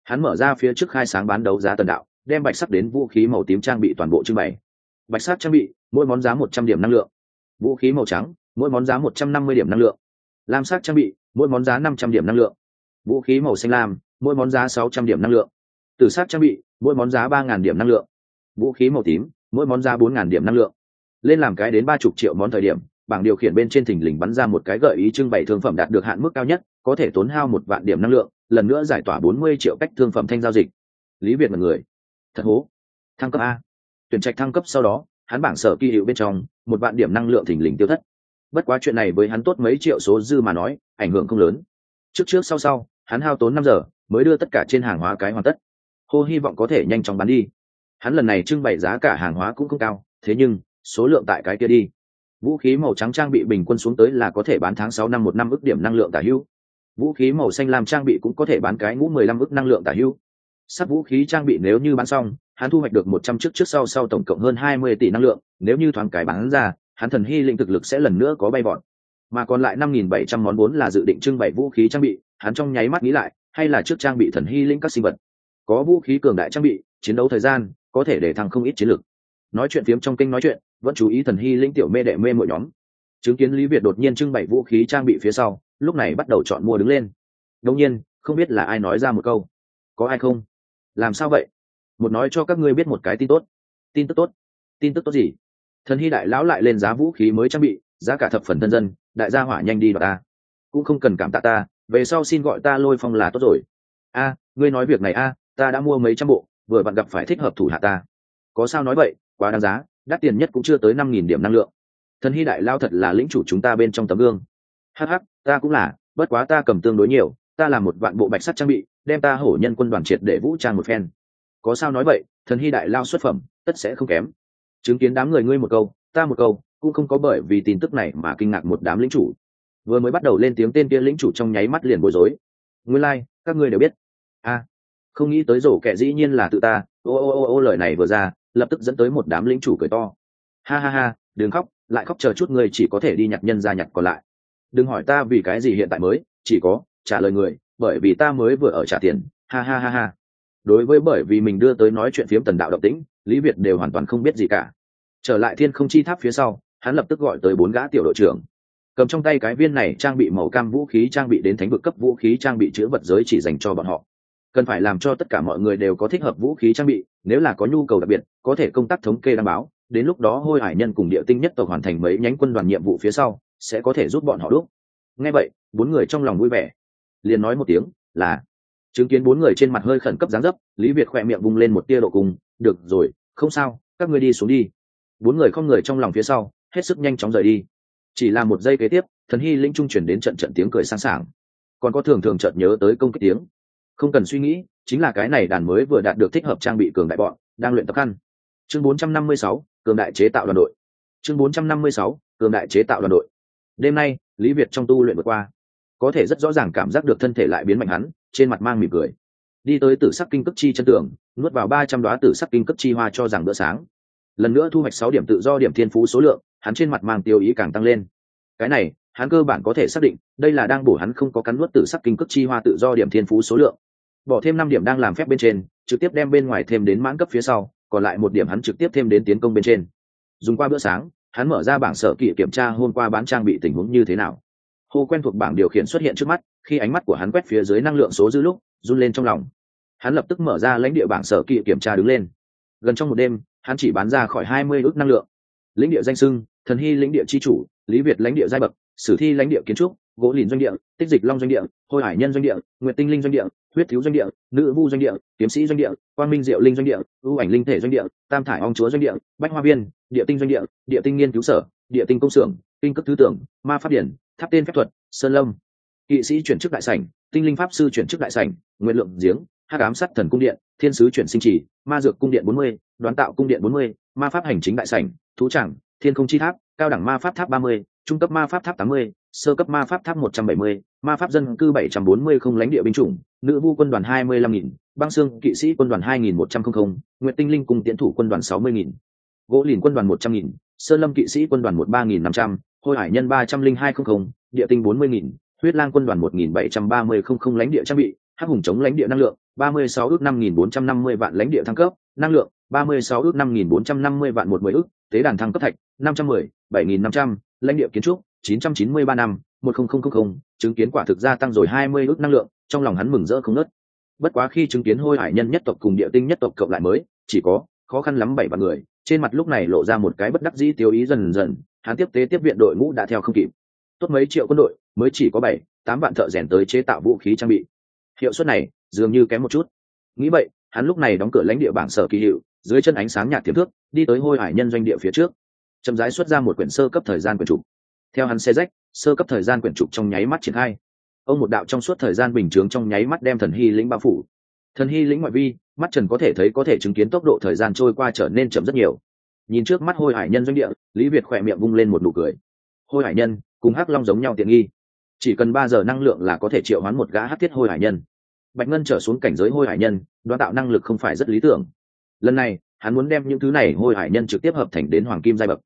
Hắn mở ra phía trước khai sáng bán đấu giá tần đạo, đem bạch sắc đến vũ khí màu tím trang bị toàn bộ trưng bày. Bạch sắc trang bị, mỗi món giá một trăm điểm năng lượng. Vũ khí màu trắng, mỗi món giá một trăm năm mươi điểm năng lượng. Lam sắc trang bị, mỗi món giá năm trăm điểm năng lượng. Vũ khí màu xanh lam, mỗi món giá sáu trăm điểm năng lượng. Tử sắc trang bị, mỗi món giá ba điểm năng lượng. Vũ khí màu tím, mỗi món giá bốn điểm năng lượng. Lên làm cái đến ba chục triệu món thời điểm bảng điều khiển bên trên thình lình bắn ra một cái gợi ý trưng bày thương phẩm đạt được hạn mức cao nhất, có thể tốn hao một vạn điểm năng lượng, lần nữa giải tỏa bốn mươi triệu cách thương phẩm thanh giao dịch. Lý việt là người. Thật hố. Thăng cấp a. Tuyển trạch thăng cấp sau đó, hắn bảng sở kỳ hiệu bên trong, một vạn điểm năng lượng thình lình tiêu thất. Bất quá chuyện này với hắn tốt mấy triệu số dư mà nói, ảnh hưởng không lớn. Trước trước sau sau, hắn hao tốn năm giờ, mới đưa tất cả trên hàng hóa cái hoàn tất. Hô hy vọng có thể nhanh chóng bán đi. Hắn lần này trưng bày giá cả hàng hóa cũng không cao, thế nhưng, số lượng tại cái kia đi vũ khí màu trắng trang bị bình quân xuống tới là có thể bán tháng sáu năm một năm ước điểm năng lượng tả hữu vũ khí màu xanh làm trang bị cũng có thể bán cái ngũ mười lăm ước năng lượng tả hữu sắp vũ khí trang bị nếu như bán xong, hắn thu hoạch được một trăm chiếc trước sau sau tổng cộng hơn hai mươi tỷ năng lượng, nếu như thoáng cái bán ra, hắn thần hy lĩnh thực lực sẽ lần nữa có bay vọt. Mà còn lại năm nghìn bảy trăm món vốn là dự định trưng bày vũ khí trang bị, hắn trong nháy mắt nghĩ lại, hay là trước trang bị thần hy lĩnh các sinh vật. Có vũ khí cường đại trang bị, chiến đấu thời gian, có thể để thăng không ít chiến lược nói chuyện phiếm trong kênh nói chuyện, vẫn chú ý thần hy lĩnh tiểu mê đệ mê mỗi nhóm. Chứng kiến lý việt đột nhiên trưng bày vũ khí trang bị phía sau, lúc này bắt đầu chọn mua đứng lên. Đông nhiên, không biết là ai nói ra một câu. Có ai không? Làm sao vậy? Một nói cho các ngươi biết một cái tin tốt. Tin tức tốt. Tin tức tốt gì? Thần hy đại lão lại lên giá vũ khí mới trang bị, giá cả thập phần thân dân, đại gia hỏa nhanh đi vào ta. Cũng không cần cảm tạ ta, về sau xin gọi ta lôi phong là tốt rồi. A, ngươi nói việc này a, ta đã mua mấy trăm bộ, vừa bạn gặp phải thích hợp thủ hạ ta. Có sao nói vậy? Quá đáng giá đắt tiền nhất cũng chưa tới năm nghìn điểm năng lượng. Thần hy đại lao thật là lĩnh chủ chúng ta bên trong tấm gương. Hh ta cũng là bất quá ta cầm tương đối nhiều ta làm một vạn bộ bạch sắt trang bị đem ta hổ nhân quân đoàn triệt để vũ trang một phen. Có sao nói vậy thần hy đại lao xuất phẩm tất sẽ không kém. Chứng kiến đám người ngươi một câu ta một câu cũng không có bởi vì tin tức này mà kinh ngạc một đám lĩnh chủ. Vừa mới bắt đầu lên tiếng tên kia lĩnh chủ trong nháy mắt liền bối rối. Nguyên lai、like, các ngươi đều biết. A không nghĩ tới rổ kẻ dĩ nhiên là tự ta. Ô ô ô ô lời này vừa ra lập tức dẫn tới một đám lĩnh chủ cười to. Ha ha ha, đừng khóc, lại khóc chờ chút người chỉ có thể đi nhặt nhân ra nhặt còn lại. Đừng hỏi ta vì cái gì hiện tại mới, chỉ có, trả lời người, bởi vì ta mới vừa ở trả tiền. Ha ha ha ha. Đối với bởi vì mình đưa tới nói chuyện phiếm tần đạo động tĩnh, lý việt đều hoàn toàn không biết gì cả. Trở lại thiên không chi tháp phía sau, hắn lập tức gọi tới bốn gã tiểu đội trưởng. Cầm trong tay cái viên này trang bị màu cam vũ khí trang bị đến thánh vực cấp vũ khí trang bị chứa vật giới chỉ dành cho bọn họ cần phải làm cho tất cả mọi người đều có thích hợp vũ khí trang bị, nếu là có nhu cầu đặc biệt, có thể công tác thống kê đảm báo, đến lúc đó hôi hải nhân cùng địa tinh nhất tộc hoàn thành mấy nhánh quân đoàn nhiệm vụ phía sau, sẽ có thể giúp bọn họ đúc. Nghe vậy, bốn người trong lòng vui vẻ. Liền nói một tiếng, là, chứng kiến bốn người trên mặt hơi khẩn cấp dáng dấp, lý việt khỏe miệng vung lên một tia độ cùng, được rồi, không sao, các ngươi đi xuống đi. Bốn người không người trong lòng phía sau, hết sức nhanh chóng rời đi. Chỉ là một giây kế tiếp, thần hy linh trung chuyển đến trận trận tiếng cười sẵn sàng. Còn có thường thường chợt nhớ tới công kích tiếng không cần suy nghĩ chính là cái này đàn mới vừa đạt được thích hợp trang bị cường đại bọn đang luyện tập khăn chương 456, cường đại chế tạo đoàn đội. Chương 456, cường đại chế tạo đoàn đội. Đêm nay lý việt trong tu luyện vượt qua. Có thể rất rõ ràng cảm giác được thân thể lại biến mạnh hắn trên mặt mang mỉm cười. Đi tới tử sắc kinh cấp chi chân tường nuốt vào ba trăm đoá tử sắc kinh cấp chi hoa cho rằng bữa sáng. Lần nữa thu hoạch sáu điểm tự do điểm thiên phú số lượng hắn trên mặt mang tiêu ý càng tăng lên. Cái này hắn cơ bản có thể xác định, đây là đang bổ hắn không có cắn nuốt tử sắc kinh cước chi hoa tự do điểm thiên phú số lượng. Bỏ thêm năm điểm đang làm phép bên trên, trực tiếp đem bên ngoài thêm đến mãn cấp phía sau, còn lại một điểm hắn trực tiếp thêm đến tiến công bên trên. Dùng qua bữa sáng, hắn mở ra bảng sở kỹ kiểm tra hôm qua bán trang bị tình huống như thế nào. Hô quen thuộc bảng điều khiển xuất hiện trước mắt, khi ánh mắt của hắn quét phía dưới năng lượng số dư lúc, run lên trong lòng. Hắn lập tức mở ra lãnh địa bảng sở kỵ kiểm tra đứng lên. Gần trong một đêm, hắn chỉ bán ra khỏi hai mươi ước năng lượng. Lãnh địa danh sưng thần hy lãnh địa c h i chủ, lý việt lãnh địa giai bậc sử thi lãnh địa kiến trúc gỗ lìn doanh địa tích dịch long doanh địa hôi hải nhân doanh địa nguyện tinh linh doanh địa huyết thiếu doanh địa nữ vu doanh địa kiếm sĩ doanh địa quang minh diệu linh doanh địa ưu ảnh linh thể doanh địa tam thải ong chúa doanh địa bách hoa viên địa tinh doanh địa địa tinh nghiên cứu sở địa tinh công xưởng kinh cấp thứ tưởng ma pháp điển tháp tên phép thuật sơn lâm kỵ sĩ chuyển chức đại sảnh tinh linh pháp sư chuyển chức đại sảnh nguyện lượng giếng hát ám sát thần cung điện thiên sứ chuyển sinh trì ma dược cung điện bốn mươi đoán tạo cung điện bốn mươi ma pháp hành chính đại sảnh thú chẳng thiên không chi tháp, cao đẳng ma pháp tháp ba mươi, trung cấp ma pháp tháp tám mươi, sơ cấp ma pháp tháp một trăm bảy mươi, ma pháp dân cư bảy trăm bốn mươi không lãnh địa binh chủng, nữ vu quân đoàn hai mươi lăm nghìn, băng xương kỵ sĩ quân đoàn hai nghìn một trăm linh nguyện tinh linh cùng tiến thủ quân đoàn sáu mươi nghìn, gỗ lìn quân đoàn một trăm nghìn, sơn lâm kỵ sĩ quân đoàn một ba nghìn năm trăm, hôi hải nhân ba trăm linh hai không không, địa tinh bốn mươi nghìn, huyết lang quân đoàn một nghìn bảy trăm ba mươi không không lãnh địa trang bị, hắc hùng chống lãnh địa năng lượng, ba mươi sáu ước năm nghìn bốn trăm năm mươi vạn lãnh địa thăng cấp, năng lượng, ba mươi sáu ước năm nghìn bốn trăm năm mươi vạn một mươi ước tế đàn thăng cấp thạch, năm trăm mười, bảy nghìn năm trăm, lãnh địa kiến trúc, chín trăm chín mươi ba năm, một không không không không, chứng kiến quả thực gia tăng rồi hai mươi ước năng lượng, trong lòng hắn mừng rỡ không nớt bất quá khi chứng kiến hôi hải nhân nhất tộc cùng địa tinh nhất tộc cộng lại mới, chỉ có khó khăn lắm bảy vạn người, trên mặt lúc này lộ ra một cái bất đắc dĩ tiêu ý dần dần, hắn tiếp tế tiếp viện đội ngũ đã theo không kịp. Tốt mấy triệu quân đội, mới chỉ có bảy, tám vạn thợ rèn tới chế tạo vũ khí trang bị. Hiệu suất này dường như kém một chút. Nghĩ vậy, hắn lúc này đóng cửa lãnh địa bảng sở kỳ hiệu dưới chân ánh sáng nhạt tiềm thước, đi tới hôi hải nhân doanh địa phía trước. Chậm rãi xuất ra một quyển sơ cấp thời gian quyển trục. Theo hắn xe rách, sơ cấp thời gian quyển trục trong nháy mắt triển khai. Ông một đạo trong suốt thời gian bình chướng trong nháy mắt đem thần hy lĩnh bao phủ. Thần hy lĩnh ngoại vi, mắt trần có thể thấy có thể chứng kiến tốc độ thời gian trôi qua trở nên chậm rất nhiều. Nhìn trước mắt hôi hải nhân doanh địa, lý việt khỏe miệng vung lên một nụ cười. Hôi hải nhân, cùng hắc long giống nhau tiện nghi. Chỉ cần ba giờ năng lượng là có thể triệu hoán một gã hắc thiết hôi hải nhân. Bạch ngân trở xuống cảnh giới hôi hải nhân, đoán tạo năng lực không phải rất lý tưởng lần này, hắn muốn đem những thứ này hôi hải nhân trực tiếp hợp thành đến hoàng kim giai bậc.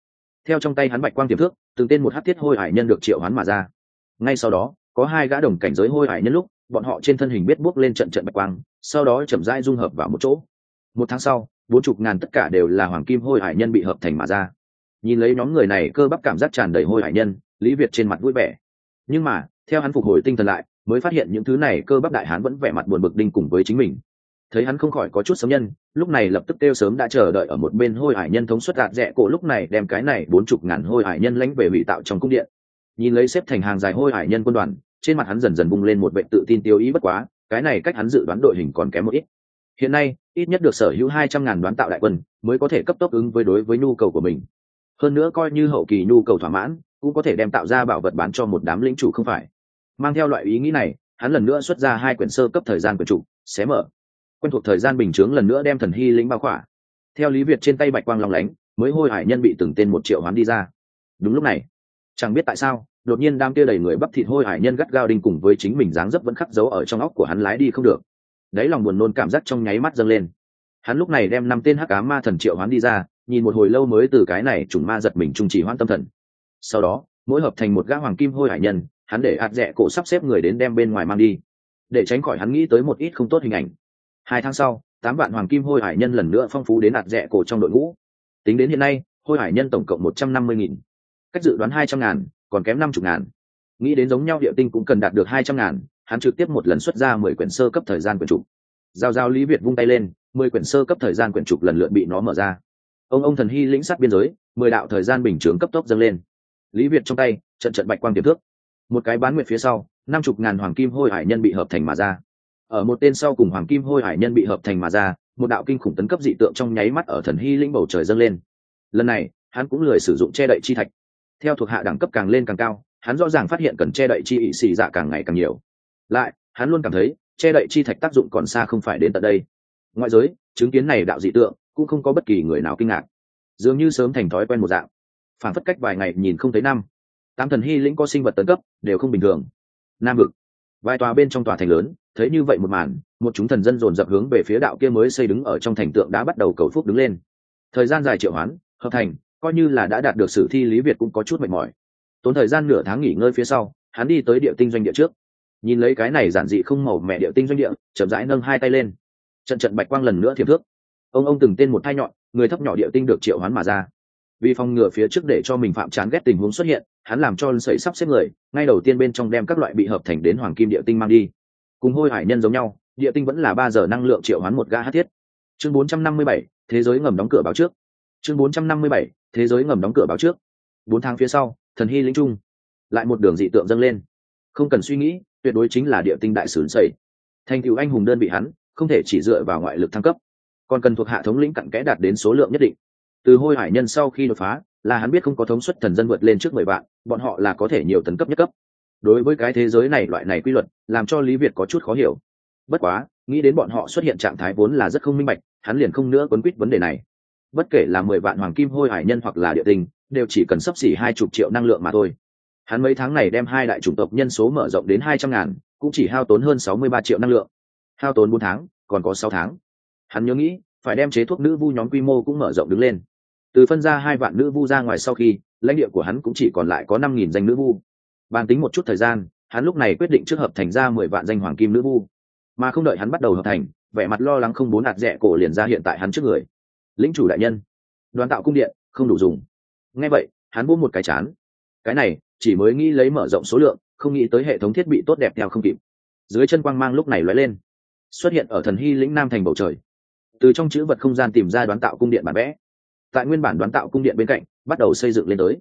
Theo trong tay hắn bạch quang tiềm thước từng tên một hắc thiết hôi hải nhân được triệu hắn mà ra. Ngay sau đó, có hai gã đồng cảnh giới hôi hải nhân lúc, bọn họ trên thân hình biết bước lên trận trận bạch quang, sau đó chậm rãi dung hợp vào một chỗ. Một tháng sau, bốn chục ngàn tất cả đều là hoàng kim hôi hải nhân bị hợp thành mà ra. Nhìn lấy nhóm người này cơ bắp cảm giác tràn đầy hôi hải nhân, lý việt trên mặt vui vẻ. Nhưng mà, theo hắn phục hồi tinh thần lại, mới phát hiện những thứ này cơ bắp đại hán vẫn vẻ mặt buồn bực đinh cùng với chính mình. Thấy hắn không khỏi có chút sống nhân lúc này lập tức kêu sớm đã chờ đợi ở một bên hôi hải nhân thống suất gạt rẽ cổ lúc này đem cái này bốn chục ngàn hôi hải nhân lãnh về hủy tạo trong cung điện. Nhìn lấy xếp thành hàng dài hôi hải nhân quân đoàn, trên mặt hắn dần dần bung lên một vệ tự tin tiêu ý bất quá, cái này cách hắn dự đoán đội hình còn kém một ít. Hiện nay, ít nhất được sở hữu hai trăm ngàn đoán tạo đại quân, mới có thể cấp tốc ứng với đối với nhu cầu của mình. Hơn nữa coi như hậu kỳ nhu cầu thỏa mãn, cũng có thể đem tạo ra bảo vật bán cho một đám lĩnh chủ không phải. Mang theo loại ý nghĩ này, hắn lần nữa xuất ra hai quyển sơ cấp thời gian quyển chủ, xé mở quen thuộc thời gian bình chướng lần nữa đem thần hy lĩnh bao khỏa. Theo lý việt trên tay bạch quang long lánh, mới hôi hải nhân bị từng tên một triệu hoán đi ra. Đúng lúc này, chẳng biết tại sao, đột nhiên đam kia đầy người bắp thịt hôi hải nhân gắt gao đinh cùng với chính mình dáng dấp vẫn khắc dấu ở trong óc của hắn lái đi không được. Đấy lòng buồn nôn cảm giác trong nháy mắt dâng lên. Hắn lúc này đem năm tên hắc cá ma thần triệu hoán đi ra, nhìn một hồi lâu mới từ cái này chủng ma giật mình trung chỉ hoan tâm thần. Sau đó, mỗi hợp thành một gã hoàng kim hôi hải nhân, hắn để ạt rẽ cổ sắp xếp người đến đem bên ngoài mang đi, để tránh khỏi hắn nghĩ tới một ít không tốt hình ảnh hai tháng sau, tám vạn hoàng kim hôi hải nhân lần nữa phong phú đến đạt rẻ cổ trong đội ngũ. Tính đến hiện nay, hôi hải nhân tổng cộng một trăm năm mươi nghìn. Cách dự đoán hai trăm ngàn, còn kém năm chục ngàn. Nghĩ đến giống nhau địa tinh cũng cần đạt được hai trăm ngàn, hắn trực tiếp một lần xuất ra mười quyển sơ cấp thời gian quyển trục. Giao giao lý việt vung tay lên, mười quyển sơ cấp thời gian quyển trục lần lượt bị nó mở ra. Ông ông thần hy lĩnh sát biên giới, mười đạo thời gian bình chướng cấp tốc dâng lên. Lý việt trong tay, trận trận bạch quang tiềm thước một cái bán nguyệt phía sau, năm chục ngàn hoàng kim hôi hải nhân bị hợp thành mà ra ở một tên sau cùng hoàng kim hôi hải nhân bị hợp thành mà ra, một đạo kinh khủng tấn cấp dị tượng trong nháy mắt ở thần hy lĩnh bầu trời dâng lên. Lần này, hắn cũng lười sử dụng che đậy chi thạch. Theo thuộc hạ đẳng cấp càng lên càng cao, hắn rõ ràng phát hiện cần che đậy chi ỵ xì dạ càng ngày càng nhiều. Lại, hắn luôn cảm thấy, che đậy chi thạch tác dụng còn xa không phải đến tận đây. Ngoại giới, chứng kiến này đạo dị tượng, cũng không có bất kỳ người nào kinh ngạc. Dường như sớm thành thói quen một dạng. Phản phất cách vài ngày nhìn không thấy năm. Tám thần hy lĩnh có sinh vật tấn cấp, đều không bình thường. Nam vực vài tòa bên trong tòa thành lớn, thấy như vậy một màn, một chúng thần dân dồn dập hướng về phía đạo kia mới xây đứng ở trong thành tượng đã bắt đầu cầu phúc đứng lên. Thời gian dài triệu hoán, hợp thành, coi như là đã đạt được sử thi lý việt cũng có chút mệt mỏi. Tốn thời gian nửa tháng nghỉ ngơi phía sau, hắn đi tới địa tinh doanh địa trước. Nhìn lấy cái này giản dị không màu mẹ địa tinh doanh địa, chậm rãi nâng hai tay lên. Trận trận bạch quang lần nữa thiệp thước. Ông ông từng tên một thai nhọn, người thấp nhỏ địa tinh được triệu hoán mà ra vì phòng ngừa phía trước để cho mình phạm chán ghét tình huống xuất hiện hắn làm cho sẩy sắp xếp người ngay đầu tiên bên trong đem các loại bị hợp thành đến hoàng kim địa tinh mang đi. Cùng hôi hải nhân giống nhau địa tinh vẫn là ba giờ năng lượng triệu hoán một ga hát thiết. Chương 457, thế giới ngầm đóng cửa báo trước. Chương 457, thế giới ngầm đóng cửa báo trước. Bốn tháng phía sau thần hy lĩnh trung. Lại một đường dị tượng dâng lên. Không cần suy nghĩ tuyệt đối chính là địa tinh đại sướng sầy. Thành cựu anh hùng đơn bị hắn không thể chỉ dựa vào ngoại lực thăng cấp. Còn cần thuộc hạ thống lĩnh cặn kẽ đạt đến số lượng nhất định từ hôi hải nhân sau khi đột phá, là hắn biết không có thống suất thần dân vượt lên trước mười vạn, bọn họ là có thể nhiều tấn cấp nhất cấp. Đối với cái thế giới này loại này quy luật, làm cho lý việt có chút khó hiểu. Bất quá, nghĩ đến bọn họ xuất hiện trạng thái vốn là rất không minh bạch, hắn liền không nữa quấn quýt vấn đề này. Bất kể là mười vạn hoàng kim hôi hải nhân hoặc là địa tinh đều chỉ cần sấp xỉ hai chục triệu năng lượng mà thôi. Hắn mấy tháng này đem hai đại chủng tộc nhân số mở rộng đến hai trăm ngàn, cũng chỉ hao tốn hơn sáu mươi ba triệu năng lượng. Hao tốn bốn tháng, còn có sáu tháng. Hắn nhớ nghĩ, phải đem chế thuốc nữ vu nhóm quy mô cũng mở rộng đứng lên từ phân ra hai vạn nữ vu ra ngoài sau khi, lãnh địa của hắn cũng chỉ còn lại có năm nghìn danh nữ vu. Bàn tính một chút thời gian, hắn lúc này quyết định trước hợp thành ra mười vạn danh hoàng kim nữ vu. Mà không đợi hắn bắt đầu hợp thành, vẻ mặt lo lắng không bốn hạt rẻ cổ liền ra hiện tại hắn trước người. Lĩnh chủ đại nhân, đoàn tạo cung điện, không đủ dùng. Ngay vậy, hắn buông một cái chán. Cái này, chỉ mới nghĩ lấy mở rộng số lượng, không nghĩ tới hệ thống thiết bị tốt đẹp theo không kịp. Dưới chân quang mang lúc này lóe lên. Xuất hiện ở thần hy lĩnh nam thành bầu trời. Từ trong chữ vật không gian tìm ra đoán tạo cung điện bản vẽ tại nguyên bản đoán tạo cung điện bên cạnh, bắt đầu xây dựng lên tới.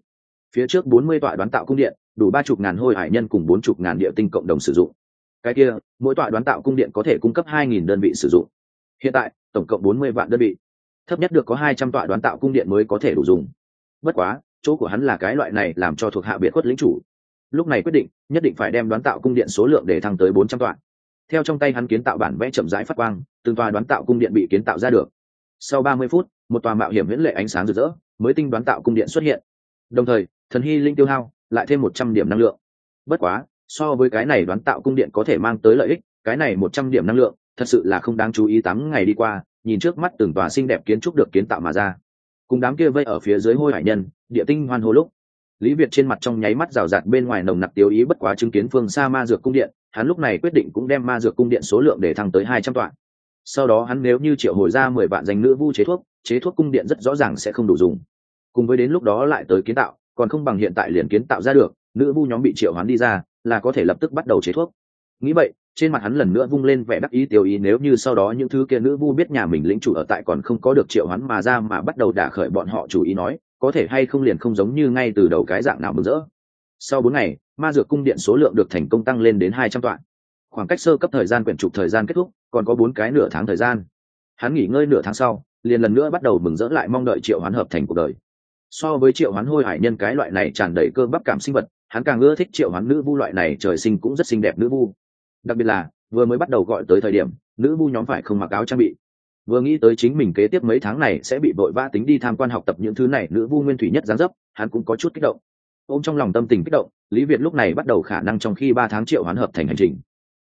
Phía trước bốn mươi tọa đoán tạo cung điện, đủ ba chục ngàn hôi hải nhân cùng bốn chục ngàn địa tinh cộng đồng sử dụng. Cái kia, mỗi tọa đoán tạo cung điện có thể cung cấp hai nghìn đơn vị sử dụng. Hiện tại, tổng cộng bốn mươi vạn đơn vị. Thấp nhất được có hai trăm tọa đoán tạo cung điện mới có thể đủ dùng. Bất quá, chỗ của hắn là cái loại này làm cho thuộc hạ biệt khuất lính chủ. Lúc này quyết định, nhất định phải đem đoán tạo cung điện số lượng để thăng tới bốn trăm tọa. Theo trong tay hắn kiến tạo bản vẽ chậm rãi phát quang, từng tòa đoán tạo cung điện bị kiến tạo ra được. Sau ba mươi phút một tòa mạo hiểm viễn lệ ánh sáng rực rỡ, mới tinh đoán tạo cung điện xuất hiện. Đồng thời, thần hy linh tiêu hao lại thêm một trăm điểm năng lượng. Bất quá, so với cái này đoán tạo cung điện có thể mang tới lợi ích, cái này một trăm điểm năng lượng, thật sự là không đáng chú ý tám ngày đi qua, nhìn trước mắt từng tòa xinh đẹp kiến trúc được kiến tạo mà ra. Cùng đám kia vây ở phía dưới hôi hải nhân, địa tinh hoan hô lúc. Lý việt trên mặt trong nháy mắt rào rạt bên ngoài nồng nặc tiêu ý bất quá chứng kiến phương xa ma dược cung điện, hắn lúc này quyết định cũng đem ma dược cung điện số lượng để thăng tới hai trăm tọa sau đó hắn nếu như triệu hồi ra mười vạn danh nữ vu chế thuốc chế thuốc cung điện rất rõ ràng sẽ không đủ dùng. Cùng với đến lúc đó lại tới kiến tạo, còn không bằng hiện tại liền kiến tạo ra được, nữ vu nhóm bị triệu hoán đi ra, là có thể lập tức bắt đầu chế thuốc. Nghĩ vậy, trên mặt hắn lần nữa vung lên vẻ đắc ý tiêu ý nếu như sau đó những thứ kia nữ vu biết nhà mình lĩnh chủ ở tại còn không có được triệu hoán mà ra mà bắt đầu đả khởi bọn họ chủ ý nói, có thể hay không liền không giống như ngay từ đầu cái dạng nào mừng rỡ. Sau bốn ngày, ma dược cung điện số lượng được thành công tăng lên đến hai trăm toạn khoảng cách sơ cấp thời gian quyển trục thời gian kết thúc, còn có bốn cái nửa tháng thời gian. Hắn nghỉ ngơi nửa tháng sau, liền lần nữa bắt đầu mừng rỡ lại mong đợi triệu hoán hợp thành cuộc đời. So với triệu hoán hôi hải nhân cái loại này tràn đầy cơ bắp cảm sinh vật, hắn càng ưa thích triệu hoán nữ vu loại này trời sinh cũng rất xinh đẹp nữ vu. Đặc biệt là, vừa mới bắt đầu gọi tới thời điểm, nữ vu nhóm phải không mặc áo trang bị. Vừa nghĩ tới chính mình kế tiếp mấy tháng này sẽ bị vội vã tính đi tham quan học tập những thứ này nữ vu nguyên thủy nhất gián dấp, hắn cũng có chút kích động. Ôm trong lòng tâm tình kích động, lý việt lúc này bắt đầu khả năng trong khi ba tháng triệu hoán hợp thành hành trình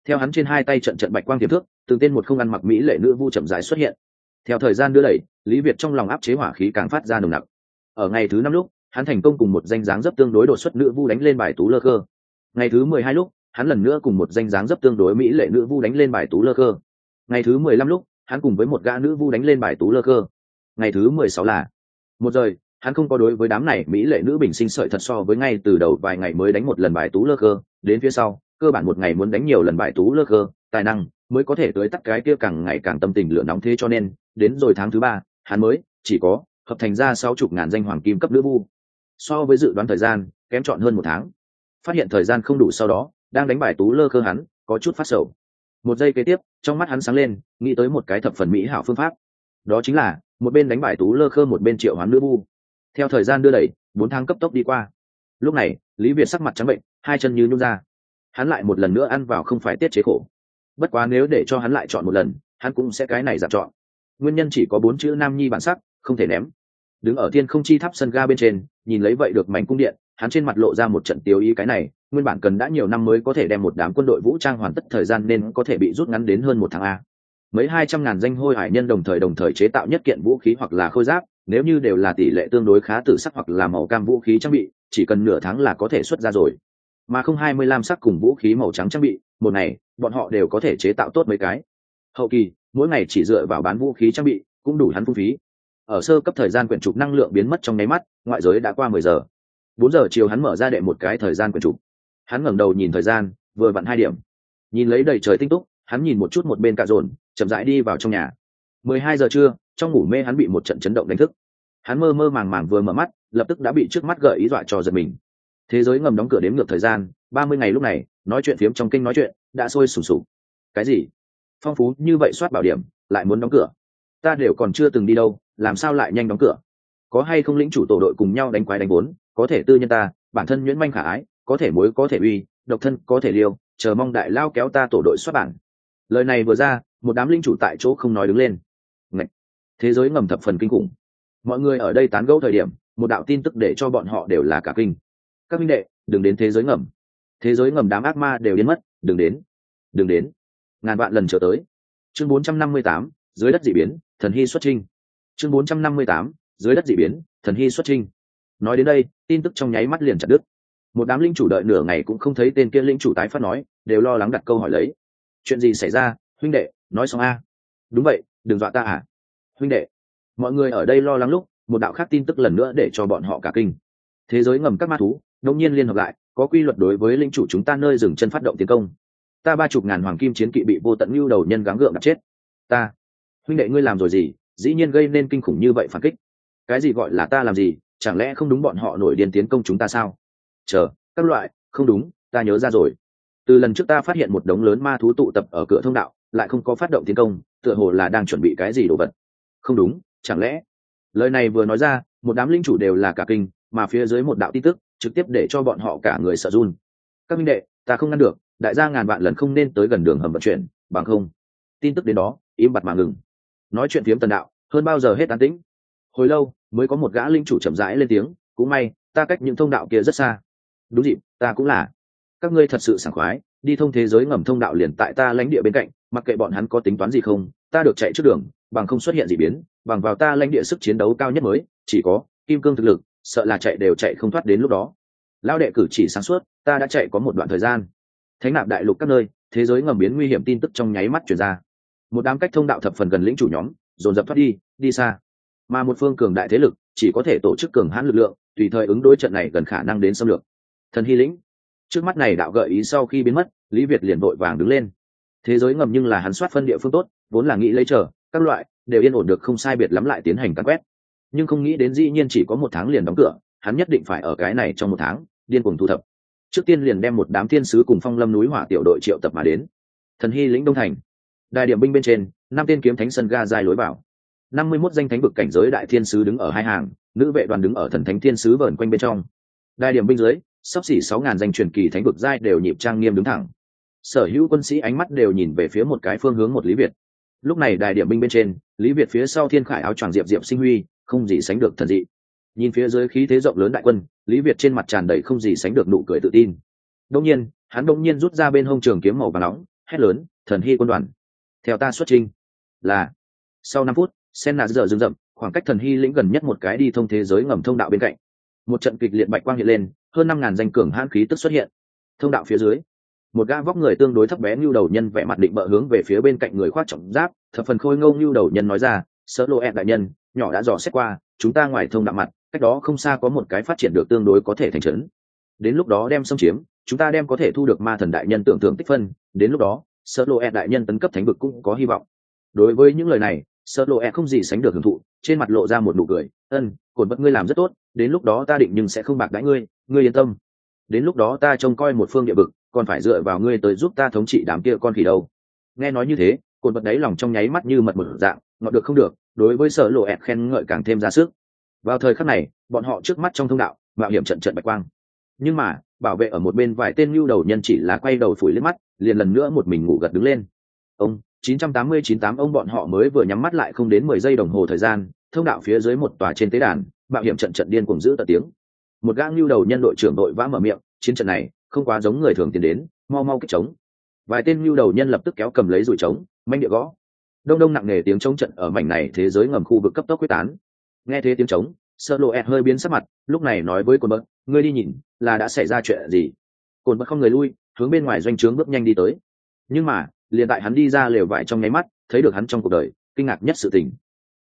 theo hắn trên hai tay trận trận bạch quang tiềm thước từng tên một không ăn mặc mỹ lệ nữ vu chậm dài xuất hiện. Theo thời gian đưa đẩy, lý việt trong lòng áp chế hỏa khí càng phát ra nồng nặc. Ở ngày thứ năm lúc, hắn thành công cùng một danh dáng dấp tương đối đột xuất nữ vu đánh lên bài tú lơ cơ ngày thứ mười hai lúc, hắn lần nữa cùng một danh dáng dấp tương đối mỹ lệ nữ vu đánh lên bài tú lơ cơ ngày thứ mười lăm lúc, hắn cùng với một gã nữ vu đánh lên bài tú lơ cơ ngày thứ mười sáu là, một giờ hắn không có đối với đám này mỹ lệ nữ bình sinh sợi thật so với ngay từ đầu vài ngày mới đánh một lần bài tú lơ cơ đến phía sau cơ bản một ngày muốn đánh nhiều lần bài tú lơ cơ tài năng, mới có thể tới tắt cái kia càng ngày càng tâm tình lửa nóng thế cho nên, đến rồi tháng thứ ba, hắn mới, chỉ có, hợp thành ra sáu chục ngàn danh hoàng kim cấp nữ vu. So với dự đoán thời gian, kém chọn hơn một tháng. Phát hiện thời gian không đủ sau đó, đang đánh bài tú lơ cơ hắn, có chút phát sầu. Một giây kế tiếp, trong mắt hắn sáng lên, nghĩ tới một cái thập phần mỹ hảo phương pháp. Đó chính là, một bên đánh bài tú lơ khơ một bên triệu hoán nữ vu. Theo thời gian đưa đẩy, bốn tháng cấp tốc đi qua. Lúc này, lý việt sắc mặt trắng bệnh, hai chân như nhung ra hắn lại một lần nữa ăn vào không phải tiết chế khổ. Bất quá nếu để cho hắn lại chọn một lần, hắn cũng sẽ cái này giảm chọn. Nguyên nhân chỉ có bốn chữ nam nhi bản sắc, không thể ném. Đứng ở thiên không chi tháp sân ga bên trên, nhìn lấy vậy được mảnh cung điện, hắn trên mặt lộ ra một trận tiêu ý cái này, nguyên bản cần đã nhiều năm mới có thể đem một đám quân đội vũ trang hoàn tất thời gian nên có thể bị rút ngắn đến hơn một tháng a. Mấy hai trăm ngàn danh hôi hải nhân đồng thời đồng thời chế tạo nhất kiện vũ khí hoặc là khôi giáp, nếu như đều là tỷ lệ tương đối khá tử sắc hoặc là màu cam vũ khí trang bị, chỉ cần nửa tháng là có thể xuất ra rồi mà không hai mươi lam sắc cùng vũ khí màu trắng trang bị, một ngày, bọn họ đều có thể chế tạo tốt mấy cái. Hậu kỳ, mỗi ngày chỉ dựa vào bán vũ khí trang bị, cũng đủ hắn phung phí. Ở sơ cấp thời gian quyển trục năng lượng biến mất trong nháy mắt, ngoại giới đã qua mười giờ. Bốn giờ chiều hắn mở ra đệ một cái thời gian quyển trục. Hắn ngẩng đầu nhìn thời gian, vừa vặn hai điểm. Nhìn lấy đầy trời tinh túc, hắn nhìn một chút một bên cạ dồn chậm rãi đi vào trong nhà. Mười hai giờ trưa, trong ngủ mê hắn bị một trận chấn động đánh thức. Hắn mơ mơ màng màng vừa mở mắt, lập tức đã bị trước mắt gợi ý dọa cho giật mình thế giới ngầm đóng cửa đếm ngược thời gian, ba mươi ngày lúc này, nói chuyện phiếm trong kinh nói chuyện, đã sôi sùng sục. Cái gì? Phong phú như vậy soát bảo điểm, lại muốn đóng cửa? Ta đều còn chưa từng đi đâu, làm sao lại nhanh đóng cửa? Có hay không lĩnh chủ tổ đội cùng nhau đánh quái đánh vốn, có thể tư nhân ta, bản thân nhuyễn manh khả ái, có thể mối có thể uy, độc thân, có thể liêu chờ mong đại lao kéo ta tổ đội xuất bản. Lời này vừa ra, một đám linh chủ tại chỗ không nói đứng lên. Ngạch. thế giới ngầm thập phần kinh khủng. Mọi người ở đây tán gẫu thời điểm, một đạo tin tức để cho bọn họ đều là cả kinh các minh đệ đừng đến thế giới ngầm. Thế giới ngầm đám ác ma đều biến mất đừng đến đừng đến. Ngàn vạn lần trở tới. Chương 458, dưới đất dị biến thần hy xuất trinh chương 458, dưới đất dị biến thần hy xuất trinh nói đến đây tin tức trong nháy mắt liền chặt đứt. Một đám linh chủ đợi nửa ngày cũng không thấy tên kia linh chủ tái phát nói đều lo lắng đặt câu hỏi lấy. Chuyện gì xảy ra? Huynh đệ nói xong a. Đúng vậy đừng dọa ta à? Huynh đệ mọi người ở đây lo lắng lúc một đạo khác tin tức lần nữa để cho bọn họ cả kinh. Thế giới ngầm các ma thú đông nhiên liên hợp lại, có quy luật đối với linh chủ chúng ta nơi dừng chân phát động tiến công. Ta ba chục ngàn hoàng kim chiến kỵ bị vô tận lưu đầu nhân gắng gượng đặt chết. Ta, huynh đệ ngươi làm rồi gì? Dĩ nhiên gây nên kinh khủng như vậy phản kích. Cái gì gọi là ta làm gì? Chẳng lẽ không đúng bọn họ nổi điên tiến công chúng ta sao? Chờ, các loại, không đúng, ta nhớ ra rồi. Từ lần trước ta phát hiện một đống lớn ma thú tụ tập ở cửa thông đạo, lại không có phát động tiến công, tựa hồ là đang chuẩn bị cái gì đồ vật. Không đúng, chẳng lẽ? Lời này vừa nói ra, một đám linh chủ đều là cả kinh, mà phía dưới một đạo tin tức trực tiếp để cho bọn họ cả người sợ run. Các minh đệ, ta không ngăn được, đại gia ngàn vạn lần không nên tới gần đường hầm vận chuyển, bằng không. Tin tức đến đó, im bặt mà ngừng. Nói chuyện phiếm tần đạo, hơn bao giờ hết tán tĩnh. Hồi lâu, mới có một gã linh chủ chậm rãi lên tiếng, cũng may, ta cách những thông đạo kia rất xa. Đúng dịp, ta cũng là. Các ngươi thật sự sảng khoái, đi thông thế giới ngầm thông đạo liền tại ta lãnh địa bên cạnh, mặc kệ bọn hắn có tính toán gì không, ta được chạy trước đường, bằng không xuất hiện gì biến, bằng vào ta lãnh địa sức chiến đấu cao nhất mới, chỉ có kim cương thực lực sợ là chạy đều chạy không thoát đến lúc đó. Lao đệ cử chỉ sáng suốt, ta đã chạy có một đoạn thời gian. Thánh nạp đại lục các nơi, thế giới ngầm biến nguy hiểm tin tức trong nháy mắt chuyển ra. Một đám cách thông đạo thập phần gần lĩnh chủ nhóm, dồn dập thoát đi đi xa. Mà một phương cường đại thế lực, chỉ có thể tổ chức cường hãn lực lượng, tùy thời ứng đối trận này gần khả năng đến xâm lược. Thần hy lĩnh. Trước mắt này đạo gợi ý sau khi biến mất, lý việt liền vội vàng đứng lên. Thế giới ngầm nhưng là hắn soát phân địa phương tốt, vốn là nghĩ lấy chờ, các loại đều yên ổn được không sai biệt lắm lại tiến hành cắn quét nhưng không nghĩ đến dĩ nhiên chỉ có một tháng liền đóng cửa, hắn nhất định phải ở cái này trong một tháng, điên cùng thu thập. Trước tiên liền đem một đám thiên sứ cùng phong lâm núi hỏa tiểu đội triệu tập mà đến. Thần hy lĩnh đông thành. Đại điểm binh bên trên, năm tên kiếm thánh sân ga dài lối vào. Năm mươi mốt danh thánh vực cảnh giới đại thiên sứ đứng ở hai hàng, nữ vệ đoàn đứng ở thần thánh thiên sứ vờn quanh bên trong. Đại điểm binh dưới, sắp xỉ sáu ngàn danh truyền kỳ thánh vực giai đều nhịp trang nghiêm đứng thẳng. Sở hữu quân sĩ ánh mắt đều nhìn về phía một cái phương hướng một lý việt. Lúc này đại điểm binh bên trên, lý việt phía sau thiên khải áo choàng diệp diệp sinh huy không gì sánh được thần dị. Nhìn phía dưới khí thế rộng lớn đại quân, lý việt trên mặt tràn đầy không gì sánh được nụ cười tự tin. Đông nhiên, hắn đông nhiên rút ra bên hông trường kiếm màu và nóng, hét lớn, thần hy quân đoàn, theo ta xuất trình là, sau năm phút, sen nạ giờ rừng rậm khoảng cách thần hy lĩnh gần nhất một cái đi thông thế giới ngầm thông đạo bên cạnh. Một trận kịch liệt bạch quang hiện lên, hơn năm ngàn danh cường hãn khí tức xuất hiện. Thông đạo phía dưới, một gã vóc người tương đối thấp bé như đầu nhân vẻ mặt định bợ hướng về phía bên cạnh người khoác trọng giáp, thập phần khôi ngâu như đầu nhân nói ra, sợ lộ ẹn đại nhân nhỏ đã dò xét qua, chúng ta ngoài thông đạo mặt, cách đó không xa có một cái phát triển được tương đối có thể thành trấn. Đến lúc đó đem xâm chiếm, chúng ta đem có thể thu được ma thần đại nhân tưởng tượng tích phân. Đến lúc đó sơ lộ e đại nhân tấn cấp thánh vực cũng có hy vọng. Đối với những lời này sơ lộ e không gì sánh được hưởng thụ, trên mặt lộ ra một nụ cười. Ân cồn bất ngươi làm rất tốt, đến lúc đó ta định nhưng sẽ không bạc đãi ngươi ngươi yên tâm. Đến lúc đó ta trông coi một phương địa vực, còn phải dựa vào ngươi tới giúp ta thống trị đám kia con khỉ đâu. Nghe nói như thế cồn bật đáy lòng trong nháy mắt như mật một dạng, ngọt được không được đối với sở lộ ẹt khen ngợi càng thêm ra sức. Vào thời khắc này, bọn họ trước mắt trong thông đạo, mạo hiểm trận trận bạch quang. Nhưng mà, bảo vệ ở một bên vài tên lưu đầu nhân chỉ là quay đầu phủi lên mắt, liền lần nữa một mình ngủ gật đứng lên. Ông 980-98 ông bọn họ mới vừa nhắm mắt lại không đến mười giây đồng hồ thời gian, thông đạo phía dưới một tòa trên tế đàn, mạo hiểm trận trận điên cùng giữ tờ tiếng. Một gã lưu đầu nhân đội trưởng đội vã mở miệng, chiến trận này, không quá giống người thường tiến đến, mau mau kích trống vài tên lưu đầu nhân lập tức kéo cầm lấy rủi trống manh địa gõ đông đông nặng nề tiếng trống trận ở mảnh này thế giới ngầm khu vực cấp tốc quyết tán. Nghe thế tiếng trống sơ lộ ẹt hơi biến sắc mặt, lúc này nói với cồn bớt ngươi đi nhìn, là đã xảy ra chuyện gì? Cồn bớt không người lui, hướng bên ngoài doanh trướng bước nhanh đi tới. Nhưng mà, liền tại hắn đi ra lều vải trong nháy mắt, thấy được hắn trong cuộc đời, kinh ngạc nhất sự tình.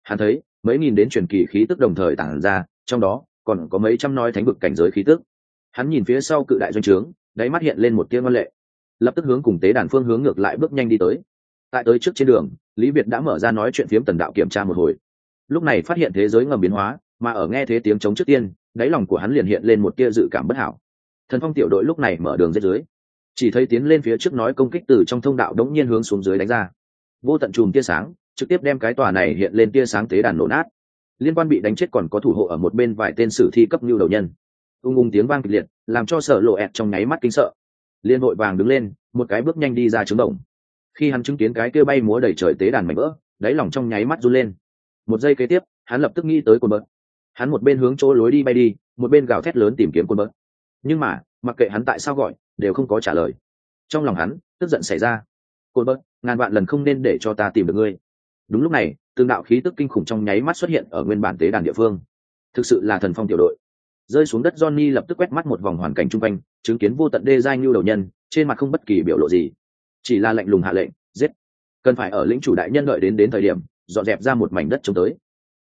Hắn thấy, mấy nghìn đến truyền kỳ khí tức đồng thời tản ra, trong đó, còn có mấy trăm nói thánh vực cảnh giới khí tức. Hắn nhìn phía sau cự đại doanh trướng, đáy mắt hiện lên một tia ngân lệ. Lập tức hướng cùng tế đàn phương hướng ngược lại bước nhanh đi tới tại tới trước trên đường, lý việt đã mở ra nói chuyện phiếm tần đạo kiểm tra một hồi. Lúc này phát hiện thế giới ngầm biến hóa, mà ở nghe thế tiếng chống trước tiên, đáy lòng của hắn liền hiện lên một tia dự cảm bất hảo. Thần phong tiểu đội lúc này mở đường dưới dưới. Chỉ thấy tiến lên phía trước nói công kích từ trong thông đạo đống nhiên hướng xuống dưới đánh ra. Vô tận chùm tia sáng, trực tiếp đem cái tòa này hiện lên tia sáng tế đàn nổ nát. Liên quan bị đánh chết còn có thủ hộ ở một bên vài tên sử thi cấp lưu đầu nhân. Ung ung tiếng vang kịch liệt, làm cho sợ lộ ẹt trong nháy mắt kinh sợ. Liên hội vàng đứng lên, một cái bước nhanh đi ra trứng đồng khi hắn chứng kiến cái kia bay múa đầy trời tế đàn mảnh vỡ, đáy lòng trong nháy mắt run lên. Một giây kế tiếp, hắn lập tức nghĩ tới cồn bớt hắn một bên hướng chỗ lối đi bay đi, một bên gào thét lớn tìm kiếm cồn bớt nhưng mà, mặc kệ hắn tại sao gọi, đều không có trả lời. Trong lòng hắn, tức giận xảy ra. Cồn bớt ngàn vạn lần không nên để cho ta tìm được ngươi. Đúng lúc này tương đạo khí tức kinh khủng trong nháy mắt xuất hiện ở nguyên bản tế đàn địa phương. Thực sự là thần phong tiểu đội. Rơi xuống đất, johnny lập tức quét mắt một vòng hoàn cảnh chung quanh, chứng kiến vô tận đê giai ngưu đầu nhân, trên mặt không bất kỳ biểu lộ gì chỉ là lệnh lùng hạ lệnh, giết. Cần phải ở lĩnh chủ đại nhân đợi đến đến thời điểm, dọn dẹp ra một mảnh đất chống tới.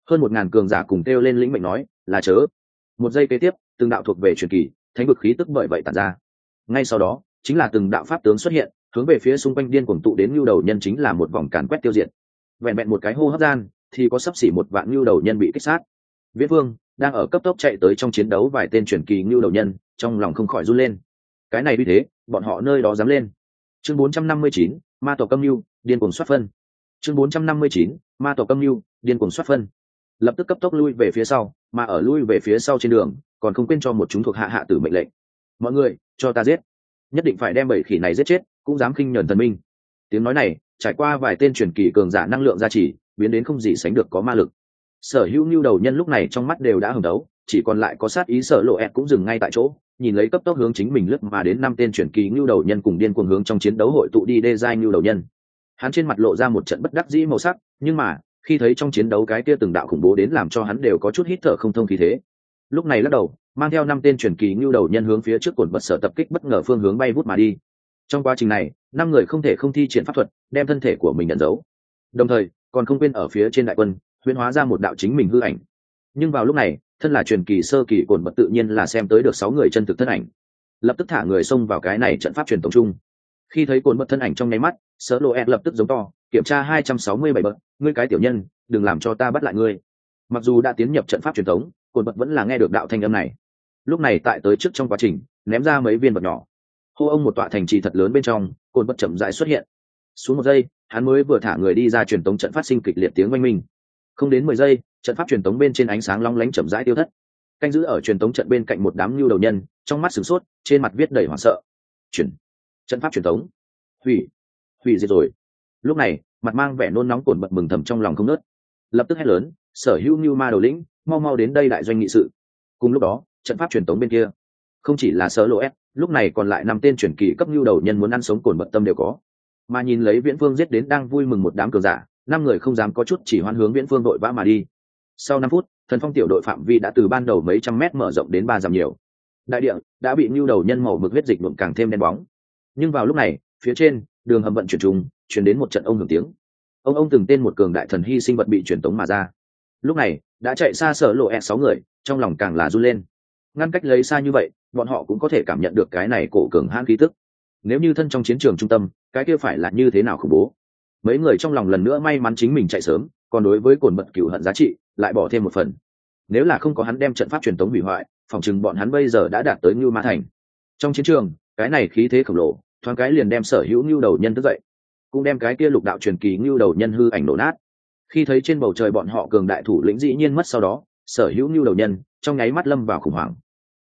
Hơn một ngàn cường giả cùng kêu lên lĩnh mệnh nói, là chớ. Một giây kế tiếp, từng đạo thuộc về truyền kỳ, thánh vực khí tức bởi vậy tàn ra. Ngay sau đó, chính là từng đạo pháp tướng xuất hiện, hướng về phía xung quanh điên cuồng tụ đến nhu đầu nhân chính là một vòng càn quét tiêu diệt. Vẹn vẹn một cái hô hấp gian, thì có sắp xỉ một vạn nhu đầu nhân bị kích sát. Viễn vương đang ở cấp tốc chạy tới trong chiến đấu vài tên truyền kỳ nhu đầu nhân, trong lòng không khỏi run lên. Cái này vì thế, bọn họ nơi đó dám lên chương 459, ma tổ câm lưu điên cuồng xuất phân. Chương 459, ma tổ câm lưu điên cuồng xuất phân. Lập tức cấp tốc lui về phía sau mà ở lui về phía sau trên đường còn không quên cho một chúng thuộc hạ hạ tử mệnh lệnh. Mọi người cho ta giết. Nhất định phải đem bảy khỉ này giết chết cũng dám khinh nhẫn thần minh. Tiếng nói này trải qua vài tên truyền kỳ cường giả năng lượng gia trì biến đến không gì sánh được có ma lực. Sở hữu nhu đầu nhân lúc này trong mắt đều đã hưởng đấu chỉ còn lại có sát ý sở lộ ẹt cũng dừng ngay tại chỗ nhìn lấy cấp tốc hướng chính mình lướt mà đến năm tên truyền kỳ nhu đầu nhân cùng điên cuồng hướng trong chiến đấu hội tụ đi đê giai nhu đầu nhân. Hắn trên mặt lộ ra một trận bất đắc dĩ màu sắc, nhưng mà, khi thấy trong chiến đấu cái kia từng đạo khủng bố đến làm cho hắn đều có chút hít thở không thông khí thế. Lúc này lắc đầu, mang theo năm tên truyền kỳ nhu đầu nhân hướng phía trước cột bật sở tập kích bất ngờ phương hướng bay vút mà đi. Trong quá trình này, năm người không thể không thi triển pháp thuật, đem thân thể của mình nhận dấu. Đồng thời, còn không quên ở phía trên đại quân, huyễn hóa ra một đạo chính mình hư ảnh. Nhưng vào lúc này thân là truyền kỳ sơ kỳ cồn bật tự nhiên là xem tới được sáu người chân thực thân ảnh. Lập tức thả người xông vào cái này trận pháp truyền tổng chung. Khi thấy cồn bật thân ảnh trong nháy mắt sơ lộ ed lập tức giống to, kiểm tra hai trăm sáu mươi bảy bậc, ngươi cái tiểu nhân, đừng làm cho ta bắt lại ngươi. Mặc dù đã tiến nhập trận pháp truyền thống cồn bật vẫn là nghe được đạo thanh âm này. Lúc này tại tới trước trong quá trình, ném ra mấy viên vật nhỏ. Hô ông một tọa thành trì thật lớn bên trong, cồn bật chậm rãi xuất hiện. Xuống một giây, hắn mới vừa thả người đi ra truyền tống trận phát sinh kịch liệt tiếng oanh minh. Không đến mười giây trận pháp truyền tống bên trên ánh sáng long lánh chậm rãi tiêu thất. Canh giữ ở truyền tống trận bên cạnh một đám lưu đầu nhân, trong mắt sửng sốt, trên mặt viết đầy hoảng sợ. Chuyển. Trận pháp truyền tống. Hủy. Hủy diệt rồi. Lúc này, mặt mang vẻ nôn nóng cồn bật mừng thầm trong lòng không nớt. Lập tức hét lớn, sở hữu như ma đầu lĩnh, mau mau đến đây đại doanh nghị sự. Cùng lúc đó, trận pháp truyền tống bên kia, không chỉ là sở lộ ép, lúc này còn lại năm tên truyền kỳ cấp lưu đầu nhân muốn ăn sống cồn bật tâm đều có. Mà nhìn lấy viễn phương giết đến đang vui mừng một đám cường giả, năm người không dám có chút chỉ hoan hướng viễn phương đội vã mà đi sau năm phút, thần phong tiểu đội phạm vi đã từ ban đầu mấy trăm mét mở rộng đến ba dặm nhiều. Đại địa đã bị nhu đầu nhân màu mực huyết dịch nhuộm càng thêm đen bóng. Nhưng vào lúc này, phía trên, đường hầm vận chuyển trùng, chuyển đến một trận ông hưởng tiếng. Ông ông từng tên một cường đại thần hy sinh vật bị truyền tống mà ra. Lúc này, đã chạy xa sở lộ e sáu người, trong lòng càng là run lên. Ngăn cách lấy xa như vậy, bọn họ cũng có thể cảm nhận được cái này cổ cường hãn khí tức. Nếu như thân trong chiến trường trung tâm, cái kia phải là như thế nào khủng bố? Mấy người trong lòng lần nữa may mắn chính mình chạy sớm, còn đối với cồn bật cửu hận giá trị lại bỏ thêm một phần. Nếu là không có hắn đem trận pháp truyền tống hủy hoại, phòng chừng bọn hắn bây giờ đã đạt tới ngưu ma thành. Trong chiến trường, cái này khí thế khổng lồ, thoáng cái liền đem sở hữu ngưu đầu nhân thức dậy, cũng đem cái kia lục đạo truyền kỳ ngưu đầu nhân hư ảnh nổ nát. Khi thấy trên bầu trời bọn họ cường đại thủ lĩnh dĩ nhiên mất sau đó, sở hữu ngưu đầu nhân trong nháy mắt lâm vào khủng hoảng.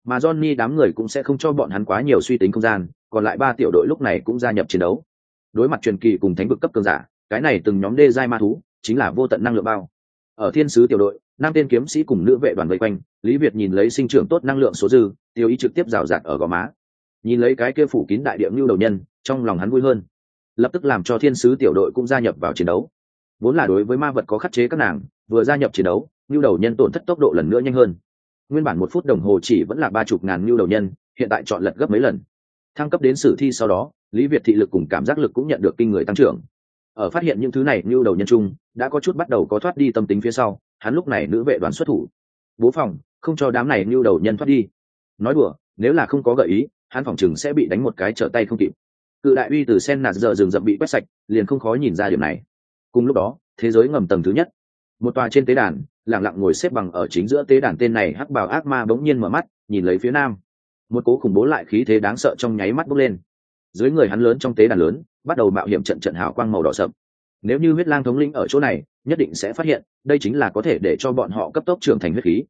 Mà johnny đám người cũng sẽ không cho bọn hắn quá nhiều suy tính không gian, còn lại ba tiểu đội lúc này cũng gia nhập chiến đấu. Đối mặt truyền kỳ cùng thánh vực cấp cường giả, cái này từng nhóm đê giai ma thú, chính là vô tận năng lượng bao ở thiên sứ tiểu đội, năm tên kiếm sĩ cùng nữ vệ đoàn vây quanh, lý việt nhìn lấy sinh trưởng tốt năng lượng số dư, tiêu ý trực tiếp rào rạt ở gò má. Nhìn lấy cái kia phủ kín đại địa ngưu đầu nhân, trong lòng hắn vui hơn. Lập tức làm cho thiên sứ tiểu đội cũng gia nhập vào chiến đấu. Vốn là đối với ma vật có khắc chế các nàng, vừa gia nhập chiến đấu ngưu đầu nhân tổn thất tốc độ lần nữa nhanh hơn. Nguyên bản một phút đồng hồ chỉ vẫn là ba chục ngàn ngưu đầu nhân, hiện tại chọn lật gấp mấy lần. Thăng cấp đến sử thi sau đó, lý việt thị lực cùng cảm giác lực cũng nhận được kinh người tăng trưởng ở phát hiện những thứ này như đầu nhân trung, đã có chút bắt đầu có thoát đi tâm tính phía sau, hắn lúc này nữ vệ đoàn xuất thủ. Bố phòng, không cho đám này như đầu nhân thoát đi. Nói đùa, nếu là không có gợi ý, hắn phòng chừng sẽ bị đánh một cái trở tay không kịp. Cự đại uy từ sen nạt giờ rừng rậm bị quét sạch, liền không khó nhìn ra điểm này. Cùng lúc đó, thế giới ngầm tầng thứ nhất. Một tòa trên tế đàn lẳng lặng ngồi xếp bằng ở chính giữa tế đàn tên này hắc bào ác ma bỗng nhiên mở mắt, nhìn lấy phía nam. Một cố khủng bố lại khí thế đáng sợ trong nháy mắt bốc lên. Dưới người hắn lớn trong tế đàn lớn bắt đầu mạo hiểm trận trận hào quang màu đỏ sậm. Nếu như huyết lang thống lĩnh ở chỗ này, nhất định sẽ phát hiện, đây chính là có thể để cho bọn họ cấp tốc trưởng thành huyết khí.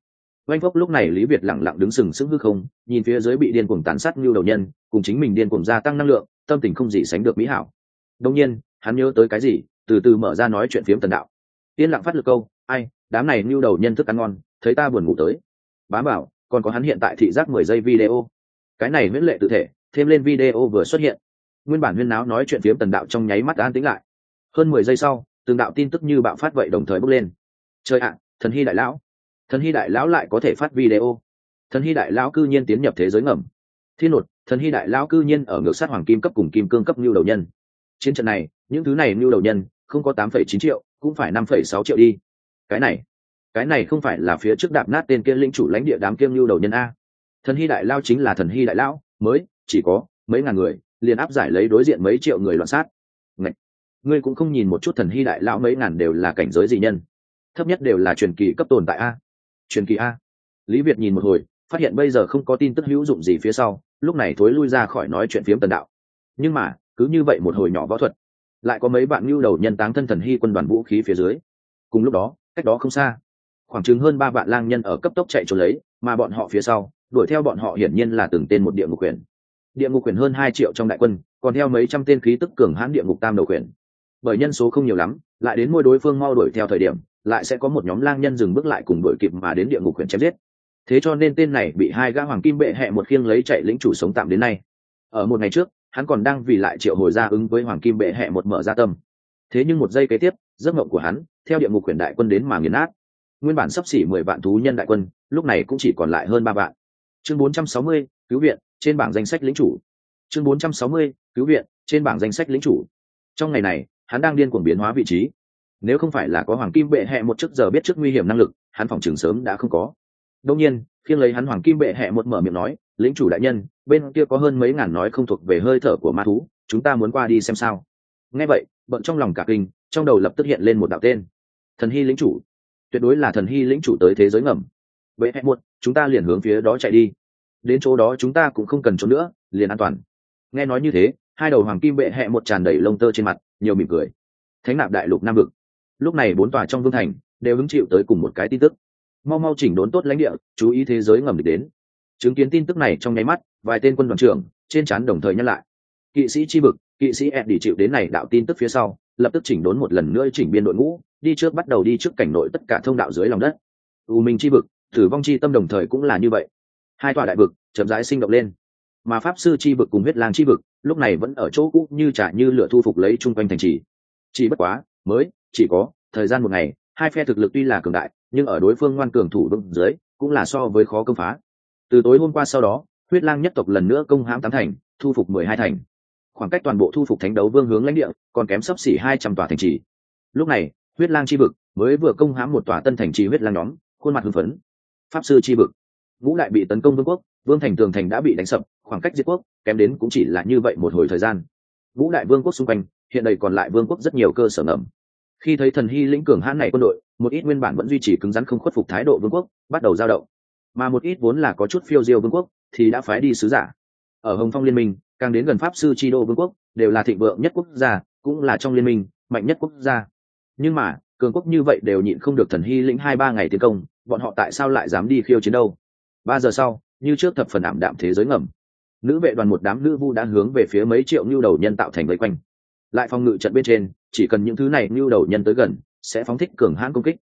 Oanh phốc lúc này lý việt lẳng lặng đứng sừng sững hư không, nhìn phía dưới bị điên cuồng tàn sát như đầu nhân, cùng chính mình điên cuồng gia tăng năng lượng, tâm tình không gì sánh được mỹ hảo. Đông nhiên, hắn nhớ tới cái gì, từ từ mở ra nói chuyện phiếm tần đạo. Yên lặng phát lực câu, ai, đám này như đầu nhân thức ăn ngon, thấy ta buồn ngủ tới. Bám bảo, còn có hắn hiện tại thị giác mười giây video. Cái này miễn lệ tự thể, thêm lên video vừa xuất hiện nguyên bản huyên náo nói chuyện phiếm tần đạo trong nháy mắt an tĩnh lại. Hơn mười giây sau, từng đạo tin tức như bạo phát vậy đồng thời bước lên. Chơi ạ, thần hy đại lão. Thần hy đại lão lại có thể phát video. Thần hy đại lão cư nhiên tiến nhập thế giới ngầm. Thiên nột thần hy đại lão cư nhiên ở ngược sát hoàng kim cấp cùng kim cương cấp mưu đầu nhân. Chiến trận này, những thứ này mưu đầu nhân, không có tám phẩy chín triệu, cũng phải năm phẩy sáu triệu đi. Cái này cái này không phải là phía trước đạp nát tên kia linh chủ lãnh địa đám kiêm mưu đầu nhân a. Thần hy đại lao chính là thần hy đại lão, mới, chỉ có mấy ngàn người liền áp giải lấy đối diện mấy triệu người loạn sát. Ngậy! ngươi cũng không nhìn một chút thần hy đại lão mấy ngàn đều là cảnh giới gì nhân. Thấp nhất đều là truyền kỳ cấp tồn tại a. Truyền kỳ a. Lý việt nhìn một hồi, phát hiện bây giờ không có tin tức hữu dụng gì phía sau, lúc này thối lui ra khỏi nói chuyện phiếm tần đạo. Nhưng mà, cứ như vậy một hồi nhỏ võ thuật, lại có mấy bạn mưu đầu nhân táng thân thần hy quân đoàn vũ khí phía dưới. Cùng lúc đó, cách đó không xa, khoảng chừng hơn ba vạn lang nhân ở cấp tốc chạy trốn lấy, mà bọn họ phía sau, đuổi theo bọn họ hiển nhiên là từng tên một địa ngục quyền địa ngục quyền hơn hai triệu trong đại quân, còn theo mấy trăm tên khí tức cường hãn địa ngục tam đầu quyền. Bởi nhân số không nhiều lắm, lại đến môi đối phương mau đuổi theo thời điểm, lại sẽ có một nhóm lang nhân dừng bước lại cùng đuổi kịp mà đến địa ngục quyền chém giết. Thế cho nên tên này bị hai gã hoàng kim bệ hẹ một khiêng lấy chạy lĩnh chủ sống tạm đến nay. Ở một ngày trước, hắn còn đang vì lại triệu hồi ra ứng với hoàng kim bệ hẹ một mở ra tâm. Thế nhưng một giây kế tiếp, giấc mộng của hắn, theo địa ngục quyền đại quân đến mà nghiền nát. Nguyên bản sắp xỉ mười vạn thú nhân đại quân, lúc này cũng chỉ còn lại hơn ba vạn. Chương bốn trăm sáu mươi, cứu viện trên bảng danh sách lĩnh chủ. Chương bốn trăm sáu mươi, cứu viện, trên bảng danh sách lĩnh chủ. Trong ngày này, hắn đang điên cuồng biến hóa vị trí. Nếu không phải là có hoàng kim bệ hẹ một chút giờ biết trước nguy hiểm năng lực, hắn phòng trường sớm đã không có. Đông nhiên khiêng lấy hắn hoàng kim bệ hẹ một mở miệng nói, lĩnh chủ đại nhân, bên kia có hơn mấy ngàn nói không thuộc về hơi thở của ma thú, chúng ta muốn qua đi xem sao. Nghe vậy, bận trong lòng cả kinh, trong đầu lập tức hiện lên một đạo tên. Thần hy lĩnh chủ. Tuyệt đối là thần hy lĩnh chủ tới thế giới ngầm. Bệ hệ một, chúng ta liền hướng phía đó chạy đi đến chỗ đó chúng ta cũng không cần trốn nữa, liền an toàn. Nghe nói như thế, hai đầu hoàng kim bệ hẹ một tràn đầy lông tơ trên mặt, nhiều mỉm cười. Thánh nạp đại lục nam vực. Lúc này bốn tòa trong vương thành đều hứng chịu tới cùng một cái tin tức. Mau mau chỉnh đốn tốt lãnh địa, chú ý thế giới ngầm địch đến. Chứng kiến tin tức này trong nháy mắt, vài tên quân đoàn trưởng trên trán đồng thời nhắc lại. Kỵ sĩ chi vực, kỵ sĩ ed đi chịu đến này đạo tin tức phía sau, lập tức chỉnh đốn một lần nữa chỉnh biên đội ngũ, đi trước bắt đầu đi trước cảnh nội tất cả thông đạo dưới lòng đất. U minh chi vực, tử vong chi tâm đồng thời cũng là như vậy hai tòa đại vực chậm rãi sinh động lên. Mà pháp sư chi vực cùng huyết lang chi vực lúc này vẫn ở chỗ cũ như trả như lửa thu phục lấy chung quanh thành trì. Chỉ bất quá, mới, chỉ có thời gian một ngày, hai phe thực lực tuy là cường đại, nhưng ở đối phương ngoan cường thủ vững dưới cũng là so với khó công phá. Từ tối hôm qua sau đó, huyết lang nhất tộc lần nữa công hãm tám thành, thu phục mười hai thành. Khoảng cách toàn bộ thu phục thánh đấu vương hướng lãnh địa còn kém sấp xỉ hai trăm tòa thành trì. Lúc này, huyết lang chi vực mới vừa công hãm một tòa tân thành trì huyết lang nhóm, khuôn mặt hưng phấn. Pháp sư chi vực ngũ đại bị tấn công vương quốc, vương thành tường thành đã bị đánh sập, khoảng cách diệt quốc kém đến cũng chỉ là như vậy một hồi thời gian. Ngũ đại vương quốc xung quanh, hiện đây còn lại vương quốc rất nhiều cơ sở ngầm. Khi thấy thần hy lĩnh cường hãn này quân đội, một ít nguyên bản vẫn duy trì cứng rắn không khuất phục thái độ vương quốc bắt đầu giao động. Mà một ít vốn là có chút phiêu diêu vương quốc thì đã phái đi sứ giả. Ở hồng phong liên minh, càng đến gần pháp sư tri đô vương quốc, đều là thịnh vượng nhất quốc gia, cũng là trong liên minh, mạnh nhất quốc gia. Nhưng mà, cường quốc như vậy đều nhịn không được thần hy lĩnh hai ba ngày tiến công, bọn họ tại sao lại dám đi khiêu chiến đâu? Ba giờ sau, như trước thập phần ảm đạm thế giới ngầm. Nữ vệ đoàn một đám nữ vu đã hướng về phía mấy triệu nhu đầu nhân tạo thành vây quanh. Lại phòng ngự trận bên trên, chỉ cần những thứ này nhu đầu nhân tới gần, sẽ phóng thích cường hãn công kích.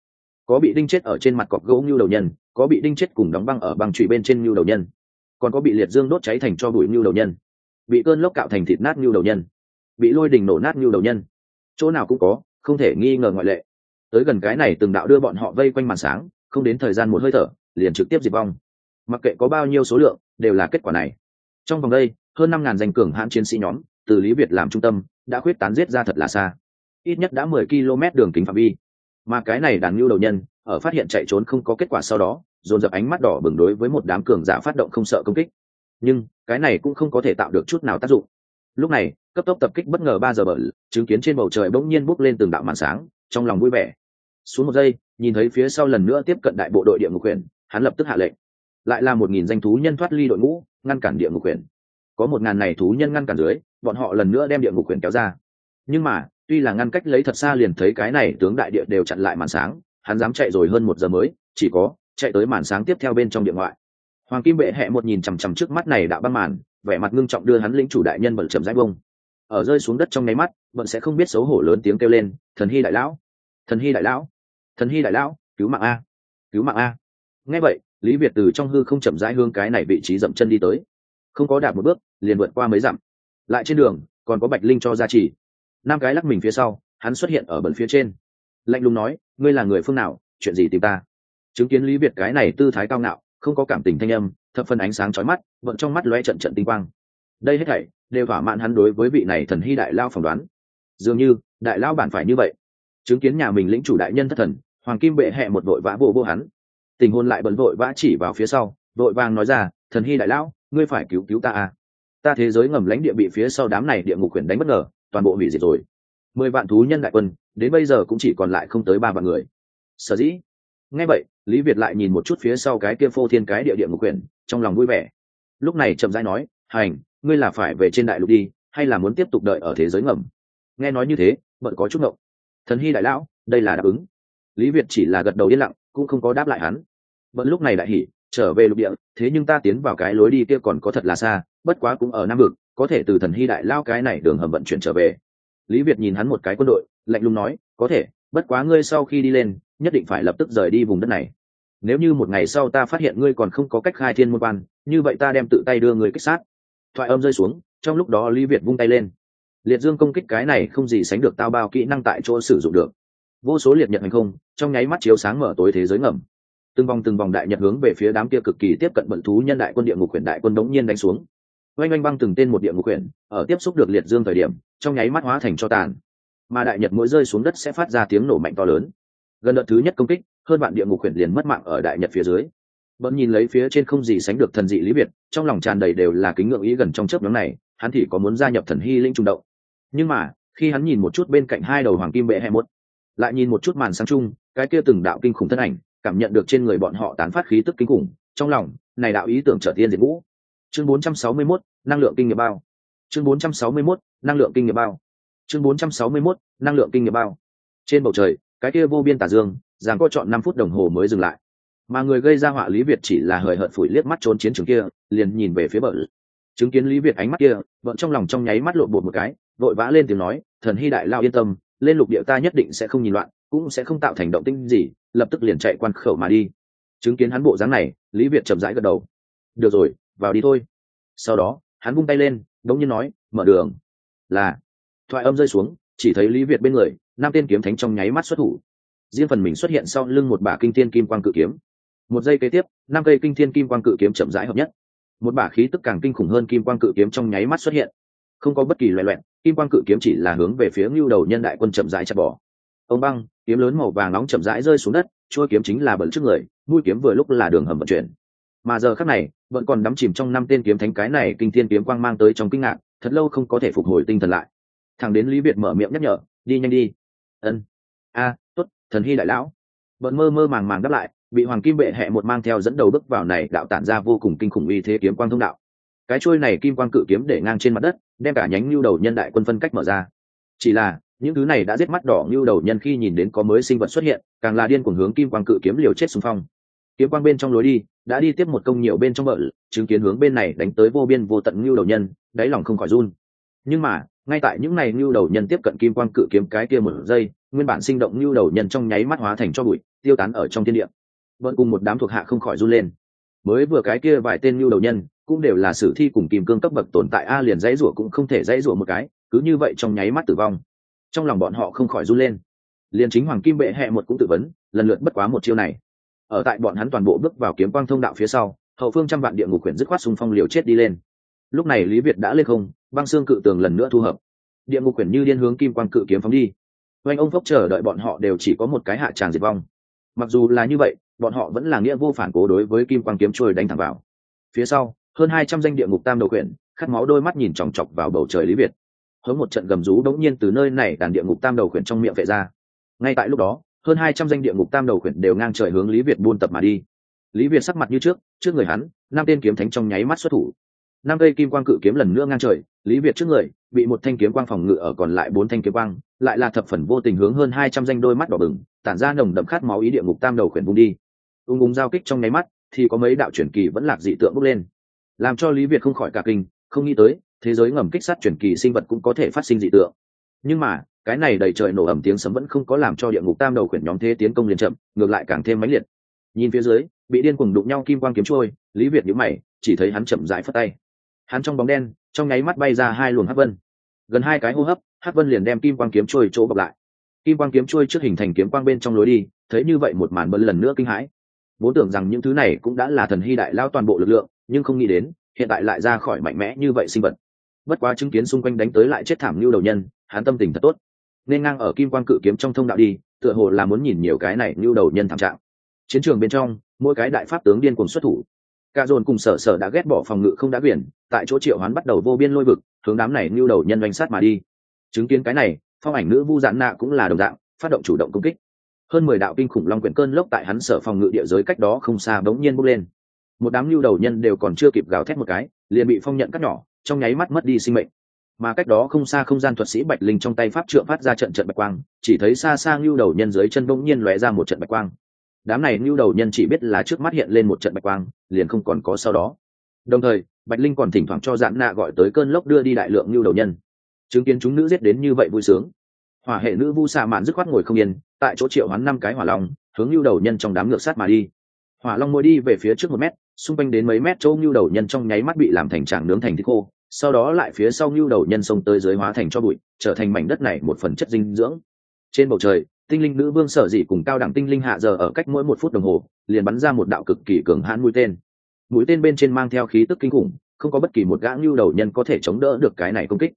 Có bị đinh chết ở trên mặt cọc gỗ nhu đầu nhân, có bị đinh chết cùng đóng băng ở băng trụy bên trên nhu đầu nhân, còn có bị liệt dương đốt cháy thành cho bụi nhu đầu nhân, bị cơn lốc cạo thành thịt nát nhu đầu nhân, bị lôi đình nổ nát nhu đầu nhân. Chỗ nào cũng có, không thể nghi ngờ ngoại lệ. Tới gần cái này từng đạo đưa bọn họ vây quanh màn sáng, không đến thời gian một hơi thở, liền trực tiếp diệt vong mặc kệ có bao nhiêu số lượng, đều là kết quả này. Trong vòng đây, hơn năm ngàn danh cường hãn chiến sĩ nhóm từ lý việt làm trung tâm đã khuyết tán giết ra thật là xa. Ít nhất đã mười km đường kính phạm vi. Mà cái này đàn nhu đầu nhân, ở phát hiện chạy trốn không có kết quả sau đó, dồn dập ánh mắt đỏ bừng đối với một đám cường giả phát động không sợ công kích. Nhưng, cái này cũng không có thể tạo được chút nào tác dụng. Lúc này, cấp tốc tập kích bất ngờ ba giờ bờ chứng kiến trên bầu trời bỗng nhiên bốc lên từng đạo màn sáng, trong lòng vui vẻ. Xuống một giây, nhìn thấy phía sau lần nữa tiếp cận đại bộ đội địa ngục quyền hắn lập tức hạ lệnh lại là một nghìn danh thú nhân thoát ly đội ngũ, ngăn cản địa ngục quyền. Có một ngàn này thú nhân ngăn cản dưới, bọn họ lần nữa đem địa ngục quyền kéo ra. Nhưng mà, tuy là ngăn cách lấy thật xa liền thấy cái này tướng đại địa đều chặn lại màn sáng, hắn dám chạy rồi hơn một giờ mới, chỉ có chạy tới màn sáng tiếp theo bên trong điện ngoại. Hoàng kim bệ hẹ một nhìn chằm chằm trước mắt này đã băng màn, vẻ mặt ngưng trọng đưa hắn lĩnh chủ đại nhân bận chậm rãi bông. Ở rơi xuống đất trong nháy mắt, bận sẽ không biết xấu hổ lớn tiếng kêu lên, thần hy đại lão! Thần hy đại lão! Thần hy đại lão! Cứu mạng a! Cứu mạng a! Nghe vậy lý việt từ trong hư không chậm rãi hương cái này vị trí dậm chân đi tới. Không có đạp một bước, liền vượt qua mấy dặm. Lại trên đường, còn có bạch linh cho gia trì năm cái lắc mình phía sau, hắn xuất hiện ở bẩn phía trên. Lạnh lùng nói, ngươi là người phương nào, chuyện gì tìm ta? Chứng kiến lý việt cái này tư thái cao ngạo, không có cảm tình thanh âm, thập phân ánh sáng chói mắt vẫn trong mắt lóe trận trận tinh quang. Đây hết thảy, đều thỏa mãn hắn đối với vị này thần hy đại lao phỏng đoán. Dường như, đại lao bản phải như vậy. Chứng kiến nhà mình lĩnh chủ đại nhân thất thần, hoàng kim bệ hẹ một đội vã vô vô hắn tình hôn lại bận vội vã chỉ vào phía sau, vội vàng nói ra, thần hy đại lão, ngươi phải cứu cứu ta à. Ta thế giới ngầm lãnh địa bị phía sau đám này địa ngục quyển đánh bất ngờ, toàn bộ hủy diệt rồi. Mười vạn thú nhân đại quân, đến bây giờ cũng chỉ còn lại không tới ba vạn người. Sở dĩ. Ngay vậy, lý việt lại nhìn một chút phía sau cái kia phô thiên cái địa địa ngục quyển trong lòng vui vẻ. Lúc này chậm rãi nói, hành, ngươi là phải về trên đại lục đi, hay là muốn tiếp tục đợi ở thế giới ngầm? Nghe nói như thế, bận có chút ngộng. Thần hy đại lão, đây là đáp ứng. Lý việt chỉ là gật đầu yên lặng cũng không có đáp lại hắn. Bận lúc này đại hỉ, trở về lục địa, thế nhưng ta tiến vào cái lối đi kia còn có thật là xa, bất quá cũng ở nam vực, có thể từ thần hy đại lao cái này đường hầm vận chuyển trở về. Lý việt nhìn hắn một cái quân đội, lạnh lùng nói, có thể, bất quá ngươi sau khi đi lên, nhất định phải lập tức rời đi vùng đất này. Nếu như một ngày sau ta phát hiện ngươi còn không có cách khai thiên môn quan, như vậy ta đem tự tay đưa người kích sát. Thoại âm rơi xuống, trong lúc đó lý việt vung tay lên. Liệt dương công kích cái này không gì sánh được tao bao kỹ năng tại chỗ sử dụng được. Vô số liệt nhật hành không trong nháy mắt chiếu sáng mở tối thế giới ngầm. Từng vòng từng vòng đại nhật hướng về phía đám kia cực kỳ tiếp cận bận thú nhân đại quân địa ngục quyền đại quân đống nhiên đánh xuống. Oanh oanh băng từng tên một địa ngục quyền ở tiếp xúc được liệt dương thời điểm, trong nháy mắt hóa thành cho tàn. Mà đại nhật mỗi rơi xuống đất sẽ phát ra tiếng nổ mạnh to lớn. Gần đợt thứ nhất công kích, hơn bạn địa ngục quyền liền mất mạng ở đại nhật phía dưới. Vẫn nhìn lấy phía trên không gì sánh được thần dị lý biệt, trong lòng tràn đầy đều là kính ngưỡng ý gần trong chớp nhóm này, hắn thì có muốn gia nhập thần hy linh trung động. Nhưng mà, khi hắn nhìn một chút bên cạnh hai đầu hoàng kim bệ hai mốt, lại nhìn một chút màn sáng chung cái kia từng đạo kinh khủng thân ảnh cảm nhận được trên người bọn họ tán phát khí tức kinh khủng trong lòng này đạo ý tưởng trở tiên diệt vũ. chương 461, năng lượng kinh nghiệm bao. Chương 461, năng lượng kinh nghiệm bao. Chương 461, năng lượng kinh nghiệm bao. Trên bầu trời cái kia vô biên tà dương giang có chọn năm phút đồng hồ mới dừng lại. Mà người gây ra họa lý việt chỉ là hời hợt phủi liếc mắt trốn chiến trường kia liền nhìn về phía bờ. Chứng kiến lý việt ánh mắt kia vợ trong lòng trong nháy mắt lộ bột một cái vội vã lên tiếng nói thần hy đại lao yên tâm lên lục địa ta nhất định sẽ không nhìn loạn, cũng sẽ không tạo thành động tinh gì, lập tức liền chạy quan khẩu mà đi. Chứng kiến hắn bộ dáng này, lý việt chậm rãi gật đầu. Được rồi, vào đi thôi. Sau đó, hắn vung tay lên, đống nhiên nói, mở đường. Là, thoại âm rơi xuống, chỉ thấy lý việt bên người, năm tên kiếm thánh trong nháy mắt xuất thủ. Riêng phần mình xuất hiện sau lưng một bả kinh thiên kim quang cự kiếm. Một giây kế tiếp, năm cây kinh thiên kim quang cự kiếm chậm rãi hợp nhất. Một bả khí tức càng kinh khủng hơn kim quang cự kiếm trong nháy mắt xuất hiện không có bất kỳ loại loẹn kim quang cự kiếm chỉ là hướng về phía ngưu đầu nhân đại quân chậm rãi chặt bỏ. Ông băng kiếm lớn màu vàng nóng chậm rãi rơi xuống đất chuôi kiếm chính là bẩn trước người mũi kiếm vừa lúc là đường hầm vận chuyển. Mà giờ khắc này vẫn còn đắm chìm trong năm tên kiếm thánh cái này kinh thiên kiếm quang mang tới trong kinh ngạc thật lâu không có thể phục hồi tinh thần lại. Thằng đến lý việt mở miệng nhắc nhở đi nhanh đi. Ân. A à, t ố t thần hy đại lão. Vẫn mơ mơ màng màng đáp lại bị hoàng kim bệ hẹ một mang theo dẫn đầu bước vào này đạo tản ra vô cùng kinh khủng uy thế kiếm quang thông đạo cái trôi này kim quang cự kiếm để ngang trên mặt đất đem cả nhánh lưu đầu nhân đại quân phân cách mở ra. Chỉ là những thứ này đã giết mắt đỏ lưu đầu nhân khi nhìn đến có mới sinh vật xuất hiện càng là điên cuồng hướng kim quang cự kiếm liều chết xung phong. Kiếm quang bên trong lối đi đã đi tiếp một công nhiều bên trong bờ, chứng kiến hướng bên này đánh tới vô biên vô tận lưu đầu nhân đáy lòng không khỏi run. Nhưng mà ngay tại những này lưu đầu nhân tiếp cận kim quang cự kiếm cái kia một giây nguyên bản sinh động lưu đầu nhân trong nháy mắt hóa thành cho bụi tiêu tán ở trong thiên địa. Vẫn cùng một đám thuộc hạ không khỏi run lên. Mới vừa cái kia vài tên lưu đầu nhân cũng đều là sử thi cùng kim cương cấp bậc tồn tại, a liền dãy rủa cũng không thể dãy rủa một cái, cứ như vậy trong nháy mắt tử vong. Trong lòng bọn họ không khỏi run lên. Liền chính hoàng kim bệ hẹ một cũng tự vấn, lần lượt bất quá một chiêu này. Ở tại bọn hắn toàn bộ bước vào kiếm quang thông đạo phía sau, hậu phương trăm vạn địa ngục quyển dứt khoát xung phong liều chết đi lên. Lúc này lý việt đã lên không, băng xương cự tường lần nữa thu hợp. Địa ngục quyển như điên hướng kim quang cự kiếm phóng đi. Oanh ông phốc chờ đợi bọn họ đều chỉ có một cái hạ tràng diệt vong. Mặc dù là như vậy, bọn họ vẫn là nghĩa vô phản cố đối với kim quang kiếm trôi đánh thẳng vào. Phía sau hơn hai trăm danh địa ngục tam đầu quyển, khát máu đôi mắt nhìn chòng chọc vào bầu trời lý việt. Hớm một trận gầm rú đống nhiên từ nơi này đàn địa ngục tam đầu quyển trong miệng vệ ra. Ngay tại lúc đó, hơn hai trăm danh địa ngục tam đầu quyển đều ngang trời hướng lý việt buôn tập mà đi. Lý việt sắc mặt như trước trước người hắn, năm tên kiếm thánh trong nháy mắt xuất thủ. Năm cây kim quang cự kiếm lần nữa ngang trời, lý việt trước người, bị một thanh kiếm quang phòng ngự ở còn lại bốn thanh kiếm quang, lại là thập phần vô tình hướng hơn hai trăm danh đôi mắt đỏ bừng, tản ra nồng đậm khát máu ý địa ngục tam đầu khuyển vung đi. Ung ung giao kích trong nháy mắt, thì có mấy đạo truyền kỳ vẫn lạc dị tượng bốc lên làm cho lý việt không khỏi cả kinh, không nghĩ tới, thế giới ngầm kích sát chuyển kỳ sinh vật cũng có thể phát sinh dị tượng. Nhưng mà, cái này đầy trời nổ ẩm tiếng sấm vẫn không có làm cho địa ngục tam đầu khuyển nhóm thế tiến công liền chậm, ngược lại càng thêm mãnh liệt. Nhìn phía dưới, bị điên cuồng đụng nhau kim quang kiếm trôi, lý việt nhíu mày, chỉ thấy hắn chậm rãi phất tay. Hắn trong bóng đen, trong nháy mắt bay ra hai luồng hát vân. Gần hai cái hô hấp hát vân liền đem kim quang kiếm trôi chỗ bọc lại. Kim quang kiếm trôi trước hình thành kiếm quang bên trong lối đi, thấy như vậy một màn bân lần nữa kinh hãi vốn tưởng rằng những thứ này cũng đã là thần hy đại lao toàn bộ lực lượng, nhưng không nghĩ đến, hiện tại lại ra khỏi mạnh mẽ như vậy sinh vật. Bất quá chứng kiến xung quanh đánh tới lại chết thảm như đầu nhân, hắn tâm tình thật tốt. Nên ngang ở kim quang cự kiếm trong thông đạo đi, tựa hồ là muốn nhìn nhiều cái này như đầu nhân thảm trạng. Chiến trường bên trong, mỗi cái đại pháp tướng điên cùng xuất thủ. Cả dồn cùng sở sở đã ghét bỏ phòng ngự không đã biển, tại chỗ triệu hắn bắt đầu vô biên lôi vực, hướng đám này như đầu nhân doanh sát mà đi. Chứng kiến cái này, phong ảnh nữ vu giãn nạ cũng là đồng dạng, phát động chủ động công kích hơn mười đạo kinh khủng long quyển cơn lốc tại hắn sở phòng ngự địa giới cách đó không xa bỗng nhiên bốc lên. Một đám lưu đầu nhân đều còn chưa kịp gào thét một cái, liền bị phong nhận cắt nhỏ, trong nháy mắt mất đi sinh mệnh. Mà cách đó không xa không gian thuật sĩ bạch linh trong tay pháp trượng phát ra trận trận bạch quang, chỉ thấy xa xa lưu đầu nhân dưới chân bỗng nhiên lóe ra một trận bạch quang. Đám này lưu đầu nhân chỉ biết là trước mắt hiện lên một trận bạch quang, liền không còn có sau đó. Đồng thời, bạch linh còn thỉnh thoảng cho giãn nạ gọi tới cơn lốc đưa đi đại lượng lưu đầu nhân. Chứng kiến chúng nữ giết đến như vậy vui sướng hỏa hệ nữ vu xạ mạn dứt khoát ngồi không yên, tại chỗ triệu hắn năm cái hỏa long, hướng lưu đầu nhân trong đám ngược sát mà đi. Hỏa long môi đi về phía trước một mét, xung quanh đến mấy mét chỗ lưu đầu nhân trong nháy mắt bị làm thành tràng nướng thành thịt khô, sau đó lại phía sau lưu đầu nhân sông tới dưới hóa thành cho bụi, trở thành mảnh đất này một phần chất dinh dưỡng. Trên bầu trời, tinh linh nữ vương sở dị cùng cao đẳng tinh linh hạ giờ ở cách mỗi một phút đồng hồ, liền bắn ra một đạo cực kỳ cường hãn mũi tên. Mũi tên bên trên mang theo khí tức kinh khủng, không có bất kỳ một gã lưu đầu nhân có thể chống đỡ được cái này công kích.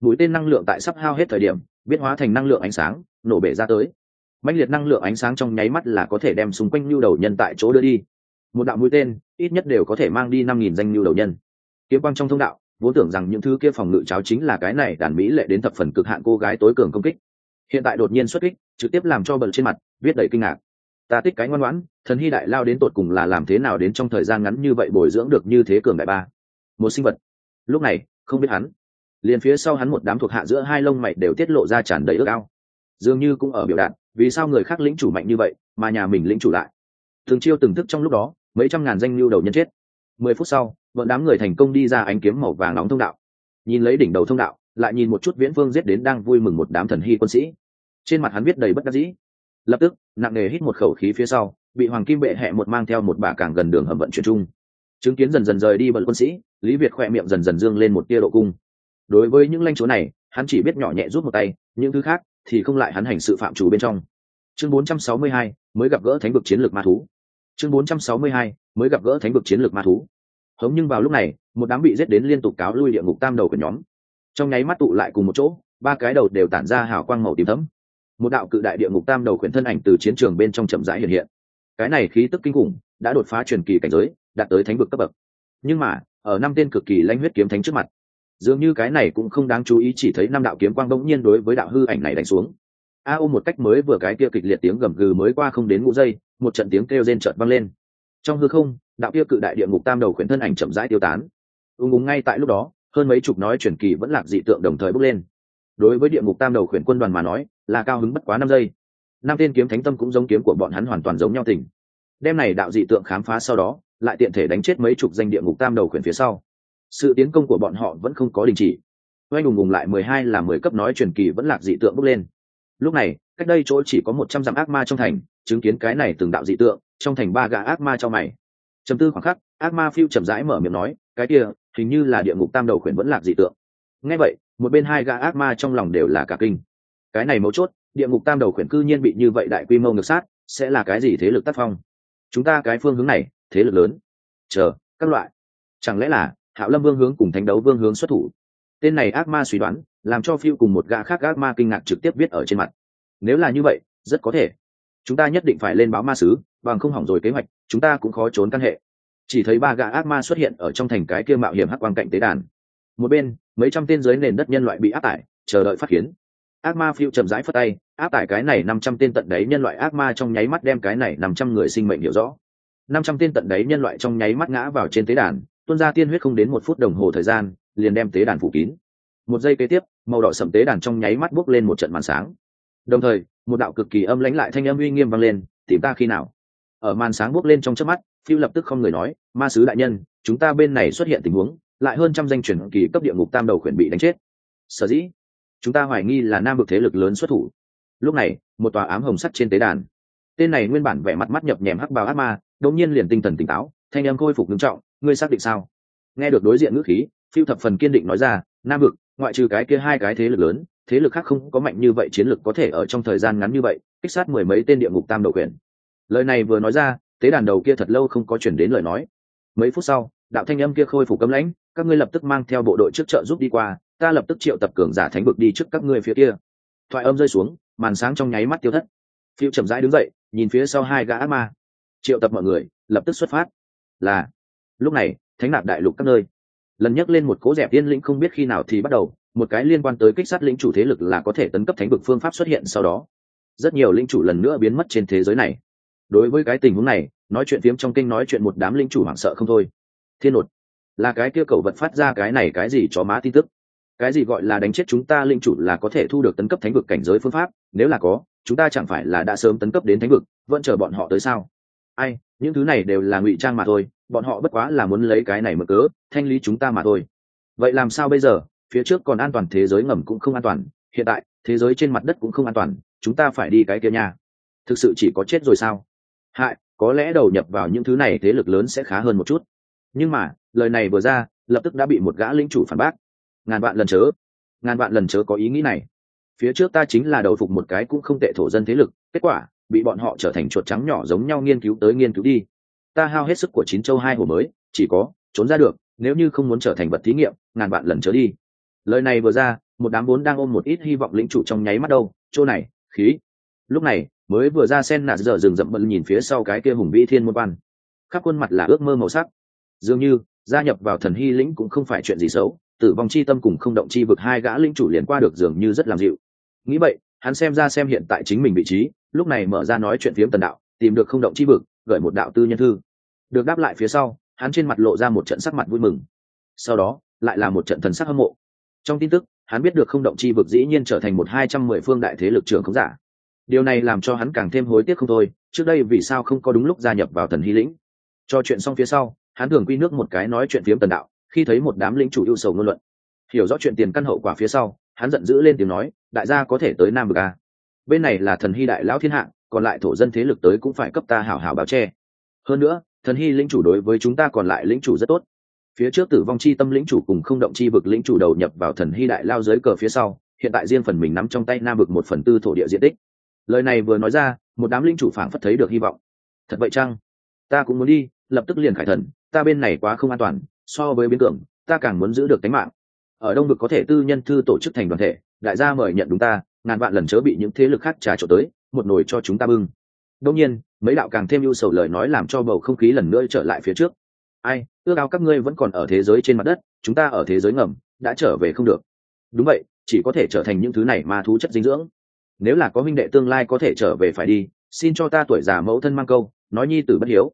Mũi tên năng lượng tại sắp hao hết thời điểm biết hóa thành năng lượng ánh sáng, nổ bể ra tới. Mạnh liệt năng lượng ánh sáng trong nháy mắt là có thể đem xung quanh nhu đầu nhân tại chỗ đưa đi. Một đạo mũi tên, ít nhất đều có thể mang đi năm nghìn danh nhu đầu nhân. Kiếm quang trong thông đạo, vốn tưởng rằng những thứ kia phòng ngự cháo chính là cái này, đàn mỹ lệ đến thập phần cực hạn cô gái tối cường công kích. Hiện tại đột nhiên xuất kích, trực tiếp làm cho bận trên mặt, viết đầy kinh ngạc. Ta tích cái ngoan ngoãn, thần hy đại lao đến tột cùng là làm thế nào đến trong thời gian ngắn như vậy bồi dưỡng được như thế cường đại ba? Một sinh vật. Lúc này, không biết hắn liền phía sau hắn một đám thuộc hạ giữa hai lông mày đều tiết lộ ra tràn đầy ước ao. Dường như cũng ở biểu đạt, vì sao người khác lĩnh chủ mạnh như vậy, mà nhà mình lĩnh chủ lại. Thường chiêu từng thức trong lúc đó, mấy trăm ngàn danh lưu đầu nhân chết. Mười phút sau, bọn đám người thành công đi ra ánh kiếm màu vàng nóng thông đạo. Nhìn lấy đỉnh đầu thông đạo, lại nhìn một chút viễn phương giết đến đang vui mừng một đám thần hy quân sĩ. Trên mặt hắn biết đầy bất đắc dĩ. Lập tức, nặng nề hít một khẩu khí phía sau, bị hoàng kim bệ hẹ một mang theo một bà càng gần đường hầm vận chuyển chung. Chứng kiến dần dần rời đi bận quân sĩ, lý việt khỏe miệng dần dần dương lên một tia độ cung đối với những lãnh chúa này hắn chỉ biết nhỏ nhẹ rút một tay những thứ khác thì không lại hắn hành sự phạm chủ bên trong. Chương 462, mới gặp gỡ thánh vực chiến lược ma thú. Chương 462, mới gặp gỡ thánh vực chiến lược ma thú. Hống nhưng vào lúc này một đám bị giết đến liên tục cáo lui địa ngục tam đầu của nhóm. Trong nháy mắt tụ lại cùng một chỗ ba cái đầu đều tản ra hào quang màu tím thấm một đạo cự đại địa ngục tam đầu khuyển thân ảnh từ chiến trường bên trong chậm rãi hiện hiện. Cái này khí tức kinh khủng đã đột phá truyền kỳ cảnh giới đạt tới thánh vực cấp bậc. Nhưng mà ở năm tên cực kỳ lanh huyết kiếm thánh trước mặt dường như cái này cũng không đáng chú ý, chỉ thấy năm đạo kiếm quang bỗng nhiên đối với đạo hư ảnh này đánh xuống. A ôm một cách mới vừa cái kia kịch liệt tiếng gầm gừ mới qua không đến ngũ giây, một trận tiếng kêu rên trợt vang lên. Trong hư không, đạo kia cự đại địa ngục tam đầu khuyển thân ảnh chậm rãi tiêu tán. Ung ung ngay tại lúc đó, hơn mấy chục nói truyền kỳ vẫn lạc dị tượng đồng thời bước lên. Đối với địa ngục tam đầu khuyển quân đoàn mà nói, là cao hứng bất quá năm giây. Năm tên kiếm thánh tâm cũng giống kiếm của bọn hắn hoàn toàn giống nhau tình. Đêm này đạo dị tượng khám phá sau đó, lại tiện thể đánh chết mấy chục danh địa ngục tam đầu khuyển phía sau sự tiến công của bọn họ vẫn không có đình chỉ. Oanh đùng ùng lại mười hai là mười cấp nói truyền kỳ vẫn lạc dị tượng bốc lên. Lúc này, cách đây chỗ chỉ có một trăm dặm ác ma trong thành, chứng kiến cái này từng đạo dị tượng, trong thành ba gã ác ma cho mày. Chấm tư khoảng khắc, ác ma phiêu chậm rãi mở miệng nói, cái kia, hình như là địa ngục tam đầu khuyển vẫn lạc dị tượng. Ngay vậy, một bên hai gã ác ma trong lòng đều là cả kinh. Cái này mấu chốt, địa ngục tam đầu khuyển cư nhiên bị như vậy đại quy mô ngược sát, sẽ là cái gì thế lực tác phong? Chúng ta cái phương hướng này, thế lực lớn. Chờ, các loại. Chẳng lẽ là hạo lâm vương hướng cùng thánh đấu vương hướng xuất thủ. Tên này ác ma suy đoán, làm cho phiêu cùng một gã khác ác ma kinh ngạc trực tiếp viết ở trên mặt. Nếu là như vậy, rất có thể. Chúng ta nhất định phải lên báo ma sứ, bằng không hỏng rồi kế hoạch, chúng ta cũng khó trốn căn hệ. Chỉ thấy ba gã ác ma xuất hiện ở trong thành cái kia mạo hiểm hắc quang cạnh tế đàn. Một bên, mấy trăm tên dưới nền đất nhân loại bị áp tải, chờ đợi phát kiến. Ác ma phiêu chậm rãi phất tay, áp tải cái này năm trăm tên tận đấy nhân loại ác ma trong nháy mắt đem cái này năm trăm người sinh mệnh hiểu rõ. Năm trăm tên tận đấy nhân loại trong nháy mắt ngã vào trên tế đàn tuôn ra tiên huyết không đến một phút đồng hồ thời gian, liền đem tế đàn phủ kín. Một giây kế tiếp, màu đỏ sầm tế đàn trong nháy mắt bốc lên một trận màn sáng. Đồng thời, một đạo cực kỳ âm lãnh lại thanh âm uy nghiêm vang lên, tìm ta khi nào? Ở màn sáng bốc lên trong chớp mắt, phiêu lập tức không người nói, ma sứ đại nhân, chúng ta bên này xuất hiện tình huống, lại hơn trăm danh truyền kỳ cấp địa ngục tam đầu khuyển bị đánh chết. Sở dĩ? Chúng ta hoài nghi là nam vực thế lực lớn xuất thủ. Lúc này, một tòa ám hồng sắt trên tế đàn. Tên này nguyên bản vẻ mặt mắt nhập nhèm hắc bào ác ma, đột nhiên liền tinh thần tỉnh táo, thanh âm khôi phục nghiêm trọng ngươi xác định sao? Nghe được đối diện ngữ khí phiêu thập phần kiên định nói ra, nam vực, ngoại trừ cái kia hai cái thế lực lớn, thế lực khác không có mạnh như vậy chiến lực có thể ở trong thời gian ngắn như vậy, kích sát mười mấy tên địa ngục tam độ quyền. Lời này vừa nói ra tế đàn đầu kia thật lâu không có chuyển đến lời nói. Mấy phút sau, đạo thanh âm kia khôi phục cấm lãnh, các ngươi lập tức mang theo bộ đội trước trợ giúp đi qua, ta lập tức triệu tập cường giả thánh vực đi trước các ngươi phía kia. Thoại âm rơi xuống, màn sáng trong nháy mắt tiêu thất. Phiêu chậm rãi đứng dậy, nhìn phía sau hai gã ác ma. Triệu tập mọi người, lập tức xuất phát. Là lúc này, thánh nạp đại lục các nơi. Lần nhắc lên một cố dẹp yên lĩnh không biết khi nào thì bắt đầu, một cái liên quan tới kích sát lĩnh chủ thế lực là có thể tấn cấp thánh vực phương pháp xuất hiện sau đó. Rất nhiều lĩnh chủ lần nữa biến mất trên thế giới này. Đối với cái tình huống này, nói chuyện phiếm trong kinh nói chuyện một đám lĩnh chủ hoảng sợ không thôi. Thiên nột, là cái kia cầu vật phát ra cái này cái gì cho má tin tức? Cái gì gọi là đánh chết chúng ta linh chủ là có thể thu được tấn cấp thánh vực cảnh giới phương pháp? Nếu là có, chúng ta chẳng phải là đã sớm tấn cấp đến thánh vực, vẫn chờ bọn họ tới sao? Ai, những thứ này đều là ngụy trang mà thôi, bọn họ bất quá là muốn lấy cái này mở cớ, thanh lý chúng ta mà thôi. Vậy làm sao bây giờ? Phía trước còn an toàn thế giới ngầm cũng không an toàn, hiện tại, thế giới trên mặt đất cũng không an toàn, chúng ta phải đi cái kia nha. Thực sự chỉ có chết rồi sao? Hại, có lẽ đầu nhập vào những thứ này thế lực lớn sẽ khá hơn một chút. Nhưng mà, lời này vừa ra, lập tức đã bị một gã lính chủ phản bác. Ngàn vạn lần chớ. Ngàn vạn lần chớ có ý nghĩ này. Phía trước ta chính là đầu phục một cái cũng không tệ thổ dân thế lực, kết quả bị bọn họ trở thành chuột trắng nhỏ giống nhau nghiên cứu tới nghiên cứu đi. Ta hao hết sức của chín châu hai hồ mới, chỉ có, trốn ra được, nếu như không muốn trở thành vật thí nghiệm, ngàn vạn lần chớ đi. Lời này vừa ra, một đám vốn đang ôm một ít hy vọng lĩnh chủ trong nháy mắt đâu, chỗ này, khí. Lúc này, mới vừa ra sen nạt giờ rừng rậm bận nhìn phía sau cái kia hùng vĩ thiên môn văn khắp khuôn mặt là ước mơ màu sắc. Dường như, gia nhập vào thần hy lĩnh cũng không phải chuyện gì xấu, tử vong chi tâm cùng không động chi vực hai gã linh chủ liền qua được dường như rất làm dịu. Nghĩ vậy, hắn xem ra xem hiện tại chính mình vị trí lúc này mở ra nói chuyện phiếm tần đạo, tìm được không động chi vực, gửi một đạo tư nhân thư. Được đáp lại phía sau, hắn trên mặt lộ ra một trận sắc mặt vui mừng. Sau đó, lại là một trận thần sắc hâm mộ. Trong tin tức, hắn biết được không động chi vực dĩ nhiên trở thành một hai trăm mười phương đại thế lực trường không giả. Điều này làm cho hắn càng thêm hối tiếc không thôi, trước đây vì sao không có đúng lúc gia nhập vào thần hy lĩnh. Cho chuyện xong phía sau, hắn thường quy nước một cái nói chuyện phiếm tần đạo, khi thấy một đám lĩnh chủ ưu sầu ngôn luận. Hiểu rõ chuyện tiền căn hậu quả phía sau, hắn giận dữ lên tiếng nói, đại gia có thể tới nam vực a bên này là thần hy đại lão thiên hạ, còn lại thổ dân thế lực tới cũng phải cấp ta hảo hảo báo che. Hơn nữa, thần hy lĩnh chủ đối với chúng ta còn lại lĩnh chủ rất tốt. Phía trước tử vong chi tâm lĩnh chủ cùng không động chi vực lĩnh chủ đầu nhập vào thần hy đại lao dưới cờ phía sau, hiện tại riêng phần mình nắm trong tay nam vực một phần tư thổ địa diện tích. Lời này vừa nói ra, một đám lĩnh chủ phảng phất thấy được hy vọng. Thật vậy chăng? Ta cũng muốn đi, lập tức liền khải thần, ta bên này quá không an toàn, so với biến tưởng, ta càng muốn giữ được tính mạng. Ở đông vực có thể tư nhân thư tổ chức thành đoàn thể, đại gia mời nhận đúng ta ngàn vạn lần chớ bị những thế lực khác trà trộn tới, một nồi cho chúng ta bưng. Đông nhiên, mấy đạo càng thêm ưu sầu lời nói làm cho bầu không khí lần nữa trở lại phía trước. Ai, ước ao các ngươi vẫn còn ở thế giới trên mặt đất, chúng ta ở thế giới ngầm, đã trở về không được. Đúng vậy, chỉ có thể trở thành những thứ này mà thú chất dinh dưỡng. Nếu là có minh đệ tương lai có thể trở về phải đi, xin cho ta tuổi già mẫu thân mang câu, nói nhi tử bất hiếu.